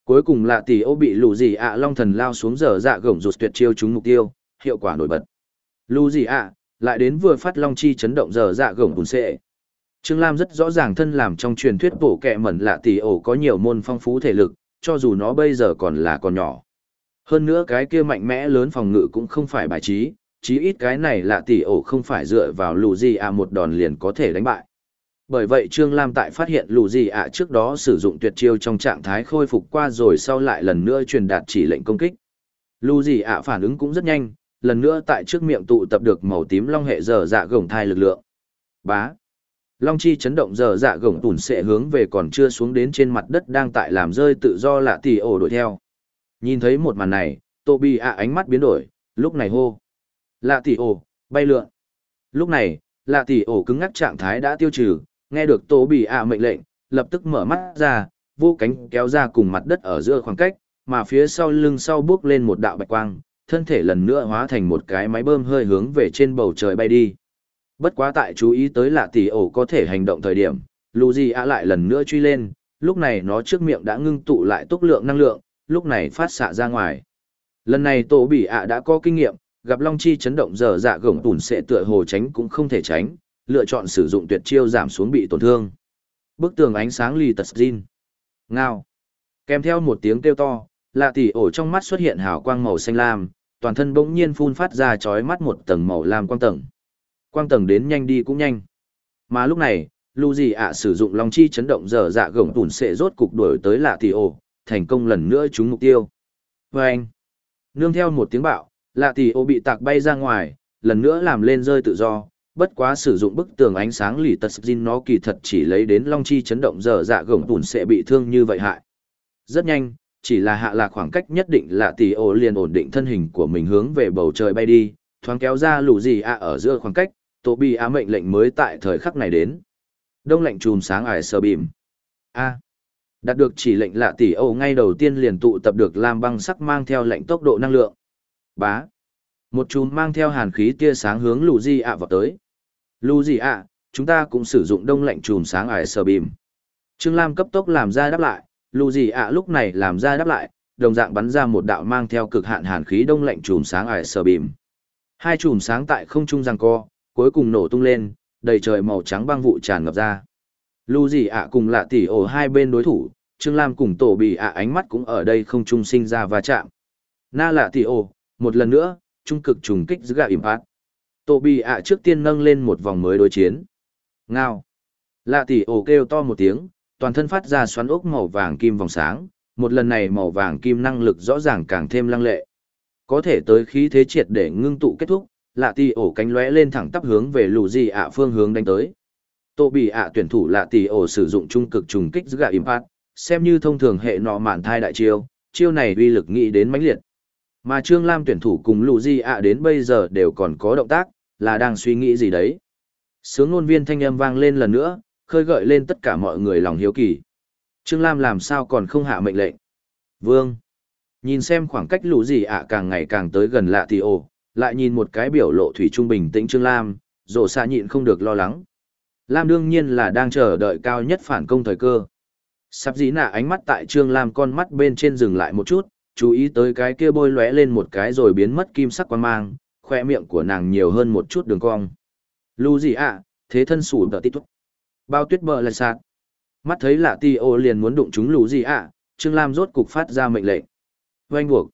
Cuối cùng lạ tỷ ổ bị lù gì ạ long thần lao xuống dở dạ gồng rụt tuyệt chiêu trúng mục tiêu, hiệu quả nổi bật. Lù gì ạ, lại đến vừa phát long chi chấn động dở dạ gồng bùn xệ. Trương Lam rất rõ ràng thân làm trong truyền thuyết bổ kẹ mẩn lạ tỷ ổ có nhiều môn phong phú thể lực, cho dù nó bây giờ còn là còn nhỏ. Hơn nữa cái kia mạnh mẽ lớn phòng ngự cũng không phải bài trí, chí ít cái này là tỷ ổ không phải dựa vào lù gì à một đòn liền có thể đánh bại. Bởi vậy Trương Lam tại phát hiện lù gì ạ trước đó sử dụng tuyệt chiêu trong trạng thái khôi phục qua rồi sau lại lần nữa truyền đạt chỉ lệnh công kích. Lù gì ạ phản ứng cũng rất nhanh, lần nữa tại trước miệng tụ tập được màu tím long hệ dở dạ gồng thai lực lượng. Bá. Long chi chấn động giờ dạ gồng tủn sẽ hướng về còn chưa xuống đến trên mặt đất đang tại làm rơi tự do lạ tỷ ổ đuổi theo. Nhìn thấy một màn này, Tô Bi ạ ánh mắt biến đổi, lúc này hô. Lạ tỷ ổ, bay lượn. Lúc này, lạ tỷ ổ cứng ngắc trạng thái đã tiêu trừ, nghe được Tô bị ạ mệnh lệnh, lập tức mở mắt ra, vô cánh kéo ra cùng mặt đất ở giữa khoảng cách, mà phía sau lưng sau bước lên một đạo bạch quang, thân thể lần nữa hóa thành một cái máy bơm hơi hướng về trên bầu trời bay đi. Bất quá tại chú ý tới lạ tỷ ổ có thể hành động thời điểm, lù gì ạ lại lần nữa truy lên, lúc này nó trước miệng đã ngưng tụ lại tốc lượng năng lượng, lúc này phát xạ ra ngoài. Lần này tổ bị ạ đã có kinh nghiệm, gặp long chi chấn động giờ dạ gồng tùn sẽ tựa hồ tránh cũng không thể tránh, lựa chọn sử dụng tuyệt chiêu giảm xuống bị tổn thương. Bức tường ánh sáng lì tật zin. Ngao. Kèm theo một tiếng kêu to, lạ tỷ ổ trong mắt xuất hiện hào quang màu xanh lam, toàn thân bỗng nhiên phun phát ra chói mắt một tầng màu lam quang tầng. Quang tầng đến nhanh đi cũng nhanh. Mà lúc này, Lu gì ạ sử dụng long chi chấn động dở dạ gồng tùn sẽ rốt cục đuổi tới lạ tỷ ổ, thành công lần nữa trúng mục tiêu. Và anh, nương theo một tiếng bạo, lạ tỷ ô bị tạc bay ra ngoài, lần nữa làm lên rơi tự do, bất quá sử dụng bức tường ánh sáng lì tật xin nó kỳ thật chỉ lấy đến long chi chấn động dở dạ gồng tùn sẽ bị thương như vậy hại. Rất nhanh, chỉ là hạ lạc khoảng cách nhất định là tỷ ô liền ổn định thân hình của mình hướng về bầu trời bay đi, thoáng kéo ra lũ gì ạ ở giữa khoảng cách, tổ bị á mệnh lệnh mới tại thời khắc này đến. Đông lạnh chùm sáng ải sờ bìm. A. Đạt được chỉ lệnh lạ tỷ Âu ngay đầu tiên liền tụ tập được lam băng sắc mang theo lệnh tốc độ năng lượng. Bá. Một chùm mang theo hàn khí tia sáng hướng lù gì ạ vào tới. lù gì ạ, chúng ta cũng sử dụng đông lạnh chùm sáng ải sờ bìm. Trương Lam cấp tốc làm ra đáp lại, lù gì ạ lúc này làm ra đáp lại đồng dạng bắn ra một đạo mang theo cực hạn hàn khí đông lạnh chùm sáng ải sờ bìm hai chùm sáng tại không trung giằng co cuối cùng nổ tung lên đầy trời màu trắng băng vụ tràn ngập ra lù gì ạ cùng lạ tỉ ổ hai bên đối thủ trương lam cùng tổ bị ạ ánh mắt cũng ở đây không trung sinh ra va chạm na lạ tỉ ổ một lần nữa trung cực trùng kích giữa gà ỉm ạt. tổ bị ạ trước tiên nâng lên một vòng mới đối chiến ngao lạ tỉ ổ kêu to một tiếng toàn thân phát ra xoắn ốc màu vàng kim vòng sáng, một lần này màu vàng kim năng lực rõ ràng càng thêm lăng lệ. Có thể tới khí thế triệt để ngưng tụ kết thúc, lạ tỷ ổ cánh lóe lên thẳng tắp hướng về lù gì ạ phương hướng đánh tới. Tổ bị ạ tuyển thủ lạ tỷ ổ sử dụng trung cực trùng kích giữa gạ impact, xem như thông thường hệ nọ mạn thai đại chiêu, chiêu này uy lực nghĩ đến mãnh liệt. Mà Trương Lam tuyển thủ cùng lù Di ạ đến bây giờ đều còn có động tác, là đang suy nghĩ gì đấy. Sướng ngôn viên thanh âm vang lên lần nữa, khơi gợi lên tất cả mọi người lòng hiếu kỳ. Trương Lam làm sao còn không hạ mệnh lệnh? Vương. Nhìn xem khoảng cách Lù Di ạ càng ngày càng tới gần lạ thì ồ, lại nhìn một cái biểu lộ thủy trung bình tĩnh Trương Lam, rổ xa nhịn không được lo lắng. Lam đương nhiên là đang chờ đợi cao nhất phản công thời cơ. Sắp dĩ nạ ánh mắt tại Trương Lam con mắt bên trên dừng lại một chút, chú ý tới cái kia bôi lóe lên một cái rồi biến mất kim sắc quan mang, khoe miệng của nàng nhiều hơn một chút đường cong. Lù gì ạ, thế thân sủ đỡ tít túc Bao tuyết bờ lại sạt. Mắt thấy lạ ti ô liền muốn đụng chúng lù gì ạ, Trương Lam rốt cục phát ra mệnh lệnh. Oanh buộc.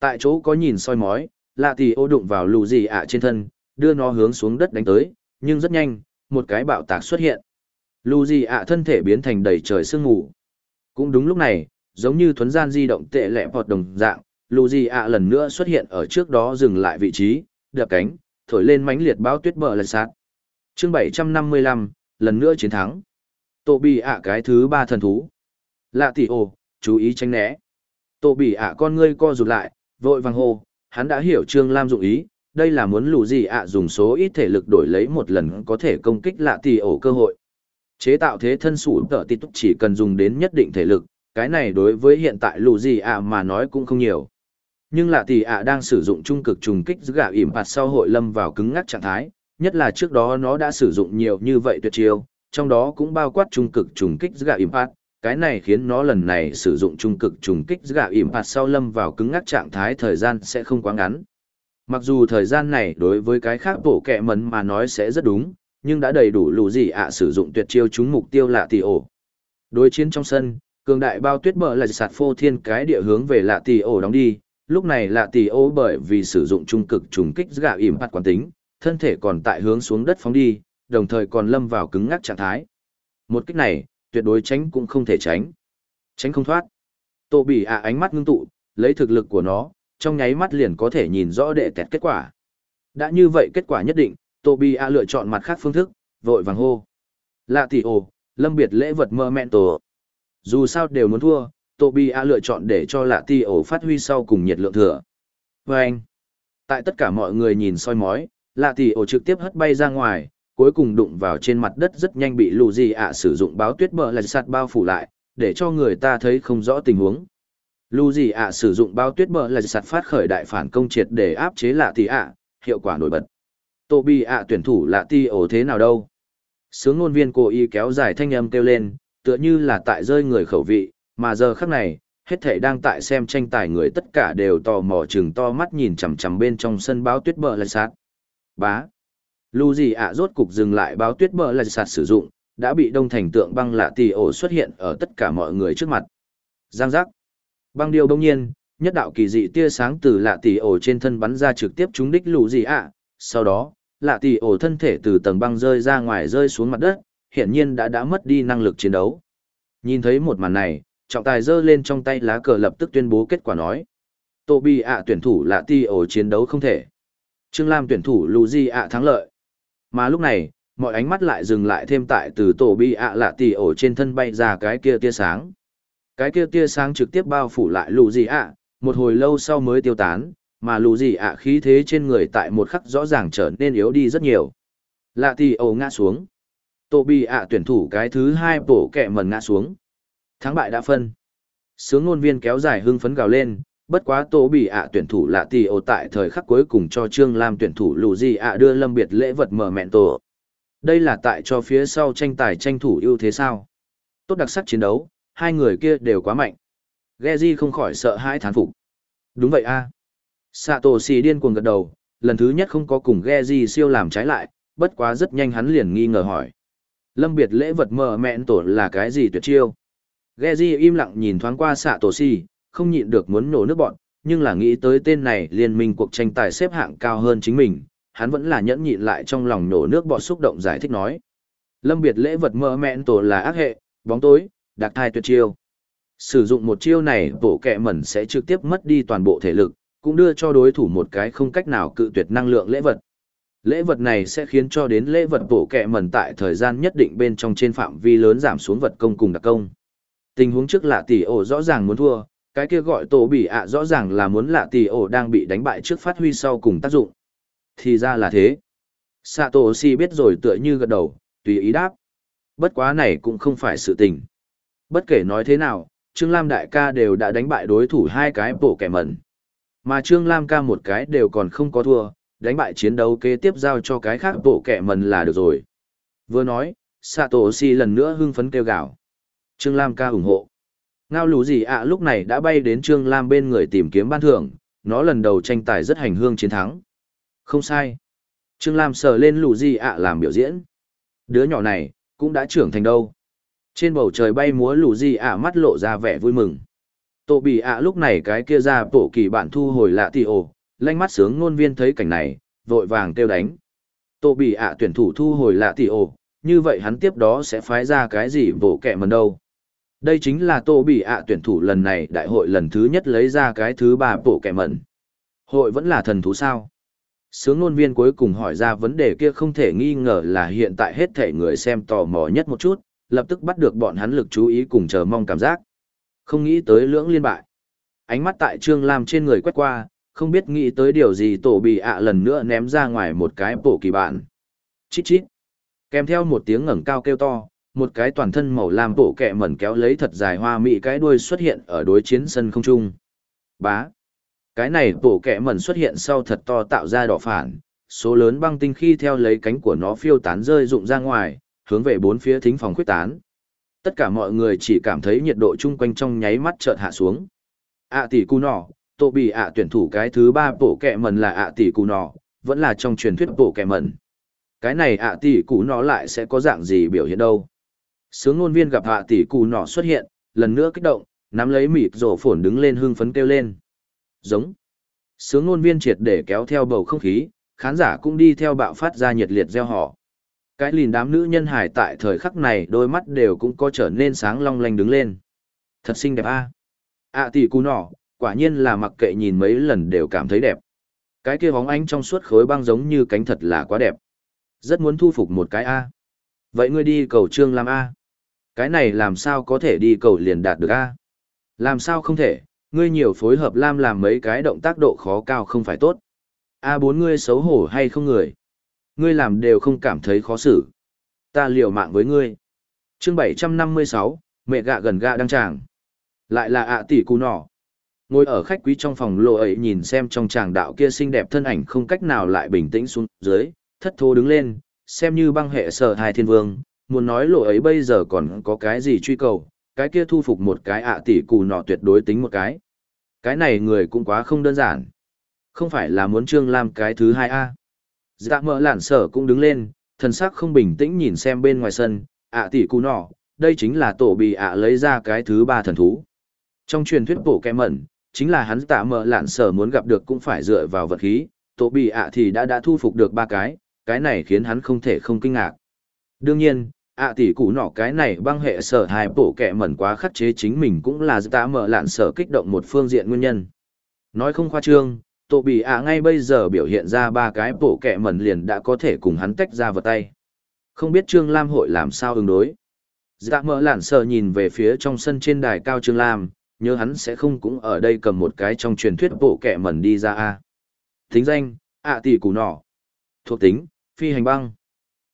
Tại chỗ có nhìn soi mói, lạ ti ô đụng vào lù gì ạ trên thân, đưa nó hướng xuống đất đánh tới, nhưng rất nhanh, một cái bạo tạc xuất hiện. Lù gì ạ thân thể biến thành đầy trời sương mù. Cũng đúng lúc này, giống như thuấn gian di động tệ lẹ bọt đồng dạng, lù gì ạ lần nữa xuất hiện ở trước đó dừng lại vị trí, đập cánh, thổi lên mãnh liệt báo tuyết bờ lật sạt. Chương 755, lần nữa chiến thắng. Tổ bị ạ cái thứ ba thần thú. Lạ tỷ ồ, chú ý tránh né. Tổ bị ạ con ngươi co rụt lại, vội vàng hô, hắn đã hiểu Trương Lam dụng ý, đây là muốn lù gì ạ dùng số ít thể lực đổi lấy một lần có thể công kích lạ tỷ ổ cơ hội. Chế tạo thế thân sủ tợ tịt chỉ cần dùng đến nhất định thể lực, cái này đối với hiện tại lù gì ạ mà nói cũng không nhiều. Nhưng lạ tỷ ạ đang sử dụng trung cực trùng kích gạ ỉm phạt sau hội lâm vào cứng ngắc trạng thái, nhất là trước đó nó đã sử dụng nhiều như vậy tuyệt chiêu, trong đó cũng bao quát trung cực trùng kích gạ impact, cái này khiến nó lần này sử dụng trung cực trùng kích gạ impact sau lâm vào cứng ngắc trạng thái thời gian sẽ không quá ngắn. Mặc dù thời gian này đối với cái khác bổ kẹ mấn mà nói sẽ rất đúng, nhưng đã đầy đủ lù gì ạ sử dụng tuyệt chiêu chúng mục tiêu lạ tỷ ổ. Đối chiến trong sân, cường đại bao tuyết bờ là sạt phô thiên cái địa hướng về lạ tỷ ổ đóng đi, lúc này lạ tỷ ổ bởi vì sử dụng trung cực trùng kích gạ hạt quán tính, thân thể còn tại hướng xuống đất phóng đi, đồng thời còn lâm vào cứng ngắc trạng thái. Một kích này, tuyệt đối tránh cũng không thể tránh. Tránh không thoát. Tô bị ạ ánh mắt ngưng tụ, lấy thực lực của nó, trong nháy mắt liền có thể nhìn rõ đệ tẹt kết quả. Đã như vậy kết quả nhất định, Tô bị ạ lựa chọn mặt khác phương thức, vội vàng hô. Lạ tỷ ổ lâm biệt lễ vật mơ mẹn tổ. Dù sao đều muốn thua, Tô Bỉ lựa chọn để cho lạ ti ổ phát huy sau cùng nhiệt lượng thừa. Và anh, tại tất cả mọi người nhìn soi mói, lạ ti ổ trực tiếp hất bay ra ngoài cuối cùng đụng vào trên mặt đất rất nhanh bị lù gì ạ sử dụng báo tuyết bờ lạch sạt bao phủ lại để cho người ta thấy không rõ tình huống. Lù gì ạ sử dụng bao tuyết bờ lạch sạt phát khởi đại phản công triệt để áp chế lạ ti ạ hiệu quả nổi bật. Tô bi ạ tuyển thủ lạ ti ổ thế nào đâu? Sướng ngôn viên cố ý kéo dài thanh âm kêu lên tựa như là tại rơi người khẩu vị mà giờ khắc này hết thảy đang tại xem tranh tài người tất cả đều tò mò chừng to mắt nhìn chằm chằm bên trong sân báo tuyết bờ lạch sạt Bá. Lù gì ạ rốt cục dừng lại báo tuyết bờ lạch sạt sử dụng, đã bị đông thành tượng băng lạ tì ổ xuất hiện ở tất cả mọi người trước mặt. Giang giác. Băng điều đông nhiên, nhất đạo kỳ dị tia sáng từ lạ tì ổ trên thân bắn ra trực tiếp trúng đích lũ gì ạ sau đó lạ tỷ ổ thân thể từ tầng băng rơi ra ngoài rơi xuống mặt đất hiển nhiên đã đã mất đi năng lực chiến đấu. Nhìn thấy một màn này trọng tài giơ lên trong tay lá cờ lập tức tuyên bố kết quả nói. Tô bi ạ tuyển thủ là tỷ ổ chiến đấu không thể. Trương lam tuyển thủ lù di ạ thắng lợi. Mà lúc này mọi ánh mắt lại dừng lại thêm tại từ Tobi bi ạ là tỷ ổ trên thân bay ra cái kia tia sáng. Cái kia tia sáng trực tiếp bao phủ lại lù di ạ một hồi lâu sau mới tiêu tán, mà lù gì ạ khí thế trên người tại một khắc rõ ràng trở nên yếu đi rất nhiều. Lạ tỷ ổ ngã xuống. Tô bị ạ tuyển thủ cái thứ hai bổ kẹ mần ngã xuống. Thắng bại đã phân. Sướng ngôn viên kéo dài hưng phấn gào lên, bất quá Tô bị ạ tuyển thủ lạ tì ồ tại thời khắc cuối cùng cho Trương Lam tuyển thủ lù gì ạ đưa lâm biệt lễ vật mở mẹn tổ. Đây là tại cho phía sau tranh tài tranh thủ ưu thế sao. Tốt đặc sắc chiến đấu, hai người kia đều quá mạnh. Geji không khỏi sợ hãi thán phục. Đúng vậy a. À. Satoshi điên cuồng gật đầu, lần thứ nhất không có cùng Geji siêu làm trái lại, bất quá rất nhanh hắn liền nghi ngờ hỏi. Lâm biệt lễ vật mờ mẹn tổ là cái gì tuyệt chiêu? Geji im lặng nhìn thoáng qua xạ tổ si, không nhịn được muốn nổ nước bọn, nhưng là nghĩ tới tên này liên minh cuộc tranh tài xếp hạng cao hơn chính mình, hắn vẫn là nhẫn nhịn lại trong lòng nổ nước bọt xúc động giải thích nói. Lâm biệt lễ vật mờ mẹn tổ là ác hệ, bóng tối, đặc thai tuyệt chiêu. Sử dụng một chiêu này bộ kẹ mẩn sẽ trực tiếp mất đi toàn bộ thể lực, cũng đưa cho đối thủ một cái không cách nào cự tuyệt năng lượng lễ vật. Lễ vật này sẽ khiến cho đến lễ vật bổ kẹ mẩn tại thời gian nhất định bên trong trên phạm vi lớn giảm xuống vật công cùng đặc công. Tình huống trước là tỷ ổ rõ ràng muốn thua, cái kia gọi tổ bị ạ rõ ràng là muốn lạ tỷ ổ đang bị đánh bại trước phát huy sau cùng tác dụng. Thì ra là thế. Sạ tổ si biết rồi tựa như gật đầu, tùy ý đáp. Bất quá này cũng không phải sự tình. Bất kể nói thế nào, Trương Lam đại ca đều đã đánh bại đối thủ hai cái bổ kẻ mẩn. Mà Trương Lam ca một cái đều còn không có thua, đánh bại chiến đấu kế tiếp giao cho cái khác bộ kẻ mần là được rồi. Vừa nói, Satoshi lần nữa hưng phấn kêu gào. Trương Lam ca ủng hộ. Ngao lũ gì ạ lúc này đã bay đến Trương Lam bên người tìm kiếm ban thưởng, nó lần đầu tranh tài rất hành hương chiến thắng. Không sai. Trương Lam sờ lên lũ gì ạ làm biểu diễn. Đứa nhỏ này, cũng đã trưởng thành đâu. Trên bầu trời bay múa lù gì ạ mắt lộ ra vẻ vui mừng. Tổ bị ạ lúc này cái kia ra bộ kỳ bản thu hồi lạ tì ồ, lanh mắt sướng ngôn viên thấy cảnh này, vội vàng kêu đánh. tô bị ạ tuyển thủ thu hồi lạ tỷ ồ, như vậy hắn tiếp đó sẽ phái ra cái gì bộ kẹ mần đâu. Đây chính là tô bị ạ tuyển thủ lần này đại hội lần thứ nhất lấy ra cái thứ ba bộ kẹ mần. Hội vẫn là thần thú sao? Sướng ngôn viên cuối cùng hỏi ra vấn đề kia không thể nghi ngờ là hiện tại hết thể người xem tò mò nhất một chút, lập tức bắt được bọn hắn lực chú ý cùng chờ mong cảm giác. Không nghĩ tới lưỡng liên bại. Ánh mắt tại Trương Lam trên người quét qua, không biết nghĩ tới điều gì tổ bị ạ lần nữa ném ra ngoài một cái bổ kỳ bản. Chít chít. Kèm theo một tiếng ngẩng cao kêu to, một cái toàn thân màu lam bổ kẹ mẩn kéo lấy thật dài hoa mị cái đuôi xuất hiện ở đối chiến sân không trung. Bá. Cái này bổ kẹ mẩn xuất hiện sau thật to tạo ra đỏ phản, số lớn băng tinh khi theo lấy cánh của nó phiêu tán rơi rụng ra ngoài, hướng về bốn phía thính phòng khuyết tán. Tất cả mọi người chỉ cảm thấy nhiệt độ chung quanh trong nháy mắt chợt hạ xuống. ạ tỷ cù nọ, tổ bị ạ tuyển thủ cái thứ ba bộ kẹ mần là ạ tỷ cù nọ, vẫn là trong truyền thuyết bộ kẹ mần. Cái này ạ tỷ cù nọ lại sẽ có dạng gì biểu hiện đâu. Sướng ngôn viên gặp ạ tỷ cù nọ xuất hiện, lần nữa kích động, nắm lấy mịt rổ phổn đứng lên hưng phấn kêu lên. Giống. Sướng ngôn viên triệt để kéo theo bầu không khí, khán giả cũng đi theo bạo phát ra nhiệt liệt gieo họ. Cái lìn đám nữ nhân hải tại thời khắc này đôi mắt đều cũng có trở nên sáng long lanh đứng lên. Thật xinh đẹp a. À? Tỷ cú nọ, quả nhiên là mặc kệ nhìn mấy lần đều cảm thấy đẹp. Cái kia bóng ánh trong suốt khối băng giống như cánh thật là quá đẹp. Rất muốn thu phục một cái A. Vậy ngươi đi cầu trương làm A. Cái này làm sao có thể đi cầu liền đạt được A. Làm sao không thể, ngươi nhiều phối hợp lam làm mấy cái động tác độ khó cao không phải tốt. A bốn ngươi xấu hổ hay không người. Ngươi làm đều không cảm thấy khó xử. Ta liều mạng với ngươi. chương 756, mẹ gạ gần gạ đăng tràng. Lại là ạ tỷ cù nỏ. Ngồi ở khách quý trong phòng lộ ấy nhìn xem trong tràng đạo kia xinh đẹp thân ảnh không cách nào lại bình tĩnh xuống dưới, thất thố đứng lên, xem như băng hệ sở hai thiên vương, muốn nói lộ ấy bây giờ còn có cái gì truy cầu, cái kia thu phục một cái ạ tỷ cù nọ tuyệt đối tính một cái. Cái này người cũng quá không đơn giản. Không phải là muốn Trương Lam cái thứ hai a Dạ mỡ lản sở cũng đứng lên, thần sắc không bình tĩnh nhìn xem bên ngoài sân, ạ tỷ cù nọ, đây chính là tổ bị ạ lấy ra cái thứ ba thần thú. Trong truyền thuyết bổ kẹ mẩn, chính là hắn tạ mờ lạn sở muốn gặp được cũng phải dựa vào vật khí, tổ bị ạ thì đã đã thu phục được ba cái, cái này khiến hắn không thể không kinh ngạc. Đương nhiên, ạ tỷ cụ nọ cái này băng hệ sở hai bộ kẻ mẩn quá khắc chế chính mình cũng là tạ mờ lạn sở kích động một phương diện nguyên nhân. Nói không khoa trương, tổ bị ạ ngay bây giờ biểu hiện ra ba cái bộ kẻ mẩn liền đã có thể cùng hắn tách ra vật tay. Không biết Trương Lam hội làm sao ứng đối. Dạ mỡ lạn sở nhìn về phía trong sân trên đài cao Trương Lam, nhớ hắn sẽ không cũng ở đây cầm một cái trong truyền thuyết bộ kẹ mẩn đi ra a Thính danh, ạ tỷ củ nỏ. Thuộc tính, phi hành băng.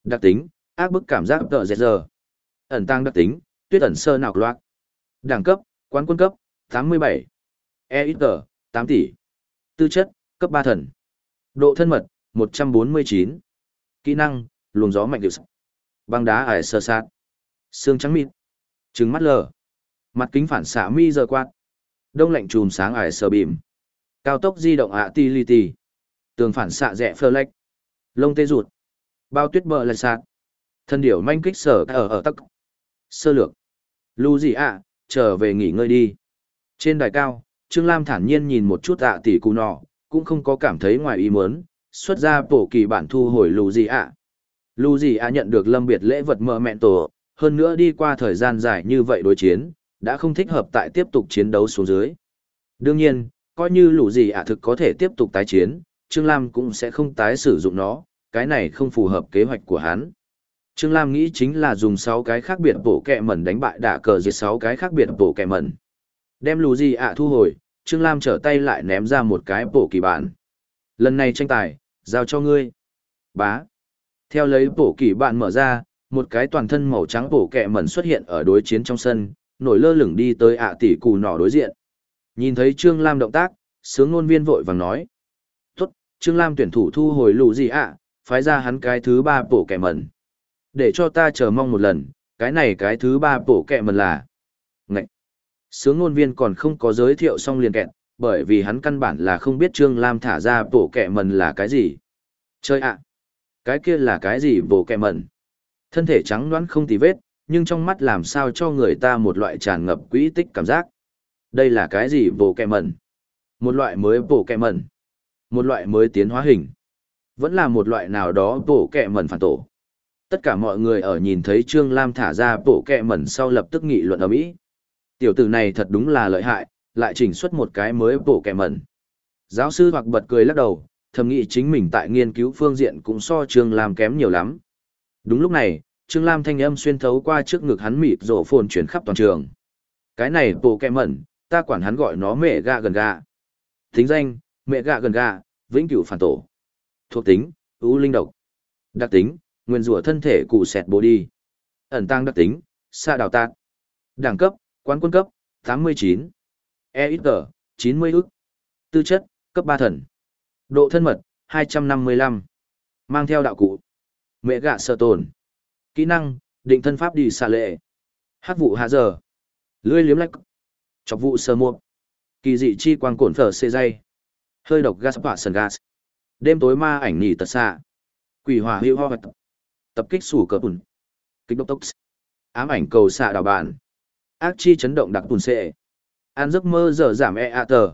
Đặc tính, ác bức cảm giác tợ dẹt giờ. Ẩn tăng đặc tính, tuyết ẩn sơ nạc loạt. Đẳng cấp, quán quân cấp, 87. E ít tờ, 8 tỷ. Tư chất, cấp 3 thần. Độ thân mật, 149. Kỹ năng, luồng gió mạnh điệu. Băng đá ải sơ sát. Xương trắng mịt. Trứng mắt lờ. Mặt kính phản xạ mi giờ quát. Đông lạnh chùm sáng ải sờ bìm. Cao tốc di động ạ ti li ti. Tường phản xạ rẽ phơ lách. Lông tê rụt. Bao tuyết bờ lạch sạt. Thân điểu manh kích sở ở ở tắc. Sơ lược. Lu gì ạ, trở về nghỉ ngơi đi. Trên đài cao, Trương Lam thản nhiên nhìn một chút ạ tỷ cù nọ, cũng không có cảm thấy ngoài ý muốn, xuất ra bổ kỳ bản thu hồi lù gì ạ. Lù gì ạ nhận được lâm biệt lễ vật mờ mẹn tổ, hơn nữa đi qua thời gian dài như vậy đối chiến, đã không thích hợp tại tiếp tục chiến đấu xuống dưới. Đương nhiên, coi như lũ gì ạ thực có thể tiếp tục tái chiến, Trương Lam cũng sẽ không tái sử dụng nó, cái này không phù hợp kế hoạch của hắn. Trương Lam nghĩ chính là dùng 6 cái khác biệt bổ kẹ mẩn đánh bại đả cờ diệt 6 cái khác biệt bổ kẹ mẩn. Đem lù gì ạ thu hồi, Trương Lam trở tay lại ném ra một cái bổ kỳ bản. Lần này tranh tài, giao cho ngươi. Bá. Theo lấy bổ kỳ bản mở ra, một cái toàn thân màu trắng bổ kẹ mẩn xuất hiện ở đối chiến trong sân, nổi lơ lửng đi tới ạ tỷ cù nỏ đối diện. Nhìn thấy Trương Lam động tác, sướng ngôn viên vội vàng nói. Tốt, Trương Lam tuyển thủ thu hồi lù gì ạ, phái ra hắn cái thứ ba bổ kẻ mẩn. Để cho ta chờ mong một lần, cái này cái thứ ba bổ kẻ mẩn là... Ngậy! Sướng ngôn viên còn không có giới thiệu xong liền kẹt, bởi vì hắn căn bản là không biết Trương Lam thả ra bổ kẻ mẩn là cái gì. Chơi ạ! Cái kia là cái gì bổ kẻ mẩn? Thân thể trắng đoán không tì vết, nhưng trong mắt làm sao cho người ta một loại tràn ngập quỹ tích cảm giác. Đây là cái gì bổ kẹ mẩn? Một loại mới bổ kẹ mẩn. Một loại mới tiến hóa hình. Vẫn là một loại nào đó bổ kẹ mẩn phản tổ. Tất cả mọi người ở nhìn thấy Trương Lam thả ra bổ kẹ mẩn sau lập tức nghị luận ở mỹ. Tiểu tử này thật đúng là lợi hại, lại chỉnh xuất một cái mới bổ kẹ mẩn. Giáo sư hoặc bật cười lắc đầu, thầm nghĩ chính mình tại nghiên cứu phương diện cũng so Trương Lam kém nhiều lắm. Đúng lúc này, Trương Lam thanh âm xuyên thấu qua trước ngực hắn mịt rổ phồn chuyển khắp toàn trường. Cái này bộ kẹ mẩn, ta quản hắn gọi nó mẹ gạ gần gạ. Thính danh, mẹ gạ gần gạ, vĩnh cửu phản tổ. Thuộc tính, ưu linh độc. Đặc tính, nguyên rủa thân thể cụ sẹt bố đi. Ẩn tăng đặc tính, xa đào tạc. Đẳng cấp, quán quân cấp, 89. E ít tờ, 90 ức. Tư chất, cấp 3 thần. Độ thân mật, 255. Mang theo đạo cụ. Mẹ gạ sợ tồn. Kỹ năng, định thân pháp đi xạ lệ. Hát vụ hạ giờ. Lưỡi liếm lách. Chọc vụ sơ muộn. Kỳ dị chi quang cổn phở xê dây. Hơi độc gas hỏa sần gas. Đêm tối ma ảnh nỉ tật xạ. Quỷ hỏa hữu ho vật. Tập kích sủ cờ bùn. Kích độc tốc. Ám ảnh cầu xạ đảo bản. Ác chi chấn động đặc bùn xệ. An giấc mơ giờ giảm e a tờ.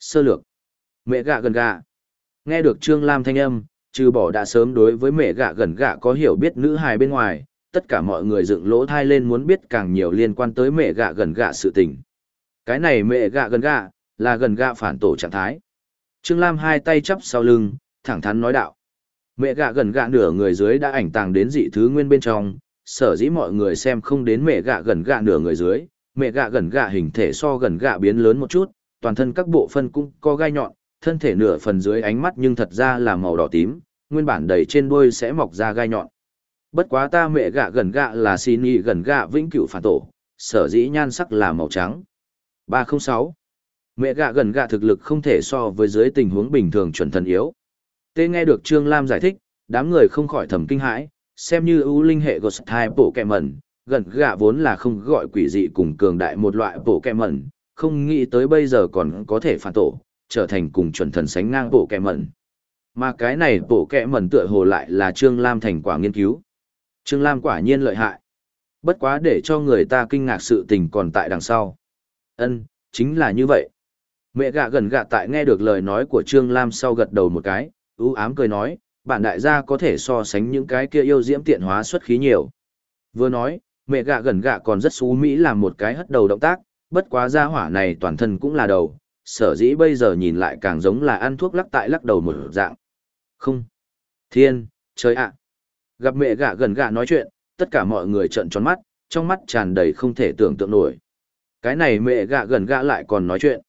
Sơ lược. Mẹ gạ gần gạ. Nghe được Trương Lam thanh âm, trừ bỏ đã sớm đối với mẹ gạ gần gạ có hiểu biết nữ hài bên ngoài, tất cả mọi người dựng lỗ thai lên muốn biết càng nhiều liên quan tới mẹ gạ gần gạ sự tình. Cái này mẹ gạ gần gạ, là gần gạ phản tổ trạng thái. Trương Lam hai tay chắp sau lưng, thẳng thắn nói đạo. Mẹ gạ gần gạ nửa người dưới đã ảnh tàng đến dị thứ nguyên bên trong, sở dĩ mọi người xem không đến mẹ gạ gần gạ nửa người dưới, mẹ gạ gần gạ hình thể so gần gạ biến lớn một chút, toàn thân các bộ phân cũng có gai nhọn, thân thể nửa phần dưới ánh mắt nhưng thật ra là màu đỏ tím, nguyên bản đầy trên đuôi sẽ mọc ra gai nhọn. Bất quá ta mẹ gạ gần gạ là xin y gần gạ vĩnh cửu phản tổ, sở dĩ nhan sắc là màu trắng. 306. Mẹ gạ gần gạ thực lực không thể so với dưới tình huống bình thường chuẩn thần yếu. Tê nghe được Trương Lam giải thích, đám người không khỏi thầm kinh hãi, xem như ưu linh hệ Ghost Type bộ kẹ mẩn, gần gạ vốn là không gọi quỷ dị cùng cường đại một loại bộ kẹ mẩn, không nghĩ tới bây giờ còn có thể phản tổ, trở thành cùng chuẩn thần sánh ngang bộ kẹ mẩn. Mà cái này bộ kẹ mẩn tựa hồ lại là Trương Lam thành quả nghiên cứu. Trương Lam quả nhiên lợi hại. Bất quá để cho người ta kinh ngạc sự tình còn tại đằng sau. Ân, chính là như vậy. Mẹ gạ gần gạ tại nghe được lời nói của Trương Lam sau gật đầu một cái, ưu ám cười nói, bản đại gia có thể so sánh những cái kia yêu diễm tiện hóa xuất khí nhiều. Vừa nói, mẹ gạ gần gạ còn rất xú mỹ làm một cái hất đầu động tác, bất quá gia hỏa này toàn thân cũng là đầu, sở dĩ bây giờ nhìn lại càng giống là ăn thuốc lắc tại lắc đầu một dạng. Không. Thiên, trời ạ. Gặp mẹ gạ gần gạ nói chuyện, tất cả mọi người trợn tròn mắt, trong mắt tràn đầy không thể tưởng tượng nổi. Cái này mẹ gạ gần gạ lại còn nói chuyện.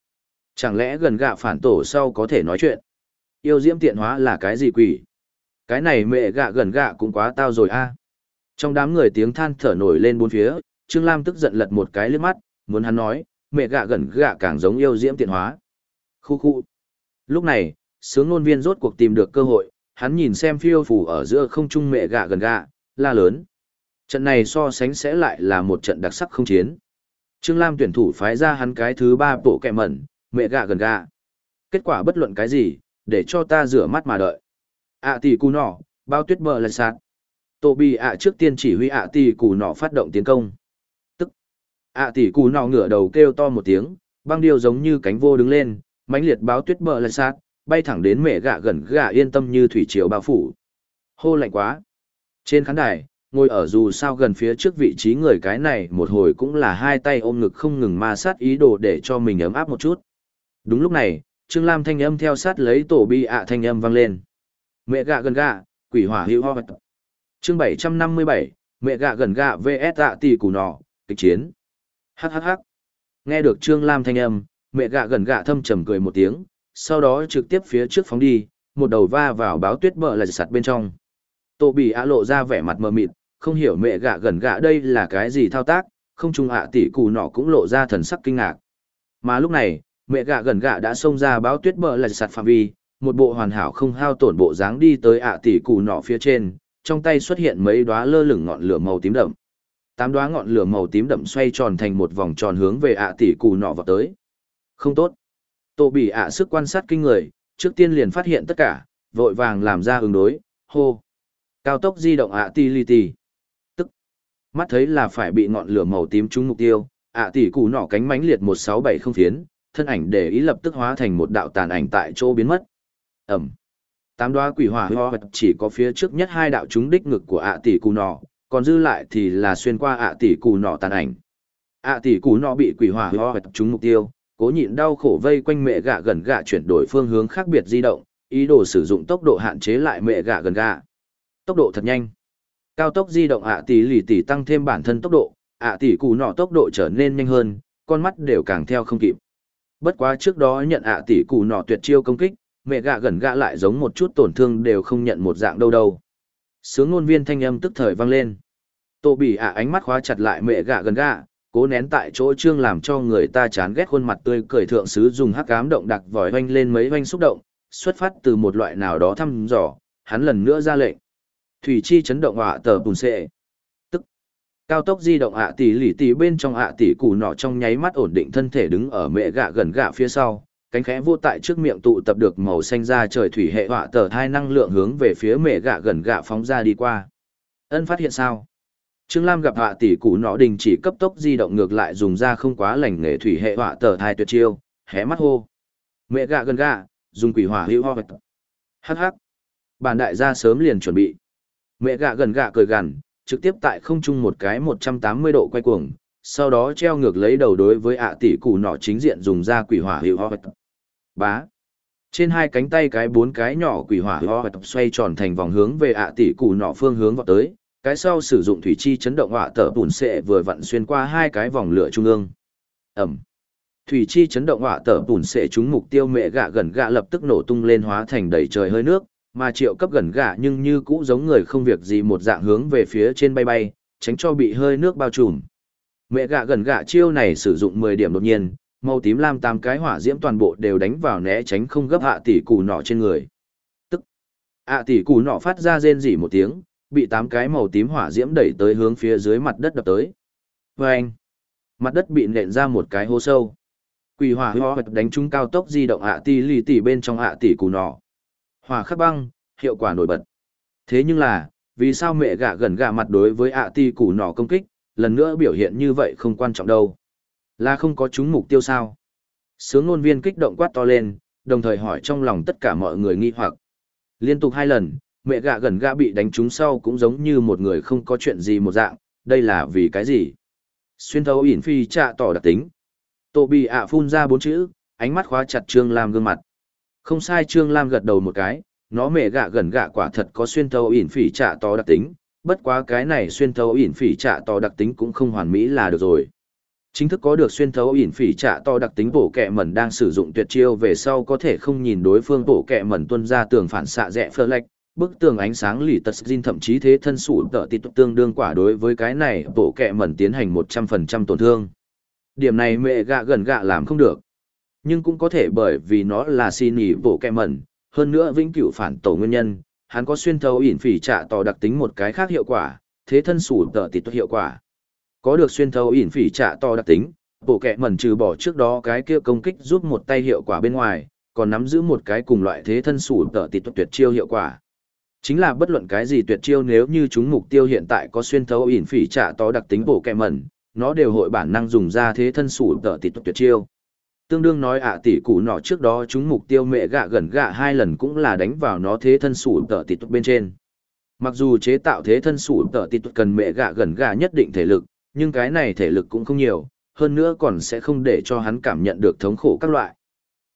Chẳng lẽ gần gạ phản tổ sau có thể nói chuyện? Yêu diễm tiện hóa là cái gì quỷ? Cái này mẹ gạ gần gạ cũng quá tao rồi a. Trong đám người tiếng than thở nổi lên bốn phía, Trương Lam tức giận lật một cái liếc mắt, muốn hắn nói, mẹ gạ gần gạ càng giống yêu diễm tiện hóa. Khu khu. Lúc này, sướng ngôn viên rốt cuộc tìm được cơ hội, hắn nhìn xem phiêu phủ ở giữa không trung mẹ gạ gần gạ, la lớn. Trận này so sánh sẽ lại là một trận đặc sắc không chiến. Trương Lam tuyển thủ phái ra hắn cái thứ ba bộ kẹ mẩn, mẹ gạ gần gạ. Kết quả bất luận cái gì, để cho ta rửa mắt mà đợi. ạ tỷ cù nọ, bao tuyết bờ lại sạt. Tổ bị ạ trước tiên chỉ huy ạ tỷ cù nọ phát động tiến công. Ạ tỷ cù nọ ngửa đầu kêu to một tiếng, băng điêu giống như cánh vô đứng lên, mãnh liệt báo tuyết bờ lại sát, bay thẳng đến mẹ gạ gần gạ yên tâm như thủy triều bao phủ. Hô lạnh quá. Trên khán đài, ngồi ở dù sao gần phía trước vị trí người cái này một hồi cũng là hai tay ôm ngực không ngừng ma sát ý đồ để cho mình ấm áp một chút. Đúng lúc này, Trương Lam thanh âm theo sát lấy tổ bi ạ thanh âm vang lên. Mẹ gạ gần gạ, quỷ hỏa hữu ho. Chương 757, mẹ gạ gần gạ VS ạ tỷ củ nọ, kịch chiến. Hắc hắc hắc. Nghe được Trương Lam thanh âm, mẹ gạ gần gạ thâm trầm cười một tiếng, sau đó trực tiếp phía trước phóng đi, một đầu va vào báo tuyết bờ là sạt bên trong. Tổ bị ạ lộ ra vẻ mặt mờ mịt, không hiểu mẹ gạ gần gạ đây là cái gì thao tác, không trung ạ tỷ cù nọ cũng lộ ra thần sắc kinh ngạc. Mà lúc này, mẹ gạ gần gạ đã xông ra báo tuyết bờ là sạt phạm vi, một bộ hoàn hảo không hao tổn bộ dáng đi tới ạ tỷ cù nọ phía trên, trong tay xuất hiện mấy đóa lơ lửng ngọn lửa màu tím đậm. Tám đóa ngọn lửa màu tím đậm xoay tròn thành một vòng tròn hướng về ạ tỷ cù nọ vào tới. Không tốt. Tổ bị ạ sức quan sát kinh người, trước tiên liền phát hiện tất cả, vội vàng làm ra ứng đối, hô. Cao tốc di động ạ tỷ li tỷ. Tức. Mắt thấy là phải bị ngọn lửa màu tím trúng mục tiêu, ạ tỷ cù nọ cánh mánh liệt một sáu bảy không phiến, thân ảnh để ý lập tức hóa thành một đạo tàn ảnh tại chỗ biến mất. Ẩm. Tám đoá quỷ hỏa ho chỉ có phía trước nhất hai đạo trúng đích ngực của ạ tỷ cù nọ, còn dư lại thì là xuyên qua ạ tỷ cù nọ tàn ảnh. ạ tỷ cù nọ bị quỷ hỏa ho trúng mục tiêu, cố nhịn đau khổ vây quanh mẹ gạ gần gạ chuyển đổi phương hướng khác biệt di động, ý đồ sử dụng tốc độ hạn chế lại mẹ gạ gần gạ. Tốc độ thật nhanh. Cao tốc di động ạ tỷ lì tỷ tăng thêm bản thân tốc độ, ạ tỷ cù nọ tốc độ trở nên nhanh hơn, con mắt đều càng theo không kịp. Bất quá trước đó nhận ạ tỷ cù nọ tuyệt chiêu công kích, mẹ gạ gần gạ lại giống một chút tổn thương đều không nhận một dạng đâu đâu. Sướng ngôn viên thanh âm tức thời vang lên. Tô bỉ ạ ánh mắt khóa chặt lại mẹ gạ gần gạ, cố nén tại chỗ trương làm cho người ta chán ghét khuôn mặt tươi cười thượng sứ dùng hắc ám động đặc vòi hoanh lên mấy hoanh xúc động, xuất phát từ một loại nào đó thăm dò, hắn lần nữa ra lệnh. Thủy chi chấn động họa tờ bùn xệ. Tức, cao tốc di động ạ tỷ lỉ tỷ bên trong ạ tỷ củ nọ trong nháy mắt ổn định thân thể đứng ở mẹ gạ gần gạ phía sau, cánh khẽ vô tại trước miệng tụ tập được màu xanh ra trời thủy hệ họa tờ hai năng lượng hướng về phía mẹ gạ gần gạ phóng ra đi qua. Ân phát hiện sao? Trương Lam gặp họa tỷ củ nọ đình chỉ cấp tốc di động ngược lại dùng ra không quá lành nghề thủy hệ họa tờ hai tuyệt chiêu, hé mắt hô. Mẹ gạ gần gạ, dùng quỷ hỏa hữu ho vật. Hắc hắc. Bản đại gia sớm liền chuẩn bị. Mẹ gạ gần gạ cười gằn, trực tiếp tại không trung một cái 180 độ quay cuồng, sau đó treo ngược lấy đầu đối với ạ tỷ củ nọ chính diện dùng ra quỷ hỏa hữu ho vật. Bá. Trên hai cánh tay cái bốn cái nhỏ quỷ hỏa ho tập xoay tròn thành vòng hướng về ạ tỷ củ nọ phương hướng vọt tới, cái sau sử dụng thủy chi chấn động hỏa tở bùn sệ vừa vặn xuyên qua hai cái vòng lửa trung ương. Ẩm. Thủy chi chấn động hỏa tở bùn sệ trúng mục tiêu mẹ gạ gần gạ lập tức nổ tung lên hóa thành đầy trời hơi nước, mà triệu cấp gần gạ nhưng như cũ giống người không việc gì một dạng hướng về phía trên bay bay, tránh cho bị hơi nước bao trùm. Mẹ gạ gần gạ chiêu này sử dụng 10 điểm đột nhiên, màu tím lam tám cái hỏa diễm toàn bộ đều đánh vào né tránh không gấp hạ tỷ củ nọ trên người. Tức, hạ tỷ củ nọ phát ra rên rỉ một tiếng, bị tám cái màu tím hỏa diễm đẩy tới hướng phía dưới mặt đất đập tới. Vâng! Mặt đất bị nện ra một cái hố sâu. Quỷ hỏa ho đánh trúng cao tốc di động ạ tỷ lì tỷ bên trong ạ tỷ củ nọ. Hỏa khắc băng, hiệu quả nổi bật. Thế nhưng là, vì sao mẹ gạ gần gạ mặt đối với ạ tỷ củ nọ công kích, lần nữa biểu hiện như vậy không quan trọng đâu. Là không có chúng mục tiêu sao? Sướng ngôn viên kích động quát to lên, đồng thời hỏi trong lòng tất cả mọi người nghi hoặc. Liên tục hai lần, mẹ gạ gần gạ bị đánh trúng sau cũng giống như một người không có chuyện gì một dạng, đây là vì cái gì? Xuyên thấu ỉn phi trạ tỏ đặc tính. Tô bị ạ phun ra bốn chữ, ánh mắt khóa chặt Trương Lam gương mặt. Không sai Trương Lam gật đầu một cái, nó mẹ gạ gần gạ quả thật có xuyên thấu ỉn phỉ trạ tỏ đặc tính, bất quá cái này xuyên thấu ỉn phỉ trạ tỏ đặc tính cũng không hoàn mỹ là được rồi. Chính thức có được xuyên thấu ỉn phỉ trạ to đặc tính bổ kẹ mẩn đang sử dụng tuyệt chiêu về sau có thể không nhìn đối phương bổ kẹ mẩn tuân ra tường phản xạ rẽ phơ lệch, bức tường ánh sáng lì tật xin thậm chí thế thân sủ tợ tịt tương đương quả đối với cái này bổ kẹ mẩn tiến hành một trăm phần trăm tổn thương. Điểm này mẹ gạ gần gạ làm không được. Nhưng cũng có thể bởi vì nó là xin nhỉ bổ kẹ mẩn, hơn nữa vĩnh cửu phản tổ nguyên nhân, hắn có xuyên thấu ỉn phỉ trạ to đặc tính một cái khác hiệu quả, thế thân sủ tợ tịt hiệu quả có được xuyên thấu ỉn phỉ trạ to đặc tính, bộ kẹ mẩn trừ bỏ trước đó cái kia công kích giúp một tay hiệu quả bên ngoài, còn nắm giữ một cái cùng loại thế thân sủ tở tịt tuyệt chiêu hiệu quả. Chính là bất luận cái gì tuyệt chiêu nếu như chúng mục tiêu hiện tại có xuyên thấu ỉn phỉ trạ to đặc tính bộ kẹ mẩn, nó đều hội bản năng dùng ra thế thân sủ tở tịt tuyệt chiêu. Tương đương nói ạ tỷ cụ nọ trước đó chúng mục tiêu mẹ gạ gần gạ hai lần cũng là đánh vào nó thế thân sủ tở tịt bên trên. Mặc dù chế tạo thế thân sủ tở tịt cần mẹ gạ gần gạ nhất định thể lực, nhưng cái này thể lực cũng không nhiều, hơn nữa còn sẽ không để cho hắn cảm nhận được thống khổ các loại.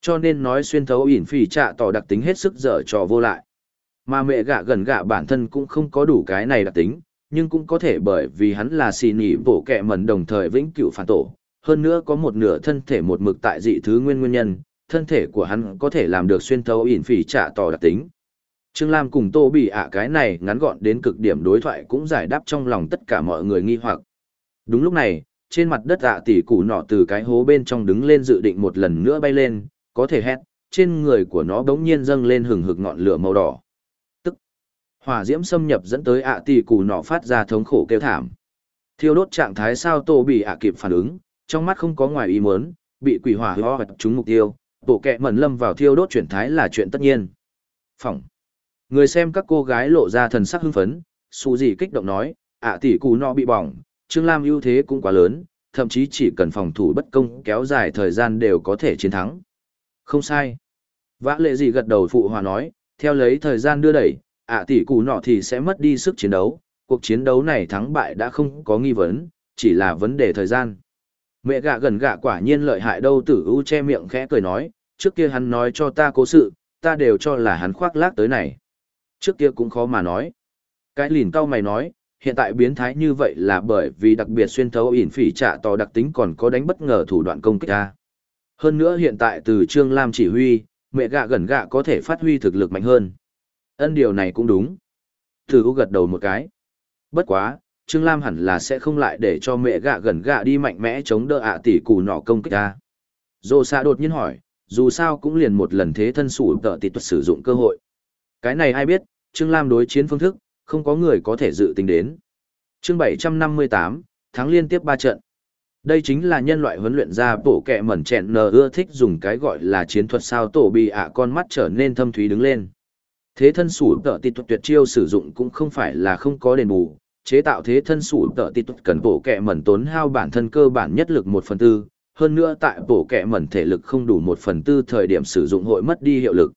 Cho nên nói xuyên thấu ỉn phỉ trạ tỏ đặc tính hết sức dở trò vô lại. Mà mẹ gạ gần gạ bản thân cũng không có đủ cái này đặc tính, nhưng cũng có thể bởi vì hắn là xì nỉ bổ kẹ mẩn đồng thời vĩnh cửu phản tổ. Hơn nữa có một nửa thân thể một mực tại dị thứ nguyên nguyên nhân, thân thể của hắn có thể làm được xuyên thấu ỉn phỉ trạ tỏ đặc tính. Trương Lam cùng Tô bì ạ cái này ngắn gọn đến cực điểm đối thoại cũng giải đáp trong lòng tất cả mọi người nghi hoặc. Đúng lúc này, trên mặt đất ạ tỷ củ nọ từ cái hố bên trong đứng lên dự định một lần nữa bay lên, có thể hét, trên người của nó bỗng nhiên dâng lên hừng hực ngọn lửa màu đỏ. Tức, hỏa diễm xâm nhập dẫn tới ạ tỷ củ nọ phát ra thống khổ kêu thảm. Thiêu đốt trạng thái sao tổ bị ạ kịp phản ứng, trong mắt không có ngoài ý muốn, bị quỷ hỏa ho trúng mục tiêu, bộ kẹ mẩn lâm vào thiêu đốt chuyển thái là chuyện tất nhiên. Phỏng. Người xem các cô gái lộ ra thần sắc hưng phấn, su gì kích động nói, ạ tỷ cù nọ bị bỏng, Trương Lam ưu thế cũng quá lớn, thậm chí chỉ cần phòng thủ bất công kéo dài thời gian đều có thể chiến thắng. Không sai. Vã lệ gì gật đầu phụ hòa nói, theo lấy thời gian đưa đẩy, ạ tỷ cụ nọ thì sẽ mất đi sức chiến đấu, cuộc chiến đấu này thắng bại đã không có nghi vấn, chỉ là vấn đề thời gian. Mẹ gạ gần gạ quả nhiên lợi hại đâu tử ưu che miệng khẽ cười nói, trước kia hắn nói cho ta cố sự, ta đều cho là hắn khoác lác tới này. Trước kia cũng khó mà nói. Cái lìn cao mày nói, hiện tại biến thái như vậy là bởi vì đặc biệt xuyên thấu ỉn phỉ trả to đặc tính còn có đánh bất ngờ thủ đoạn công kích ta. Hơn nữa hiện tại từ Trương Lam chỉ huy, mẹ gạ gần gạ có thể phát huy thực lực mạnh hơn. Ân điều này cũng đúng. Từ U gật đầu một cái. Bất quá, Trương Lam hẳn là sẽ không lại để cho mẹ gạ gần gạ đi mạnh mẽ chống đỡ ạ tỷ củ nọ công kích ta. Dô xa đột nhiên hỏi, dù sao cũng liền một lần thế thân sủ tợ tịt tuật sử dụng cơ hội. Cái này ai biết, Trương Lam đối chiến phương thức, không có người có thể dự tính đến. chương 758, tháng liên tiếp 3 trận. Đây chính là nhân loại huấn luyện ra bổ kẹ mẩn chẹn nờ ưa thích dùng cái gọi là chiến thuật sao tổ bị ạ con mắt trở nên thâm thúy đứng lên. Thế thân sủ tợ tịt tuyệt chiêu sử dụng cũng không phải là không có đền bù, chế tạo thế thân sủ tợ tịt cần bổ kẹ mẩn tốn hao bản thân cơ bản nhất lực 1 phần tư, hơn nữa tại bổ kẹ mẩn thể lực không đủ 1 phần tư thời điểm sử dụng hội mất đi hiệu lực.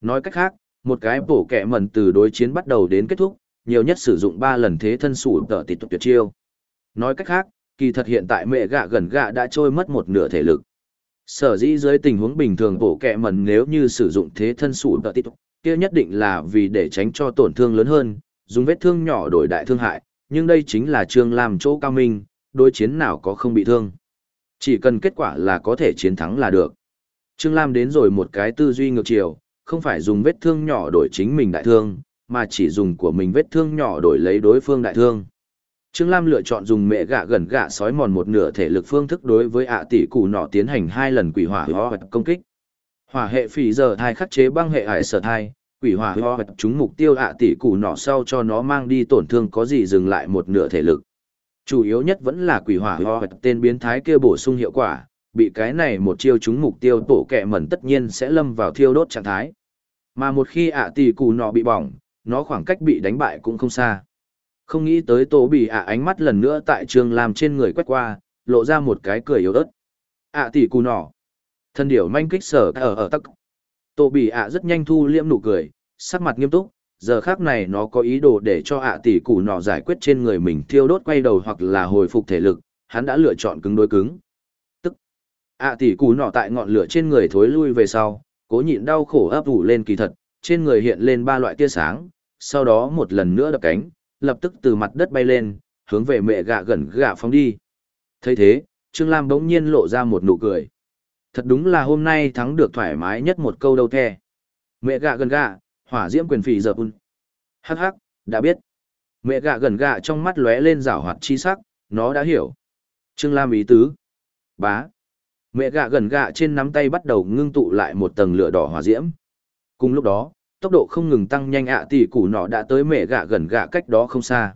Nói cách khác, một cái bổ kẹ mẩn từ đối chiến bắt đầu đến kết thúc, nhiều nhất sử dụng 3 lần thế thân sủ tợ tịt tuyệt chiêu. Nói cách khác, kỳ thật hiện tại mẹ gạ gần gạ đã trôi mất một nửa thể lực. Sở dĩ dưới tình huống bình thường bổ kẹ mẩn nếu như sử dụng thế thân sủ tợ tịt kia nhất định là vì để tránh cho tổn thương lớn hơn, dùng vết thương nhỏ đổi đại thương hại, nhưng đây chính là trương làm chỗ cao minh, đối chiến nào có không bị thương. Chỉ cần kết quả là có thể chiến thắng là được. Trương Lam đến rồi một cái tư duy ngược chiều, không phải dùng vết thương nhỏ đổi chính mình đại thương, mà chỉ dùng của mình vết thương nhỏ đổi lấy đối phương đại thương. Trương Lam lựa chọn dùng mẹ gạ gần gạ sói mòn một nửa thể lực phương thức đối với ạ tỷ cụ nọ tiến hành hai lần quỷ hỏa ho công kích. Hỏa hệ phỉ giờ thai khắc chế băng hệ hải sở thai, quỷ hỏa ho chúng mục tiêu ạ tỷ cụ nọ sau cho nó mang đi tổn thương có gì dừng lại một nửa thể lực. Chủ yếu nhất vẫn là quỷ hỏa ho tên biến thái kia bổ sung hiệu quả, bị cái này một chiêu chúng mục tiêu tổ kẹ mẩn tất nhiên sẽ lâm vào thiêu đốt trạng thái. Mà một khi ạ tỷ cụ nọ bị bỏng, nó khoảng cách bị đánh bại cũng không xa. Không nghĩ tới tổ bị ạ ánh mắt lần nữa tại trường làm trên người quét qua, lộ ra một cái cười yếu ớt. ạ tỷ cụ nọ. Thân điểu manh kích sở ở ở tắc. Tô bị ạ rất nhanh thu liễm nụ cười, sắc mặt nghiêm túc, giờ khác này nó có ý đồ để cho ạ tỷ củ nọ giải quyết trên người mình thiêu đốt quay đầu hoặc là hồi phục thể lực, hắn đã lựa chọn cứng đối cứng. Tức, ạ tỷ cù nọ tại ngọn lửa trên người thối lui về sau, cố nhịn đau khổ ấp ủ lên kỳ thật, trên người hiện lên ba loại tia sáng, sau đó một lần nữa đập cánh, lập tức từ mặt đất bay lên, hướng về mẹ gạ gần gạ phóng đi. thấy thế, Trương Lam bỗng nhiên lộ ra một nụ cười. Thật đúng là hôm nay thắng được thoải mái nhất một câu đâu the. Mẹ gạ gần gạ, hỏa diễm quyền phì giờ un. Hắc hắc, đã biết. Mẹ gạ gần gạ trong mắt lóe lên rảo hoạt chi sắc, nó đã hiểu. Trương Lam ý tứ. Bá. Mẹ gạ gần gạ trên nắm tay bắt đầu ngưng tụ lại một tầng lửa đỏ hỏa diễm. Cùng lúc đó, tốc độ không ngừng tăng nhanh ạ à tỷ củ nọ đã tới mẹ gạ gần gạ cách đó không xa.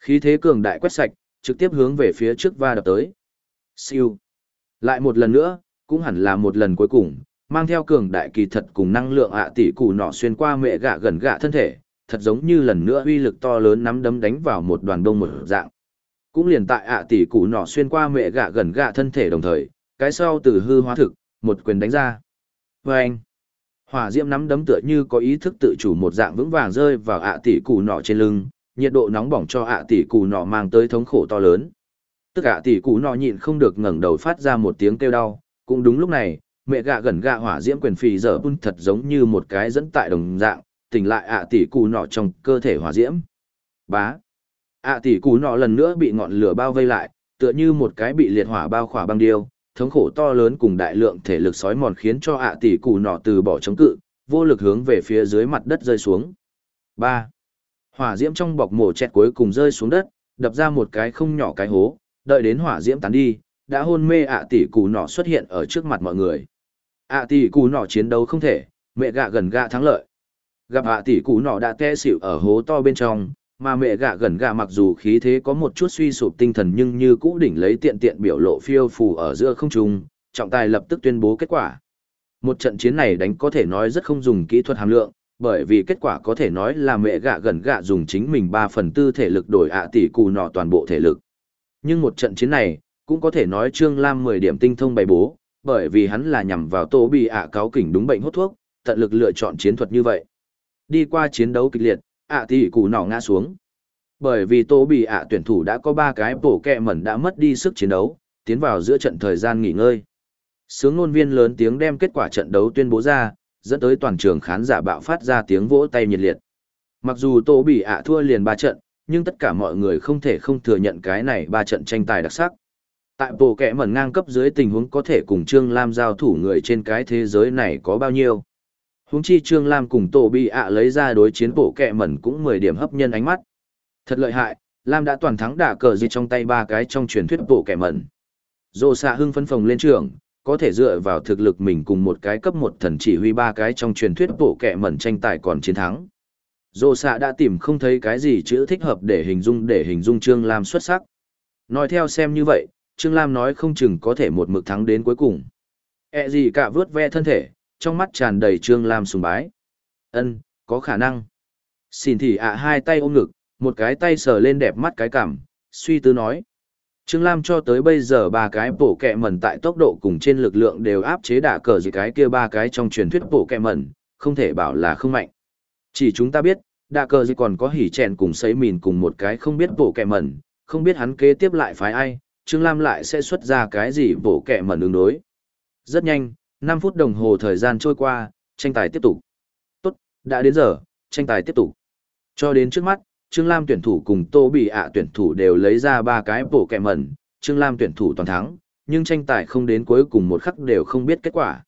Khí thế cường đại quét sạch, trực tiếp hướng về phía trước va đập tới. Siêu. Lại một lần nữa, cũng hẳn là một lần cuối cùng, mang theo cường đại kỳ thật cùng năng lượng ạ à tỷ củ nọ xuyên qua mẹ gạ gần gạ thân thể, thật giống như lần nữa uy lực to lớn nắm đấm đánh vào một đoàn đông một dạng. Cũng liền tại ạ à tỷ củ nọ xuyên qua mẹ gạ gần gạ thân thể đồng thời, cái sau từ hư hóa thực, một quyền đánh ra. Và anh, hỏa diễm nắm đấm tựa như có ý thức tự chủ một dạng vững vàng rơi vào ạ tỷ củ nọ trên lưng, nhiệt độ nóng bỏng cho ạ tỷ củ nọ mang tới thống khổ to lớn. Tức ạ tỷ củ nọ nhịn không được ngẩng đầu phát ra một tiếng kêu đau, cũng đúng lúc này, mẹ gạ gần gạ hỏa diễm quyền phì giờ bun thật giống như một cái dẫn tại đồng dạng, tỉnh lại ạ tỷ củ nọ trong cơ thể hỏa diễm. Bá. ạ tỷ củ nọ lần nữa bị ngọn lửa bao vây lại, tựa như một cái bị liệt hỏa bao khỏa băng điêu, thống khổ to lớn cùng đại lượng thể lực sói mòn khiến cho ạ tỷ cụ nọ từ bỏ chống cự, vô lực hướng về phía dưới mặt đất rơi xuống. 3. Hỏa diễm trong bọc mổ chẹt cuối cùng rơi xuống đất, đập ra một cái không nhỏ cái hố, đợi đến hỏa diễm tán đi, đã hôn mê ạ tỷ cụ nọ xuất hiện ở trước mặt mọi người. ạ tỷ cụ nọ chiến đấu không thể, mẹ gạ gần gạ thắng lợi. Gặp ạ tỷ cụ nọ đã te xỉu ở hố to bên trong, mà mẹ gạ gần gạ mặc dù khí thế có một chút suy sụp tinh thần nhưng như cũ đỉnh lấy tiện tiện biểu lộ phiêu phù ở giữa không trung, trọng tài lập tức tuyên bố kết quả. Một trận chiến này đánh có thể nói rất không dùng kỹ thuật hàm lượng, bởi vì kết quả có thể nói là mẹ gạ gần gạ dùng chính mình 3 phần tư thể lực đổi ạ tỷ cù nọ toàn bộ thể lực. Nhưng một trận chiến này, cũng có thể nói Trương Lam 10 điểm tinh thông bày bố, bởi vì hắn là nhằm vào tô bị ạ cáo kỉnh đúng bệnh hốt thuốc, tận lực lựa chọn chiến thuật như vậy. Đi qua chiến đấu kịch liệt, ạ tỷ cù nọ ngã xuống. Bởi vì tô bị ạ tuyển thủ đã có 3 cái bổ kẹ mẩn đã mất đi sức chiến đấu, tiến vào giữa trận thời gian nghỉ ngơi. Sướng ngôn viên lớn tiếng đem kết quả trận đấu tuyên bố ra, dẫn tới toàn trường khán giả bạo phát ra tiếng vỗ tay nhiệt liệt. Mặc dù Tô Bỉ ạ thua liền ba trận, nhưng tất cả mọi người không thể không thừa nhận cái này ba trận tranh tài đặc sắc. Tại bộ kẻ mẩn ngang cấp dưới tình huống có thể cùng Trương Lam giao thủ người trên cái thế giới này có bao nhiêu. Huống chi Trương Lam cùng tổ bi ạ lấy ra đối chiến bộ kẹ mẩn cũng 10 điểm hấp nhân ánh mắt. Thật lợi hại, Lam đã toàn thắng đả cờ gì trong tay ba cái trong truyền thuyết bộ kẹ mẩn. Dô xạ hưng phấn phồng lên trường, có thể dựa vào thực lực mình cùng một cái cấp một thần chỉ huy ba cái trong truyền thuyết bộ kẹ mẩn tranh tài còn chiến thắng. Dô xạ đã tìm không thấy cái gì chữ thích hợp để hình dung để hình dung Trương Lam xuất sắc. Nói theo xem như vậy, Trương Lam nói không chừng có thể một mực thắng đến cuối cùng. E gì cả vướt ve thân thể, trong mắt tràn đầy Trương Lam sùng bái. ân có khả năng. Xin thì ạ hai tay ôm ngực, một cái tay sờ lên đẹp mắt cái cảm, suy tư nói. Trương Lam cho tới bây giờ ba cái bổ kẹ mẩn tại tốc độ cùng trên lực lượng đều áp chế đả cờ gì cái kia ba cái trong truyền thuyết bổ kẹ mẩn, không thể bảo là không mạnh. Chỉ chúng ta biết, đả cờ gì còn có hỉ chèn cùng sấy mìn cùng một cái không biết bổ kẹ mẩn, không biết hắn kế tiếp lại phái ai, Trương Lam lại sẽ xuất ra cái gì bổ kẹ mẩn ứng đối. Rất nhanh, 5 phút đồng hồ thời gian trôi qua, tranh tài tiếp tục. Tốt, đã đến giờ, tranh tài tiếp tục. Cho đến trước mắt, Trương Lam tuyển thủ cùng Tô bì ạ tuyển thủ đều lấy ra ba cái bổ kẹ mẩn, Trương Lam tuyển thủ toàn thắng, nhưng tranh tài không đến cuối cùng một khắc đều không biết kết quả.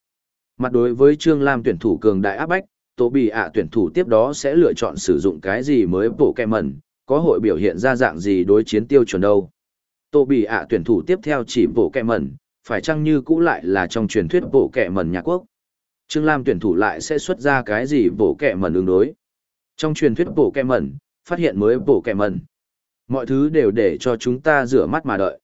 Mặt đối với Trương Lam tuyển thủ cường đại áp bách, Tô bì ạ tuyển thủ tiếp đó sẽ lựa chọn sử dụng cái gì mới bổ kẹ mẩn, có hội biểu hiện ra dạng gì đối chiến tiêu chuẩn đâu. Tô bì ạ tuyển thủ tiếp theo chỉ bổ kẹ mẩn, phải chăng như cũ lại là trong truyền thuyết bộ kẻ mẩn nhà quốc. Trương Lam tuyển thủ lại sẽ xuất ra cái gì bộ kẻ mẩn ứng đối. Trong truyền thuyết bộ kẻ mẩn, phát hiện mới bộ kẻ mẩn. Mọi thứ đều để cho chúng ta rửa mắt mà đợi.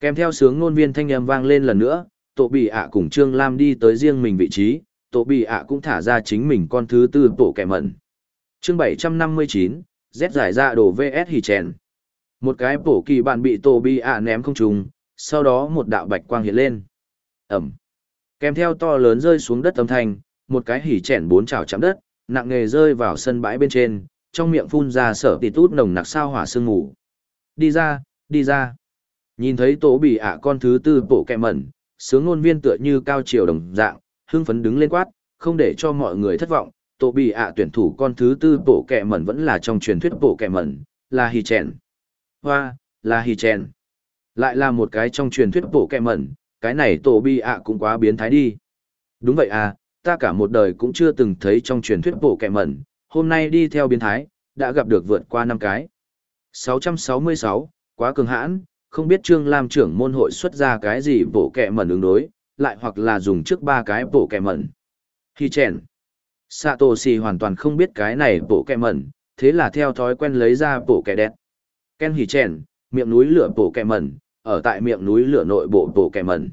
Kèm theo sướng ngôn viên thanh âm vang lên lần nữa, tổ bị ạ cùng Trương Lam đi tới riêng mình vị trí, tổ bị ạ cũng thả ra chính mình con thứ tư bộ kẻ mẩn. chương 759, Z giải ra đồ VS hì chèn. Một cái bổ kỳ bạn bị tổ bị ạ ném không trùng, sau đó một đạo bạch quang hiện lên. Ẩm. Kèm theo to lớn rơi xuống đất âm thanh, một cái hỉ chèn bốn chảo chạm đất, nặng nghề rơi vào sân bãi bên trên, trong miệng phun ra sở tịt tút nồng nặc sao hỏa sương mù. Đi ra, đi ra. Nhìn thấy tổ bị ạ con thứ tư bộ kẹ mẩn, sướng ngôn viên tựa như cao chiều đồng dạng, hưng phấn đứng lên quát, không để cho mọi người thất vọng, tổ bị ạ tuyển thủ con thứ tư bộ kẹ mẩn vẫn là trong truyền thuyết bộ kẹ mẩn, là hỉ chèn. Hoa, là hỉ chèn. Lại là một cái trong truyền thuyết bộ kẹ mẩn, cái này tổ bi ạ cũng quá biến thái đi. Đúng vậy à, ta cả một đời cũng chưa từng thấy trong truyền thuyết bộ kẹ mẩn, hôm nay đi theo biến thái, đã gặp được vượt qua năm cái. 666, quá cường hãn, không biết Trương Lam trưởng môn hội xuất ra cái gì bộ kẹ mẩn ứng đối, lại hoặc là dùng trước ba cái bộ kẹ mẩn. Khi chèn, Satoshi hoàn toàn không biết cái này bộ kẹ mẩn, thế là theo thói quen lấy ra bộ kẹ đẹp. Ken hỉ chèn, miệng núi lửa bộ kẹ mẩn, ở tại miệng núi lửa nội bộ bổ kẻ mẩn.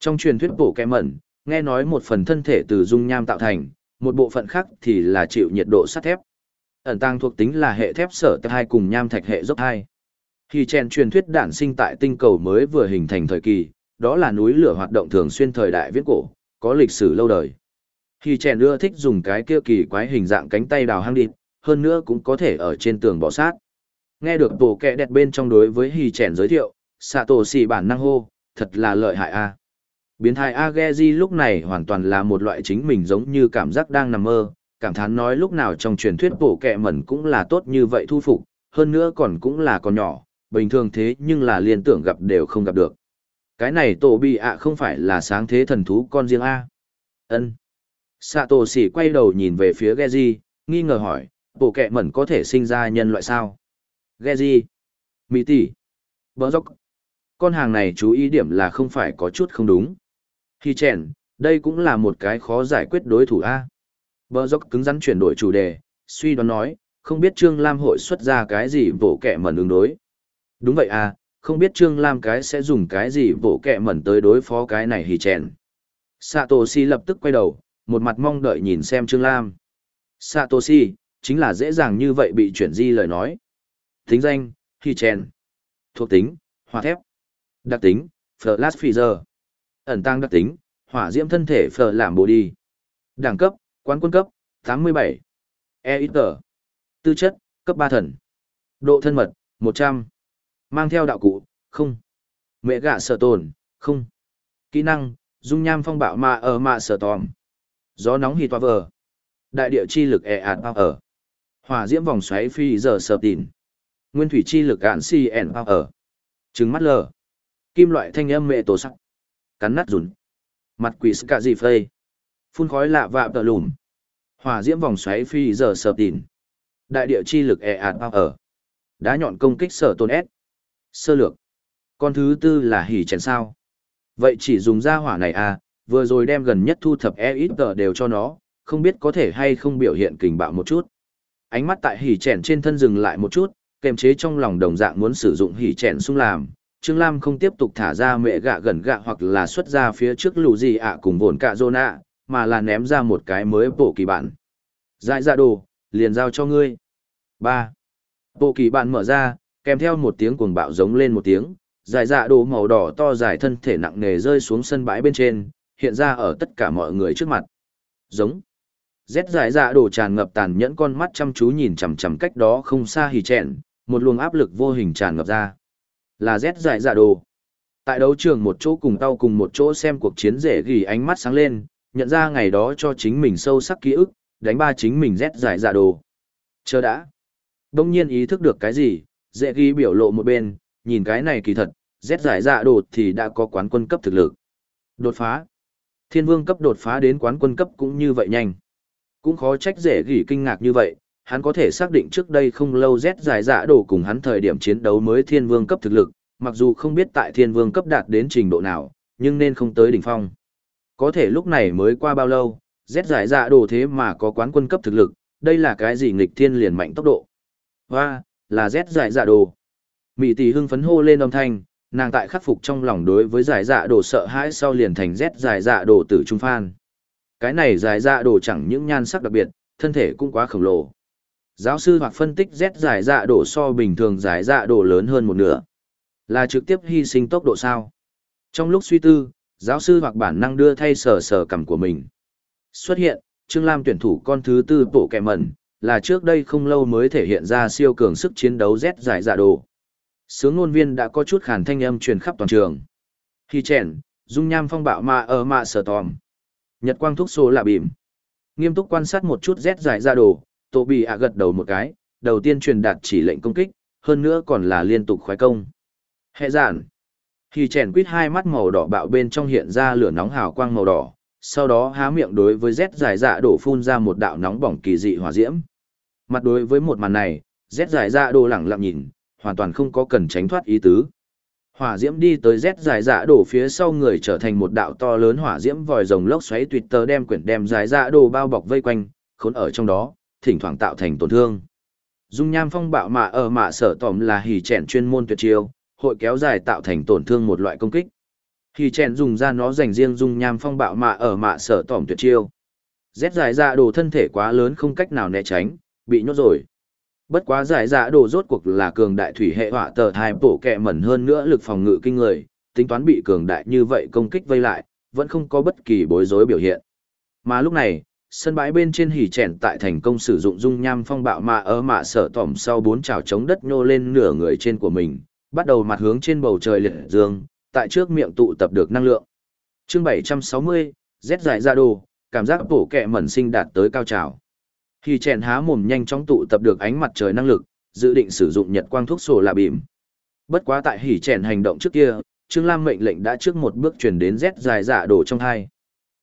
Trong truyền thuyết bổ kẻ mẩn, nghe nói một phần thân thể từ dung nham tạo thành, một bộ phận khác thì là chịu nhiệt độ sắt thép. Ẩn tăng thuộc tính là hệ thép sở hai cùng nham thạch hệ dốc hai. Khi chèn truyền thuyết đản sinh tại tinh cầu mới vừa hình thành thời kỳ, đó là núi lửa hoạt động thường xuyên thời đại viễn cổ, có lịch sử lâu đời. Khi chèn ưa thích dùng cái kia kỳ quái hình dạng cánh tay đào hang đi, hơn nữa cũng có thể ở trên tường bỏ sát. Nghe được tổ kẹ đẹp bên trong đối với hì chèn giới thiệu, xạ tổ xì bản năng hô, thật là lợi hại a. Biến thái Ageji lúc này hoàn toàn là một loại chính mình giống như cảm giác đang nằm mơ, cảm thán nói lúc nào trong truyền thuyết bộ kẹ mẩn cũng là tốt như vậy thu phục, hơn nữa còn cũng là con nhỏ, bình thường thế nhưng là liên tưởng gặp đều không gặp được. Cái này tổ bị ạ không phải là sáng thế thần thú con riêng A. ân Sạ tổ xỉ quay đầu nhìn về phía Geji, nghi ngờ hỏi, bộ kẹ mẩn có thể sinh ra nhân loại sao? Geji. Mỹ tỷ. Bờ dốc. Con hàng này chú ý điểm là không phải có chút không đúng. Khi chèn, đây cũng là một cái khó giải quyết đối thủ A. Bờ dốc cứng rắn chuyển đổi chủ đề, suy đoán nói, không biết Trương Lam hội xuất ra cái gì vỗ kẻ mẩn ứng đối. Đúng vậy à, không biết Trương Lam cái sẽ dùng cái gì vỗ kẻ mẩn tới đối phó cái này hì chèn. Satoshi lập tức quay đầu, một mặt mong đợi nhìn xem Trương Lam. Satoshi, chính là dễ dàng như vậy bị chuyển di lời nói. Tính danh, hì chèn. Thuộc tính, hỏa thép. Đặc tính, Flash Freezer. Ẩn tăng đặc tính, hỏa diễm thân thể Phở làm bồ đi. Đẳng cấp, quán quân cấp, 87. E-Eater. Tư chất, cấp 3 thần. Độ thân mật, 100. Mang theo đạo cụ, không. Mẹ gạ sở tồn, không. Kỹ năng, dung nham phong bạo mà ở mạ sở tòm. Gió nóng hì toa vờ. Đại địa chi lực e ạt bao ở. Hỏa diễm vòng xoáy phi giờ sở tìn. Nguyên thủy chi lực ạn si ẻn bao ở. Trứng mắt lờ. Kim loại thanh âm mẹ tổ sắc. Cắn nát rùn. Mặt quỷ ska gì phê. Phun khói lạ vạ tờ lùm. Hỏa diễm vòng xoáy phi giờ sở tìn. Đại địa chi lực e ạt bao ở. Đá nhọn công kích sở tôn S. Sơ lược. Con thứ tư là hỉ chèn sao. Vậy chỉ dùng ra hỏa này à, vừa rồi đem gần nhất thu thập e ít tờ đều cho nó, không biết có thể hay không biểu hiện kình bạo một chút. Ánh mắt tại hỉ chèn trên thân dừng lại một chút, kềm chế trong lòng đồng dạng muốn sử dụng hỉ chèn sung làm. Trương Lam không tiếp tục thả ra mẹ gạ gần gạ hoặc là xuất ra phía trước lù gì ạ cùng vồn cạ rôn ạ, mà là ném ra một cái mới bộ kỳ bản. Dại ra đồ, liền giao cho ngươi. ba Bộ kỳ bản mở ra, kèm theo một tiếng cuồng bạo giống lên một tiếng, dài dạ đồ màu đỏ to dài thân thể nặng nề rơi xuống sân bãi bên trên, hiện ra ở tất cả mọi người trước mặt. Giống. Rét dài dạ đồ tràn ngập tàn nhẫn con mắt chăm chú nhìn chằm chằm cách đó không xa hì chẹn, một luồng áp lực vô hình tràn ngập ra. Là rét giải dạ đồ. Tại đấu trường một chỗ cùng tao cùng một chỗ xem cuộc chiến rể ghi ánh mắt sáng lên, nhận ra ngày đó cho chính mình sâu sắc ký ức, đánh ba chính mình rét giải dạ đồ. Chờ đã. Đông nhiên ý thức được cái gì, dễ ghi biểu lộ một bên, nhìn cái này kỳ thật, rét giải dạ đồ thì đã có quán quân cấp thực lực. Đột phá. Thiên vương cấp đột phá đến quán quân cấp cũng như vậy nhanh. Cũng khó trách dễ ghi kinh ngạc như vậy, hắn có thể xác định trước đây không lâu Z giải dạ đổ cùng hắn thời điểm chiến đấu mới thiên vương cấp thực lực, mặc dù không biết tại thiên vương cấp đạt đến trình độ nào, nhưng nên không tới đỉnh phong. Có thể lúc này mới qua bao lâu, Z giải dạ đổ thế mà có quán quân cấp thực lực, đây là cái gì nghịch thiên liền mạnh tốc độ. Và, là Z giải dạ đồ. Mỹ tỷ hưng phấn hô lên âm thanh, nàng tại khắc phục trong lòng đối với giải dạ đồ sợ hãi sau liền thành Z giải dạ đồ tử trung phan. Cái này giải dạ đồ chẳng những nhan sắc đặc biệt, thân thể cũng quá khổng lồ. Giáo sư hoặc phân tích Z giải dạ đổ so bình thường giải dạ đổ lớn hơn một nửa. Là trực tiếp hy sinh tốc độ sao? Trong lúc suy tư, Giáo sư hoặc bản năng đưa thay sờ sờ cằm của mình. Xuất hiện, Trương Lam tuyển thủ con thứ tư bộ kẻ mẩn, là trước đây không lâu mới thể hiện ra siêu cường sức chiến đấu Z giải dạ đồ. Sướng ngôn viên đã có chút khàn thanh âm truyền khắp toàn trường. Khi chèn, dung nham phong bạo mà ở mạ sở tòm. Nhật quang thúc số là bìm. Nghiêm túc quan sát một chút Z giải dạ đồ, Tô bị ạ gật đầu một cái, đầu tiên truyền đạt chỉ lệnh công kích, hơn nữa còn là liên tục khoái công. Hệ giản. Khi chèn quýt hai mắt màu đỏ bạo bên trong hiện ra lửa nóng hào quang màu đỏ, sau đó há miệng đối với Z giải dạ đổ phun ra một đạo nóng bỏng kỳ dị hỏa diễm. Mặt đối với một màn này, Z giải dạ đổ lẳng lặng nhìn, hoàn toàn không có cần tránh thoát ý tứ. Hỏa diễm đi tới Z giải dạ đổ phía sau người trở thành một đạo to lớn hỏa diễm vòi rồng lốc xoáy tuyệt tờ đem quyển đem giải dạ đổ bao bọc vây quanh, khốn ở trong đó, thỉnh thoảng tạo thành tổn thương. Dung nham phong bạo mạ ở mạ sở tòm là hỉ chèn chuyên môn tuyệt chiêu, hội kéo dài tạo thành tổn thương một loại công kích. Hỉ chèn dùng ra nó dành riêng dung nham phong bạo mạ ở mạ sở tòm tuyệt chiêu. rét giải dạ đồ thân thể quá lớn không cách nào né tránh, bị nhốt rồi. Bất quá giải dạ đồ rốt cuộc là cường đại thủy hệ hỏa tờ thai bổ kẹ mẩn hơn nữa lực phòng ngự kinh người, tính toán bị cường đại như vậy công kích vây lại, vẫn không có bất kỳ bối rối biểu hiện. Mà lúc này, sân bãi bên trên hỉ chèn tại thành công sử dụng dung nham phong bạo mạ ở mạ sở tỏm sau bốn trào chống đất nhô lên nửa người trên của mình, bắt đầu mặt hướng trên bầu trời liệt dương, tại trước miệng tụ tập được năng lượng. Chương 760, rét dài ra đồ, cảm giác bổ kẹ mẩn sinh đạt tới cao trào. Hỉ chèn há mồm nhanh chóng tụ tập được ánh mặt trời năng lực, dự định sử dụng nhật quang thuốc sổ là bìm. Bất quá tại hỉ chèn hành động trước kia, Trương Lam mệnh lệnh đã trước một bước truyền đến rét dài dạ đổ trong hai.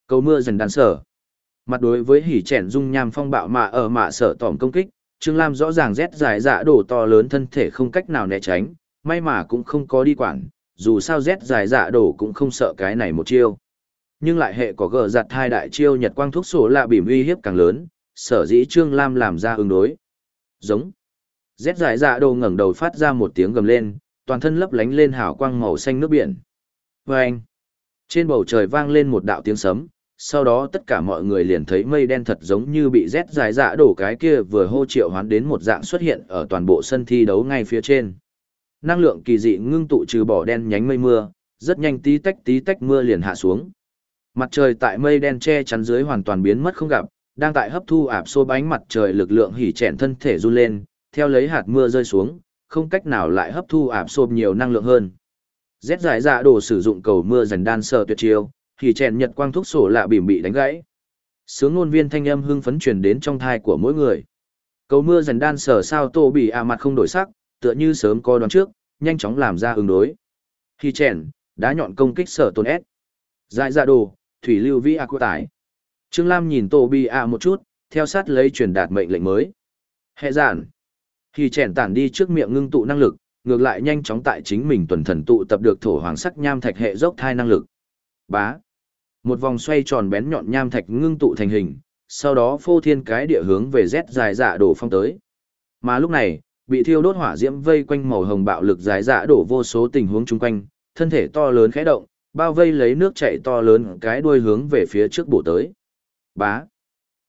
Cầu mưa dần đàn sở. Mặt đối với hỉ chèn dung nham phong bạo mà ở mạ sở tỏm công kích, Trương Lam rõ ràng rét dài dạ đổ to lớn thân thể không cách nào né tránh, may mà cũng không có đi quản, dù sao rét dài dạ đổ cũng không sợ cái này một chiêu. Nhưng lại hệ có gờ giặt hai đại chiêu nhật quang thuốc sổ lạ bìm uy hiếp càng lớn, sở dĩ Trương Lam làm ra ứng đối. Giống. Rét dài dạ đổ ngẩng đầu phát ra một tiếng gầm lên, toàn thân lấp lánh lên hào quang màu xanh nước biển. Vâng. Trên bầu trời vang lên một đạo tiếng sấm, sau đó tất cả mọi người liền thấy mây đen thật giống như bị rét dài dạ đổ cái kia vừa hô triệu hoán đến một dạng xuất hiện ở toàn bộ sân thi đấu ngay phía trên. Năng lượng kỳ dị ngưng tụ trừ bỏ đen nhánh mây mưa, rất nhanh tí tách tí tách mưa liền hạ xuống. Mặt trời tại mây đen che chắn dưới hoàn toàn biến mất không gặp, đang tại hấp thu ạp xô bánh mặt trời lực lượng hỉ chèn thân thể run lên, theo lấy hạt mưa rơi xuống, không cách nào lại hấp thu ạp xô nhiều năng lượng hơn. Rét giải dạ đồ sử dụng cầu mưa dành đan sờ tuyệt chiêu, thì chèn nhật quang thuốc sổ lạ bìm bị đánh gãy. Sướng ngôn viên thanh âm hưng phấn truyền đến trong thai của mỗi người. Cầu mưa dần đan sở sao tô bị à mặt không đổi sắc, tựa như sớm co đoán trước, nhanh chóng làm ra ứng đối. Khi chèn, đá nhọn công kích sở tôn ép. Dại ra đồ, thủy lưu vi a của tải. Trương Lam nhìn tô bị à một chút, theo sát lấy truyền đạt mệnh lệnh mới. Hệ giản. Khi chèn tản đi trước miệng ngưng tụ năng lực, ngược lại nhanh chóng tại chính mình tuần thần tụ tập được thổ hoàng sắc nham thạch hệ dốc thai năng lực. Bá. Một vòng xoay tròn bén nhọn nham thạch ngưng tụ thành hình, sau đó phô thiên cái địa hướng về rét dài dạ đổ phong tới. Mà lúc này, bị thiêu đốt hỏa diễm vây quanh màu hồng bạo lực dài dạ đổ vô số tình huống chung quanh, thân thể to lớn khẽ động, bao vây lấy nước chảy to lớn cái đuôi hướng về phía trước bổ tới. Bá.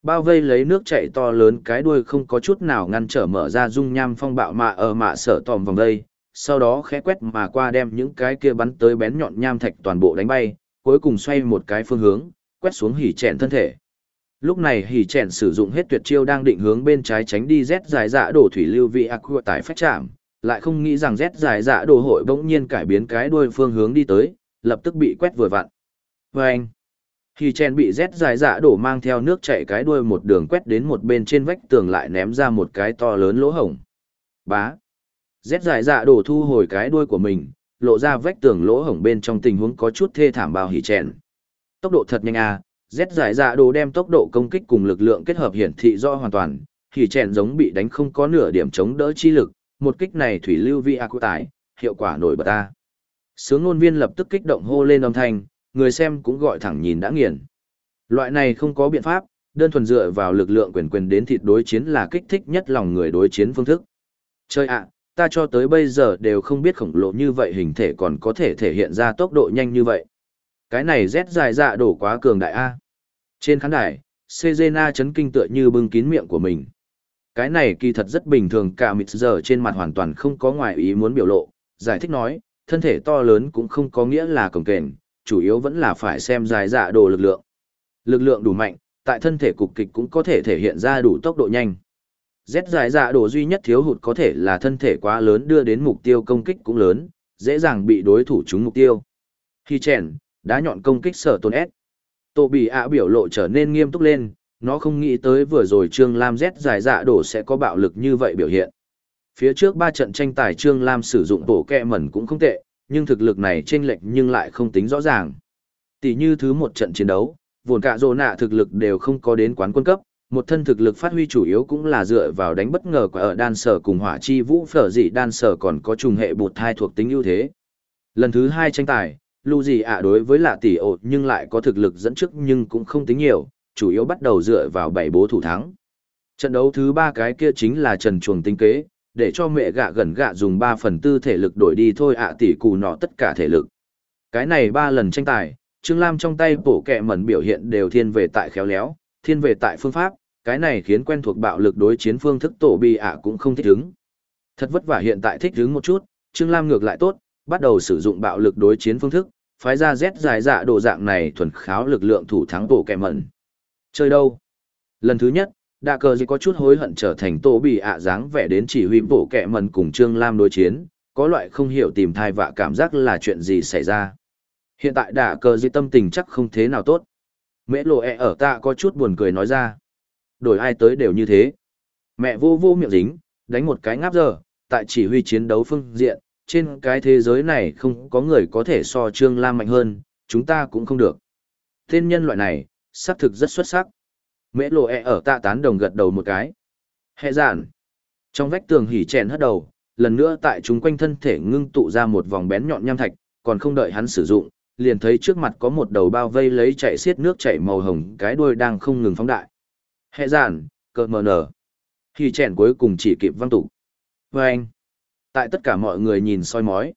Bao vây lấy nước chảy to lớn cái đuôi không có chút nào ngăn trở mở ra dung nham phong bạo mạ ở mạ sở tòm vòng đây, sau đó khẽ quét mà qua đem những cái kia bắn tới bén nhọn nham thạch toàn bộ đánh bay, cuối cùng xoay một cái phương hướng, quét xuống hỉ chèn thân thể. Lúc này hỉ chèn sử dụng hết tuyệt chiêu đang định hướng bên trái tránh đi Z dài dạ đổ thủy lưu vị aqua tại phách chạm, lại không nghĩ rằng Z dài dạ đổ hội bỗng nhiên cải biến cái đuôi phương hướng đi tới, lập tức bị quét vừa vặn. Và anh, hỉ chèn bị Z dài dạ đổ mang theo nước chảy cái đuôi một đường quét đến một bên trên vách tường lại ném ra một cái to lớn lỗ hổng. Bá. Z dài dạ đổ thu hồi cái đuôi của mình, lộ ra vách tường lỗ hổng bên trong tình huống có chút thê thảm bao hỉ chèn. Tốc độ thật nhanh à, Z giải dạ đồ đem tốc độ công kích cùng lực lượng kết hợp hiển thị rõ hoàn toàn, hỉ chèn giống bị đánh không có nửa điểm chống đỡ chi lực, một kích này thủy lưu vi ác tải, hiệu quả nổi bật ta. Sướng ngôn viên lập tức kích động hô lên âm thanh, người xem cũng gọi thẳng nhìn đã nghiền. Loại này không có biện pháp, đơn thuần dựa vào lực lượng quyền quyền đến thịt đối chiến là kích thích nhất lòng người đối chiến phương thức. Chơi ạ, ta cho tới bây giờ đều không biết khổng lồ như vậy hình thể còn có thể thể hiện ra tốc độ nhanh như vậy. Cái này rét dài dạ đổ quá cường đại A. Trên khán đài, Sejena chấn kinh tựa như bưng kín miệng của mình. Cái này kỳ thật rất bình thường cả mịt giờ trên mặt hoàn toàn không có ngoài ý muốn biểu lộ, giải thích nói, thân thể to lớn cũng không có nghĩa là cồng kềnh, chủ yếu vẫn là phải xem dài dạ đồ lực lượng. Lực lượng đủ mạnh, tại thân thể cục kịch cũng có thể thể hiện ra đủ tốc độ nhanh. Z dài dạ đồ duy nhất thiếu hụt có thể là thân thể quá lớn đưa đến mục tiêu công kích cũng lớn, dễ dàng bị đối thủ trúng mục tiêu. Khi chèn, đá nhọn công kích sở tôn S. Tổ bị ạ biểu lộ trở nên nghiêm túc lên, nó không nghĩ tới vừa rồi Trương Lam Z dài dạ đổ sẽ có bạo lực như vậy biểu hiện. Phía trước ba trận tranh tài Trương Lam sử dụng tổ kẹ mẩn cũng không tệ, nhưng thực lực này chênh lệch nhưng lại không tính rõ ràng. Tỷ như thứ một trận chiến đấu, vốn cả rồ nạ thực lực đều không có đến quán quân cấp, một thân thực lực phát huy chủ yếu cũng là dựa vào đánh bất ngờ của ở đan sở cùng hỏa chi vũ phở dị đan sở còn có trùng hệ bột thai thuộc tính ưu thế. Lần thứ hai tranh tài, lưu gì ạ đối với lạ tỷ ổ nhưng lại có thực lực dẫn trước nhưng cũng không tính nhiều, chủ yếu bắt đầu dựa vào bảy bố thủ thắng. Trận đấu thứ ba cái kia chính là trần chuồng tinh kế, để cho mẹ gạ gần gạ dùng 3 phần tư thể lực đổi đi thôi ạ tỷ cù nọ tất cả thể lực. Cái này ba lần tranh tài, Trương Lam trong tay bổ kẹ mẩn biểu hiện đều thiên về tại khéo léo, thiên về tại phương pháp, cái này khiến quen thuộc bạo lực đối chiến phương thức tổ bị ạ cũng không thích ứng. Thật vất vả hiện tại thích ứng một chút, Trương Lam ngược lại tốt, bắt đầu sử dụng bạo lực đối chiến phương thức, phái ra Z dài dạ đồ dạng này thuần kháo lực lượng thủ thắng tổ kẻ mẩn. Chơi đâu? Lần thứ nhất, đạ cờ Dị có chút hối hận trở thành tổ bị ạ dáng vẻ đến chỉ huy bộ kẻ mẩn cùng Trương Lam đối chiến, có loại không hiểu tìm thai vạ cảm giác là chuyện gì xảy ra. Hiện tại đạ cờ dị tâm tình chắc không thế nào tốt. Mễ lộ e ở ta có chút buồn cười nói ra. Đổi ai tới đều như thế. Mẹ vô vô miệng dính, đánh một cái ngáp giờ, tại chỉ huy chiến đấu phương diện, trên cái thế giới này không có người có thể so Trương Lam mạnh hơn, chúng ta cũng không được. Tên nhân loại này, xác thực rất xuất sắc. Mễ lộ e ở tạ tán đồng gật đầu một cái. Hệ giản. Trong vách tường hỉ chèn hất đầu, lần nữa tại chúng quanh thân thể ngưng tụ ra một vòng bén nhọn nham thạch, còn không đợi hắn sử dụng, liền thấy trước mặt có một đầu bao vây lấy chạy xiết nước chảy màu hồng cái đuôi đang không ngừng phóng đại. Hệ giản, cờ mờ nở. khi chèn cuối cùng chỉ kịp văng tụ. Và vâng anh. Tại tất cả mọi người nhìn soi mói.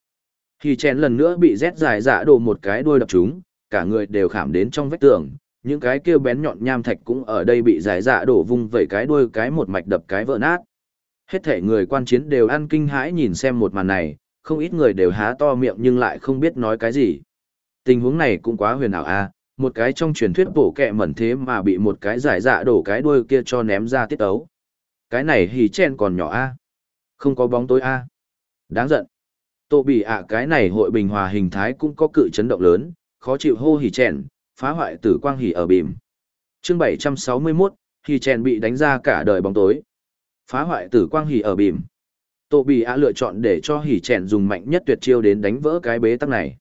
khi chèn lần nữa bị rét dài dạ đồ một cái đuôi đập chúng, cả người đều khảm đến trong vách tường, những cái kia bén nhọn nham thạch cũng ở đây bị giải dạ đổ vung vẩy cái đuôi cái một mạch đập cái vỡ nát. Hết thể người quan chiến đều ăn kinh hãi nhìn xem một màn này, không ít người đều há to miệng nhưng lại không biết nói cái gì. Tình huống này cũng quá huyền ảo a, một cái trong truyền thuyết bổ kẹ mẩn thế mà bị một cái giải dạ đổ cái đuôi kia cho ném ra tiết ấu. Cái này hì chen còn nhỏ a, không có bóng tối a. Đáng giận. Tô bị ạ cái này hội bình hòa hình thái cũng có cự chấn động lớn, khó chịu hô hì chen, phá hoại tử quang hỉ ở bìm. Chương 761, hỉ chèn bị đánh ra cả đời bóng tối. Phá hoại tử quang hỉ ở bìm. Tô bị ạ lựa chọn để cho hỉ chèn dùng mạnh nhất tuyệt chiêu đến đánh vỡ cái bế tắc này.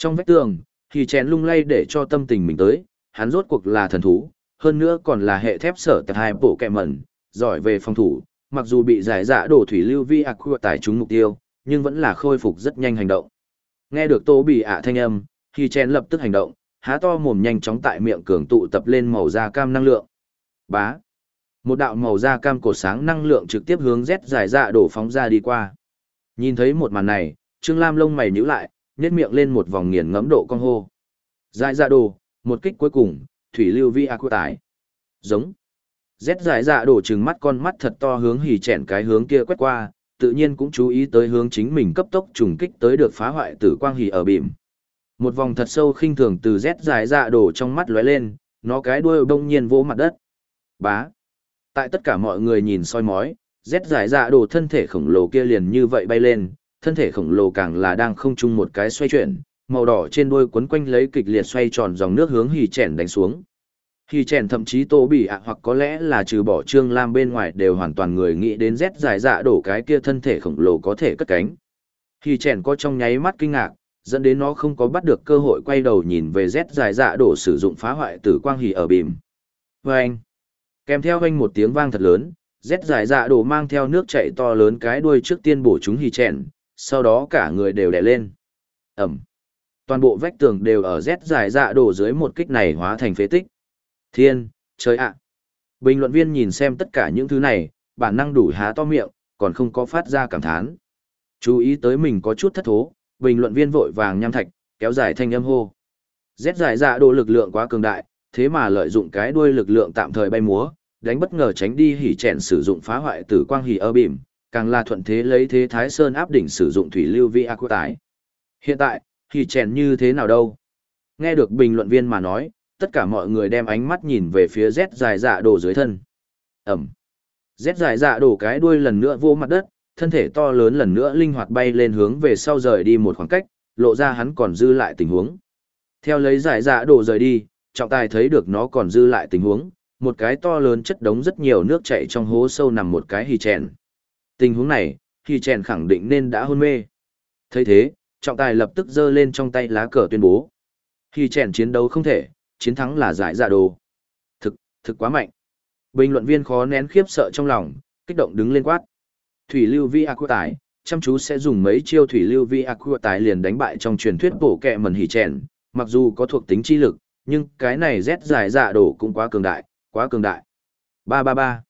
Trong vách tường, thì chén lung lay để cho tâm tình mình tới, hắn rốt cuộc là thần thú, hơn nữa còn là hệ thép sở tại hai bộ kẹ mẩn, giỏi về phòng thủ, mặc dù bị giải dạ đổ thủy lưu vi aqua tải trúng mục tiêu, nhưng vẫn là khôi phục rất nhanh hành động. Nghe được Tô Bì ạ thanh âm, thì chén lập tức hành động, há to mồm nhanh chóng tại miệng cường tụ tập lên màu da cam năng lượng. Bá. Một đạo màu da cam cổ sáng năng lượng trực tiếp hướng Z giải dạ đổ phóng ra đi qua. Nhìn thấy một màn này, Trương Lam lông mày nhíu lại, nhét miệng lên một vòng nghiền ngẫm độ con hô. Giải dạ đổ, một kích cuối cùng, thủy lưu vi aqua tải. Giống. Rét giải dạ đổ trừng mắt con mắt thật to hướng hỉ chèn cái hướng kia quét qua, tự nhiên cũng chú ý tới hướng chính mình cấp tốc trùng kích tới được phá hoại tử quang hỉ ở bìm. Một vòng thật sâu khinh thường từ rét giải dạ đổ trong mắt lóe lên, nó cái đuôi đông nhiên vỗ mặt đất. Bá. Tại tất cả mọi người nhìn soi mói, rét giải dạ đổ thân thể khổng lồ kia liền như vậy bay lên, thân thể khổng lồ càng là đang không chung một cái xoay chuyển, màu đỏ trên đuôi quấn quanh lấy kịch liệt xoay tròn dòng nước hướng hì chèn đánh xuống. Hì chèn thậm chí tô bỉ ạ hoặc có lẽ là trừ bỏ trương lam bên ngoài đều hoàn toàn người nghĩ đến rét dài dạ đổ cái kia thân thể khổng lồ có thể cất cánh. Hì chèn có trong nháy mắt kinh ngạc, dẫn đến nó không có bắt được cơ hội quay đầu nhìn về rét dài dạ đổ sử dụng phá hoại tử quang hì ở bìm. Và anh, kèm theo anh một tiếng vang thật lớn, Z dài dạ đổ mang theo nước chảy to lớn cái đuôi trước tiên bổ chúng hì chèn, sau đó cả người đều đè lên. Ẩm. Toàn bộ vách tường đều ở rét dài dạ đổ dưới một kích này hóa thành phế tích. Thiên, trời ạ. Bình luận viên nhìn xem tất cả những thứ này, bản năng đủ há to miệng, còn không có phát ra cảm thán. Chú ý tới mình có chút thất thố, bình luận viên vội vàng nham thạch, kéo dài thanh âm hô. rét giải dạ đổ lực lượng quá cường đại, thế mà lợi dụng cái đuôi lực lượng tạm thời bay múa, đánh bất ngờ tránh đi hỉ chèn sử dụng phá hoại tử quang hỉ ơ bìm, càng là thuận thế lấy thế Thái Sơn áp đỉnh sử dụng thủy lưu vi aqua tải. Hiện tại, thì chèn như thế nào đâu? Nghe được bình luận viên mà nói, tất cả mọi người đem ánh mắt nhìn về phía Z dài dạ đổ dưới thân. Ẩm. Z dài dạ đổ cái đuôi lần nữa vô mặt đất, thân thể to lớn lần nữa linh hoạt bay lên hướng về sau rời đi một khoảng cách, lộ ra hắn còn dư lại tình huống. Theo lấy giải dạ đổ rời đi, trọng tài thấy được nó còn dư lại tình huống, một cái to lớn chất đống rất nhiều nước chảy trong hố sâu nằm một cái hì chèn. Tình huống này, khi chèn khẳng định nên đã hôn mê. thấy thế, trọng tài lập tức giơ lên trong tay lá cờ tuyên bố. khi chèn chiến đấu không thể, chiến thắng là giải dạ đồ. Thực, thực quá mạnh. Bình luận viên khó nén khiếp sợ trong lòng, kích động đứng lên quát. Thủy lưu vi aqua tải, chăm chú sẽ dùng mấy chiêu thủy lưu vi aqua tải liền đánh bại trong truyền thuyết bổ kẹ mần hỉ chèn, mặc dù có thuộc tính chi lực, nhưng cái này rét dài dạ đổ cũng quá cường đại, quá cường đại. Ba ba ba.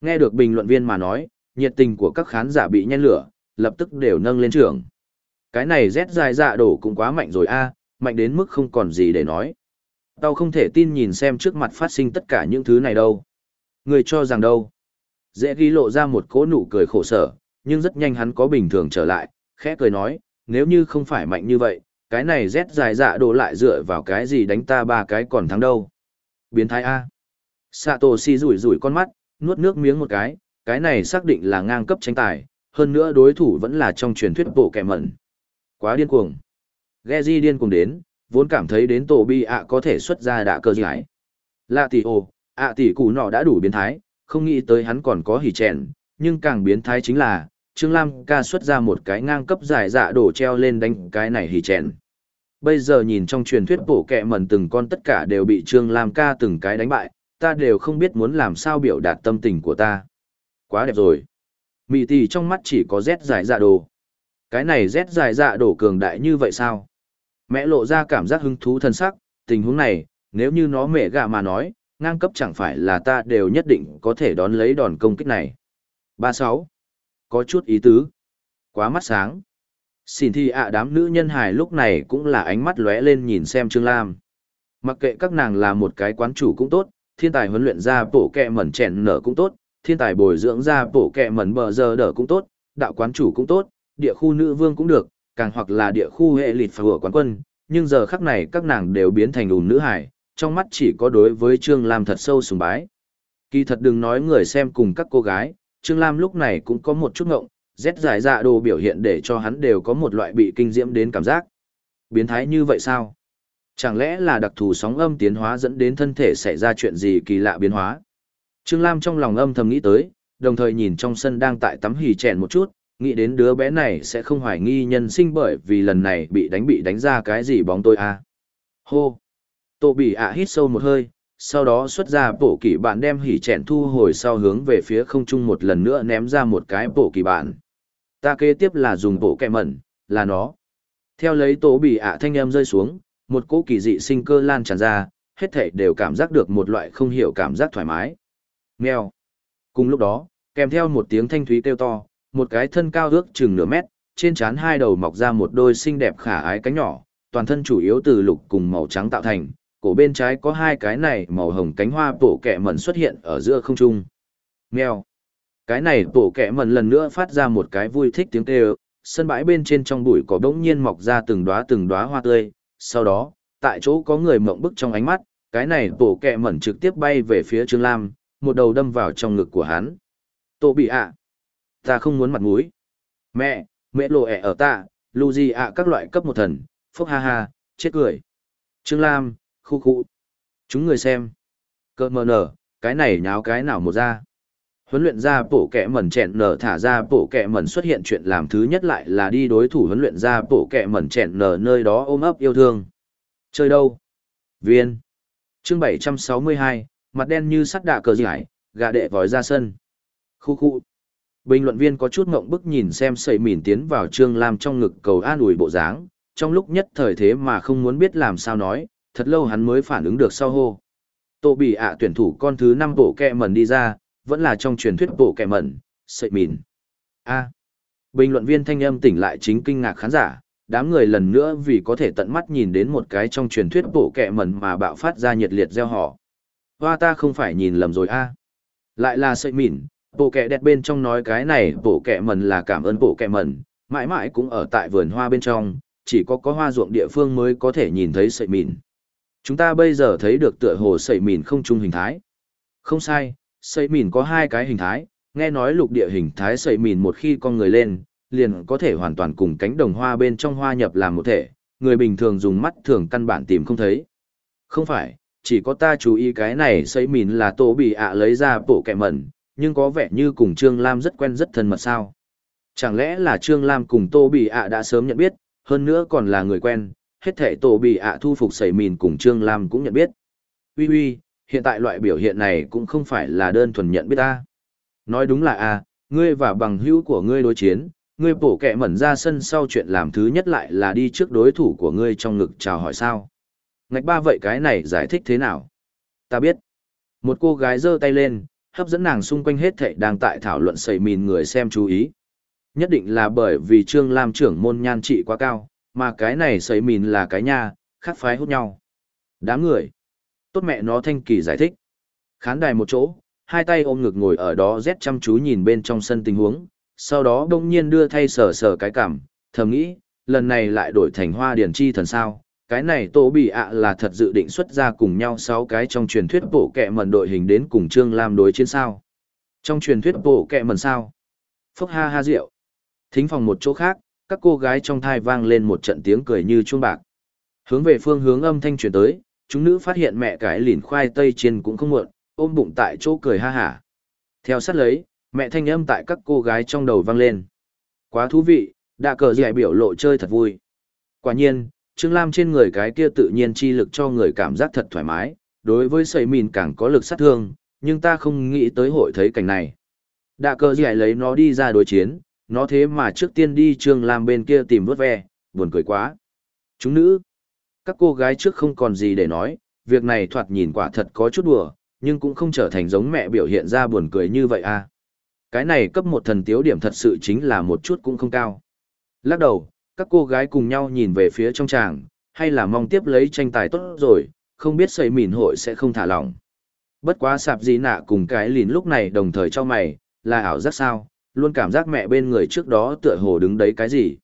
Nghe được bình luận viên mà nói, nhiệt tình của các khán giả bị nhen lửa, lập tức đều nâng lên trường. Cái này rét dài dạ đổ cũng quá mạnh rồi a, mạnh đến mức không còn gì để nói. Tao không thể tin nhìn xem trước mặt phát sinh tất cả những thứ này đâu. Người cho rằng đâu. Dễ ghi lộ ra một cỗ nụ cười khổ sở, nhưng rất nhanh hắn có bình thường trở lại, khẽ cười nói, nếu như không phải mạnh như vậy, cái này rét dài dạ đổ lại dựa vào cái gì đánh ta ba cái còn thắng đâu. Biến thái A. Satoshi rủi rủi con mắt, nuốt nước miếng một cái, cái này xác định là ngang cấp tranh tài, hơn nữa đối thủ vẫn là trong truyền thuyết bộ kẻ mẩn. Quá điên cuồng. Geji điên cuồng đến, vốn cảm thấy đến tổ bi ạ có thể xuất ra đạ cơ giải. Lạ tỷ ồ, ạ tỷ cụ nọ đã đủ biến thái, không nghĩ tới hắn còn có hỉ chèn, nhưng càng biến thái chính là, Trương Lam ca xuất ra một cái ngang cấp giải dạ đổ treo lên đánh cái này hỉ chèn. Bây giờ nhìn trong truyền thuyết bổ kẹ mẩn từng con tất cả đều bị Trương Lam ca từng cái đánh bại, ta đều không biết muốn làm sao biểu đạt tâm tình của ta. Quá đẹp rồi. Mị tỷ trong mắt chỉ có rét dài dạ đồ. Cái này rét dài dạ đổ cường đại như vậy sao? Mẹ lộ ra cảm giác hứng thú thân sắc, tình huống này, nếu như nó mẹ gà mà nói, ngang cấp chẳng phải là ta đều nhất định có thể đón lấy đòn công kích này. 36. Có chút ý tứ. Quá mắt sáng. Xin thi ạ đám nữ nhân hài lúc này cũng là ánh mắt lóe lên nhìn xem Trương Lam. Mặc kệ các nàng là một cái quán chủ cũng tốt, thiên tài huấn luyện ra bổ kẹ mẩn chèn nở cũng tốt, thiên tài bồi dưỡng ra bổ kẹ mẩn bờ giờ đỡ cũng tốt, đạo quán chủ cũng tốt, địa khu nữ vương cũng được, càng hoặc là địa khu hệ lịt phở quán quân, nhưng giờ khắc này các nàng đều biến thành ùn nữ hải, trong mắt chỉ có đối với Trương Lam thật sâu sùng bái. Kỳ thật đừng nói người xem cùng các cô gái, Trương Lam lúc này cũng có một chút ngộng, rét giải dạ đồ biểu hiện để cho hắn đều có một loại bị kinh diễm đến cảm giác. Biến thái như vậy sao? Chẳng lẽ là đặc thù sóng âm tiến hóa dẫn đến thân thể xảy ra chuyện gì kỳ lạ biến hóa? Trương Lam trong lòng âm thầm nghĩ tới, đồng thời nhìn trong sân đang tại tắm hì chèn một chút, nghĩ đến đứa bé này sẽ không hoài nghi nhân sinh bởi vì lần này bị đánh bị đánh ra cái gì bóng tôi à. Hô! Tô bị ạ hít sâu một hơi, sau đó xuất ra bộ kỳ bạn đem hỉ chèn thu hồi sau hướng về phía không trung một lần nữa ném ra một cái bộ kỳ bạn. Ta kế tiếp là dùng bộ kẹ mẩn, là nó. Theo lấy tổ bị ạ thanh em rơi xuống, một cỗ kỳ dị sinh cơ lan tràn ra, hết thảy đều cảm giác được một loại không hiểu cảm giác thoải mái. Mèo. Cùng lúc đó, kèm theo một tiếng thanh thúy kêu to, một cái thân cao ước chừng nửa mét, trên trán hai đầu mọc ra một đôi xinh đẹp khả ái cánh nhỏ, toàn thân chủ yếu từ lục cùng màu trắng tạo thành, cổ bên trái có hai cái này màu hồng cánh hoa bổ kẹ mẩn xuất hiện ở giữa không trung. Mèo. Cái này bổ kẹ mẩn lần nữa phát ra một cái vui thích tiếng kêu, sân bãi bên trên trong bụi có bỗng nhiên mọc ra từng đóa từng đóa hoa tươi, sau đó, tại chỗ có người mộng bức trong ánh mắt, cái này bổ kẹ mẩn trực tiếp bay về phía Trương Lam, một đầu đâm vào trong ngực của hắn. Tô bị ạ. Ta không muốn mặt mũi. Mẹ, mẹ lộ ẻ ở ta, lù gì ạ các loại cấp một thần, phốc ha ha, chết cười. Trương Lam, khu khu. Chúng người xem. Cơ mờ nở, cái này nháo cái nào một ra. Huấn luyện ra bổ kẹ mẩn chẹn nở thả ra bổ kẹ mẩn xuất hiện chuyện làm thứ nhất lại là đi đối thủ huấn luyện ra bổ kẹ mẩn chẹn nở nơi đó ôm ấp yêu thương. Chơi đâu? Viên. Chương 762, mặt đen như sắt đạ cờ giải, gà đệ vòi ra sân. Khu khu. Bình luận viên có chút ngộng bức nhìn xem sầy mỉn tiến vào Trương Lam trong ngực cầu an ủi bộ dáng, trong lúc nhất thời thế mà không muốn biết làm sao nói, thật lâu hắn mới phản ứng được sau hô. Tô bị ạ tuyển thủ con thứ năm bộ kẹ mẩn đi ra, vẫn là trong truyền thuyết bộ kẹ mẩn, sậy mỉn. A. Bình luận viên thanh âm tỉnh lại chính kinh ngạc khán giả, đám người lần nữa vì có thể tận mắt nhìn đến một cái trong truyền thuyết bộ kẹ mẩn mà bạo phát ra nhiệt liệt gieo họ. Hoa ta không phải nhìn lầm rồi a Lại là sợi mỉn, bộ kẹ đẹp bên trong nói cái này bộ kẹ mần là cảm ơn bộ kẹ mần. mãi mãi cũng ở tại vườn hoa bên trong, chỉ có có hoa ruộng địa phương mới có thể nhìn thấy sợi mỉn. Chúng ta bây giờ thấy được tựa hồ sợi mìn không chung hình thái. Không sai, sợi mìn có hai cái hình thái, nghe nói lục địa hình thái sợi mìn một khi con người lên, liền có thể hoàn toàn cùng cánh đồng hoa bên trong hoa nhập làm một thể, người bình thường dùng mắt thường căn bản tìm không thấy. Không phải, chỉ có ta chú ý cái này sẩy mìn là tổ bị ạ lấy ra bộ kẻ mẩn, nhưng có vẻ như cùng Trương Lam rất quen rất thân mật sao. Chẳng lẽ là Trương Lam cùng Tô Bì ạ đã sớm nhận biết, hơn nữa còn là người quen, hết thể Tô Bì ạ thu phục sẩy mìn cùng Trương Lam cũng nhận biết. Ui ui, hiện tại loại biểu hiện này cũng không phải là đơn thuần nhận biết ta. Nói đúng là a ngươi và bằng hữu của ngươi đối chiến, ngươi bổ kẹ mẩn ra sân sau chuyện làm thứ nhất lại là đi trước đối thủ của ngươi trong ngực chào hỏi sao. Ngạch ba vậy cái này giải thích thế nào? Ta biết. Một cô gái giơ tay lên, hấp dẫn nàng xung quanh hết thảy đang tại thảo luận sẩy mìn người xem chú ý. Nhất định là bởi vì Trương Lam trưởng môn nhan trị quá cao, mà cái này sẩy mìn là cái nha, khác phái hút nhau. Đám người. Tốt mẹ nó thanh kỳ giải thích. Khán đài một chỗ, hai tay ôm ngực ngồi ở đó rét chăm chú nhìn bên trong sân tình huống, sau đó đông nhiên đưa thay sờ sờ cái cảm, thầm nghĩ, lần này lại đổi thành hoa điển chi thần sao. Cái này tổ bị ạ là thật dự định xuất ra cùng nhau sáu cái trong truyền thuyết bộ kẹ mần đội hình đến cùng Trương Lam đối chiến sao. Trong truyền thuyết bộ kẹ mần sao. Phốc ha ha rượu. Thính phòng một chỗ khác, các cô gái trong thai vang lên một trận tiếng cười như chuông bạc. Hướng về phương hướng âm thanh truyền tới, chúng nữ phát hiện mẹ cái lìn khoai tây chiên cũng không muộn, ôm bụng tại chỗ cười ha hả. Theo sát lấy, mẹ thanh âm tại các cô gái trong đầu vang lên. Quá thú vị, đã cờ dạy biểu lộ chơi thật vui. Quả nhiên, Trương Lam trên người cái kia tự nhiên chi lực cho người cảm giác thật thoải mái, đối với sầy mìn càng có lực sát thương, nhưng ta không nghĩ tới hội thấy cảnh này. Đạ cờ giải lấy nó đi ra đối chiến, nó thế mà trước tiên đi Trương Lam bên kia tìm vớt ve, buồn cười quá. Chúng nữ, các cô gái trước không còn gì để nói, việc này thoạt nhìn quả thật có chút đùa, nhưng cũng không trở thành giống mẹ biểu hiện ra buồn cười như vậy à. Cái này cấp một thần tiếu điểm thật sự chính là một chút cũng không cao. Lắc đầu, các cô gái cùng nhau nhìn về phía trong tràng, hay là mong tiếp lấy tranh tài tốt rồi, không biết xây mìn hội sẽ không thả lỏng. Bất quá sạp gì nạ cùng cái lìn lúc này đồng thời cho mày, là ảo giác sao, luôn cảm giác mẹ bên người trước đó tựa hồ đứng đấy cái gì.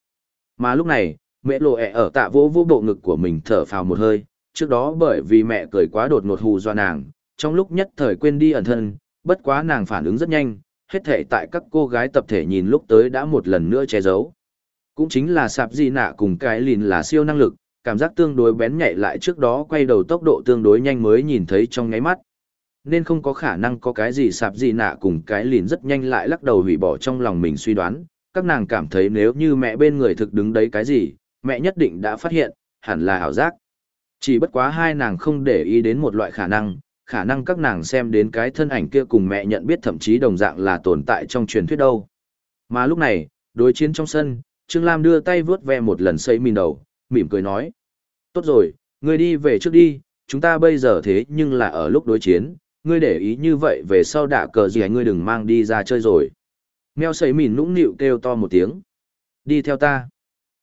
Mà lúc này, mẹ lộ ẹ ở tạ vỗ vô bộ ngực của mình thở phào một hơi, trước đó bởi vì mẹ cười quá đột ngột hù do nàng, trong lúc nhất thời quên đi ẩn thân, bất quá nàng phản ứng rất nhanh, hết thể tại các cô gái tập thể nhìn lúc tới đã một lần nữa che giấu. Cũng chính là sạp gì nạ cùng cái lìn là siêu năng lực, cảm giác tương đối bén nhạy lại trước đó quay đầu tốc độ tương đối nhanh mới nhìn thấy trong ngáy mắt. Nên không có khả năng có cái gì sạp gì nạ cùng cái lìn rất nhanh lại lắc đầu hủy bỏ trong lòng mình suy đoán, các nàng cảm thấy nếu như mẹ bên người thực đứng đấy cái gì, mẹ nhất định đã phát hiện, hẳn là ảo giác. Chỉ bất quá hai nàng không để ý đến một loại khả năng, khả năng các nàng xem đến cái thân ảnh kia cùng mẹ nhận biết thậm chí đồng dạng là tồn tại trong truyền thuyết đâu. Mà lúc này, đối chiến trong sân, Trương Lam đưa tay vướt ve một lần xây mìn đầu, mỉm cười nói. Tốt rồi, ngươi đi về trước đi, chúng ta bây giờ thế nhưng là ở lúc đối chiến, ngươi để ý như vậy về sau đạ cờ gì ngươi đừng mang đi ra chơi rồi. Mèo xây mìn nũng nịu kêu to một tiếng. Đi theo ta.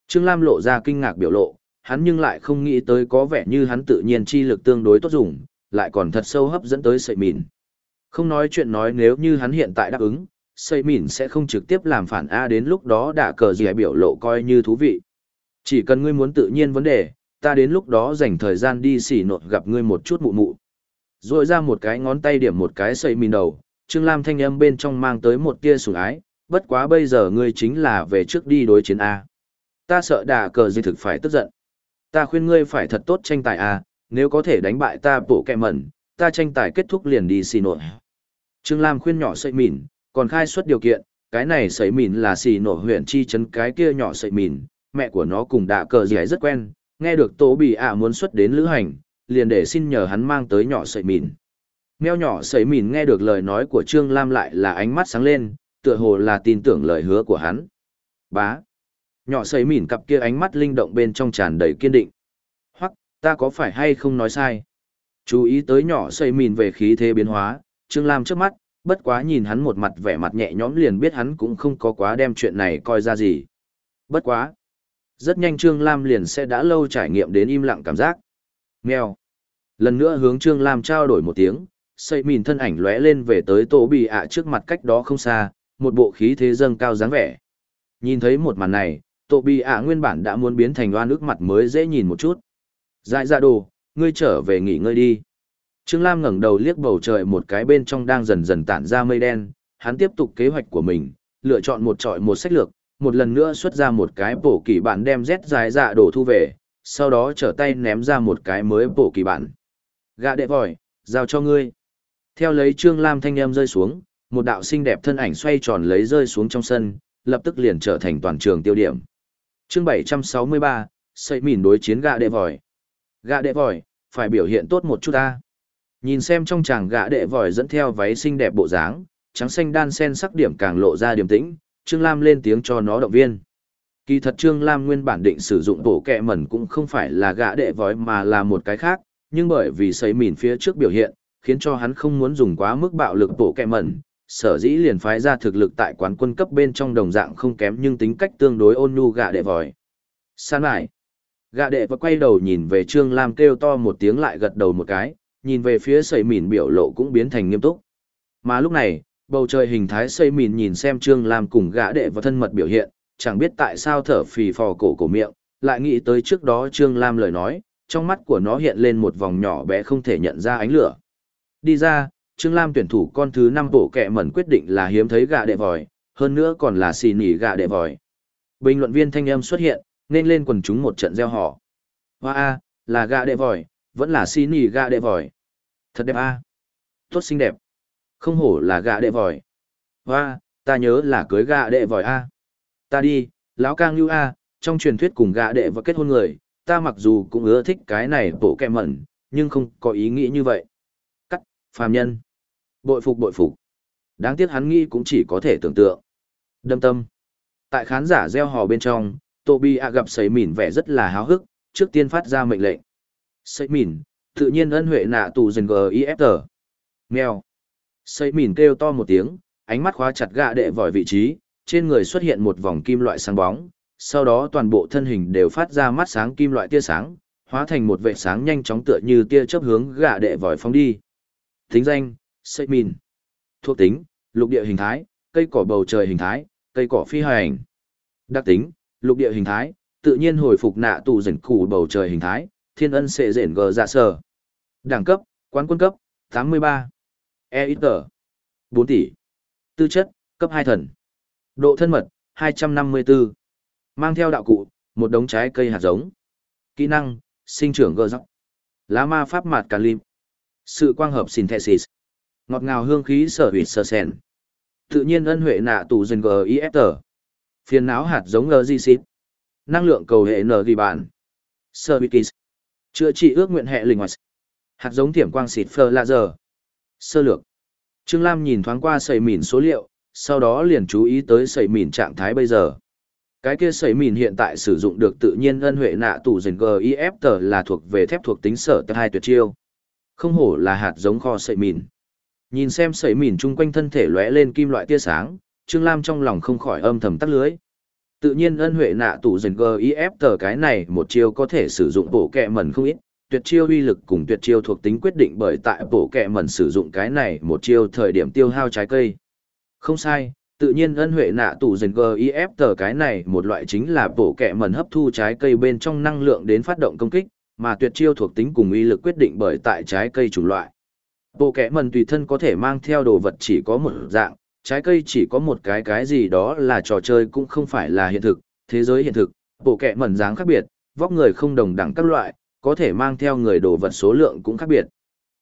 Trương Lam lộ ra kinh ngạc biểu lộ, hắn nhưng lại không nghĩ tới có vẻ như hắn tự nhiên chi lực tương đối tốt dùng, lại còn thật sâu hấp dẫn tới sợi mìn. Không nói chuyện nói nếu như hắn hiện tại đáp ứng, sợi mìn sẽ không trực tiếp làm phản A đến lúc đó đã cờ gì biểu lộ coi như thú vị. Chỉ cần ngươi muốn tự nhiên vấn đề, ta đến lúc đó dành thời gian đi xỉ nột gặp ngươi một chút mụ mụ. Rồi ra một cái ngón tay điểm một cái sợi mìn đầu, Trương Lam thanh âm bên trong mang tới một tia sủng ái, bất quá bây giờ ngươi chính là về trước đi đối chiến A. Ta sợ đà cờ gì thực phải tức giận. Ta khuyên ngươi phải thật tốt tranh tài A, nếu có thể đánh bại ta bổ kẹ mẩn, ta tranh tài kết thúc liền đi xì nội. Trương Lam khuyên nhỏ sợi mìn, còn khai xuất điều kiện, cái này sợi mìn là xì nổ huyện chi chấn cái kia nhỏ sợi mìn, mẹ của nó cùng đạ cờ gì rất quen, nghe được tố bị ạ muốn xuất đến lữ hành, liền để xin nhờ hắn mang tới nhỏ sợi mìn. Mèo nhỏ sợi mìn nghe được lời nói của Trương Lam lại là ánh mắt sáng lên, tựa hồ là tin tưởng lời hứa của hắn. Bá. Nhỏ sợi mìn cặp kia ánh mắt linh động bên trong tràn đầy kiên định ta có phải hay không nói sai? Chú ý tới nhỏ sấy mìn về khí thế biến hóa, Trương Lam trước mắt, bất quá nhìn hắn một mặt vẻ mặt nhẹ nhõm liền biết hắn cũng không có quá đem chuyện này coi ra gì. Bất quá. Rất nhanh Trương Lam liền sẽ đã lâu trải nghiệm đến im lặng cảm giác. Mèo. Lần nữa hướng Trương Lam trao đổi một tiếng, xây mìn thân ảnh lóe lên về tới tổ bị ạ trước mặt cách đó không xa, một bộ khí thế dâng cao dáng vẻ. Nhìn thấy một màn này, tổ bị ạ nguyên bản đã muốn biến thành oan ức mặt mới dễ nhìn một chút. Dại ra đồ, ngươi trở về nghỉ ngơi đi. Trương Lam ngẩng đầu liếc bầu trời một cái bên trong đang dần dần tản ra mây đen, hắn tiếp tục kế hoạch của mình, lựa chọn một trọi một sách lược, một lần nữa xuất ra một cái bổ kỳ bản đem Z dài dạ đổ thu về, sau đó trở tay ném ra một cái mới bổ kỳ bản. Gạ đệ vòi, giao cho ngươi. Theo lấy Trương Lam thanh em rơi xuống, một đạo xinh đẹp thân ảnh xoay tròn lấy rơi xuống trong sân, lập tức liền trở thành toàn trường tiêu điểm. chương 763, xây mìn đối chiến gạ đệ vòi. Gạ đệ vòi, phải biểu hiện tốt một chút ta. Nhìn xem trong chàng gã đệ vòi dẫn theo váy xinh đẹp bộ dáng, trắng xanh đan sen sắc điểm càng lộ ra điềm tĩnh, Trương Lam lên tiếng cho nó động viên. Kỳ thật Trương Lam nguyên bản định sử dụng bổ kẹ mẩn cũng không phải là gã đệ vòi mà là một cái khác, nhưng bởi vì xây mìn phía trước biểu hiện, khiến cho hắn không muốn dùng quá mức bạo lực bổ kẹ mẩn, sở dĩ liền phái ra thực lực tại quán quân cấp bên trong đồng dạng không kém nhưng tính cách tương đối ôn nhu gã đệ vòi. San lại. gã đệ và quay đầu nhìn về Trương Lam kêu to một tiếng lại gật đầu một cái, nhìn về phía sầy mìn biểu lộ cũng biến thành nghiêm túc. Mà lúc này, bầu trời hình thái xây mìn nhìn xem Trương Lam cùng gã đệ và thân mật biểu hiện, chẳng biết tại sao thở phì phò cổ cổ miệng, lại nghĩ tới trước đó Trương Lam lời nói, trong mắt của nó hiện lên một vòng nhỏ bé không thể nhận ra ánh lửa. Đi ra, Trương Lam tuyển thủ con thứ năm bộ kẹ mẩn quyết định là hiếm thấy gã đệ vòi, hơn nữa còn là xì nỉ gã đệ vòi. Bình luận viên thanh âm xuất hiện, nên lên quần chúng một trận gieo họ. Hoa A, là gã đệ vòi, vẫn là xì nỉ gạ đệ vòi. Thật đẹp A. Tốt xinh đẹp. Không hổ là gạ đệ vòi. Hoa, ta nhớ là cưới gạ đệ vòi A. Ta đi, lão cang lưu A, trong truyền thuyết cùng gạ đệ và kết hôn người, ta mặc dù cũng ưa thích cái này bộ kẹ mẩn, nhưng không có ý nghĩ như vậy. Cắt, phàm nhân. Bội phục bội phục. Đáng tiếc hắn nghĩ cũng chỉ có thể tưởng tượng. Đâm tâm. Tại khán giả gieo hò bên trong, Tô Bi A gặp sấy mỉn vẻ rất là háo hức, trước tiên phát ra mệnh lệnh. Sấy mỉn, tự nhiên ân huệ nạ tù dần G.I.F.T. Mèo. Sấy mỉn kêu to một tiếng, ánh mắt khóa chặt gạ đệ vòi vị trí, trên người xuất hiện một vòng kim loại sáng bóng, sau đó toàn bộ thân hình đều phát ra mắt sáng kim loại tia sáng, hóa thành một vệ sáng nhanh chóng tựa như tia chớp hướng gạ đệ vòi phóng đi. Thính danh, Sấy mìn. Thuộc tính, lục địa hình thái, cây cỏ bầu trời hình thái, cây cỏ phi hành. Đặc tính, lục địa hình thái, tự nhiên hồi phục nạ tù dần củ bầu trời hình thái, thiên ân sệ rển gờ dạ sở. Đẳng cấp, quán quân cấp, 83. E ít tờ. 4 tỷ. Tư chất, cấp 2 thần. Độ thân mật, 254. Mang theo đạo cụ, một đống trái cây hạt giống. Kỹ năng, sinh trưởng gờ dọc. Lá ma pháp mạt cà lim. Sự quang hợp synthesis. Ngọt ngào hương khí sở hủy sơ sen. Tự nhiên ân huệ nạ tù dần GIF Phiền não hạt giống gờ LGC. Năng lượng cầu hệ N ghi bản. Sơ Service. Chữa trị ước nguyện hệ linh hoạt. Hạt giống tiềm quang xịt phơ laser. Sơ lược. Trương Lam nhìn thoáng qua sầy mìn số liệu, sau đó liền chú ý tới sầy mìn trạng thái bây giờ. Cái kia sầy mìn hiện tại sử dụng được tự nhiên ân huệ nạ tủ dần GIF là thuộc về thép thuộc tính sở tất hai tuyệt chiêu. Không hổ là hạt giống kho sầy mìn. Nhìn xem sầy mìn chung quanh thân thể lóe lên kim loại tia sáng, Trương Lam trong lòng không khỏi âm thầm tắt lưới. Tự nhiên ân huệ nạ tủ dần GIF cái này một chiêu có thể sử dụng bổ kẹ mẩn không ít, tuyệt chiêu uy lực cùng tuyệt chiêu thuộc tính quyết định bởi tại bổ kẹ mẩn sử dụng cái này một chiêu thời điểm tiêu hao trái cây. Không sai, tự nhiên ân huệ nạ tủ dần GIF tờ cái này một loại chính là bổ kẹ mẩn hấp thu trái cây bên trong năng lượng đến phát động công kích, mà tuyệt chiêu thuộc tính cùng uy lực quyết định bởi tại trái cây chủng loại. Bộ kẹ mẩn tùy thân có thể mang theo đồ vật chỉ có một dạng, trái cây chỉ có một cái cái gì đó là trò chơi cũng không phải là hiện thực, thế giới hiện thực, bộ kẹ mẩn dáng khác biệt, vóc người không đồng đẳng các loại, có thể mang theo người đồ vật số lượng cũng khác biệt.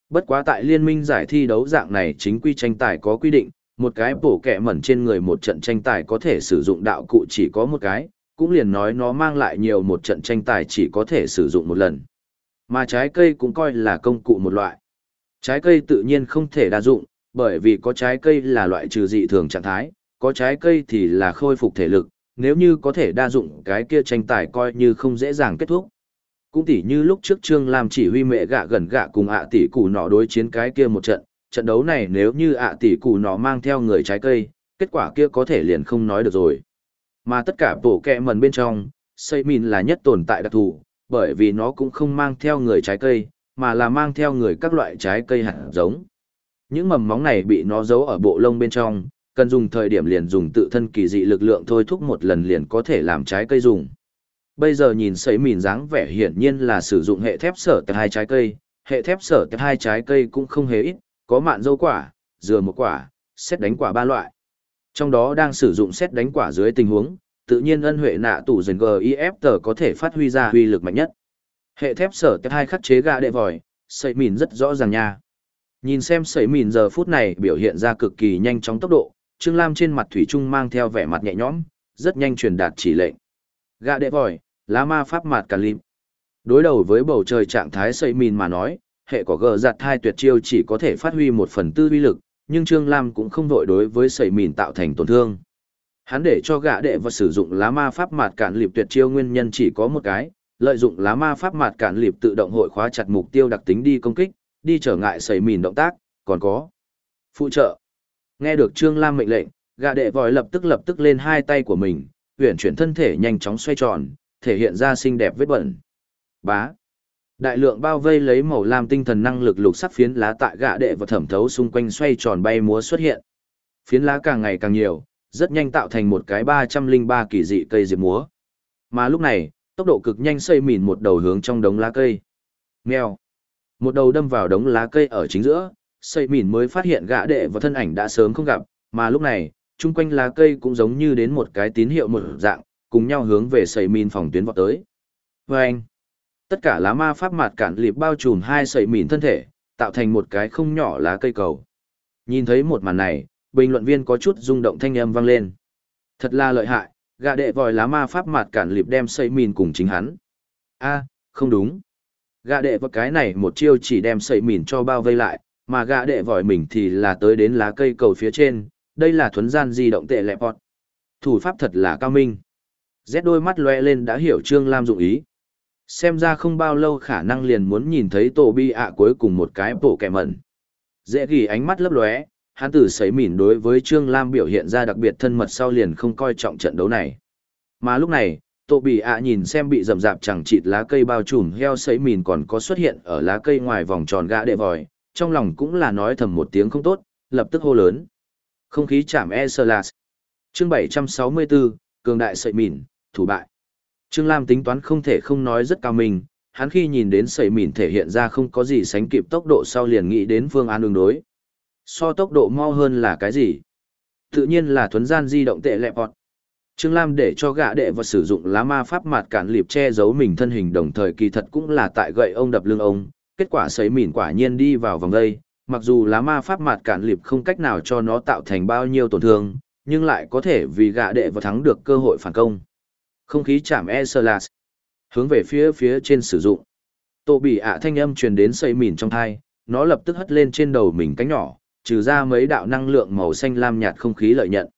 Bất quá tại liên minh giải thi đấu dạng này chính quy tranh tài có quy định, một cái bổ kẹ mẩn trên người một trận tranh tài có thể sử dụng đạo cụ chỉ có một cái, cũng liền nói nó mang lại nhiều một trận tranh tài chỉ có thể sử dụng một lần. Mà trái cây cũng coi là công cụ một loại. Trái cây tự nhiên không thể đa dụng, bởi vì có trái cây là loại trừ dị thường trạng thái, có trái cây thì là khôi phục thể lực, nếu như có thể đa dụng cái kia tranh tài coi như không dễ dàng kết thúc. Cũng tỉ như lúc trước Trương Lam chỉ huy mẹ gạ gần gạ cùng ạ tỷ củ nọ đối chiến cái kia một trận, trận đấu này nếu như ạ tỷ củ nọ mang theo người trái cây, kết quả kia có thể liền không nói được rồi. Mà tất cả bổ kẹ mần bên trong, xây mìn là nhất tồn tại đặc thù, bởi vì nó cũng không mang theo người trái cây, mà là mang theo người các loại trái cây hạt giống. Những mầm móng này bị nó giấu ở bộ lông bên trong, cần dùng thời điểm liền dùng tự thân kỳ dị lực lượng thôi thúc một lần liền có thể làm trái cây dùng. Bây giờ nhìn sấy mìn dáng vẻ hiển nhiên là sử dụng hệ thép sở tại hai trái cây, hệ thép sở tại hai trái cây cũng không hề ít, có mạn dâu quả, dừa một quả, xét đánh quả ba loại. Trong đó đang sử dụng xét đánh quả dưới tình huống, tự nhiên ân huệ nạ tủ dần GIF tờ có thể phát huy ra huy lực mạnh nhất. Hệ thép sở tại hai khắc chế gà đệ vòi, sấy mìn rất rõ ràng nha. Nhìn xem sấy mìn giờ phút này biểu hiện ra cực kỳ nhanh chóng tốc độ, Trương Lam trên mặt thủy trung mang theo vẻ mặt nhẹ nhõm, rất nhanh truyền đạt chỉ lệnh. Gạ đệ vòi, lá ma pháp mặt cả lim. Đối đầu với bầu trời trạng thái sấy mìn mà nói, hệ của gờ giặt hai tuyệt chiêu chỉ có thể phát huy một phần tư uy lực, nhưng Trương Lam cũng không vội đối với sấy mìn tạo thành tổn thương. Hắn để cho gạ đệ và sử dụng lá ma pháp mặt cản lịp tuyệt chiêu nguyên nhân chỉ có một cái, lợi dụng lá ma pháp mặt cản lịp tự động hội khóa chặt mục tiêu đặc tính đi công kích, đi trở ngại sấy mìn động tác, còn có phụ trợ. Nghe được Trương Lam mệnh lệnh, gạ đệ vòi lập tức lập tức lên hai tay của mình, huyển chuyển thân thể nhanh chóng xoay tròn, thể hiện ra xinh đẹp vết bẩn. Bá. Đại lượng bao vây lấy màu lam tinh thần năng lực lục sắc phiến lá tại gạ đệ và thẩm thấu xung quanh xoay tròn bay múa xuất hiện. Phiến lá càng ngày càng nhiều, rất nhanh tạo thành một cái 303 kỳ dị cây diệp múa. Mà lúc này, tốc độ cực nhanh xây mìn một đầu hướng trong đống lá cây. Mèo. Một đầu đâm vào đống lá cây ở chính giữa, xây mìn mới phát hiện gã đệ và thân ảnh đã sớm không gặp, mà lúc này, chung quanh lá cây cũng giống như đến một cái tín hiệu một dạng, cùng nhau hướng về xây mìn phòng tuyến vọt tới. Và anh, tất cả lá ma pháp mặt cản liệp bao trùm hai xây mìn thân thể, tạo thành một cái không nhỏ lá cây cầu. Nhìn thấy một màn này, bình luận viên có chút rung động thanh âm vang lên. Thật là lợi hại, gã đệ vòi lá ma pháp mặt cản liệp đem xây mìn cùng chính hắn. a không đúng. Gạ đệ và cái này một chiêu chỉ đem sợi mìn cho bao vây lại, mà gạ đệ vòi mình thì là tới đến lá cây cầu phía trên, đây là thuấn gian di động tệ lẹp bọt. Thủ pháp thật là cao minh. Rét đôi mắt lóe lên đã hiểu Trương Lam dụng ý. Xem ra không bao lâu khả năng liền muốn nhìn thấy tổ bi ạ cuối cùng một cái bổ kẻ mẩn. Dễ ghi ánh mắt lấp lóe, hắn tử sấy mỉn đối với Trương Lam biểu hiện ra đặc biệt thân mật sau liền không coi trọng trận đấu này. Mà lúc này, tổ bị ạ nhìn xem bị rậm rạp chẳng chịt lá cây bao trùm heo sấy mìn còn có xuất hiện ở lá cây ngoài vòng tròn gã đệ vòi, trong lòng cũng là nói thầm một tiếng không tốt, lập tức hô lớn. Không khí chạm e sơ lạt. Chương 764, cường đại sợi mìn, thủ bại. Trương Lam tính toán không thể không nói rất cao minh, hắn khi nhìn đến sợi mìn thể hiện ra không có gì sánh kịp tốc độ sau liền nghĩ đến phương án đường đối. So tốc độ mau hơn là cái gì? Tự nhiên là thuấn gian di động tệ lẹ bọt. Trương Lam để cho gã đệ và sử dụng lá ma pháp mặt cản liệp che giấu mình thân hình đồng thời kỳ thật cũng là tại gậy ông đập lưng ông, kết quả sấy mìn quả nhiên đi vào vòng đây, mặc dù lá ma pháp mặt cản liệp không cách nào cho nó tạo thành bao nhiêu tổn thương, nhưng lại có thể vì gã đệ và thắng được cơ hội phản công. Không khí chạm e sơ. Hướng về phía phía trên sử dụng. Tổ bị ạ thanh âm truyền đến sấy mìn trong thai, nó lập tức hất lên trên đầu mình cánh nhỏ, trừ ra mấy đạo năng lượng màu xanh lam nhạt không khí lợi nhận.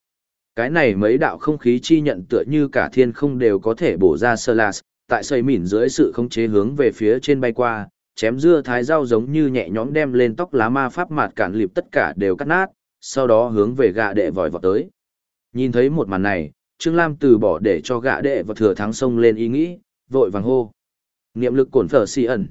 Cái này mấy đạo không khí chi nhận tựa như cả thiên không đều có thể bổ ra sơ lạt, tại xây mỉn dưới sự khống chế hướng về phía trên bay qua, chém dưa thái rau giống như nhẹ nhõm đem lên tóc lá ma pháp mạt cản lịp tất cả đều cắt nát, sau đó hướng về gạ đệ vòi vọt tới. Nhìn thấy một màn này, Trương Lam từ bỏ để cho gạ đệ và thừa thắng sông lên ý nghĩ, vội vàng hô. Niệm lực cổn phở xì ẩn.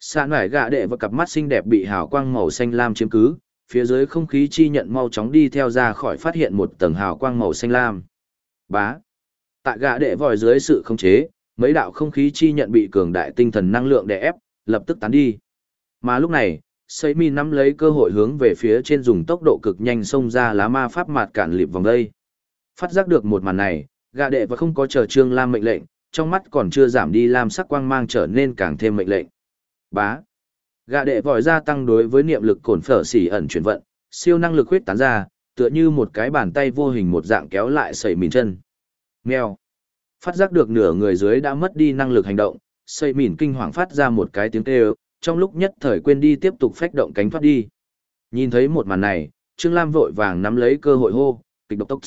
Sạn nải gạ đệ và cặp mắt xinh đẹp bị hào quang màu xanh lam chiếm cứ, phía dưới không khí chi nhận mau chóng đi theo ra khỏi phát hiện một tầng hào quang màu xanh lam. Bá. Tại gã đệ vòi dưới sự khống chế, mấy đạo không khí chi nhận bị cường đại tinh thần năng lượng đè ép, lập tức tán đi. Mà lúc này, Sấy Mi nắm lấy cơ hội hướng về phía trên dùng tốc độ cực nhanh xông ra lá ma pháp mạt cản lịp vòng đây. Phát giác được một màn này, gã đệ và không có chờ Trương Lam mệnh lệnh, trong mắt còn chưa giảm đi lam sắc quang mang trở nên càng thêm mệnh lệnh. Bá. Gạ đệ vòi ra tăng đối với niệm lực cổn phở xỉ ẩn chuyển vận, siêu năng lực huyết tán ra, tựa như một cái bàn tay vô hình một dạng kéo lại sẩy mìn chân. Mèo. Phát giác được nửa người dưới đã mất đi năng lực hành động, sẩy mìn kinh hoàng phát ra một cái tiếng kêu, trong lúc nhất thời quên đi tiếp tục phách động cánh thoát đi. Nhìn thấy một màn này, Trương Lam vội vàng nắm lấy cơ hội hô, kịch độc tốc.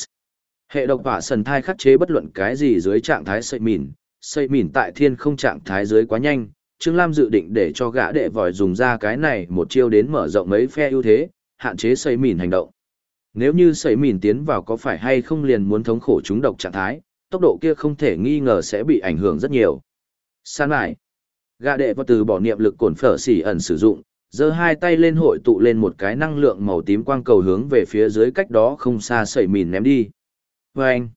Hệ độc hỏa sần thai khắc chế bất luận cái gì dưới trạng thái sợi mìn, sợi mìn tại thiên không trạng thái dưới quá nhanh, Trương Lam dự định để cho gã đệ vòi dùng ra cái này một chiêu đến mở rộng mấy phe ưu thế, hạn chế xây mìn hành động. Nếu như xây mìn tiến vào có phải hay không liền muốn thống khổ chúng độc trạng thái, tốc độ kia không thể nghi ngờ sẽ bị ảnh hưởng rất nhiều. San lại, gã đệ và từ bỏ niệm lực cổn phở xỉ ẩn sử dụng, giơ hai tay lên hội tụ lên một cái năng lượng màu tím quang cầu hướng về phía dưới cách đó không xa sẩy mìn ném đi. Và anh,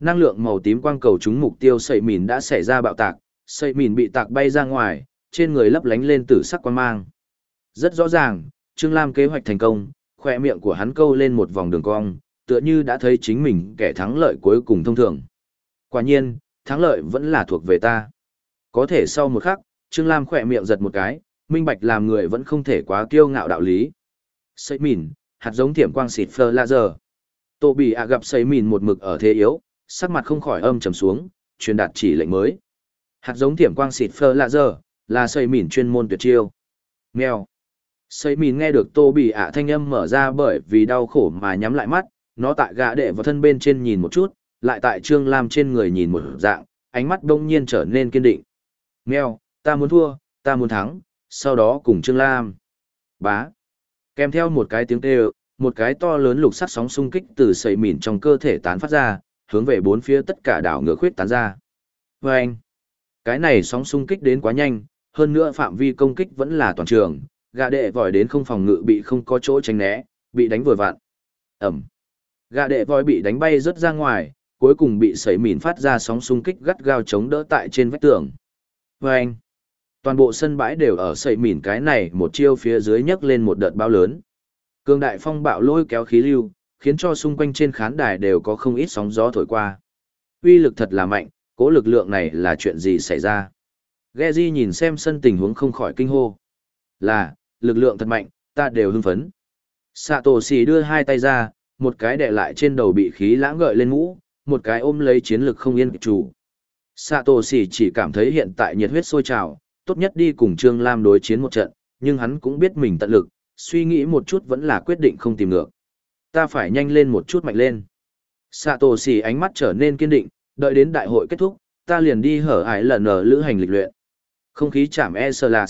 năng lượng màu tím quang cầu trúng mục tiêu sẩy mìn đã xảy ra bạo tạc, sợi mìn bị tạc bay ra ngoài, trên người lấp lánh lên tử sắc quang mang. Rất rõ ràng, Trương Lam kế hoạch thành công, khỏe miệng của hắn câu lên một vòng đường cong, tựa như đã thấy chính mình kẻ thắng lợi cuối cùng thông thường. Quả nhiên, thắng lợi vẫn là thuộc về ta. Có thể sau một khắc, Trương Lam khỏe miệng giật một cái, minh bạch làm người vẫn không thể quá kiêu ngạo đạo lý. Xây mìn, hạt giống thiểm quang xịt phơ laser. Tô bị ạ gặp xây mìn một mực ở thế yếu, sắc mặt không khỏi âm trầm xuống, truyền đạt chỉ lệnh mới. Hạt giống thiểm quang xịt phơ laser, là xây mìn chuyên môn tuyệt chiêu. Mèo. Xây mìn nghe được tô bị ạ thanh âm mở ra bởi vì đau khổ mà nhắm lại mắt, nó tại gã đệ vào thân bên trên nhìn một chút, lại tại Trương Lam trên người nhìn một dạng, ánh mắt đông nhiên trở nên kiên định. Mèo, ta muốn thua, ta muốn thắng, sau đó cùng Trương Lam. Bá. Kèm theo một cái tiếng kêu, một cái to lớn lục sắc sóng xung kích từ sợi mìn trong cơ thể tán phát ra, hướng về bốn phía tất cả đảo ngựa khuyết tán ra. Và anh, cái này sóng xung kích đến quá nhanh, hơn nữa phạm vi công kích vẫn là toàn trường, gà đệ vòi đến không phòng ngự bị không có chỗ tránh né, bị đánh vừa vặn. Ẩm. Gà đệ vòi bị đánh bay rất ra ngoài, cuối cùng bị sẩy mìn phát ra sóng xung kích gắt gao chống đỡ tại trên vách tường. Và anh, toàn bộ sân bãi đều ở sẩy mìn cái này một chiêu phía dưới nhấc lên một đợt bao lớn. Cương đại phong bạo lôi kéo khí lưu, khiến cho xung quanh trên khán đài đều có không ít sóng gió thổi qua. Uy lực thật là mạnh, cố lực lượng này là chuyện gì xảy ra? Geji nhìn xem sân tình huống không khỏi kinh hô. Là, lực lượng thật mạnh, ta đều hưng phấn. Sato xì đưa hai tay ra, một cái đè lại trên đầu bị khí lãng gợi lên mũ, một cái ôm lấy chiến lực không yên chủ. Sato xì chỉ cảm thấy hiện tại nhiệt huyết sôi trào, tốt nhất đi cùng Trương Lam đối chiến một trận, nhưng hắn cũng biết mình tận lực, suy nghĩ một chút vẫn là quyết định không tìm ngược. Ta phải nhanh lên một chút mạnh lên. Sato xì ánh mắt trở nên kiên định, đợi đến đại hội kết thúc, ta liền đi hở ải lần ở lữ hành lịch luyện. Không khí chạm e sơ lạt.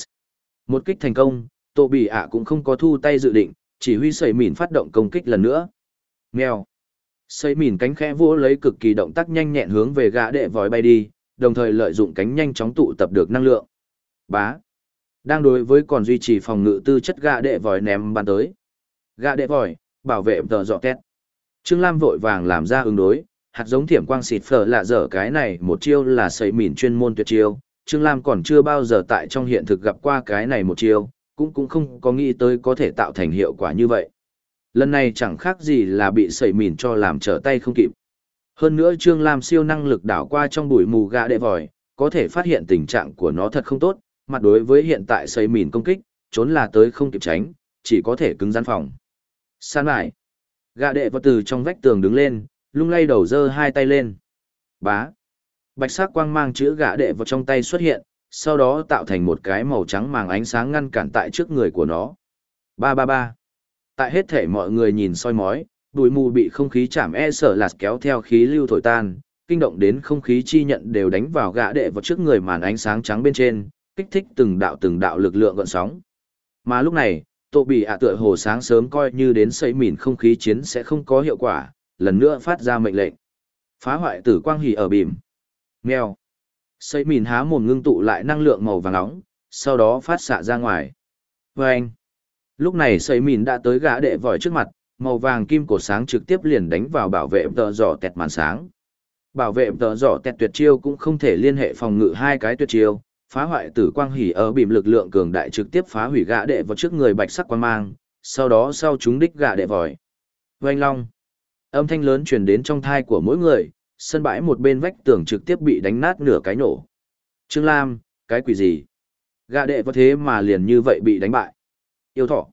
Một kích thành công, Tô bị ạ cũng không có thu tay dự định, chỉ huy sẩy mìn phát động công kích lần nữa. Mèo. Sẩy mìn cánh khẽ vỗ lấy cực kỳ động tác nhanh nhẹn hướng về gã đệ vòi bay đi, đồng thời lợi dụng cánh nhanh chóng tụ tập được năng lượng. Bá. Đang đối với còn duy trì phòng ngự tư chất gã đệ vòi ném bàn tới. Gã đệ vòi, bảo vệ tờ dọ két. Trương Lam vội vàng làm ra ứng đối, hạt giống thiểm quang xịt phở lạ dở cái này một chiêu là sẩy mìn chuyên môn tuyệt chiêu. Trương Lam còn chưa bao giờ tại trong hiện thực gặp qua cái này một chiêu, cũng cũng không có nghĩ tới có thể tạo thành hiệu quả như vậy. Lần này chẳng khác gì là bị sẩy mìn cho làm trở tay không kịp. Hơn nữa Trương Lam siêu năng lực đảo qua trong bụi mù gà đệ vòi, có thể phát hiện tình trạng của nó thật không tốt, mặt đối với hiện tại sẩy mìn công kích, trốn là tới không kịp tránh, chỉ có thể cứng rắn phòng. San lại. gà đệ vào từ trong vách tường đứng lên, lung lay đầu dơ hai tay lên. Bá. Bạch sắc quang mang chữ gã đệ vào trong tay xuất hiện, sau đó tạo thành một cái màu trắng màng ánh sáng ngăn cản tại trước người của nó. Ba ba ba. Tại hết thể mọi người nhìn soi mói, đùi mù bị không khí chạm e sở lạt kéo theo khí lưu thổi tan, kinh động đến không khí chi nhận đều đánh vào gã đệ vào trước người màn ánh sáng trắng bên trên, kích thích từng đạo từng đạo lực lượng gợn sóng. Mà lúc này, tổ bị ạ tựa hồ sáng sớm coi như đến xây mìn không khí chiến sẽ không có hiệu quả, lần nữa phát ra mệnh lệnh. Phá hoại tử quang hỉ ở bìm. Mèo. Xây mìn há mồm ngưng tụ lại năng lượng màu vàng nóng, sau đó phát xạ ra ngoài. Và anh, lúc này xây mìn đã tới gã đệ vòi trước mặt, màu vàng kim cổ sáng trực tiếp liền đánh vào bảo vệ tờ giỏ tẹt màn sáng. Bảo vệ tờ giỏ tẹt tuyệt chiêu cũng không thể liên hệ phòng ngự hai cái tuyệt chiêu, phá hoại tử quang hỉ ở bìm lực lượng cường đại trực tiếp phá hủy gã đệ vào trước người bạch sắc quang mang, sau đó sau chúng đích gã đệ vòi. Vành long. Âm thanh lớn truyền đến trong thai của mỗi người, sân bãi một bên vách tường trực tiếp bị đánh nát nửa cái nổ. Trương Lam, cái quỷ gì? Gạ đệ có thế mà liền như vậy bị đánh bại. Yêu thọ.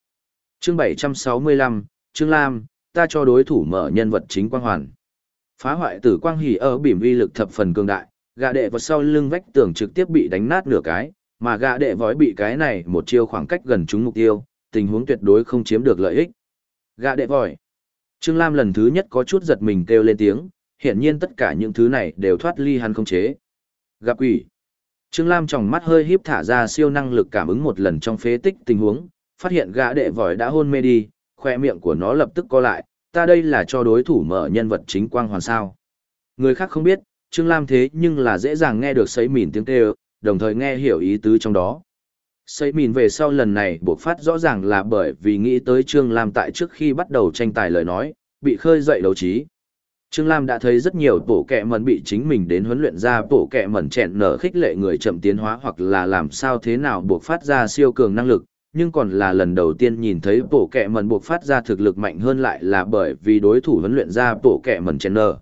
Chương 765, Trương Lam, ta cho đối thủ mở nhân vật chính quang hoàn. Phá hoại tử quang hỉ ở bỉm vi lực thập phần cường đại, gạ đệ vào sau lưng vách tường trực tiếp bị đánh nát nửa cái, mà gạ đệ vói bị cái này một chiêu khoảng cách gần trúng mục tiêu, tình huống tuyệt đối không chiếm được lợi ích. Gạ đệ vòi. Trương Lam lần thứ nhất có chút giật mình kêu lên tiếng, hiển nhiên tất cả những thứ này đều thoát ly hắn không chế. Gặp quỷ. Trương Lam trong mắt hơi híp thả ra siêu năng lực cảm ứng một lần trong phế tích tình huống, phát hiện gã đệ vòi đã hôn mê đi, khoe miệng của nó lập tức co lại, ta đây là cho đối thủ mở nhân vật chính quang hoàn sao. Người khác không biết, Trương Lam thế nhưng là dễ dàng nghe được sấy mỉn tiếng kêu, đồng thời nghe hiểu ý tứ trong đó. Xây mìn về sau lần này buộc phát rõ ràng là bởi vì nghĩ tới Trương Lam tại trước khi bắt đầu tranh tài lời nói, bị khơi dậy đấu trí. Trương Lam đã thấy rất nhiều tổ kẹ mẩn bị chính mình đến huấn luyện ra tổ kẹ mẩn chẹn nở khích lệ người chậm tiến hóa hoặc là làm sao thế nào buộc phát ra siêu cường năng lực, nhưng còn là lần đầu tiên nhìn thấy tổ kẹ mẩn buộc phát ra thực lực mạnh hơn lại là bởi vì đối thủ huấn luyện ra tổ kẹ mẩn chẹn nở.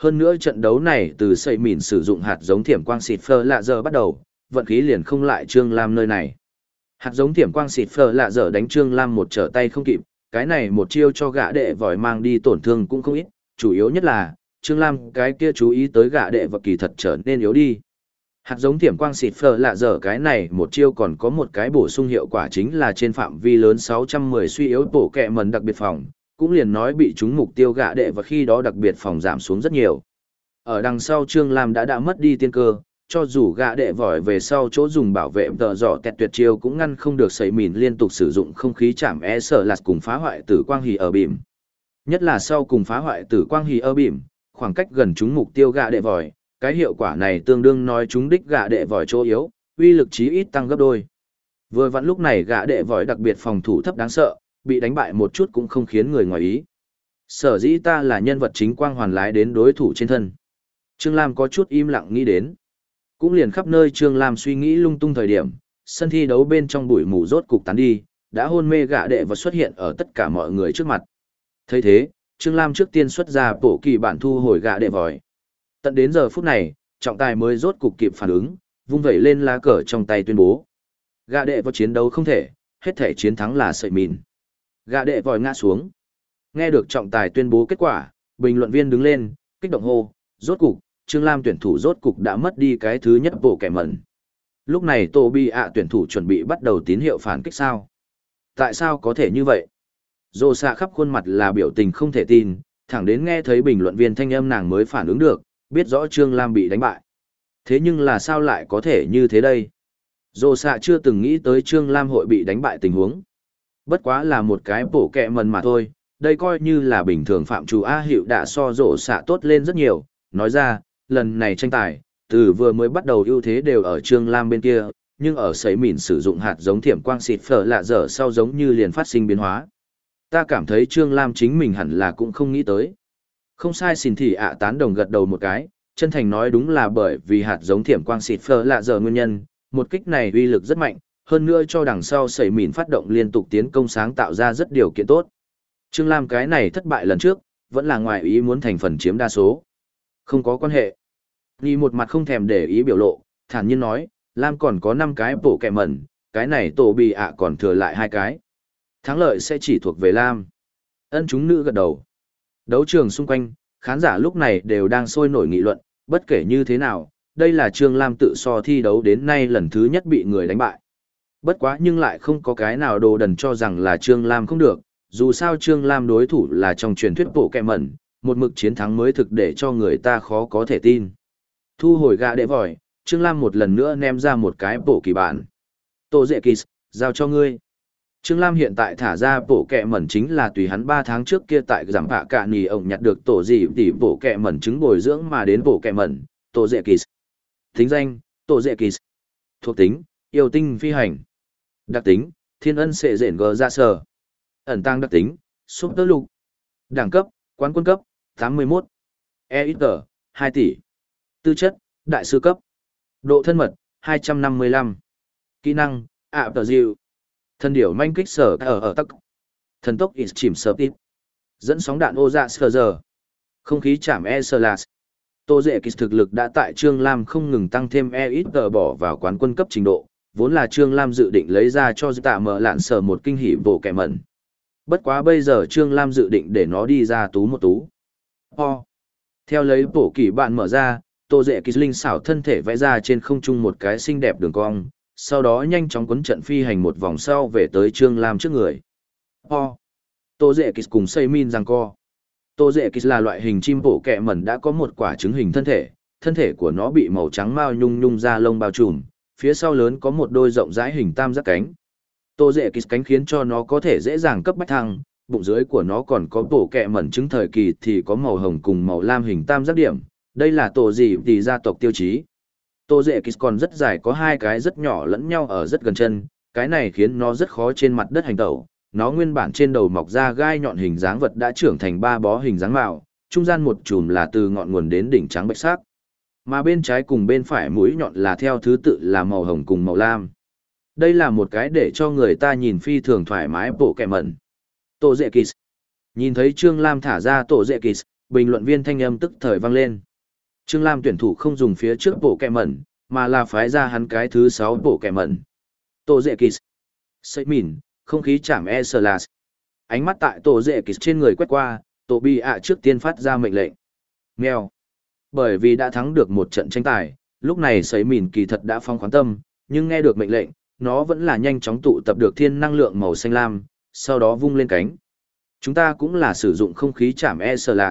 Hơn nữa trận đấu này từ xây mìn sử dụng hạt giống thiểm quang xịt phơ lạ giờ bắt đầu, vận khí liền không lại Trương Lam nơi này. Hạt giống tiềm quang xịt phở lạ dở đánh Trương Lam một trở tay không kịp, cái này một chiêu cho gã đệ vòi mang đi tổn thương cũng không ít, chủ yếu nhất là, Trương Lam cái kia chú ý tới gã đệ và kỳ thật trở nên yếu đi. Hạt giống tiềm quang xịt phở lạ dở cái này một chiêu còn có một cái bổ sung hiệu quả chính là trên phạm vi lớn 610 suy yếu bổ kẹ mần đặc biệt phòng, cũng liền nói bị chúng mục tiêu gã đệ và khi đó đặc biệt phòng giảm xuống rất nhiều. Ở đằng sau Trương Lam đã đã mất đi tiên cơ, cho dù gã đệ vòi về sau chỗ dùng bảo vệ tờ giỏ tẹt tuyệt chiêu cũng ngăn không được sấy mìn liên tục sử dụng không khí chạm e sợ lạt cùng phá hoại tử quang hì ở bìm. Nhất là sau cùng phá hoại tử quang hì ở bìm, khoảng cách gần chúng mục tiêu gã đệ vòi, cái hiệu quả này tương đương nói chúng đích gã đệ vòi chỗ yếu, uy lực chí ít tăng gấp đôi. Vừa vặn lúc này gã đệ vòi đặc biệt phòng thủ thấp đáng sợ, bị đánh bại một chút cũng không khiến người ngoài ý. Sở dĩ ta là nhân vật chính quang hoàn lái đến đối thủ trên thân. Trương Lam có chút im lặng nghĩ đến. Cũng liền khắp nơi Trương Lam suy nghĩ lung tung thời điểm, sân thi đấu bên trong bụi mù rốt cục tán đi, đã hôn mê gạ đệ và xuất hiện ở tất cả mọi người trước mặt. thấy thế, Trương Lam trước tiên xuất ra bổ kỳ bản thu hồi gạ đệ vòi. Tận đến giờ phút này, trọng tài mới rốt cục kịp phản ứng, vung vẩy lên lá cờ trong tay tuyên bố. gạ đệ vào chiến đấu không thể, hết thể chiến thắng là sợi mìn. gạ đệ vòi ngã xuống. Nghe được trọng tài tuyên bố kết quả, bình luận viên đứng lên, kích động hô, rốt cục, Trương Lam tuyển thủ rốt cục đã mất đi cái thứ nhất bộ kẻ mẩn. Lúc này Tô Bi ạ tuyển thủ chuẩn bị bắt đầu tín hiệu phản kích sao? Tại sao có thể như vậy? Dô xạ khắp khuôn mặt là biểu tình không thể tin, thẳng đến nghe thấy bình luận viên thanh âm nàng mới phản ứng được, biết rõ Trương Lam bị đánh bại. Thế nhưng là sao lại có thể như thế đây? Dô xạ chưa từng nghĩ tới Trương Lam hội bị đánh bại tình huống. Bất quá là một cái bổ kẹ mần mà thôi, đây coi như là bình thường phạm chủ A hiệu đã so rổ xạ tốt lên rất nhiều, nói ra, lần này tranh tài, từ vừa mới bắt đầu ưu thế đều ở Trương Lam bên kia, nhưng ở sấy mìn sử dụng hạt giống thiểm quang xịt phở lạ dở sau giống như liền phát sinh biến hóa. Ta cảm thấy Trương Lam chính mình hẳn là cũng không nghĩ tới. Không sai xin thì ạ tán đồng gật đầu một cái, chân thành nói đúng là bởi vì hạt giống thiểm quang xịt phở lạ dở nguyên nhân, một kích này uy lực rất mạnh, hơn nữa cho đằng sau sấy mìn phát động liên tục tiến công sáng tạo ra rất điều kiện tốt. Trương Lam cái này thất bại lần trước, vẫn là ngoài ý muốn thành phần chiếm đa số. Không có quan hệ. Nhi một mặt không thèm để ý biểu lộ, thản nhiên nói, Lam còn có 5 cái bổ kẹ mẩn, cái này tổ bị ạ còn thừa lại hai cái. Thắng lợi sẽ chỉ thuộc về Lam. Ân chúng nữ gật đầu. Đấu trường xung quanh, khán giả lúc này đều đang sôi nổi nghị luận, bất kể như thế nào, đây là Trương Lam tự so thi đấu đến nay lần thứ nhất bị người đánh bại. Bất quá nhưng lại không có cái nào đồ đần cho rằng là Trương Lam không được, dù sao Trương Lam đối thủ là trong truyền thuyết bộ kẹ mẩn, một mực chiến thắng mới thực để cho người ta khó có thể tin. Thu hồi gã đệ vòi, Trương Lam một lần nữa ném ra một cái bổ kỳ bản. Tô dệ kỳ, giao cho ngươi. Trương Lam hiện tại thả ra bổ kẹ mẩn chính là tùy hắn 3 tháng trước kia tại giảm hạ cả nì ổng nhặt được tổ gì tỷ bổ kẹ mẩn trứng bồi dưỡng mà đến bổ kẹ mẩn, tổ dệ kỳ. Tính danh, tổ dệ kỳ. Thuộc tính, yêu tinh phi hành. Đặc tính, thiên ân sệ rển gờ ra sở. Ẩn tăng đặc tính, súp tơ lục. Đẳng cấp, quán quân cấp, 81. E ít 2 tỷ. Tư chất, đại sư cấp. Độ thân mật, 255. Kỹ năng, ạ tờ diệu. Thân điểu manh kích sở ở ở tắc. Thần tốc is chìm sở ít. Dẫn sóng đạn ô dạ sờ giờ. Không khí chạm e sờ lạt. Tô Dệ Kịch thực lực đã tại Trương Lam không ngừng tăng thêm e ít tờ bỏ vào quán quân cấp trình độ, vốn là Trương Lam dự định lấy ra cho tạ mở lạn sở một kinh hỉ bộ kẻ mẩn. Bất quá bây giờ Trương Lam dự định để nó đi ra tú một tú. Ho. Theo lấy bổ kỳ bạn mở ra, Tô Dệ Kỳ Linh xảo thân thể vẽ ra trên không trung một cái xinh đẹp đường cong, sau đó nhanh chóng quấn trận phi hành một vòng sau về tới Trương Lam trước người. Ho. Tô Dệ Kỳ cùng xây min rằng co. Tô Dệ Kỳ là loại hình chim bổ kẹ mẩn đã có một quả trứng hình thân thể, thân thể của nó bị màu trắng mao nhung nhung da lông bao trùm, phía sau lớn có một đôi rộng rãi hình tam giác cánh. Tô Dệ Kỳ cánh khiến cho nó có thể dễ dàng cấp bách thăng, bụng dưới của nó còn có tổ kẹ mẩn trứng thời kỳ thì có màu hồng cùng màu lam hình tam giác điểm, đây là tổ gì thì gia tộc tiêu chí. Tô Dệ Kỳ còn rất dài có hai cái rất nhỏ lẫn nhau ở rất gần chân, cái này khiến nó rất khó trên mặt đất hành tẩu. Nó nguyên bản trên đầu mọc ra gai nhọn hình dáng vật đã trưởng thành ba bó hình dáng mạo, trung gian một chùm là từ ngọn nguồn đến đỉnh trắng bạch sắc. Mà bên trái cùng bên phải mũi nhọn là theo thứ tự là màu hồng cùng màu lam. Đây là một cái để cho người ta nhìn phi thường thoải mái bộ kẻ mẩn. Tổ dệ kỳ. Nhìn thấy Trương Lam thả ra tổ dệ kỳ, bình luận viên thanh âm tức thời vang lên. Trương Lam tuyển thủ không dùng phía trước bộ kẹ mẩn, mà là phái ra hắn cái thứ sáu bộ kẹ mẩn. Tổ dệ kỳ. Xây mìn, không khí chạm e sờ lạt. Ánh mắt tại tổ dệ kỳ trên người quét qua, tổ bi ạ trước tiên phát ra mệnh lệnh. Mèo. Bởi vì đã thắng được một trận tranh tài, lúc này sấy mìn kỳ thật đã phong khoán tâm, nhưng nghe được mệnh lệnh, nó vẫn là nhanh chóng tụ tập được thiên năng lượng màu xanh lam, sau đó vung lên cánh. Chúng ta cũng là sử dụng không khí chạm e sờ.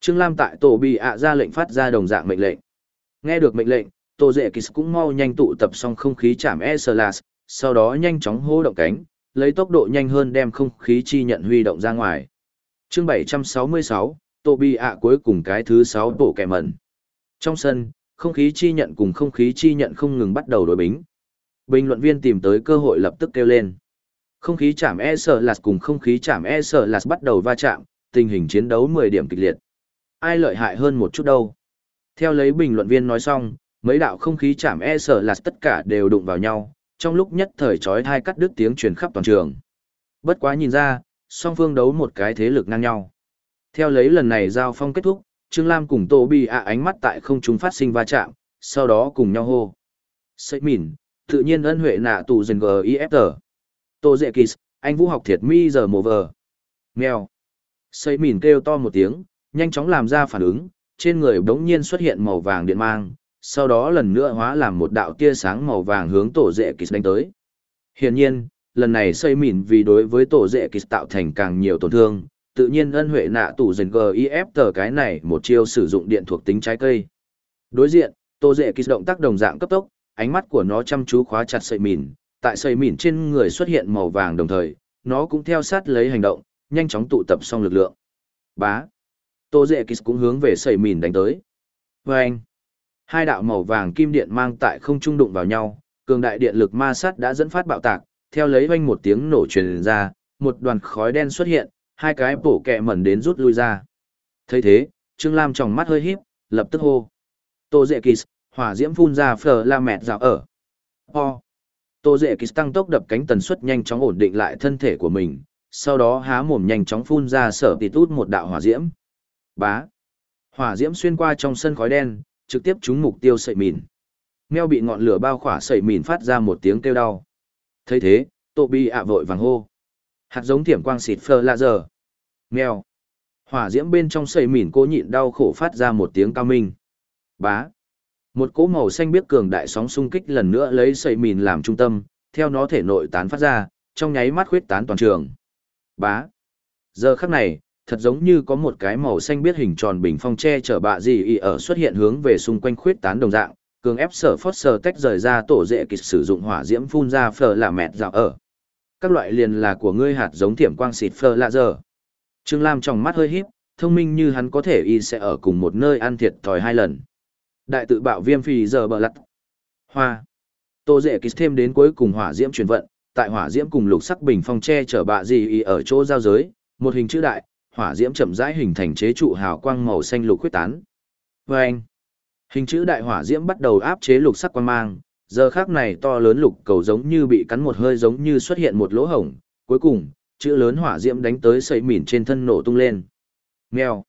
Trương Lam tại tổ bị ạ ra lệnh phát ra đồng dạng mệnh lệnh. Nghe được mệnh lệnh, tổ dệ kỳ cũng mau nhanh tụ tập xong không khí chạm e sờ sau đó nhanh chóng hô động cánh, lấy tốc độ nhanh hơn đem không khí chi nhận huy động ra ngoài. chương 766, tổ bị ạ cuối cùng cái thứ 6 tổ kẻ mẩn. Trong sân, không khí chi nhận cùng không khí chi nhận không ngừng bắt đầu đối bính. Bình luận viên tìm tới cơ hội lập tức kêu lên. Không khí chạm e sợ lạt cùng không khí chạm e sợ lạt bắt đầu va chạm, tình hình chiến đấu 10 điểm kịch liệt. Ai lợi hại hơn một chút đâu. Theo lấy bình luận viên nói xong, mấy đạo không khí chạm e sợ lạt tất cả đều đụng vào nhau, trong lúc nhất thời chói thai cắt đứt tiếng truyền khắp toàn trường. Bất quá nhìn ra, song phương đấu một cái thế lực ngang nhau. Theo lấy lần này giao phong kết thúc, Trương Lam cùng Tô Bi ạ ánh mắt tại không trung phát sinh va chạm, sau đó cùng nhau hô. Sậy mỉn, tự nhiên ân huệ nạ tù dần G.I.F.T. Tô Dệ Kỳ, anh vũ học thiệt mi giờ mồ vờ. Mèo. Xây mìn kêu to một tiếng, nhanh chóng làm ra phản ứng, trên người đống nhiên xuất hiện màu vàng điện mang, sau đó lần nữa hóa làm một đạo tia sáng màu vàng hướng tổ dệ kỳ đánh tới. Hiển nhiên, lần này xây Mìn vì đối với tổ dệ kỳ tạo thành càng nhiều tổn thương, tự nhiên ân huệ nạ tủ dần GIF tờ cái này một chiêu sử dụng điện thuộc tính trái cây. Đối diện, tổ dệ kỳ động tác đồng dạng cấp tốc, ánh mắt của nó chăm chú khóa chặt xây mìn, tại sợi mìn trên người xuất hiện màu vàng đồng thời, nó cũng theo sát lấy hành động, nhanh chóng tụ tập xong lực lượng. Bá. Tô Dệ Kỳ cũng hướng về sợi mìn đánh tới. Vâng. Hai đạo màu vàng kim điện mang tại không trung đụng vào nhau, cường đại điện lực ma sát đã dẫn phát bạo tạc, theo lấy vang một tiếng nổ truyền ra, một đoàn khói đen xuất hiện, hai cái bổ kẹ mẩn đến rút lui ra. thấy thế, Trương Lam trong mắt hơi híp, lập tức hô. Tô Dệ Kỳ, hỏa diễm phun ra phở la mẹt rào ở. Ho. Tô Dệ Kỳ tăng tốc đập cánh tần suất nhanh chóng ổn định lại thân thể của mình, sau đó há mồm nhanh chóng phun ra sở tịt út một đạo hỏa diễm. Bá. Hỏa diễm xuyên qua trong sân khói đen, trực tiếp trúng mục tiêu sợi mìn. Meo bị ngọn lửa bao khỏa sợi mìn phát ra một tiếng kêu đau. thấy thế, Tô Bi ạ vội vàng hô. Hạt giống thiểm quang xịt phơ lạ giờ. Meo. Hỏa diễm bên trong sợi mìn cố nhịn đau khổ phát ra một tiếng cao minh. Bá. Một cỗ màu xanh biếc cường đại sóng xung kích lần nữa lấy sợi mìn làm trung tâm, theo nó thể nội tán phát ra, trong nháy mắt khuyết tán toàn trường. Bá. Giờ khắc này, thật giống như có một cái màu xanh biết hình tròn bình phong che chở bạ gì y ở xuất hiện hướng về xung quanh khuyết tán đồng dạng, cường ép sở phót sờ tách rời ra tổ dễ kịch sử dụng hỏa diễm phun ra phở là mẹt dạo ở. Các loại liền là của ngươi hạt giống thiểm quang xịt phở lạ giờ. Trương Lam trong mắt hơi híp, thông minh như hắn có thể y sẽ ở cùng một nơi ăn thiệt thòi hai lần. Đại tự bạo viêm phì giờ bờ lặt. Hoa. Tô dễ kịch thêm đến cuối cùng hỏa diễm truyền vận, tại hỏa diễm cùng lục sắc bình phong che chở bạ gì y ở chỗ giao giới, một hình chữ đại, hỏa diễm chậm rãi hình thành chế trụ hào quang màu xanh lục quyết tán. Và anh, hình chữ đại hỏa diễm bắt đầu áp chế lục sắc quang mang, giờ khác này to lớn lục cầu giống như bị cắn một hơi giống như xuất hiện một lỗ hổng, cuối cùng, chữ lớn hỏa diễm đánh tới sợi mìn trên thân nổ tung lên. Mèo.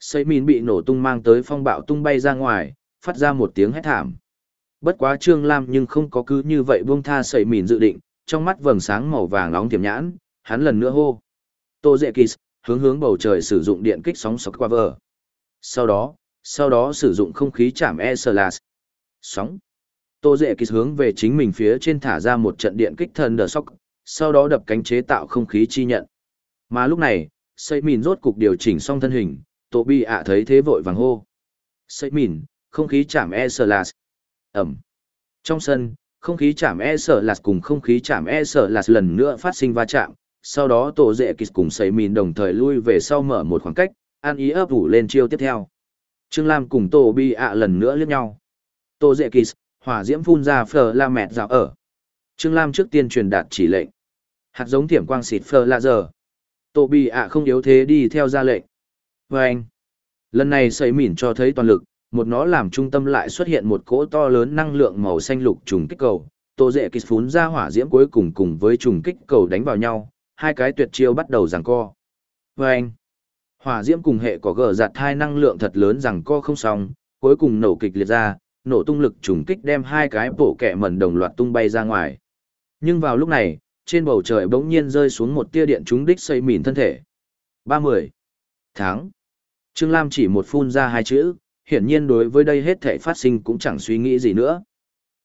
Sợi mìn bị nổ tung mang tới phong bạo tung bay ra ngoài, phát ra một tiếng hét thảm. Bất quá Trương Lam nhưng không có cứ như vậy buông tha sợi mìn dự định, trong mắt vầng sáng màu vàng nóng tiềm nhãn, hắn lần nữa hô. Tô Dệ Kỳ, hướng hướng bầu trời sử dụng điện kích sóng sọc qua vờ. Sau đó, sau đó sử dụng không khí chạm e slash. Sóng. Tô dệ Kỳ hướng về chính mình phía trên thả ra một trận điện kích thần đờ sóc, sau đó đập cánh chế tạo không khí chi nhận. Mà lúc này, Sẩy mìn rốt cục điều chỉnh xong thân hình, Tô bi ạ thấy thế vội vàng hô. Sẩy mìn, không khí chạm e slash. Ẩm. Trong sân, không khí chạm e slash cùng không khí chạm e slash lần nữa phát sinh va chạm, sau đó tổ dễ kịch cùng xây mìn đồng thời lui về sau mở một khoảng cách, an ý ấp ủ lên chiêu tiếp theo. Trương Lam cùng tổ bi ạ lần nữa liếc nhau. Tổ dễ kịch, hỏa diễm phun ra phờ la mẹt dạo ở. Trương Lam trước tiên truyền đạt chỉ lệnh. Hạt giống thiểm quang xịt phờ la giờ. Tổ bi ạ không yếu thế đi theo ra lệnh. vê anh, Lần này xây Mìn cho thấy toàn lực, một nó làm trung tâm lại xuất hiện một cỗ to lớn năng lượng màu xanh lục trùng kích cầu, Tô dễ kích phún ra hỏa diễm cuối cùng cùng với trùng kích cầu đánh vào nhau, hai cái tuyệt chiêu bắt đầu giằng co. Vâng! Hỏa diễm cùng hệ có gờ giặt hai năng lượng thật lớn giằng co không xong, cuối cùng nổ kịch liệt ra, nổ tung lực trùng kích đem hai cái bộ kẹ mẩn đồng loạt tung bay ra ngoài. Nhưng vào lúc này, trên bầu trời bỗng nhiên rơi xuống một tia điện trúng đích xây mìn thân thể. ba mươi Tháng. Trương Lam chỉ một phun ra hai chữ, hiển nhiên đối với đây hết thể phát sinh cũng chẳng suy nghĩ gì nữa.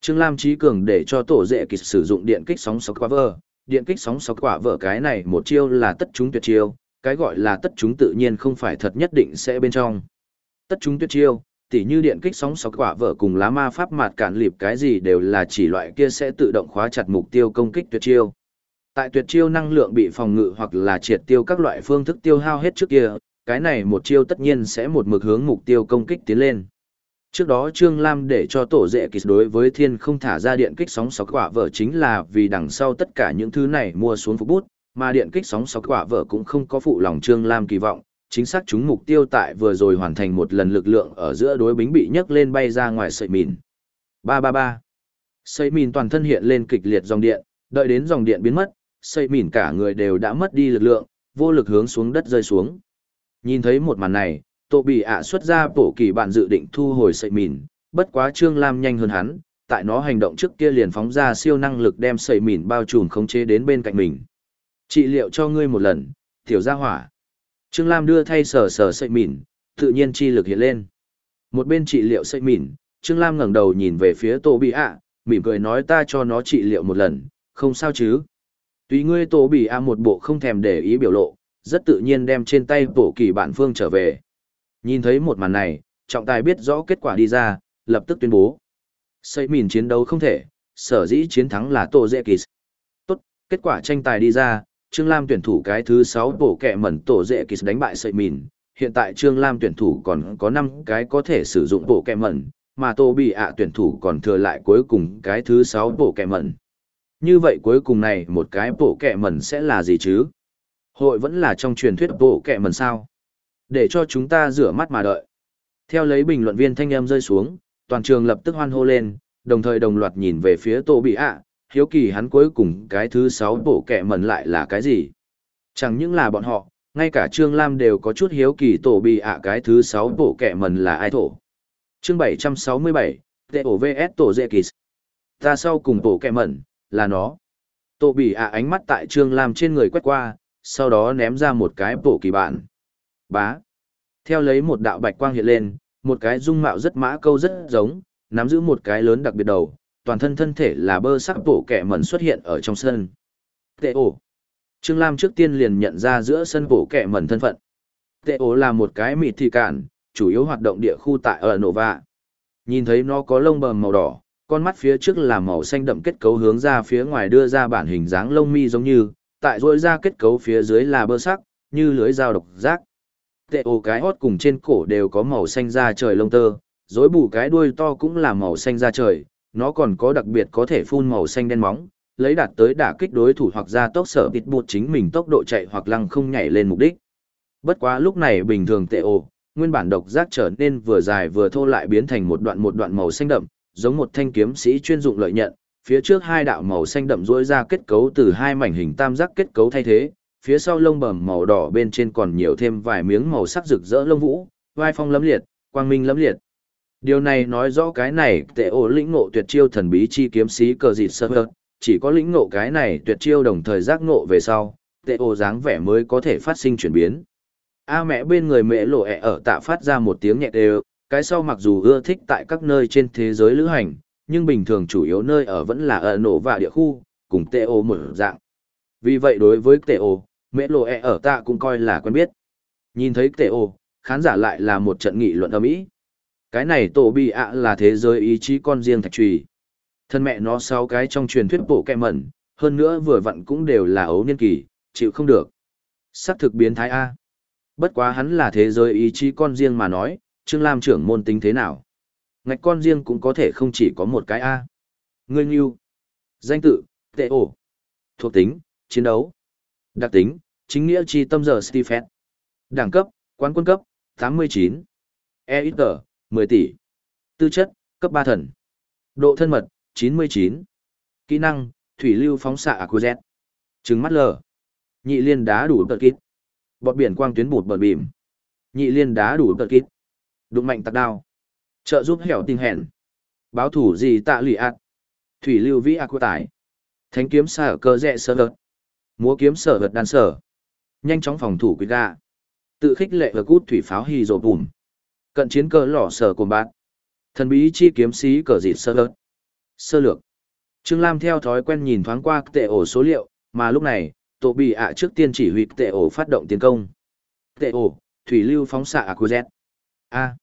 Trương Lam trí cường để cho tổ dệ kịch sử dụng điện kích sóng sọc quả vờ, điện kích sóng sọc quả vờ cái này một chiêu là tất chúng tuyệt chiêu, cái gọi là tất chúng tự nhiên không phải thật nhất định sẽ bên trong. Tất chúng tuyệt chiêu, tỉ như điện kích sóng sọc quả vợ cùng lá ma pháp mạt cản lịp cái gì đều là chỉ loại kia sẽ tự động khóa chặt mục tiêu công kích tuyệt chiêu. Tại tuyệt chiêu năng lượng bị phòng ngự hoặc là triệt tiêu các loại phương thức tiêu hao hết trước kia, cái này một chiêu tất nhiên sẽ một mực hướng mục tiêu công kích tiến lên. Trước đó Trương Lam để cho tổ dệ kịch đối với thiên không thả ra điện kích sóng sọc quả vợ chính là vì đằng sau tất cả những thứ này mua xuống phục bút, mà điện kích sóng sọc quả vợ cũng không có phụ lòng Trương Lam kỳ vọng, chính xác chúng mục tiêu tại vừa rồi hoàn thành một lần lực lượng ở giữa đối bính bị nhấc lên bay ra ngoài sợi mìn. 333. Sợi mìn toàn thân hiện lên kịch liệt dòng điện, đợi đến dòng điện biến mất, sợi mìn cả người đều đã mất đi lực lượng, vô lực hướng xuống đất rơi xuống. Nhìn thấy một màn này, Tô Bỉ ạ xuất ra bổ kỳ bạn dự định thu hồi sợi mìn, bất quá Trương Lam nhanh hơn hắn, tại nó hành động trước kia liền phóng ra siêu năng lực đem sợi mìn bao trùm khống chế đến bên cạnh mình. Trị liệu cho ngươi một lần, tiểu gia hỏa. Trương Lam đưa thay sờ sờ sợi mìn, tự nhiên chi lực hiện lên. Một bên trị liệu sợi mìn, Trương Lam ngẩng đầu nhìn về phía Tô Bỉ ạ, mỉm cười nói ta cho nó trị liệu một lần, không sao chứ. Tùy ngươi Tô Bỉ ạ một bộ không thèm để ý biểu lộ, rất tự nhiên đem trên tay bổ kỳ bản phương trở về. Nhìn thấy một màn này, trọng tài biết rõ kết quả đi ra, lập tức tuyên bố. Xây mìn chiến đấu không thể, sở dĩ chiến thắng là Tô Dệ Kỳ. Tốt, kết quả tranh tài đi ra, Trương Lam tuyển thủ cái thứ 6 bổ kẹ mẩn Tô Dệ Kỳ đánh bại Xây mìn. Hiện tại Trương Lam tuyển thủ còn có 5 cái có thể sử dụng bổ kẹ mẩn, mà Tô Bị ạ tuyển thủ còn thừa lại cuối cùng cái thứ 6 bổ kẹ mẩn. Như vậy cuối cùng này một cái bổ kẹ mẩn sẽ là gì chứ? Hội vẫn là trong truyền thuyết bộ kẹ mần sao? Để cho chúng ta rửa mắt mà đợi. Theo lấy bình luận viên thanh âm rơi xuống, toàn trường lập tức hoan hô lên, đồng thời đồng loạt nhìn về phía Tô Bị ạ, hiếu kỳ hắn cuối cùng cái thứ sáu bộ kẹ mần lại là cái gì. Chẳng những là bọn họ, ngay cả Trương Lam đều có chút hiếu kỳ tổ Bị ạ cái thứ sáu bộ kẹ mần là ai thổ. Chương 767, TOVS Tổ Dệ Kỳ. Ta sau cùng bộ kẹ mẩn, là nó. Tổ Bị ạ ánh mắt tại Trương Lam trên người quét qua, sau đó ném ra một cái bộ kỳ bản. Bá. Theo lấy một đạo bạch quang hiện lên, một cái dung mạo rất mã câu rất giống, nắm giữ một cái lớn đặc biệt đầu, toàn thân thân thể là bơ sắc bộ kẻ mẩn xuất hiện ở trong sân. Tệ ổ. Trương Lam trước tiên liền nhận ra giữa sân bộ kẻ mẩn thân phận. Tệ ổ là một cái mịt thị cản, chủ yếu hoạt động địa khu tại ở Nova. Nhìn thấy nó có lông bờm màu đỏ, con mắt phía trước là màu xanh đậm kết cấu hướng ra phía ngoài đưa ra bản hình dáng lông mi giống như, tại rỗi ra kết cấu phía dưới là bơ sắc, như lưới dao độc giác tệ ổ cái hót cùng trên cổ đều có màu xanh da trời lông tơ, rối bù cái đuôi to cũng là màu xanh da trời, nó còn có đặc biệt có thể phun màu xanh đen móng, lấy đạt tới đả kích đối thủ hoặc ra tốc sở bịt bột chính mình tốc độ chạy hoặc lăng không nhảy lên mục đích. Bất quá lúc này bình thường tệ ổ, nguyên bản độc giác trở nên vừa dài vừa thô lại biến thành một đoạn một đoạn màu xanh đậm, giống một thanh kiếm sĩ chuyên dụng lợi nhận, phía trước hai đạo màu xanh đậm rỗi ra kết cấu từ hai mảnh hình tam giác kết cấu thay thế, phía sau lông bờm màu đỏ bên trên còn nhiều thêm vài miếng màu sắc rực rỡ lông vũ, vai phong lấm liệt, quang minh lấm liệt. Điều này nói rõ cái này tệ ổ lĩnh ngộ tuyệt chiêu thần bí chi kiếm sĩ cờ dịt sơ hơ, chỉ có lĩnh ngộ cái này tuyệt chiêu đồng thời giác ngộ về sau, tệ ổ dáng vẻ mới có thể phát sinh chuyển biến. A mẹ bên người mẹ lộ ẹ ở tạ phát ra một tiếng nhẹ đều, cái sau mặc dù ưa thích tại các nơi trên thế giới lữ hành, nhưng bình thường chủ yếu nơi ở vẫn là ở nổ và địa khu, cùng tệ ô một dạng. Vì vậy đối với tệ ô, mẹ lộ e ở ta cũng coi là quen biết. Nhìn thấy tệ ô khán giả lại là một trận nghị luận âm ý. cái này tổ bị ạ là thế giới ý chí con riêng thạch trùy. Thân mẹ nó sáu cái trong truyền thuyết bộ kẹ mẩn hơn nữa vừa vặn cũng đều là ấu niên kỳ chịu không được. Sắc thực biến thái a. Bất quá hắn là thế giới ý chí con riêng mà nói trương lam trưởng môn tính thế nào? Ngạch con riêng cũng có thể không chỉ có một cái a ngươi nghiêu danh tự tệ ổ thuộc tính chiến đấu đặc tính chính nghĩa chi tâm giờ Stephen. Đẳng cấp, quán quân cấp, 89, E ít tờ, 10 tỷ. Tư chất, cấp 3 thần. Độ thân mật, 99. Kỹ năng, thủy lưu phóng xạ à Aquazet. Trứng mắt lờ. Nhị liên đá đủ tật kít. Bọt biển quang tuyến bụt bọt bìm. Nhị liên đá đủ tật kít. Đụng mạnh tạc đao. Trợ giúp hẻo tinh hẹn. Báo thủ gì tạ lụy ạt. Thủy lưu vĩ aqua tải. Thánh kiếm sở cơ rẽ sơ vật. Múa kiếm sở vật đan sở. Nhanh chóng phòng thủ quý ga Tự khích lệ và cút thủy pháo hì rổ bùm. Cận chiến cơ lỏ sở cồn bát. Thần bí chi kiếm sĩ cờ dịt sơ vật. Sơ lược. Trương Lam theo thói quen nhìn thoáng qua tệ ổ số liệu, mà lúc này, tổ bị ạ trước tiên chỉ huy tệ ổ phát động tiến công. Tệ ổ, thủy lưu phóng xạ Aquazet. A.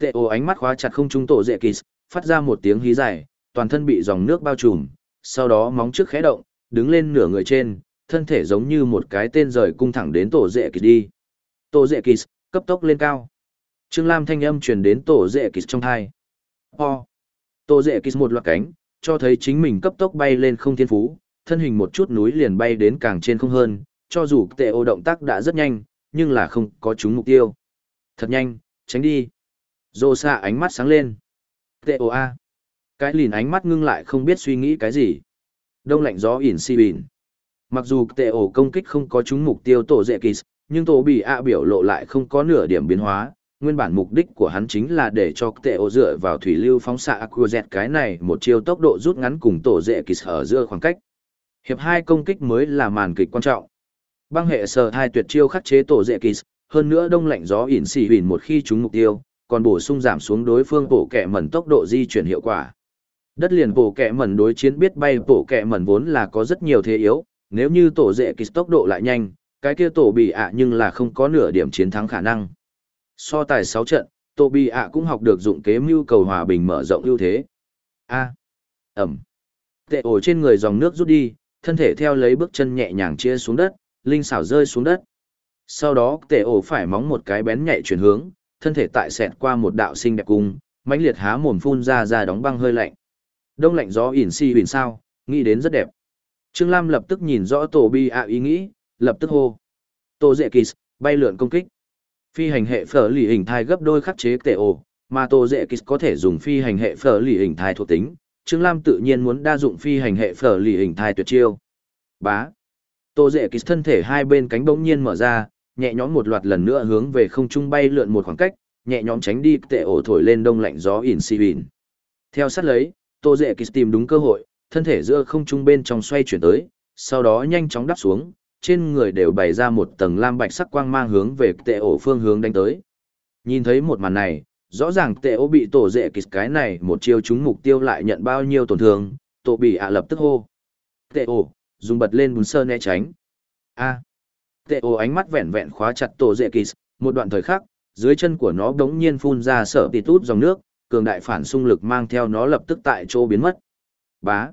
Tệ ô ánh mắt khóa chặt không trung tổ dệ kỳ, phát ra một tiếng hí dài, toàn thân bị dòng nước bao trùm, sau đó móng trước khẽ động, đứng lên nửa người trên, thân thể giống như một cái tên rời cung thẳng đến tổ dệ kỳ đi. Tổ dệ kỳ, cấp tốc lên cao. Trương Lam thanh âm truyền đến tổ dệ kỳ trong thai. Ho. Tổ dệ kỳ một loạt cánh, cho thấy chính mình cấp tốc bay lên không thiên phú, thân hình một chút núi liền bay đến càng trên không hơn, cho dù tệ ô động tác đã rất nhanh, nhưng là không có trúng mục tiêu. Thật nhanh, tránh đi. Dô xạ ánh mắt sáng lên. Tệ ô A. Cái lìn ánh mắt ngưng lại không biết suy nghĩ cái gì. Đông lạnh gió ỉn si bìn. Mặc dù tệ ổ công kích không có trúng mục tiêu tổ dệ kỳ, nhưng tổ bị A biểu lộ lại không có nửa điểm biến hóa, nguyên bản mục đích của hắn chính là để cho tệ ô dựa vào thủy lưu phóng xạ Aquazet cái này một chiêu tốc độ rút ngắn cùng tổ dệ kỳ ở giữa khoảng cách. Hiệp hai công kích mới là màn kịch quan trọng. Băng hệ sở hai tuyệt chiêu khắc chế tổ dệ kỳ, hơn nữa đông lạnh gió ỉn xì huyền một khi trúng mục tiêu, còn bổ sung giảm xuống đối phương bổ kẹ mẩn tốc độ di chuyển hiệu quả. Đất liền bổ kẹ mẩn đối chiến biết bay bổ kẹ mẩn vốn là có rất nhiều thế yếu, nếu như tổ dệ kỳ tốc độ lại nhanh, cái kia tổ bị ạ nhưng là không có nửa điểm chiến thắng khả năng. So tài 6 trận, tổ bị ạ cũng học được dụng kế mưu cầu hòa bình mở rộng ưu thế. A. Ẩm. Tệ ổ trên người dòng nước rút đi, thân thể theo lấy bước chân nhẹ nhàng chia xuống đất, linh xảo rơi xuống đất. Sau đó tệ ổ phải móng một cái bén nhạy chuyển hướng, thân thể tại xẹt qua một đạo sinh đẹp cung, mãnh liệt há mồm phun ra ra đóng băng hơi lạnh. Đông lạnh gió ỉn si huyền sao, nghĩ đến rất đẹp. Trương Lam lập tức nhìn rõ tổ bi ạ ý nghĩ, lập tức hô. Tổ dệ kỳ, bay lượn công kích. Phi hành hệ phở lì hình thai gấp đôi khắc chế tệ ổ, mà tổ dệ kỳ có thể dùng phi hành hệ phở lì hình thai thuộc tính. Trương Lam tự nhiên muốn đa dụng phi hành hệ phở lì hình thai tuyệt chiêu. Bá. Tổ dệ kỳ thân thể hai bên cánh bỗng nhiên mở ra, nhẹ nhõm một loạt lần nữa hướng về không trung bay lượn một khoảng cách, nhẹ nhõm tránh đi tệ ổ thổi lên đông lạnh gió ỉn xì ỉn. Theo sát lấy, Tô Dệ Kỳ tìm đúng cơ hội, thân thể giữa không trung bên trong xoay chuyển tới, sau đó nhanh chóng đáp xuống, trên người đều bày ra một tầng lam bạch sắc quang mang hướng về tệ ổ phương hướng đánh tới. Nhìn thấy một màn này, rõ ràng tệ ổ bị Tô dệ Kỳ cái này một chiêu trúng mục tiêu lại nhận bao nhiêu tổn thương, Tô bị ạ lập tức hô. Tệ ổ, dùng bật lên bùn sơ né tránh. A. Tệ ô ánh mắt vẹn vẹn khóa chặt tổ dễ kỳ một đoạn thời khắc, dưới chân của nó đống nhiên phun ra sở tì tút dòng nước, cường đại phản xung lực mang theo nó lập tức tại chỗ biến mất. Bá.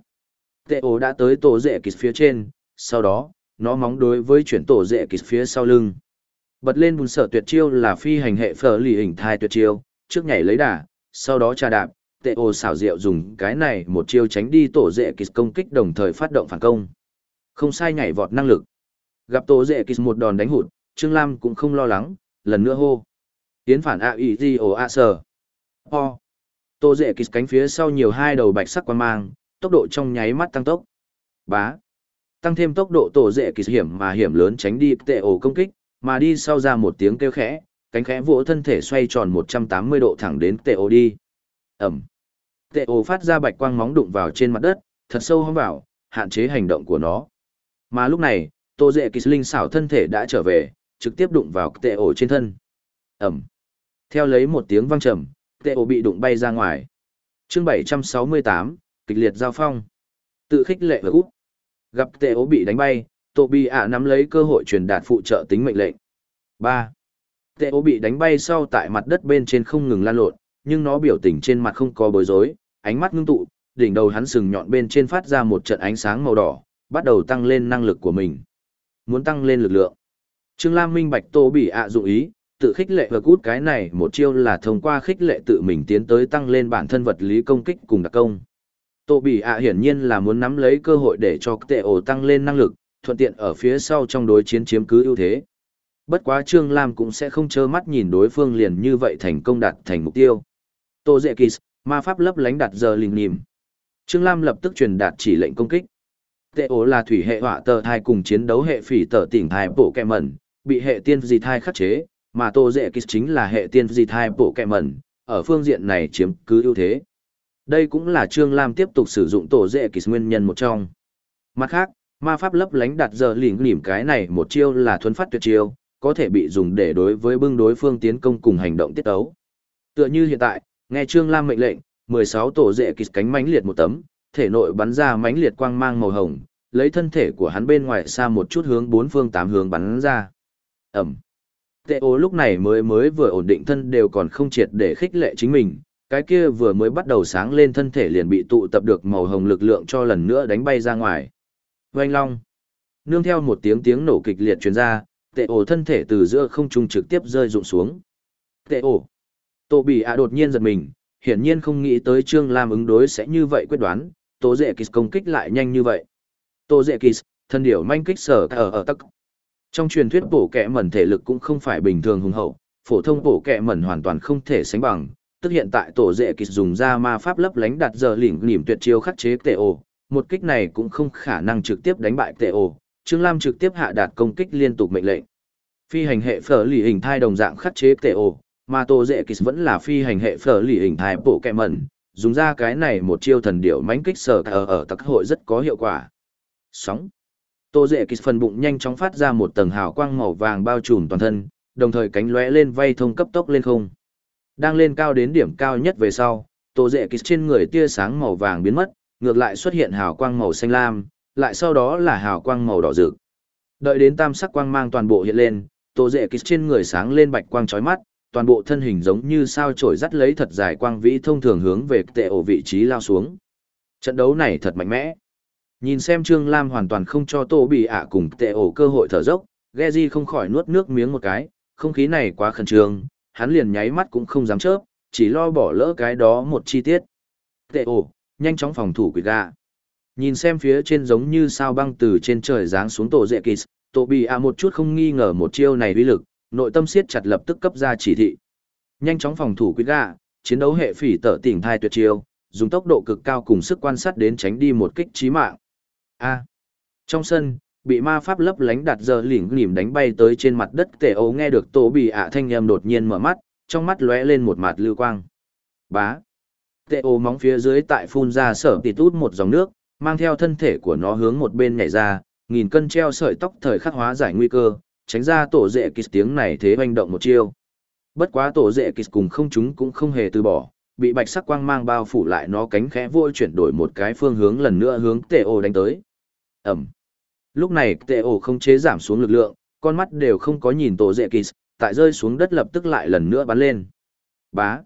Tệ ô đã tới tổ dễ kỳ phía trên, sau đó, nó móng đối với chuyển tổ dễ kỳ phía sau lưng. Bật lên bùn sở tuyệt chiêu là phi hành hệ phở lì hình thai tuyệt chiêu, trước nhảy lấy đà, sau đó trà đạp, tệ ô xảo diệu dùng cái này một chiêu tránh đi tổ dễ kỳ công kích đồng thời phát động phản công. Không sai nhảy vọt năng lực. Gặp tổ dễ kịch một đòn đánh hụt, Trương Lam cũng không lo lắng, lần nữa hô. Tiến phản a ý di ổ a sờ. Ho. Tô dễ kịch cánh phía sau nhiều hai đầu bạch sắc quan mang, tốc độ trong nháy mắt tăng tốc. Bá. Tăng thêm tốc độ tổ dễ kịch hiểm mà hiểm lớn tránh đi tệ ổ công kích, mà đi sau ra một tiếng kêu khẽ, cánh khẽ vỗ thân thể xoay tròn 180 độ thẳng đến tệ ổ đi. Ẩm. Tệ ổ phát ra bạch quang móng đụng vào trên mặt đất, thật sâu hóng vào, hạn chế hành động của nó. Mà lúc này, Tô Dệ Kỳ Linh xảo thân thể đã trở về, trực tiếp đụng vào tệ ổ trên thân. Ẩm. Theo lấy một tiếng vang trầm, tệ ổ bị đụng bay ra ngoài. chương 768, kịch liệt giao phong. Tự khích lệ và cút. Gặp tệ ổ bị đánh bay, Tô bị ạ nắm lấy cơ hội truyền đạt phụ trợ tính mệnh lệnh. Ba. Tệ ổ bị đánh bay sau tại mặt đất bên trên không ngừng lan lộn, nhưng nó biểu tình trên mặt không có bối rối, ánh mắt ngưng tụ, đỉnh đầu hắn sừng nhọn bên trên phát ra một trận ánh sáng màu đỏ, bắt đầu tăng lên năng lực của mình. Muốn tăng lên lực lượng. Trương Lam minh bạch Tô bỉ ạ dụng ý, tự khích lệ và cút cái này một chiêu là thông qua khích lệ tự mình tiến tới tăng lên bản thân vật lý công kích cùng đặc công. Tô Bỉ ạ hiển nhiên là muốn nắm lấy cơ hội để cho tệ ổ tăng lên năng lực, thuận tiện ở phía sau trong đối chiến chiếm cứ ưu thế. Bất quá Trương Lam cũng sẽ không trơ mắt nhìn đối phương liền như vậy thành công đạt thành mục tiêu. Tô Dệ Kỳ, ma pháp lấp lánh đặt giờ lình nìm. Trương Lam lập tức truyền đạt chỉ lệnh công kích. Tệ ố là thủy hệ họa tờ thai cùng chiến đấu hệ phỉ tờ tỉnh thai bộ kẹ mẩn, bị hệ tiên di thai khắc chế, mà Tô Dệ Kỳ chính là hệ tiên di thai bộ kẹ mẩn, ở phương diện này chiếm cứ ưu thế. Đây cũng là Trương Lam tiếp tục sử dụng tổ Dệ Kỳ nguyên nhân một trong. Mặt khác, ma pháp lấp lánh đặt giờ lỉnh lỉm cái này một chiêu là thuấn phát tuyệt chiêu, có thể bị dùng để đối với bưng đối phương tiến công cùng hành động tiết tấu. Tựa như hiện tại, nghe Trương Lam mệnh lệnh, 16 tổ dệ kịch cánh mãnh liệt một tấm, thể nội bắn ra mãnh liệt quang mang màu hồng, lấy thân thể của hắn bên ngoài xa một chút hướng bốn phương tám hướng bắn ra. Ẩm. Tệ ô lúc này mới mới vừa ổn định thân đều còn không triệt để khích lệ chính mình, cái kia vừa mới bắt đầu sáng lên thân thể liền bị tụ tập được màu hồng lực lượng cho lần nữa đánh bay ra ngoài. Oanh long. Nương theo một tiếng tiếng nổ kịch liệt truyền ra, tệ ổ thân thể từ giữa không trung trực tiếp rơi rụng xuống. Tệ ổ. Tô bị ạ đột nhiên giật mình, hiển nhiên không nghĩ tới Trương Lam ứng đối sẽ như vậy quyết đoán, Tô Dệ Kỳ công kích lại nhanh như vậy. Tô Dệ Kỳ, thân điểu manh kích sở ở ở tắc. Trong truyền thuyết bổ kẹ mẩn thể lực cũng không phải bình thường hùng hậu, phổ thông bổ kẹ mẩn hoàn toàn không thể sánh bằng. Tức hiện tại tổ dệ kỳ dùng ra ma pháp lấp lánh đặt giờ lỉnh lỉm tuyệt chiêu khắc chế tệ ổ, một kích này cũng không khả năng trực tiếp đánh bại tệ ổ, Trương Lam trực tiếp hạ đạt công kích liên tục mệnh lệnh. Phi hành hệ phở lì hình thai đồng dạng khắc chế tệ ổ, mà Tô Dệ Kịch vẫn là phi hành hệ phở lì hình thai bổ kẹ mẩn, dùng ra cái này một chiêu thần điệu mánh kích sở ở ở tặc hội rất có hiệu quả. Sóng. Tô Dệ Kịch phần bụng nhanh chóng phát ra một tầng hào quang màu vàng bao trùm toàn thân, đồng thời cánh lóe lên vay thông cấp tốc lên không. Đang lên cao đến điểm cao nhất về sau, Tô Dệ Kịch trên người tia sáng màu vàng biến mất, ngược lại xuất hiện hào quang màu xanh lam, lại sau đó là hào quang màu đỏ rực. Đợi đến tam sắc quang mang toàn bộ hiện lên, Tô Dệ Kịch trên người sáng lên bạch quang chói mắt, toàn bộ thân hình giống như sao trổi dắt lấy thật dài quang vĩ thông thường hướng về tệ ổ vị trí lao xuống. Trận đấu này thật mạnh mẽ. Nhìn xem Trương Lam hoàn toàn không cho Tô Bị ạ cùng tệ ổ cơ hội thở dốc, Geji không khỏi nuốt nước miếng một cái, không khí này quá khẩn trương, hắn liền nháy mắt cũng không dám chớp, chỉ lo bỏ lỡ cái đó một chi tiết. Tệ ổ, nhanh chóng phòng thủ quỷ gà. Nhìn xem phía trên giống như sao băng từ trên trời giáng xuống tổ dệ kỳ, tổ bị ạ một chút không nghi ngờ một chiêu này uy lực, nội tâm siết chặt lập tức cấp ra chỉ thị. Nhanh chóng phòng thủ quyết gạ, chiến đấu hệ phỉ tở tỉnh thai tuyệt chiêu, dùng tốc độ cực cao cùng sức quan sát đến tránh đi một kích chí mạng. A. Trong sân, bị ma pháp lấp lánh đặt giờ lỉnh lỉm đánh bay tới trên mặt đất tệ ấu nghe được tổ bị ạ thanh âm đột nhiên mở mắt, trong mắt lóe lên một mặt lưu quang. Bá. Tệ ấu móng phía dưới tại phun ra sở tịt út một dòng nước, mang theo thân thể của nó hướng một bên nhảy ra, nghìn cân treo sợi tóc thời khắc hóa giải nguy cơ, tránh ra tổ dễ kịch tiếng này thế hoành động một chiêu. Bất quá tổ dễ kịch cùng không chúng cũng không hề từ bỏ, bị bạch sắc quang mang bao phủ lại nó cánh khẽ vội chuyển đổi một cái phương hướng lần nữa hướng tệ ổ đánh tới. Ẩm. Lúc này tệ ổ không chế giảm xuống lực lượng, con mắt đều không có nhìn tổ dễ kịch, tại rơi xuống đất lập tức lại lần nữa bắn lên. Bá.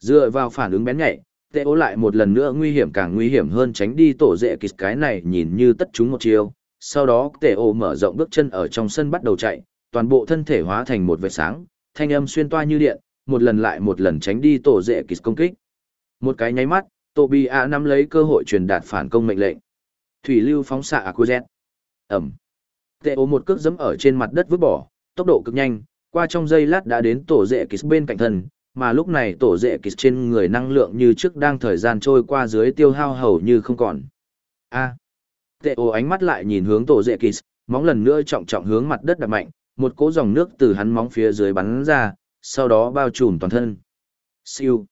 Dựa vào phản ứng bén nhạy, tệ ố lại một lần nữa nguy hiểm càng nguy hiểm hơn tránh đi tổ dễ kịch cái này nhìn như tất chúng một chiêu, sau đó tệ ổ mở rộng bước chân ở trong sân bắt đầu chạy, toàn bộ thân thể hóa thành một vệt sáng, thanh âm xuyên toa như điện, một lần lại một lần tránh đi tổ dệ kịch công kích. Một cái nháy mắt, tổ Bi A nắm lấy cơ hội truyền đạt phản công mệnh lệnh. Thủy lưu phóng xạ Aquazet. Ẩm. Tệ ố một cước giẫm ở trên mặt đất vứt bỏ, tốc độ cực nhanh, qua trong giây lát đã đến tổ dệ kịch bên cạnh thân, mà lúc này tổ dệ kịch trên người năng lượng như trước đang thời gian trôi qua dưới tiêu hao hầu như không còn. A. Tệ ồ ánh mắt lại nhìn hướng tổ dệ kỳ, móng lần nữa trọng trọng hướng mặt đất đập mạnh, một cỗ dòng nước từ hắn móng phía dưới bắn ra, sau đó bao trùm toàn thân. Siêu.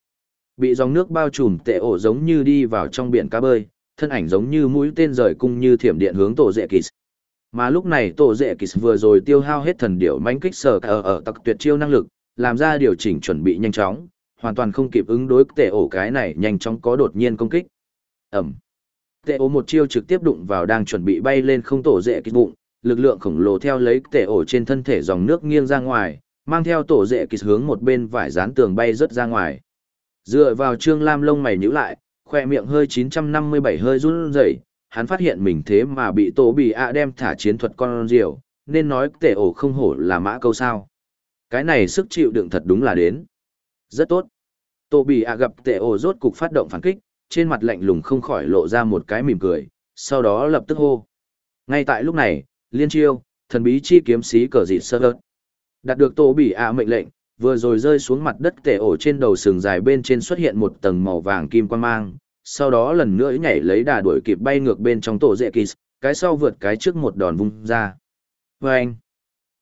Bị dòng nước bao trùm tệ ổ giống như đi vào trong biển cá bơi, thân ảnh giống như mũi tên rời cung như thiểm điện hướng tổ dệ kỳ. Mà lúc này tổ dệ kỳ vừa rồi tiêu hao hết thần điệu mãnh kích sở ở ở tặc tuyệt chiêu năng lực, làm ra điều chỉnh chuẩn bị nhanh chóng, hoàn toàn không kịp ứng đối tệ ổ cái này nhanh chóng có đột nhiên công kích. Ẩm tệ ổ một chiêu trực tiếp đụng vào đang chuẩn bị bay lên không tổ dễ kích bụng, lực lượng khổng lồ theo lấy tệ ổ trên thân thể dòng nước nghiêng ra ngoài, mang theo tổ dễ kích hướng một bên vải dán tường bay rớt ra ngoài. Dựa vào trương lam lông mày nhữ lại, khoe miệng hơi 957 hơi run rẩy, hắn phát hiện mình thế mà bị tổ bị ạ đem thả chiến thuật con diều nên nói tệ ổ không hổ là mã câu sao. Cái này sức chịu đựng thật đúng là đến. Rất tốt. Tổ bị ạ gặp tệ ổ rốt cục phát động phản kích trên mặt lạnh lùng không khỏi lộ ra một cái mỉm cười, sau đó lập tức hô. Ngay tại lúc này, liên chiêu, thần bí chi kiếm sĩ cờ dịt sơ hớt. Đạt được tổ bị ạ mệnh lệnh, vừa rồi rơi xuống mặt đất tệ ổ trên đầu sừng dài bên trên xuất hiện một tầng màu vàng kim quan mang, sau đó lần nữa nhảy lấy đà đuổi kịp bay ngược bên trong tổ dệ kỳ, cái sau vượt cái trước một đòn vung ra. Và anh,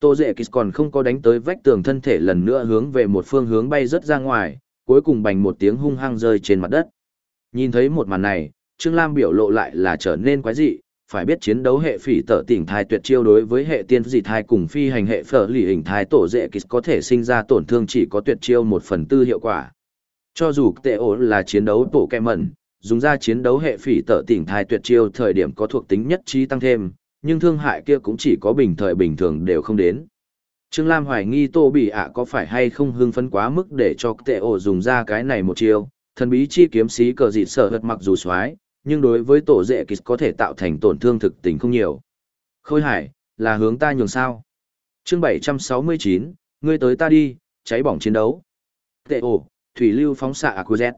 tổ dệ kỳ còn không có đánh tới vách tường thân thể lần nữa hướng về một phương hướng bay rất ra ngoài, cuối cùng bành một tiếng hung hăng rơi trên mặt đất. Nhìn thấy một màn này, Trương Lam biểu lộ lại là trở nên quái dị, phải biết chiến đấu hệ phỉ tở tỉnh thai tuyệt chiêu đối với hệ tiên dị thai cùng phi hành hệ phở lì hình thai tổ dễ kịch có thể sinh ra tổn thương chỉ có tuyệt chiêu một phần tư hiệu quả. Cho dù tệ ổ là chiến đấu tổ kẹ mẩn, dùng ra chiến đấu hệ phỉ tở tỉnh thai tuyệt chiêu thời điểm có thuộc tính nhất trí tăng thêm, nhưng thương hại kia cũng chỉ có bình thời bình thường đều không đến. Trương Lam hoài nghi Tô Bị ạ có phải hay không hưng phấn quá mức để cho tệ ổ dùng ra cái này một chiêu, thần bí chi kiếm sĩ cờ dịt sở hật mặc dù xoái, nhưng đối với tổ dễ kịch có thể tạo thành tổn thương thực tình không nhiều. Khôi hải, là hướng ta nhường sao. chương 769, ngươi tới ta đi, cháy bỏng chiến đấu. Tệ ổ, thủy lưu phóng xạ Aquazet.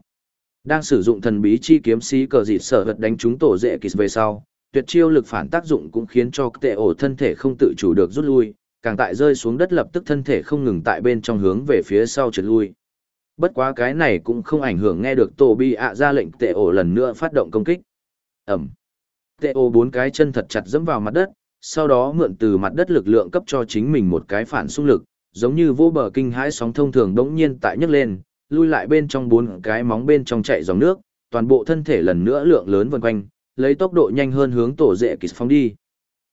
Đang sử dụng thần bí chi kiếm sĩ cờ dịt sở hật đánh trúng tổ dễ kịch về sau, tuyệt chiêu lực phản tác dụng cũng khiến cho tệ ổ thân thể không tự chủ được rút lui, càng tại rơi xuống đất lập tức thân thể không ngừng tại bên trong hướng về phía sau trượt lui. Bất quá cái này cũng không ảnh hưởng nghe được tổ Bi ạ ra lệnh tệ ổ lần nữa phát động công kích. Ẩm. Tệ ổ bốn cái chân thật chặt dẫm vào mặt đất, sau đó mượn từ mặt đất lực lượng cấp cho chính mình một cái phản xung lực, giống như vô bờ kinh hãi sóng thông thường đống nhiên tại nhấc lên, lui lại bên trong bốn cái móng bên trong chạy dòng nước, toàn bộ thân thể lần nữa lượng lớn vần quanh, lấy tốc độ nhanh hơn hướng tổ dễ kỳ phóng đi.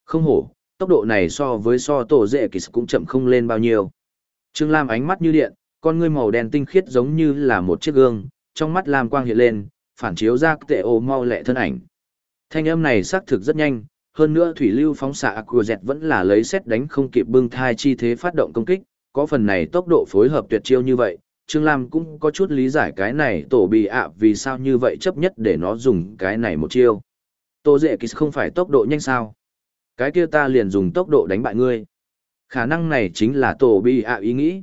Không hổ, tốc độ này so với so tổ dễ kỳ cũng chậm không lên bao nhiêu. Trương Lam ánh mắt như điện, con ngươi màu đen tinh khiết giống như là một chiếc gương, trong mắt lam quang hiện lên, phản chiếu ra tệ ô mau lẹ thân ảnh. Thanh âm này xác thực rất nhanh, hơn nữa thủy lưu phóng xạ Aquazet vẫn là lấy xét đánh không kịp bưng thai chi thế phát động công kích, có phần này tốc độ phối hợp tuyệt chiêu như vậy, Trương Lam cũng có chút lý giải cái này tổ bị ạ vì sao như vậy chấp nhất để nó dùng cái này một chiêu. Tổ dệ kỳ không phải tốc độ nhanh sao. Cái kia ta liền dùng tốc độ đánh bại ngươi. Khả năng này chính là tổ bị ạ ý nghĩ.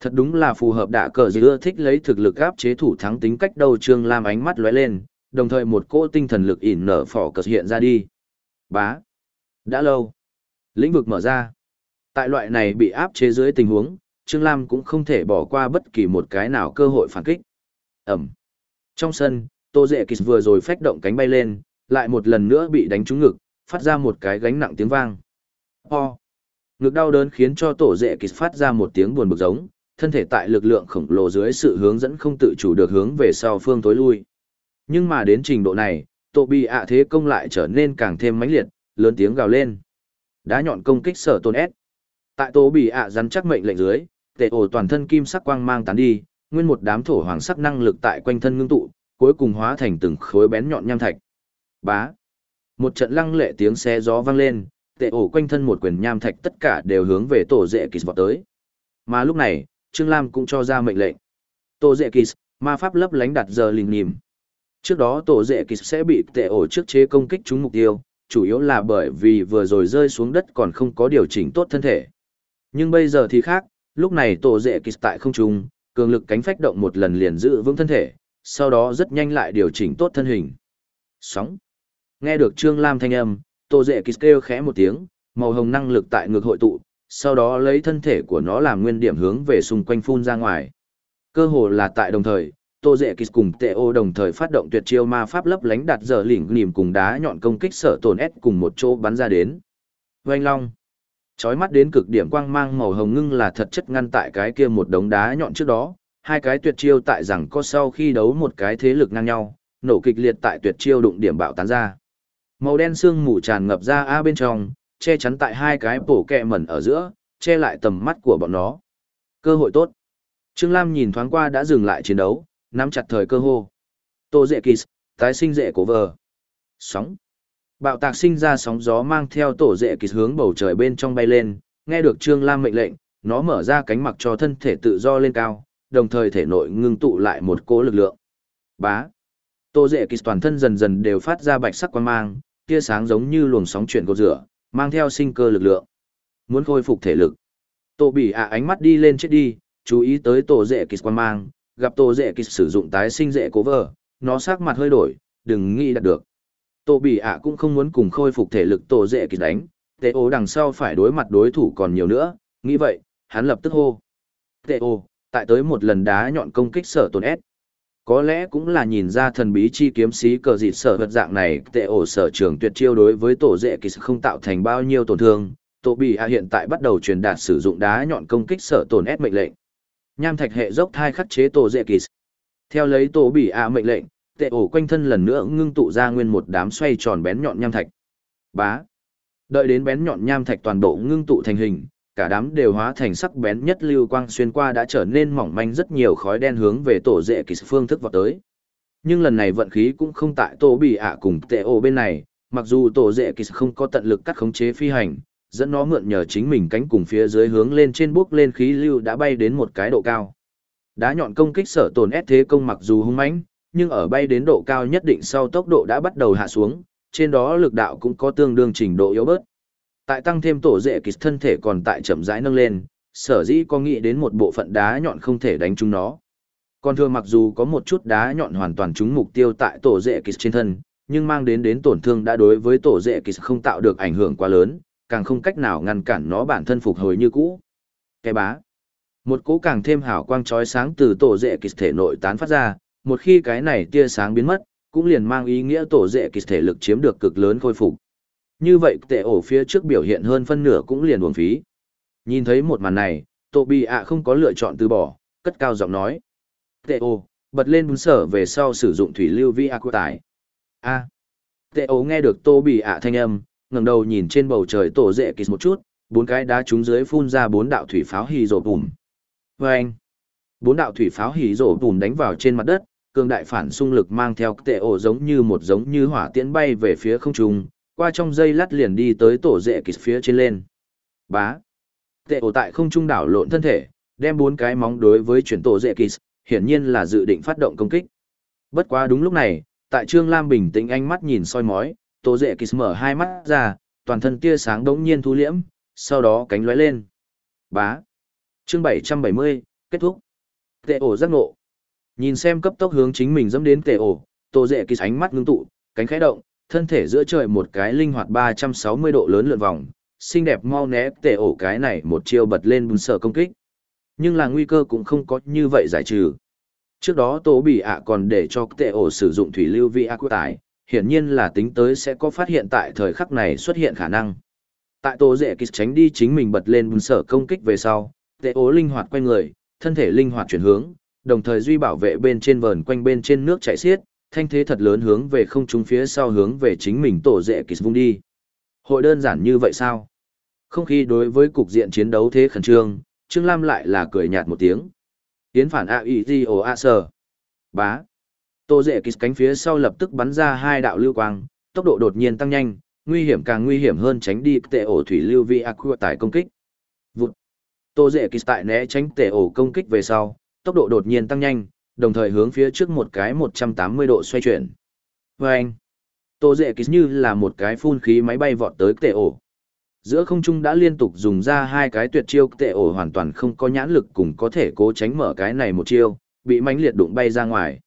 Thật đúng là phù hợp đạ cờ giữa thích lấy thực lực áp chế thủ thắng tính cách đầu Trương Lam ánh mắt lóe lên, đồng thời một cỗ tinh thần lực ỉn nở phỏ cờ hiện ra đi. Bá. Đã lâu. Lĩnh vực mở ra. Tại loại này bị áp chế dưới tình huống, Trương Lam cũng không thể bỏ qua bất kỳ một cái nào cơ hội phản kích. Ẩm. Trong sân, Tô Dệ Kịch vừa rồi phách động cánh bay lên, lại một lần nữa bị đánh trúng ngực, phát ra một cái gánh nặng tiếng vang. Ho. Ngực đau đớn khiến cho Tổ Dệ Kịch phát ra một tiếng buồn bực giống, thân thể tại lực lượng khổng lồ dưới sự hướng dẫn không tự chủ được hướng về sau phương tối lui. Nhưng mà đến trình độ này, Tô bị ạ thế công lại trở nên càng thêm mãnh liệt, lớn tiếng gào lên. Đá nhọn công kích sở tôn S. Tại Tô bị ạ rắn chắc mệnh lệnh dưới, tệ ổ toàn thân kim sắc quang mang tán đi, nguyên một đám thổ hoàng sắc năng lực tại quanh thân ngưng tụ, cuối cùng hóa thành từng khối bén nhọn nham thạch. Bá. Một trận lăng lệ tiếng xé gió vang lên, tệ ổ quanh thân một quyền nham thạch tất cả đều hướng về tổ dệ kỳ vọt tới. Mà lúc này, Trương Lam cũng cho ra mệnh lệnh. Tổ dệ kỳ, ma pháp lấp lánh đặt giờ lình nhìm. Trước đó tổ dệ kỳ sẽ bị tệ ổ trước chế công kích trúng mục tiêu, chủ yếu là bởi vì vừa rồi rơi xuống đất còn không có điều chỉnh tốt thân thể. Nhưng bây giờ thì khác, lúc này tổ dệ kỳ tại không trung, cường lực cánh phách động một lần liền giữ vững thân thể, sau đó rất nhanh lại điều chỉnh tốt thân hình. Sóng. Nghe được Trương Lam thanh âm, tổ dệ kỳ kêu khẽ một tiếng, màu hồng năng lực tại ngược hội tụ, sau đó lấy thân thể của nó làm nguyên điểm hướng về xung quanh phun ra ngoài. Cơ hồ là tại đồng thời, Tô Dệ Kịch cùng Tệ Ô đồng thời phát động tuyệt chiêu ma pháp lấp lánh đặt giờ lỉnh nìm cùng đá nhọn công kích sở tổn S cùng một chỗ bắn ra đến. Oanh long. Chói mắt đến cực điểm quang mang màu hồng ngưng là thật chất ngăn tại cái kia một đống đá nhọn trước đó, hai cái tuyệt chiêu tại rằng có sau khi đấu một cái thế lực ngang nhau, nổ kịch liệt tại tuyệt chiêu đụng điểm bạo tán ra. Màu đen xương mù tràn ngập ra a bên trong, che chắn tại hai cái bổ kẹ mẩn ở giữa, che lại tầm mắt của bọn nó. Cơ hội tốt. Trương Lam nhìn thoáng qua đã dừng lại chiến đấu, nắm chặt thời cơ hô. Tô dệ kỳ, tái sinh dệ cổ vờ. Sóng. Bạo tạc sinh ra sóng gió mang theo tổ dệ kỳ hướng bầu trời bên trong bay lên, nghe được Trương Lam mệnh lệnh, nó mở ra cánh mặc cho thân thể tự do lên cao, đồng thời thể nội ngưng tụ lại một cỗ lực lượng. Bá. Tô dệ kỳ toàn thân dần dần đều phát ra bạch sắc quang mang, tia sáng giống như luồng sóng chuyển cột rửa, mang theo sinh cơ lực lượng. Muốn khôi phục thể lực. Tô bị ạ ánh mắt đi lên chết đi, chú ý tới tổ Dễ kỳ Quan mang, gặp tổ Dễ kỳ sử dụng tái sinh Dễ cố vờ, nó sắc mặt hơi đổi, đừng nghĩ đạt được. Tô bị ạ cũng không muốn cùng khôi phục thể lực tổ Dễ kỳ đánh, tệ Ô đằng sau phải đối mặt đối thủ còn nhiều nữa, nghĩ vậy, hắn lập tức hô. Tệ Ô, tại tới một lần đá nhọn công kích sở tồn S. Có lẽ cũng là nhìn ra thần bí chi kiếm sĩ cờ dịt sở vật dạng này tệ ổ sở trường tuyệt chiêu đối với tổ dễ kỳ không tạo thành bao nhiêu tổn thương. Tổ bị hạ hiện tại bắt đầu truyền đạt sử dụng đá nhọn công kích sở tổn ép mệnh lệnh. Nham thạch hệ dốc thai khắc chế tổ dễ kỳ. Theo lấy tổ bị hạ mệnh lệnh, tệ ổ quanh thân lần nữa ngưng tụ ra nguyên một đám xoay tròn bén nhọn nham thạch. Bá. Đợi đến bén nhọn nham thạch toàn bộ ngưng tụ thành hình, cả đám đều hóa thành sắc bén nhất lưu quang xuyên qua đã trở nên mỏng manh rất nhiều khói đen hướng về tổ dễ kỳ phương thức vào tới. Nhưng lần này vận khí cũng không tại tổ bị ạ cùng tệ ổ bên này, mặc dù tổ dễ kỳ không có tận lực cắt khống chế phi hành, dẫn nó mượn nhờ chính mình cánh cùng phía dưới hướng lên trên bước lên khí lưu đã bay đến một cái độ cao. Đá nhọn công kích sở tồn ép thế công mặc dù hung mãnh, nhưng ở bay đến độ cao nhất định sau tốc độ đã bắt đầu hạ xuống, trên đó lực đạo cũng có tương đương trình độ yếu bớt. Tại tăng thêm tổ dễ kịch thân thể còn tại chậm rãi nâng lên, sở dĩ có nghĩ đến một bộ phận đá nhọn không thể đánh trúng nó. Còn thường mặc dù có một chút đá nhọn hoàn toàn trúng mục tiêu tại tổ dễ kịch trên thân, nhưng mang đến đến tổn thương đã đối với tổ dễ kịch không tạo được ảnh hưởng quá lớn, càng không cách nào ngăn cản nó bản thân phục hồi như cũ. Cái bá. Một cỗ càng thêm hào quang chói sáng từ tổ dễ kịch thể nội tán phát ra, một khi cái này tia sáng biến mất, cũng liền mang ý nghĩa tổ dễ kịch thể lực chiếm được cực lớn khôi phục. Như vậy tệ ổ phía trước biểu hiện hơn phân nửa cũng liền uổng phí. Nhìn thấy một màn này, tổ Bì ạ không có lựa chọn từ bỏ, cất cao giọng nói. Tệ ổ, bật lên bún sở về sau sử dụng thủy lưu vi ạ tải. A. Tệ ổ nghe được tô Bì ạ thanh âm, ngẩng đầu nhìn trên bầu trời tổ dễ kịch một chút, bốn cái đá trúng dưới phun ra bốn đạo thủy pháo hì rổ bùm. Vâng! Bốn đạo thủy pháo hì rổ bùm đánh vào trên mặt đất, cường đại phản xung lực mang theo tệ ổ giống như một giống như hỏa tiễn bay về phía không trung, qua trong dây lát liền đi tới tổ rễ kịch phía trên lên. Bá. Tệ ổ tại không trung đảo lộn thân thể, đem bốn cái móng đối với chuyển tổ rễ kịch, hiển nhiên là dự định phát động công kích. Bất quá đúng lúc này, tại Trương Lam bình tĩnh ánh mắt nhìn soi mói, tổ rễ kịch mở hai mắt ra, toàn thân tia sáng đống nhiên thu liễm, sau đó cánh lóe lên. Bá. Chương 770, kết thúc. Tệ ổ giác ngộ. Nhìn xem cấp tốc hướng chính mình dẫm đến tệ ổ, tổ rễ kịch ánh mắt ngưng tụ, cánh khẽ động, thân thể giữa trời một cái linh hoạt 360 độ lớn lượn vòng, xinh đẹp mau né tệ ổ cái này một chiêu bật lên bùn sở công kích. Nhưng là nguy cơ cũng không có như vậy giải trừ. Trước đó tổ bị ạ còn để cho tệ ổ sử dụng thủy lưu vi ác tải, hiển nhiên là tính tới sẽ có phát hiện tại thời khắc này xuất hiện khả năng. Tại tổ dễ kịch tránh đi chính mình bật lên bùn sở công kích về sau, tệ ổ linh hoạt quay người, thân thể linh hoạt chuyển hướng, đồng thời duy bảo vệ bên trên vờn quanh bên trên nước chảy xiết, thanh thế thật lớn hướng về không trung phía sau hướng về chính mình tổ dễ kỳ vung đi. Hội đơn giản như vậy sao? Không khí đối với cục diện chiến đấu thế khẩn trương, Trương Lam lại là cười nhạt một tiếng. Tiến phản a y di ồ a sờ. Bá. Tô dễ kịch cánh phía sau lập tức bắn ra hai đạo lưu quang, tốc độ đột nhiên tăng nhanh, nguy hiểm càng nguy hiểm hơn tránh đi tệ ổ thủy lưu vi aqua tại công kích. Vụt. Tô dễ kịch tại né tránh tệ ổ công kích về sau, tốc độ đột nhiên tăng nhanh, đồng thời hướng phía trước một cái 180 độ xoay chuyển. Và anh, Tô Dệ Kịch như là một cái phun khí máy bay vọt tới tệ ổ. Giữa không trung đã liên tục dùng ra hai cái tuyệt chiêu tệ ổ hoàn toàn không có nhãn lực cùng có thể cố tránh mở cái này một chiêu, bị mãnh liệt đụng bay ra ngoài.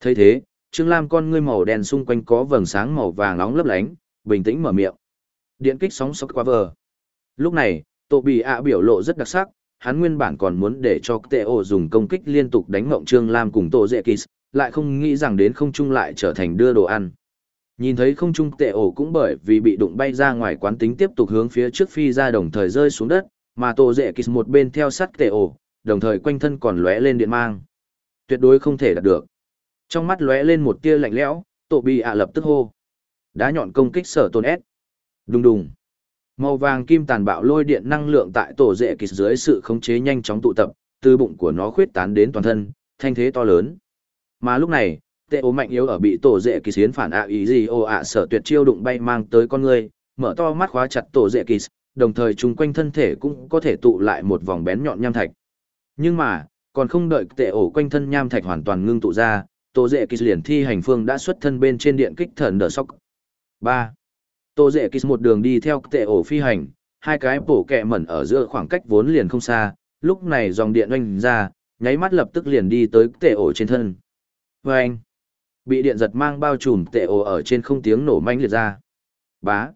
thấy thế, Trương Lam con ngươi màu đen xung quanh có vầng sáng màu vàng nóng lấp lánh, bình tĩnh mở miệng. Điện kích sóng sốc qua vờ. Lúc này, Tô Bì ạ biểu lộ rất đặc sắc, hắn nguyên bản còn muốn để cho tệ ổ dùng công kích liên tục đánh mộng trương lam cùng tổ dễ kỳ lại không nghĩ rằng đến không trung lại trở thành đưa đồ ăn. Nhìn thấy không trung tệ ổ cũng bởi vì bị đụng bay ra ngoài quán tính tiếp tục hướng phía trước phi ra đồng thời rơi xuống đất, mà tổ dễ kỳ một bên theo sát tệ ổ đồng thời quanh thân còn lóe lên điện mang. Tuyệt đối không thể đạt được. Trong mắt lóe lên một tia lạnh lẽo tổ bị ạ lập tức hô. Đá nhọn công kích sở tôn ép đùng đùng. Màu vàng kim tàn bạo lôi điện năng lượng tại tổ rễ kịch dưới sự khống chế nhanh chóng tụ tập, từ bụng của nó khuyết tán đến toàn thân, thanh thế to lớn. Mà lúc này, tệ ố mạnh yếu ở bị tổ rễ kỳ hiến phản ạ ý gì ô ạ sở tuyệt chiêu đụng bay mang tới con người, mở to mắt khóa chặt tổ rễ kỳ, đồng thời chung quanh thân thể cũng có thể tụ lại một vòng bén nhọn nham thạch. Nhưng mà, còn không đợi tệ ổ quanh thân nham thạch hoàn toàn ngưng tụ ra, tổ rễ kỳ liền thi hành phương đã xuất thân bên trên điện kích thần đờ sóc. ba. Tô Dệ Kịch một đường đi theo tệ ổ phi hành, hai cái bổ kẹ mẩn ở giữa khoảng cách vốn liền không xa, lúc này dòng điện oanh ra, nháy mắt lập tức liền đi tới tệ ổ trên thân. Vâng! Bị điện giật mang bao trùm tệ ổ ở trên không tiếng nổ manh liệt ra. Bá!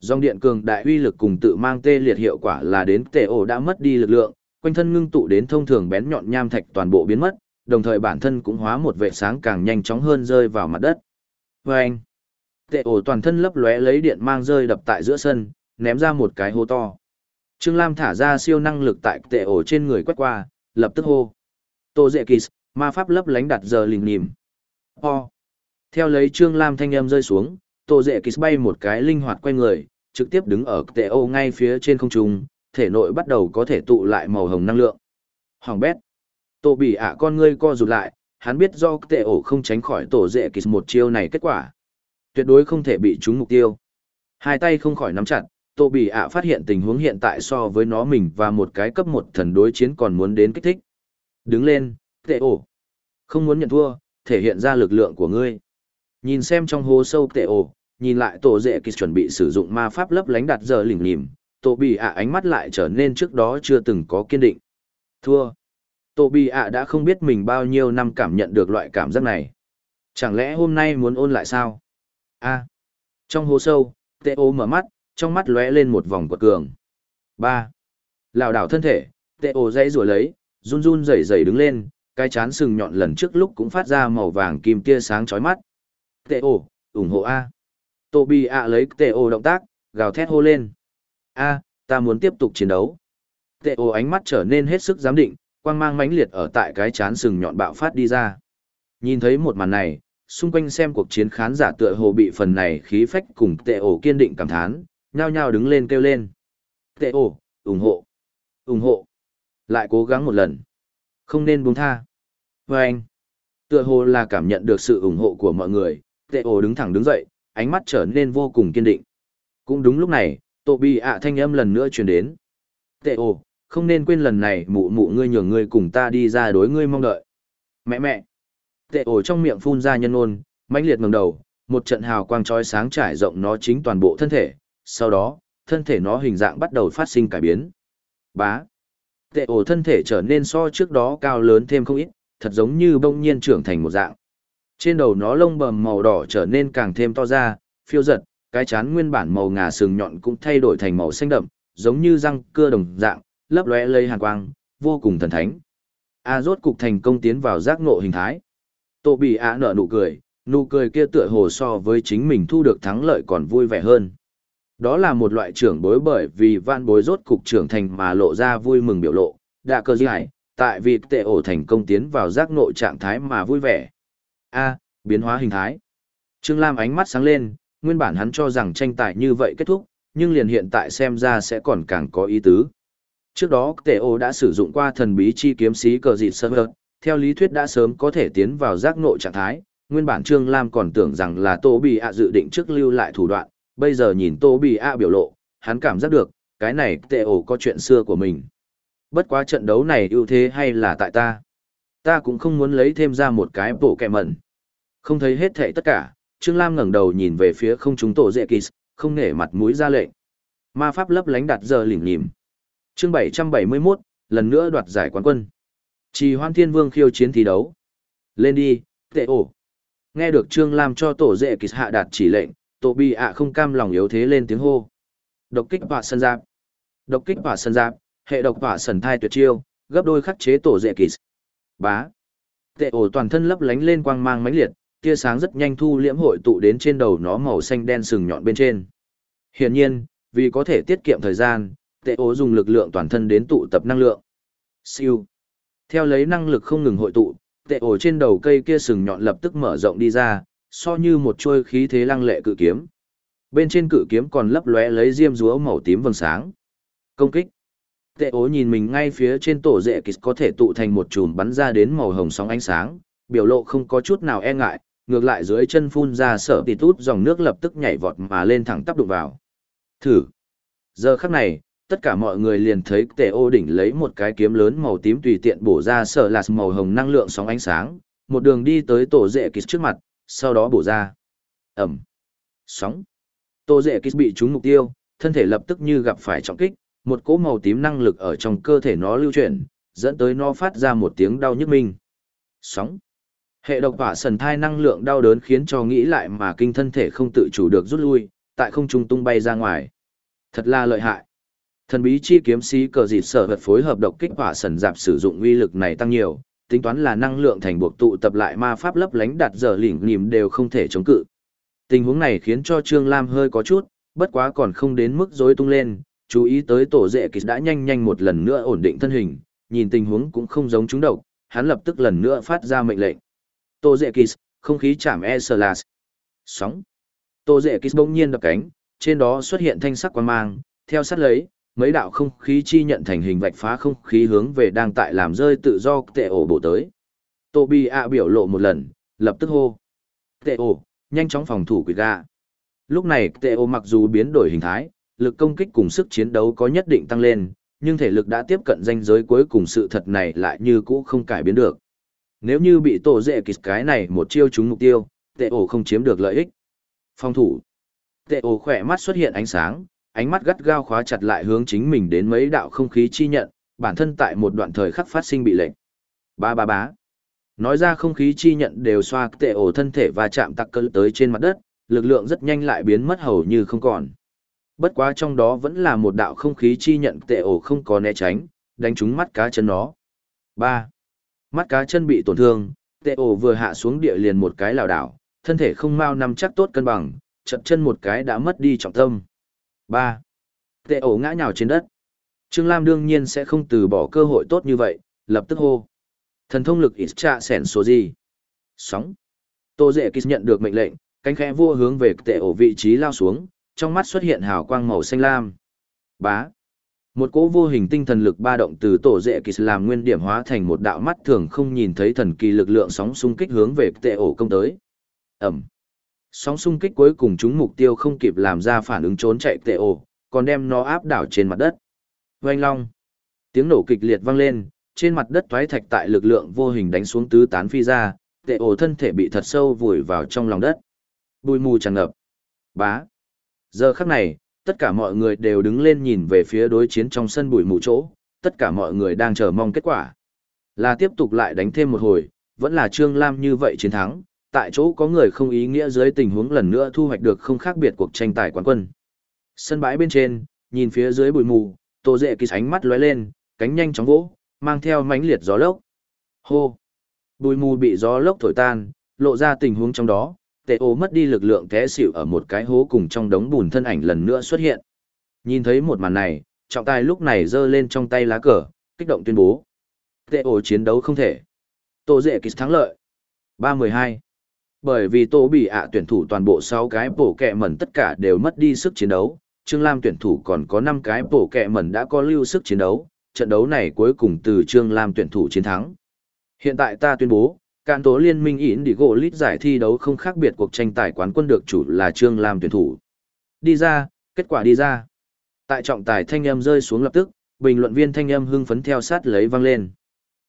Dòng điện cường đại uy lực cùng tự mang tê liệt hiệu quả là đến tệ ổ đã mất đi lực lượng, quanh thân ngưng tụ đến thông thường bén nhọn nham thạch toàn bộ biến mất, đồng thời bản thân cũng hóa một vệ sáng càng nhanh chóng hơn rơi vào mặt đất. Vâng! Tệ ổ toàn thân lấp lóe lấy điện mang rơi đập tại giữa sân, ném ra một cái hô to. Trương Lam thả ra siêu năng lực tại tệ ổ trên người quét qua, lập tức hô. Tô dệ kỳ, ma pháp lấp lánh đặt giờ lình nìm. Ho! Theo lấy Trương Lam thanh âm rơi xuống, Tô dệ kỳ bay một cái linh hoạt quay người, trực tiếp đứng ở tệ ổ ngay phía trên không trung, thể nội bắt đầu có thể tụ lại màu hồng năng lượng. Hoàng bét! Tô bị ạ con ngươi co rụt lại, hắn biết do tệ ổ không tránh khỏi tổ dệ kỳ một chiêu này kết quả. Tuyệt đối không thể bị trúng mục tiêu. Hai tay không khỏi nắm chặt, Tô Bỉ ạ phát hiện tình huống hiện tại so với nó mình và một cái cấp một thần đối chiến còn muốn đến kích thích. Đứng lên, tệ ổ. Không muốn nhận thua, thể hiện ra lực lượng của ngươi. Nhìn xem trong hố sâu tệ ổ, nhìn lại tổ dệ kỳ chuẩn bị sử dụng ma pháp lấp lánh đặt giờ lỉnh lìm, Tô Bỉ ạ ánh mắt lại trở nên trước đó chưa từng có kiên định. Thua. Tô Bỉ ạ đã không biết mình bao nhiêu năm cảm nhận được loại cảm giác này. Chẳng lẽ hôm nay muốn ôn lại sao? A. Trong hố sâu, tê ô mở mắt, trong mắt lóe lên một vòng quật cường. ba lảo đảo thân thể, tê ô dãy rủa lấy, run run rẩy rẩy đứng lên, cái chán sừng nhọn lần trước lúc cũng phát ra màu vàng kim tia sáng chói mắt. tê ô ủng hộ A. Tô Bi A lấy tê ô động tác, gào thét hô lên. A, ta muốn tiếp tục chiến đấu. tê ô ánh mắt trở nên hết sức giám định, quang mang mãnh liệt ở tại cái chán sừng nhọn bạo phát đi ra. Nhìn thấy một màn này, xung quanh xem cuộc chiến khán giả tựa hồ bị phần này khí phách cùng tệ ổ kiên định cảm thán, nhao nhao đứng lên kêu lên. Tệ ổ, ủng hộ, ủng hộ. Lại cố gắng một lần. Không nên buông tha. Và anh, tựa hồ là cảm nhận được sự ủng hộ của mọi người, tệ ổ đứng thẳng đứng dậy, ánh mắt trở nên vô cùng kiên định. Cũng đúng lúc này, tổ bị ạ thanh âm lần nữa truyền đến. Tệ ổ, không nên quên lần này mụ mụ ngươi nhường ngươi cùng ta đi ra đối ngươi mong đợi. Mẹ mẹ. Tệ ổ trong miệng phun ra nhân ôn, mãnh liệt ngẩng đầu, một trận hào quang chói sáng trải rộng nó chính toàn bộ thân thể, sau đó, thân thể nó hình dạng bắt đầu phát sinh cải biến. Bá. Tệ ổ thân thể trở nên so trước đó cao lớn thêm không ít, thật giống như bông nhiên trưởng thành một dạng. Trên đầu nó lông bầm màu đỏ trở nên càng thêm to ra, phiêu giật, cái chán nguyên bản màu ngà sừng nhọn cũng thay đổi thành màu xanh đậm, giống như răng cưa đồng dạng, lấp lóe lây hàn quang, vô cùng thần thánh. A rốt cục thành công tiến vào giác ngộ hình thái. Tô bị A nở nụ cười, nụ cười kia tựa hồ so với chính mình thu được thắng lợi còn vui vẻ hơn. Đó là một loại trưởng bối bởi vì van bối rốt cục trưởng thành mà lộ ra vui mừng biểu lộ, đã cơ giải, tại vì tệ ổ thành công tiến vào giác nội trạng thái mà vui vẻ. A, biến hóa hình thái. Trương Lam ánh mắt sáng lên, nguyên bản hắn cho rằng tranh tài như vậy kết thúc, nhưng liền hiện tại xem ra sẽ còn càng có ý tứ. Trước đó tệ ổ đã sử dụng qua thần bí chi kiếm sĩ cờ dịt sơ hợt, theo lý thuyết đã sớm có thể tiến vào giác nội trạng thái, nguyên bản Trương Lam còn tưởng rằng là Tô bị ạ dự định trước lưu lại thủ đoạn, bây giờ nhìn Tô bị ạ biểu lộ, hắn cảm giác được, cái này tệ ổ có chuyện xưa của mình. Bất quá trận đấu này ưu thế hay là tại ta. Ta cũng không muốn lấy thêm ra một cái bộ kẹ mẩn. Không thấy hết thệ tất cả, Trương Lam ngẩng đầu nhìn về phía không chúng tổ dễ kỳ, không nể mặt mũi ra lệnh. Ma pháp lấp lánh đặt giờ lỉnh lìm. Chương 771, lần nữa đoạt giải quán quân. Trì Hoan Thiên Vương khiêu chiến thi đấu. Lên đi, tệ ổ. Nghe được Trương Lam cho tổ dệ kỳ hạ đạt chỉ lệnh, tổ bị ạ không cam lòng yếu thế lên tiếng hô. Độc kích hỏa sân giáp. Độc kích hỏa sân giáp hệ độc hỏa sần thai tuyệt chiêu gấp đôi khắc chế tổ dệ kỳ bá. Tệ ổ toàn thân lấp lánh lên quang mang mãnh liệt tia sáng rất nhanh thu liễm hội tụ đến trên đầu nó màu xanh đen sừng nhọn bên trên. Hiển nhiên vì có thể tiết kiệm thời gian tệ ổ dùng lực lượng toàn thân đến tụ tập năng lượng. Siêu theo lấy năng lực không ngừng hội tụ tệ ổ trên đầu cây kia sừng nhọn lập tức mở rộng đi ra so như một chuôi khí thế lăng lệ cự kiếm. Bên trên cự kiếm còn lấp lóe lấy diêm rúa màu tím vầng sáng. Công kích. Tệ ố nhìn mình ngay phía trên tổ rễ kịch có thể tụ thành một chùm bắn ra đến màu hồng sóng ánh sáng, biểu lộ không có chút nào e ngại, ngược lại dưới chân phun ra sở tì tút dòng nước lập tức nhảy vọt mà lên thẳng tắp đụng vào. Thử. Giờ khắc này, tất cả mọi người liền thấy tề ô đỉnh lấy một cái kiếm lớn màu tím tùy tiện bổ ra sở là màu hồng năng lượng sóng ánh sáng, một đường đi tới tổ dễ kịch trước mặt, sau đó bổ ra. Ẩm. Sóng. tổ dễ Kích bị trúng mục tiêu, thân thể lập tức như gặp phải trọng kích, một cỗ màu tím năng lực ở trong cơ thể nó lưu chuyển, dẫn tới nó phát ra một tiếng đau nhức minh. Sóng. Hệ độc hỏa sần thai năng lượng đau đớn khiến cho nghĩ lại mà kinh thân thể không tự chủ được rút lui, tại không trung tung bay ra ngoài. Thật là lợi hại. Thần bí chi kiếm sĩ cờ dịt sở vật phối hợp độc kích hỏa sần dạp sử dụng uy lực này tăng nhiều, tính toán là năng lượng thành buộc tụ tập lại ma pháp lấp lánh đặt giờ lỉnh nhìm đều không thể chống cự. Tình huống này khiến cho Trương Lam hơi có chút, bất quá còn không đến mức rối tung lên, chú ý tới tổ dệ kịch đã nhanh nhanh một lần nữa ổn định thân hình, nhìn tình huống cũng không giống chúng độc, hắn lập tức lần nữa phát ra mệnh lệnh. Tổ dệ kịch, không khí chạm e sờ lạt. Sóng. Tổ dệ kịch bỗng nhiên đập cánh, trên đó xuất hiện thanh sắc quang mang, theo sát lấy, mấy đạo không khí chi nhận thành hình vạch phá không khí hướng về đang tại làm rơi tự do tệ ổ bổ tới. Tô Bi ạ biểu lộ một lần, lập tức hô. Tệ ổ, nhanh chóng phòng thủ quỷ gà. Lúc này tệ ổ mặc dù biến đổi hình thái, lực công kích cùng sức chiến đấu có nhất định tăng lên, nhưng thể lực đã tiếp cận danh giới cuối cùng sự thật này lại như cũ không cải biến được. Nếu như bị tổ dệ kịch cái này một chiêu trúng mục tiêu, tệ ổ không chiếm được lợi ích. Phòng thủ. Tệ ổ khỏe mắt xuất hiện ánh sáng, ánh mắt gắt gao khóa chặt lại hướng chính mình đến mấy đạo không khí chi nhận, bản thân tại một đoạn thời khắc phát sinh bị lệnh. Ba ba bá. Nói ra không khí chi nhận đều xoa tệ ổ thân thể và chạm tắc cơ tới trên mặt đất, lực lượng rất nhanh lại biến mất hầu như không còn. Bất quá trong đó vẫn là một đạo không khí chi nhận tệ ổ không có né tránh, đánh trúng mắt cá chân nó. 3. Mắt cá chân bị tổn thương, tệ ổ vừa hạ xuống địa liền một cái lảo đảo, thân thể không mau nằm chắc tốt cân bằng, chật chân một cái đã mất đi trọng tâm. Ba. Tệ ổ ngã nhào trên đất. Trương Lam đương nhiên sẽ không từ bỏ cơ hội tốt như vậy, lập tức hô. Thần thông lực ít trạ sẻn số gì? Sóng. Tô dễ Kis nhận được mệnh lệnh, cánh khẽ vua hướng về tệ ổ vị trí lao xuống, trong mắt xuất hiện hào quang màu xanh lam. Bá. Một cỗ vô hình tinh thần lực ba động từ tổ dễ kỳ làm nguyên điểm hóa thành một đạo mắt thường không nhìn thấy thần kỳ lực lượng sóng xung kích hướng về tệ ổ công tới. Ẩm. Sóng xung kích cuối cùng chúng mục tiêu không kịp làm ra phản ứng trốn chạy tệ ổ, còn đem nó áp đảo trên mặt đất. Oanh long. Tiếng nổ kịch liệt vang lên, trên mặt đất toái thạch tại lực lượng vô hình đánh xuống tứ tán phi ra, tệ ổ thân thể bị thật sâu vùi vào trong lòng đất. Bùi mù tràn ngập. Bá. Giờ khắc này, tất cả mọi người đều đứng lên nhìn về phía đối chiến trong sân bụi mù chỗ, tất cả mọi người đang chờ mong kết quả. Là tiếp tục lại đánh thêm một hồi, vẫn là Trương Lam như vậy chiến thắng, tại chỗ có người không ý nghĩa dưới tình huống lần nữa thu hoạch được không khác biệt cuộc tranh tài quán quân. Sân bãi bên trên, nhìn phía dưới bụi mù, Tô Dệ Kỳ sánh mắt lóe lên, cánh nhanh chóng vỗ, mang theo mãnh liệt gió lốc. Hô! Bụi mù bị gió lốc thổi tan, lộ ra tình huống trong đó, tệ Ô mất đi lực lượng té xỉu ở một cái hố cùng trong đống bùn thân ảnh lần nữa xuất hiện. Nhìn thấy một màn này, trọng tài lúc này giơ lên trong tay lá cờ, kích động tuyên bố. Tệ Ô chiến đấu không thể. Tô Dệ Kỳ thắng lợi. 3-12. Bởi vì tổ bị ạ tuyển thủ toàn bộ 6 cái bổ kẹ mẩn tất cả đều mất đi sức chiến đấu, Trương Lam tuyển thủ còn có 5 cái bổ kẹ mẩn đã có lưu sức chiến đấu, trận đấu này cuối cùng từ Trương Lam tuyển thủ chiến thắng. Hiện tại ta tuyên bố, Cạn tố liên minh ỉn đi gỗ lít giải thi đấu không khác biệt cuộc tranh tài quán quân được chủ là Trương Lam tuyển thủ. Đi ra, kết quả đi ra. Tại trọng tài thanh âm rơi xuống lập tức, bình luận viên thanh âm hưng phấn theo sát lấy vang lên.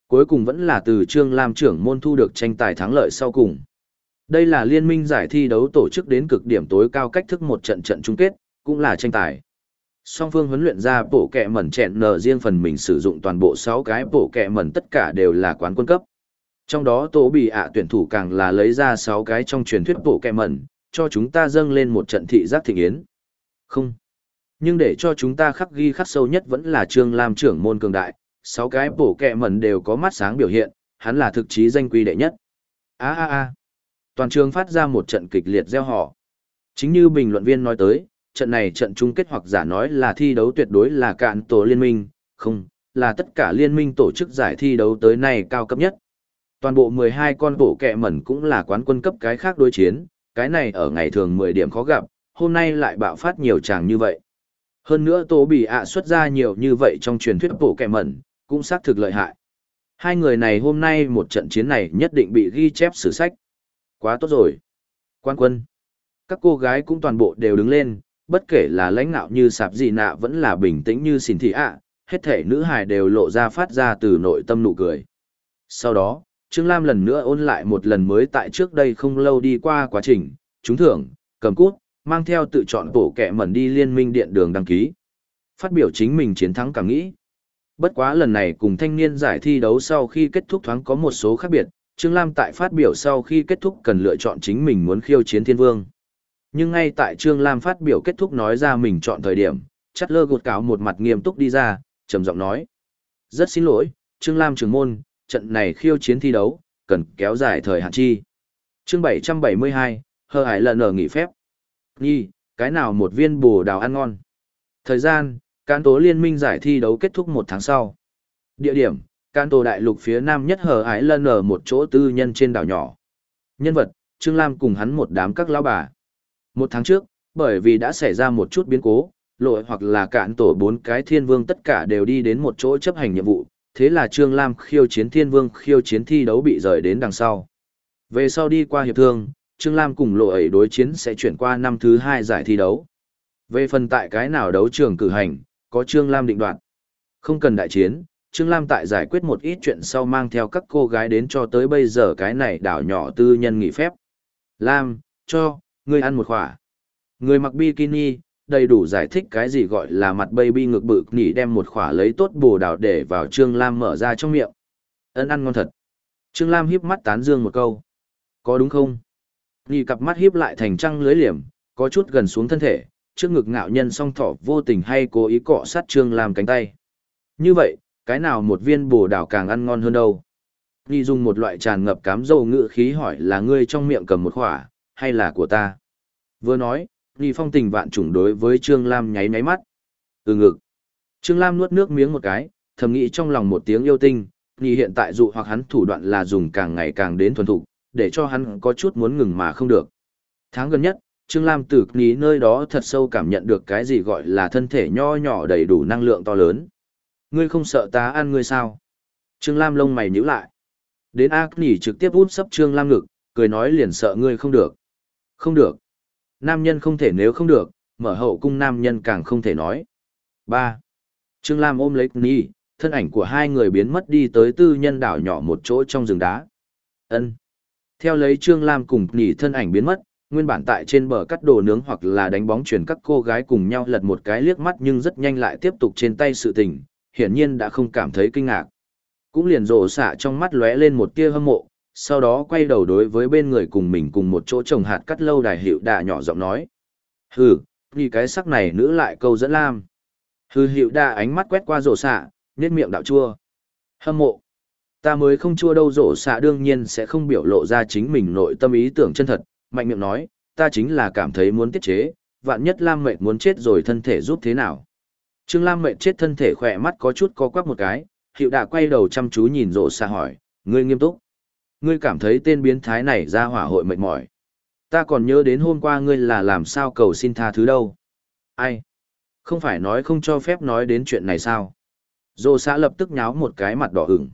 Cuối cùng vẫn là từ Trương Lam trưởng môn thu được tranh tài thắng lợi sau cùng. Đây là liên minh giải thi đấu tổ chức đến cực điểm tối cao cách thức một trận trận chung kết, cũng là tranh tài. Song phương huấn luyện ra bộ kẹ mẩn chẹn nở riêng phần mình sử dụng toàn bộ 6 cái bộ kẹ mẩn tất cả đều là quán quân cấp. Trong đó tổ bị ạ tuyển thủ càng là lấy ra 6 cái trong truyền thuyết bộ kẹ mẩn, cho chúng ta dâng lên một trận thị giác thịnh yến. Không. Nhưng để cho chúng ta khắc ghi khắc sâu nhất vẫn là Trương Lam trưởng môn cường đại, 6 cái bộ kẹ mẩn đều có mắt sáng biểu hiện, hắn là thực chí danh quy đệ nhất. a a a Toàn trường phát ra một trận kịch liệt gieo họ. Chính như bình luận viên nói tới, trận này trận chung kết hoặc giả nói là thi đấu tuyệt đối là cạn tổ liên minh, không, là tất cả liên minh tổ chức giải thi đấu tới nay cao cấp nhất, Toàn bộ 12 con bộ kẹ mẩn cũng là quán quân cấp cái khác đối chiến, cái này ở ngày thường 10 điểm khó gặp, hôm nay lại bạo phát nhiều chàng như vậy. Hơn nữa tổ bị ạ xuất ra nhiều như vậy trong truyền thuyết bộ kẹ mẩn, cũng xác thực lợi hại. Hai người này hôm nay một trận chiến này nhất định bị ghi chép sử sách. Quá tốt rồi. Quan quân. Các cô gái cũng toàn bộ đều đứng lên, bất kể là lãnh nạo như sạp gì nạ vẫn là bình tĩnh như xỉn thị ạ, hết thể nữ hài đều lộ ra phát ra từ nội tâm nụ cười. Sau đó, Trương Lam lần nữa ôn lại một lần mới tại trước đây không lâu đi qua quá trình, trúng thưởng, cầm cút, mang theo tự chọn bổ kẹ mẩn đi liên minh điện đường đăng ký. Phát biểu chính mình chiến thắng cảm nghĩ. Bất quá lần này cùng thanh niên giải thi đấu sau khi kết thúc thoáng có một số khác biệt, Trương Lam tại phát biểu sau khi kết thúc cần lựa chọn chính mình muốn khiêu chiến thiên vương. Nhưng ngay tại Trương Lam phát biểu kết thúc nói ra mình chọn thời điểm, chắt lơ gột cáo một mặt nghiêm túc đi ra, trầm giọng nói. Rất xin lỗi, Trương Lam trưởng môn, trận này khiêu chiến thi đấu, cần kéo dài thời hạn chi. chương 772, hờ hải lần ở nghỉ phép. Nhi, cái nào một viên bồ đào ăn ngon. Thời gian, cán tố liên minh giải thi đấu kết thúc một tháng sau. Địa điểm, Can tố đại lục phía nam nhất hờ hải lân ở một chỗ tư nhân trên đảo nhỏ. Nhân vật, Trương Lam cùng hắn một đám các lão bà. Một tháng trước, bởi vì đã xảy ra một chút biến cố, lội hoặc là cạn tổ bốn cái thiên vương tất cả đều đi đến một chỗ chấp hành nhiệm vụ, thế là Trương Lam khiêu chiến thiên vương khiêu chiến thi đấu bị rời đến đằng sau. Về sau đi qua hiệp thương, Trương Lam cùng lộ ấy đối chiến sẽ chuyển qua năm thứ hai giải thi đấu. Về phần tại cái nào đấu trường cử hành, có Trương Lam định đoạt. Không cần đại chiến, Trương Lam tại giải quyết một ít chuyện sau mang theo các cô gái đến cho tới bây giờ cái này đảo nhỏ tư nhân nghỉ phép. Lam, cho, ngươi ăn một khỏa. Người mặc bikini, đầy đủ giải thích cái gì gọi là mặt baby ngực bự nỉ đem một khỏa lấy tốt bồ đào để vào Trương Lam mở ra trong miệng. Ấn ăn ngon thật. Trương Lam hiếp mắt tán dương một câu. Có đúng không? Nỉ cặp mắt hiếp lại thành trăng lưới liềm, có chút gần xuống thân thể, trước ngực ngạo nhân song thỏ vô tình hay cố ý cọ sát Trương Lam cánh tay. Như vậy, cái nào một viên bồ đào càng ăn ngon hơn đâu? Nỉ dùng một loại tràn ngập cám dầu ngự khí hỏi là ngươi trong miệng cầm một khỏa, hay là của ta? Vừa nói, Nghi phong tình vạn trùng đối với Trương Lam nháy nháy mắt. Ừ ngực. Trương Lam nuốt nước miếng một cái, thầm nghĩ trong lòng một tiếng yêu tinh, Nghi hiện tại dụ hoặc hắn thủ đoạn là dùng càng ngày càng đến thuần thục, để cho hắn có chút muốn ngừng mà không được. Tháng gần nhất, Trương Lam từ Nghi nơi đó thật sâu cảm nhận được cái gì gọi là thân thể nho nhỏ đầy đủ năng lượng to lớn. Ngươi không sợ ta ăn ngươi sao? Trương Lam lông mày nhíu lại. Đến ác nỉ trực tiếp út sấp Trương Lam ngực, cười nói liền sợ ngươi không được. Không được. Nam nhân không thể nếu không được, mở hậu cung nam nhân càng không thể nói. 3. Trương Lam ôm lấy Ni, thân ảnh của hai người biến mất đi tới tư nhân đảo nhỏ một chỗ trong rừng đá. Ân. Theo lấy Trương Lam cùng nỉ thân ảnh biến mất, nguyên bản tại trên bờ cắt đồ nướng hoặc là đánh bóng chuyển các cô gái cùng nhau lật một cái liếc mắt nhưng rất nhanh lại tiếp tục trên tay sự tình, hiển nhiên đã không cảm thấy kinh ngạc. Cũng liền rộ xạ trong mắt lóe lên một tia hâm mộ, sau đó quay đầu đối với bên người cùng mình cùng một chỗ trồng hạt cắt lâu đài hiệu đà nhỏ giọng nói. Hừ, vì cái sắc này nữ lại câu dẫn lam. Hừ hiệu đà ánh mắt quét qua rổ xạ, nét miệng đạo chua. Hâm mộ. Ta mới không chua đâu rổ xạ đương nhiên sẽ không biểu lộ ra chính mình nội tâm ý tưởng chân thật, mạnh miệng nói, ta chính là cảm thấy muốn tiết chế, vạn nhất Lam Mệnh muốn chết rồi thân thể giúp thế nào. Trương Lam Mệnh chết thân thể khỏe mắt có chút co quắp một cái, hiệu đã quay đầu chăm chú nhìn rộ xa hỏi, ngươi nghiêm túc. Ngươi cảm thấy tên biến thái này ra hỏa hội mệt mỏi. Ta còn nhớ đến hôm qua ngươi là làm sao cầu xin tha thứ đâu. Ai? Không phải nói không cho phép nói đến chuyện này sao? Rộ xa lập tức nháo một cái mặt đỏ ửng.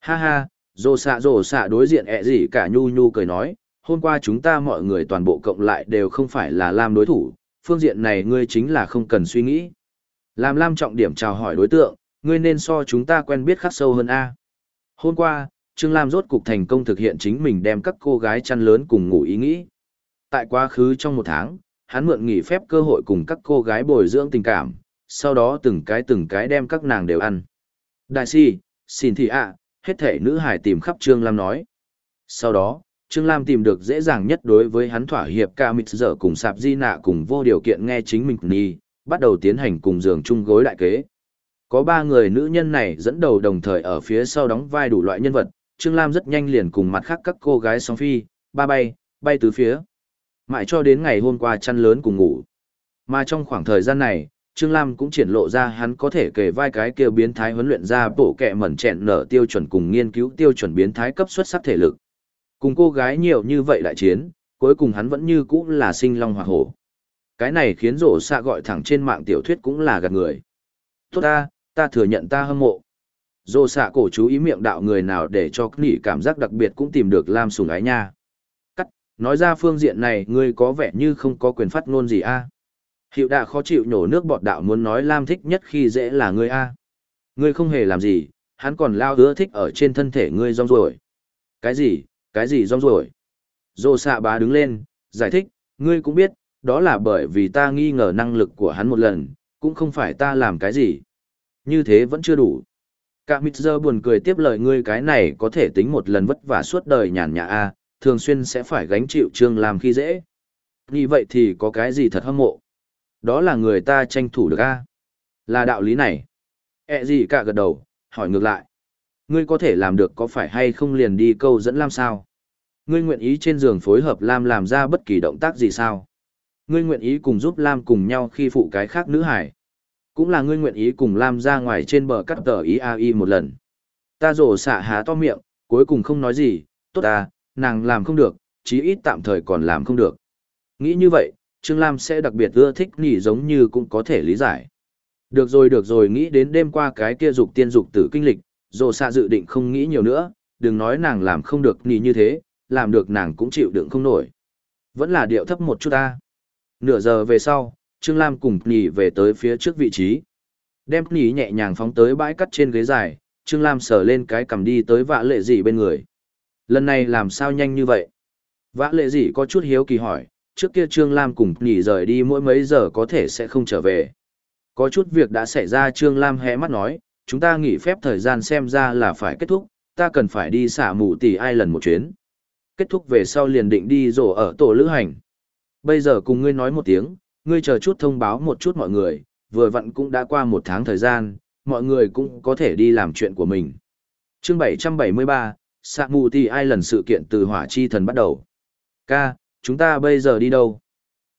Ha ha, rộ xạ rộ xạ đối diện ẹ gì cả nhu nhu cười nói, hôm qua chúng ta mọi người toàn bộ cộng lại đều không phải là làm đối thủ, phương diện này ngươi chính là không cần suy nghĩ. Làm Lam trọng điểm chào hỏi đối tượng, ngươi nên so chúng ta quen biết khắc sâu hơn A. Hôm qua, Trương Lam rốt cục thành công thực hiện chính mình đem các cô gái chăn lớn cùng ngủ ý nghĩ. Tại quá khứ trong một tháng, hắn mượn nghỉ phép cơ hội cùng các cô gái bồi dưỡng tình cảm, sau đó từng cái từng cái đem các nàng đều ăn. Đại si, xin thị ạ, hết thể nữ hải tìm khắp Trương Lam nói. Sau đó, Trương Lam tìm được dễ dàng nhất đối với hắn thỏa hiệp ca mịt dở cùng sạp di nạ cùng vô điều kiện nghe chính mình nì, bắt đầu tiến hành cùng giường chung gối đại kế. Có ba người nữ nhân này dẫn đầu đồng thời ở phía sau đóng vai đủ loại nhân vật, Trương Lam rất nhanh liền cùng mặt khác các cô gái song phi, ba bay, bay từ phía. Mãi cho đến ngày hôm qua chăn lớn cùng ngủ. Mà trong khoảng thời gian này, Trương Lam cũng triển lộ ra hắn có thể kể vai cái kêu biến thái huấn luyện ra bộ kẹ mẩn chẹn nở tiêu chuẩn cùng nghiên cứu tiêu chuẩn biến thái cấp xuất sắc thể lực. Cùng cô gái nhiều như vậy đại chiến, cuối cùng hắn vẫn như cũ là sinh long hoặc hổ. Cái này khiến rổ xạ gọi thẳng trên mạng tiểu thuyết cũng là gạt người. Tốt ta, ta thừa nhận ta hâm mộ. rổ xạ cổ chú ý miệng đạo người nào để cho nỉ cảm giác đặc biệt cũng tìm được Lam sùng ái nha. Cắt, nói ra phương diện này ngươi có vẻ như không có quyền phát ngôn gì a Hiệu đạ khó chịu nhổ nước bọt đạo muốn nói Lam thích nhất khi dễ là ngươi a Ngươi không hề làm gì, hắn còn lao hứa thích ở trên thân thể ngươi rong ruổi. Cái gì, cái gì rong ruổi? rổ xạ bá đứng lên, giải thích, ngươi cũng biết, đó là bởi vì ta nghi ngờ năng lực của hắn một lần, cũng không phải ta làm cái gì. Như thế vẫn chưa đủ. Cả mịt giờ buồn cười tiếp lời ngươi cái này có thể tính một lần vất vả suốt đời nhàn nhã a, thường xuyên sẽ phải gánh chịu trương làm khi dễ. Như vậy thì có cái gì thật hâm mộ? Đó là người ta tranh thủ được a Là đạo lý này. E gì cả gật đầu, hỏi ngược lại. Ngươi có thể làm được có phải hay không liền đi câu dẫn Lam sao? Ngươi nguyện ý trên giường phối hợp Lam làm ra bất kỳ động tác gì sao? Ngươi nguyện ý cùng giúp Lam cùng nhau khi phụ cái khác nữ hải? Cũng là ngươi nguyện ý cùng Lam ra ngoài trên bờ cắt tờ ý AI một lần. Ta rổ xạ há to miệng, cuối cùng không nói gì, tốt à, nàng làm không được, chí ít tạm thời còn làm không được. Nghĩ như vậy, Trương Lam sẽ đặc biệt ưa thích nỉ giống như cũng có thể lý giải. Được rồi được rồi nghĩ đến đêm qua cái kia dục tiên dục tử kinh lịch, rổ xạ dự định không nghĩ nhiều nữa, đừng nói nàng làm không được nỉ như thế, làm được nàng cũng chịu đựng không nổi. Vẫn là điệu thấp một chút ta. Nửa giờ về sau, Trương Lam cùng nỉ về tới phía trước vị trí. Đem nỉ nhẹ nhàng phóng tới bãi cắt trên ghế dài, Trương Lam sờ lên cái cầm đi tới vạ lệ dị bên người. Lần này làm sao nhanh như vậy? Vã lệ dị có chút hiếu kỳ hỏi, trước kia Trương Lam cùng nghỉ rời đi mỗi mấy giờ có thể sẽ không trở về. Có chút việc đã xảy ra Trương Lam hé mắt nói, chúng ta nghỉ phép thời gian xem ra là phải kết thúc, ta cần phải đi xả mù tỷ ai lần một chuyến. Kết thúc về sau liền định đi rổ ở tổ lữ hành. Bây giờ cùng ngươi nói một tiếng, ngươi chờ chút thông báo một chút mọi người, vừa vặn cũng đã qua một tháng thời gian, mọi người cũng có thể đi làm chuyện của mình. chương 773, Sạ mù tỷ ai lần sự kiện từ hỏa chi thần bắt đầu. Ca, chúng ta bây giờ đi đâu?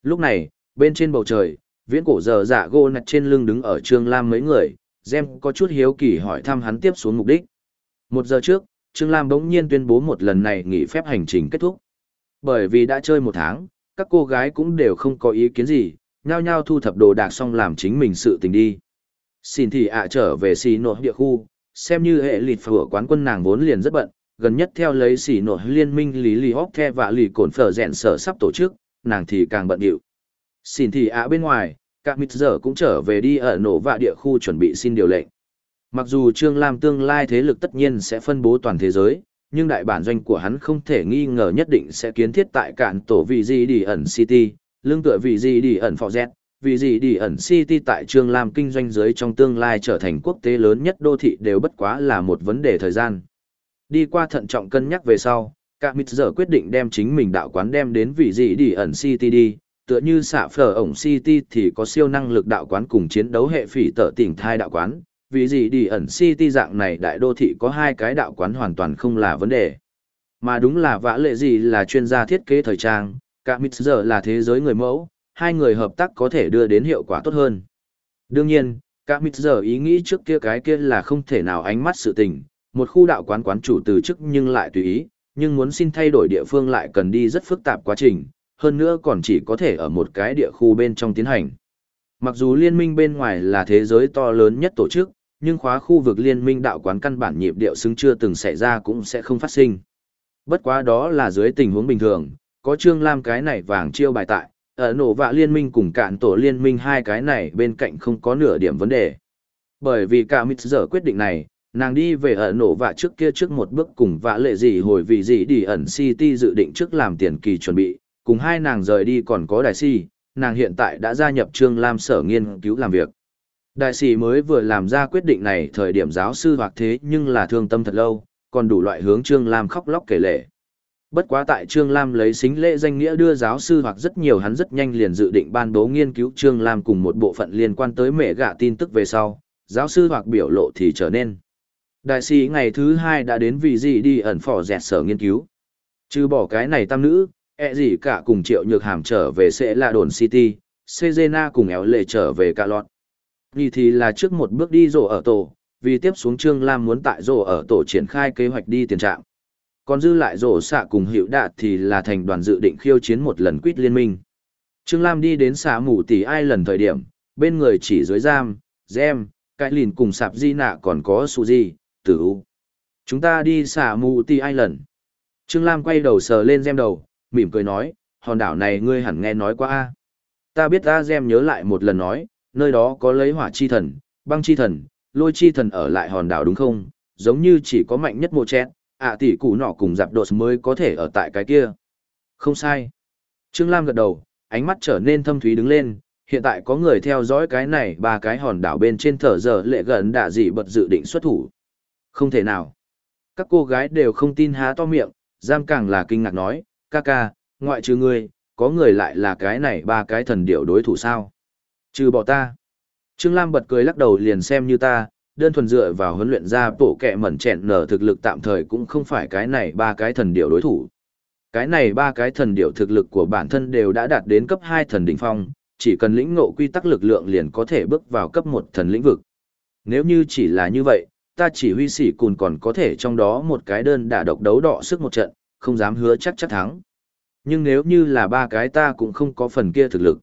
Lúc này, bên trên bầu trời, viễn cổ giờ dạ gô nặt trên lưng đứng ở Trương Lam mấy người, Gem có chút hiếu kỳ hỏi thăm hắn tiếp xuống mục đích. Một giờ trước, Trương Lam bỗng nhiên tuyên bố một lần này nghỉ phép hành trình kết thúc. Bởi vì đã chơi một tháng, các cô gái cũng đều không có ý kiến gì, nhao nhao thu thập đồ đạc xong làm chính mình sự tình đi. Xin thì ạ trở về xì nội địa khu, xem như hệ lịt phở quán quân nàng vốn liền rất bận, gần nhất theo lấy xỉ nội liên minh lý lì hóc the và lì cồn phở rèn sở sắp tổ chức, nàng thì càng bận điệu. Xin thì ạ bên ngoài, các mít giờ cũng trở về đi ở nổ vạ địa khu chuẩn bị xin điều lệnh. Mặc dù Trương Lam tương lai thế lực tất nhiên sẽ phân bố toàn thế giới, nhưng đại bản doanh của hắn không thể nghi ngờ nhất định sẽ kiến thiết tại cạn tổ vị gì đi ẩn City, lương tựa vị gì đi ẩn Phò Z, vì gì đi ẩn City tại Trương Lam kinh doanh giới trong tương lai trở thành quốc tế lớn nhất đô thị đều bất quá là một vấn đề thời gian. Đi qua thận trọng cân nhắc về sau, cả mít giờ quyết định đem chính mình đạo quán đem đến vị gì đi ẩn City đi, tựa như xạ phở ổng City thì có siêu năng lực đạo quán cùng chiến đấu hệ phỉ tở tỉnh thai đạo quán, vì gì đi ẩn City dạng này đại đô thị có hai cái đạo quán hoàn toàn không là vấn đề. Mà đúng là vã lệ gì là chuyên gia thiết kế thời trang, cả mít giờ là thế giới người mẫu, hai người hợp tác có thể đưa đến hiệu quả tốt hơn. Đương nhiên, cả mít giờ ý nghĩ trước kia cái kia là không thể nào ánh mắt sự tình, một khu đạo quán quán chủ từ chức nhưng lại tùy ý, nhưng muốn xin thay đổi địa phương lại cần đi rất phức tạp quá trình, hơn nữa còn chỉ có thể ở một cái địa khu bên trong tiến hành. Mặc dù liên minh bên ngoài là thế giới to lớn nhất tổ chức, nhưng khóa khu vực liên minh đạo quán căn bản nhịp điệu xứng chưa từng xảy ra cũng sẽ không phát sinh. Bất quá đó là dưới tình huống bình thường, có Trương Lam cái này vàng chiêu bài tại, ở nổ vạ liên minh cùng cạn tổ liên minh hai cái này bên cạnh không có nửa điểm vấn đề. Bởi vì cả mít giờ quyết định này, nàng đi về ở nổ vạ trước kia trước một bước cùng vạ lệ gì hồi vì gì đi ẩn city dự định trước làm tiền kỳ chuẩn bị cùng hai nàng rời đi còn có đại si nàng hiện tại đã gia nhập trương lam sở nghiên cứu làm việc đại sĩ mới vừa làm ra quyết định này thời điểm giáo sư hoặc thế nhưng là thương tâm thật lâu còn đủ loại hướng trương lam khóc lóc kể lệ bất quá tại trương lam lấy xính lễ danh nghĩa đưa giáo sư hoặc rất nhiều hắn rất nhanh liền dự định ban bố nghiên cứu trương lam cùng một bộ phận liên quan tới mẹ gạ tin tức về sau giáo sư hoặc biểu lộ thì trở nên Đại sĩ ngày thứ hai đã đến vì gì đi ẩn phỏ dẹt sở nghiên cứu. Chứ bỏ cái này tam nữ, ẹ gì cả cùng triệu nhược hàm trở về sẽ là đồn City, Sejena cùng éo lệ trở về cả lọt. Vì thì là trước một bước đi rổ ở tổ, vì tiếp xuống Trương Lam muốn tại rổ ở tổ triển khai kế hoạch đi tiền trạng. Còn dư lại rổ xạ cùng hiệu đạt thì là thành đoàn dự định khiêu chiến một lần quýt liên minh. Trương Lam đi đến xạ mù tỷ ai lần thời điểm, bên người chỉ dưới giam, gem, cái lìn cùng sạp di nạ còn có su di, tử u chúng ta đi xạ mù tỷ ai lần trương lam quay đầu sờ lên gem đầu mỉm cười nói hòn đảo này ngươi hẳn nghe nói qua a ta biết ta gem nhớ lại một lần nói nơi đó có lấy hỏa chi thần băng chi thần lôi chi thần ở lại hòn đảo đúng không giống như chỉ có mạnh nhất mộ chẹt, ạ tỷ cụ nọ cùng dạp đột mới có thể ở tại cái kia không sai trương lam gật đầu ánh mắt trở nên thâm thúy đứng lên hiện tại có người theo dõi cái này ba cái hòn đảo bên trên thở giờ lệ gần đã dị bật dự định xuất thủ không thể nào. Các cô gái đều không tin há to miệng, giam càng là kinh ngạc nói, ca ca, ngoại trừ ngươi, có người lại là cái này ba cái thần điểu đối thủ sao? Trừ bỏ ta. Trương Lam bật cười lắc đầu liền xem như ta, đơn thuần dựa vào huấn luyện ra bộ kẹ mẩn chẹn nở thực lực tạm thời cũng không phải cái này ba cái thần điểu đối thủ. Cái này ba cái thần điểu thực lực của bản thân đều đã đạt đến cấp 2 thần đỉnh phong, chỉ cần lĩnh ngộ quy tắc lực lượng liền có thể bước vào cấp 1 thần lĩnh vực. Nếu như chỉ là như vậy, ta chỉ huy sĩ cùn còn có thể trong đó một cái đơn đả độc đấu đọ sức một trận, không dám hứa chắc chắc thắng. Nhưng nếu như là ba cái ta cũng không có phần kia thực lực.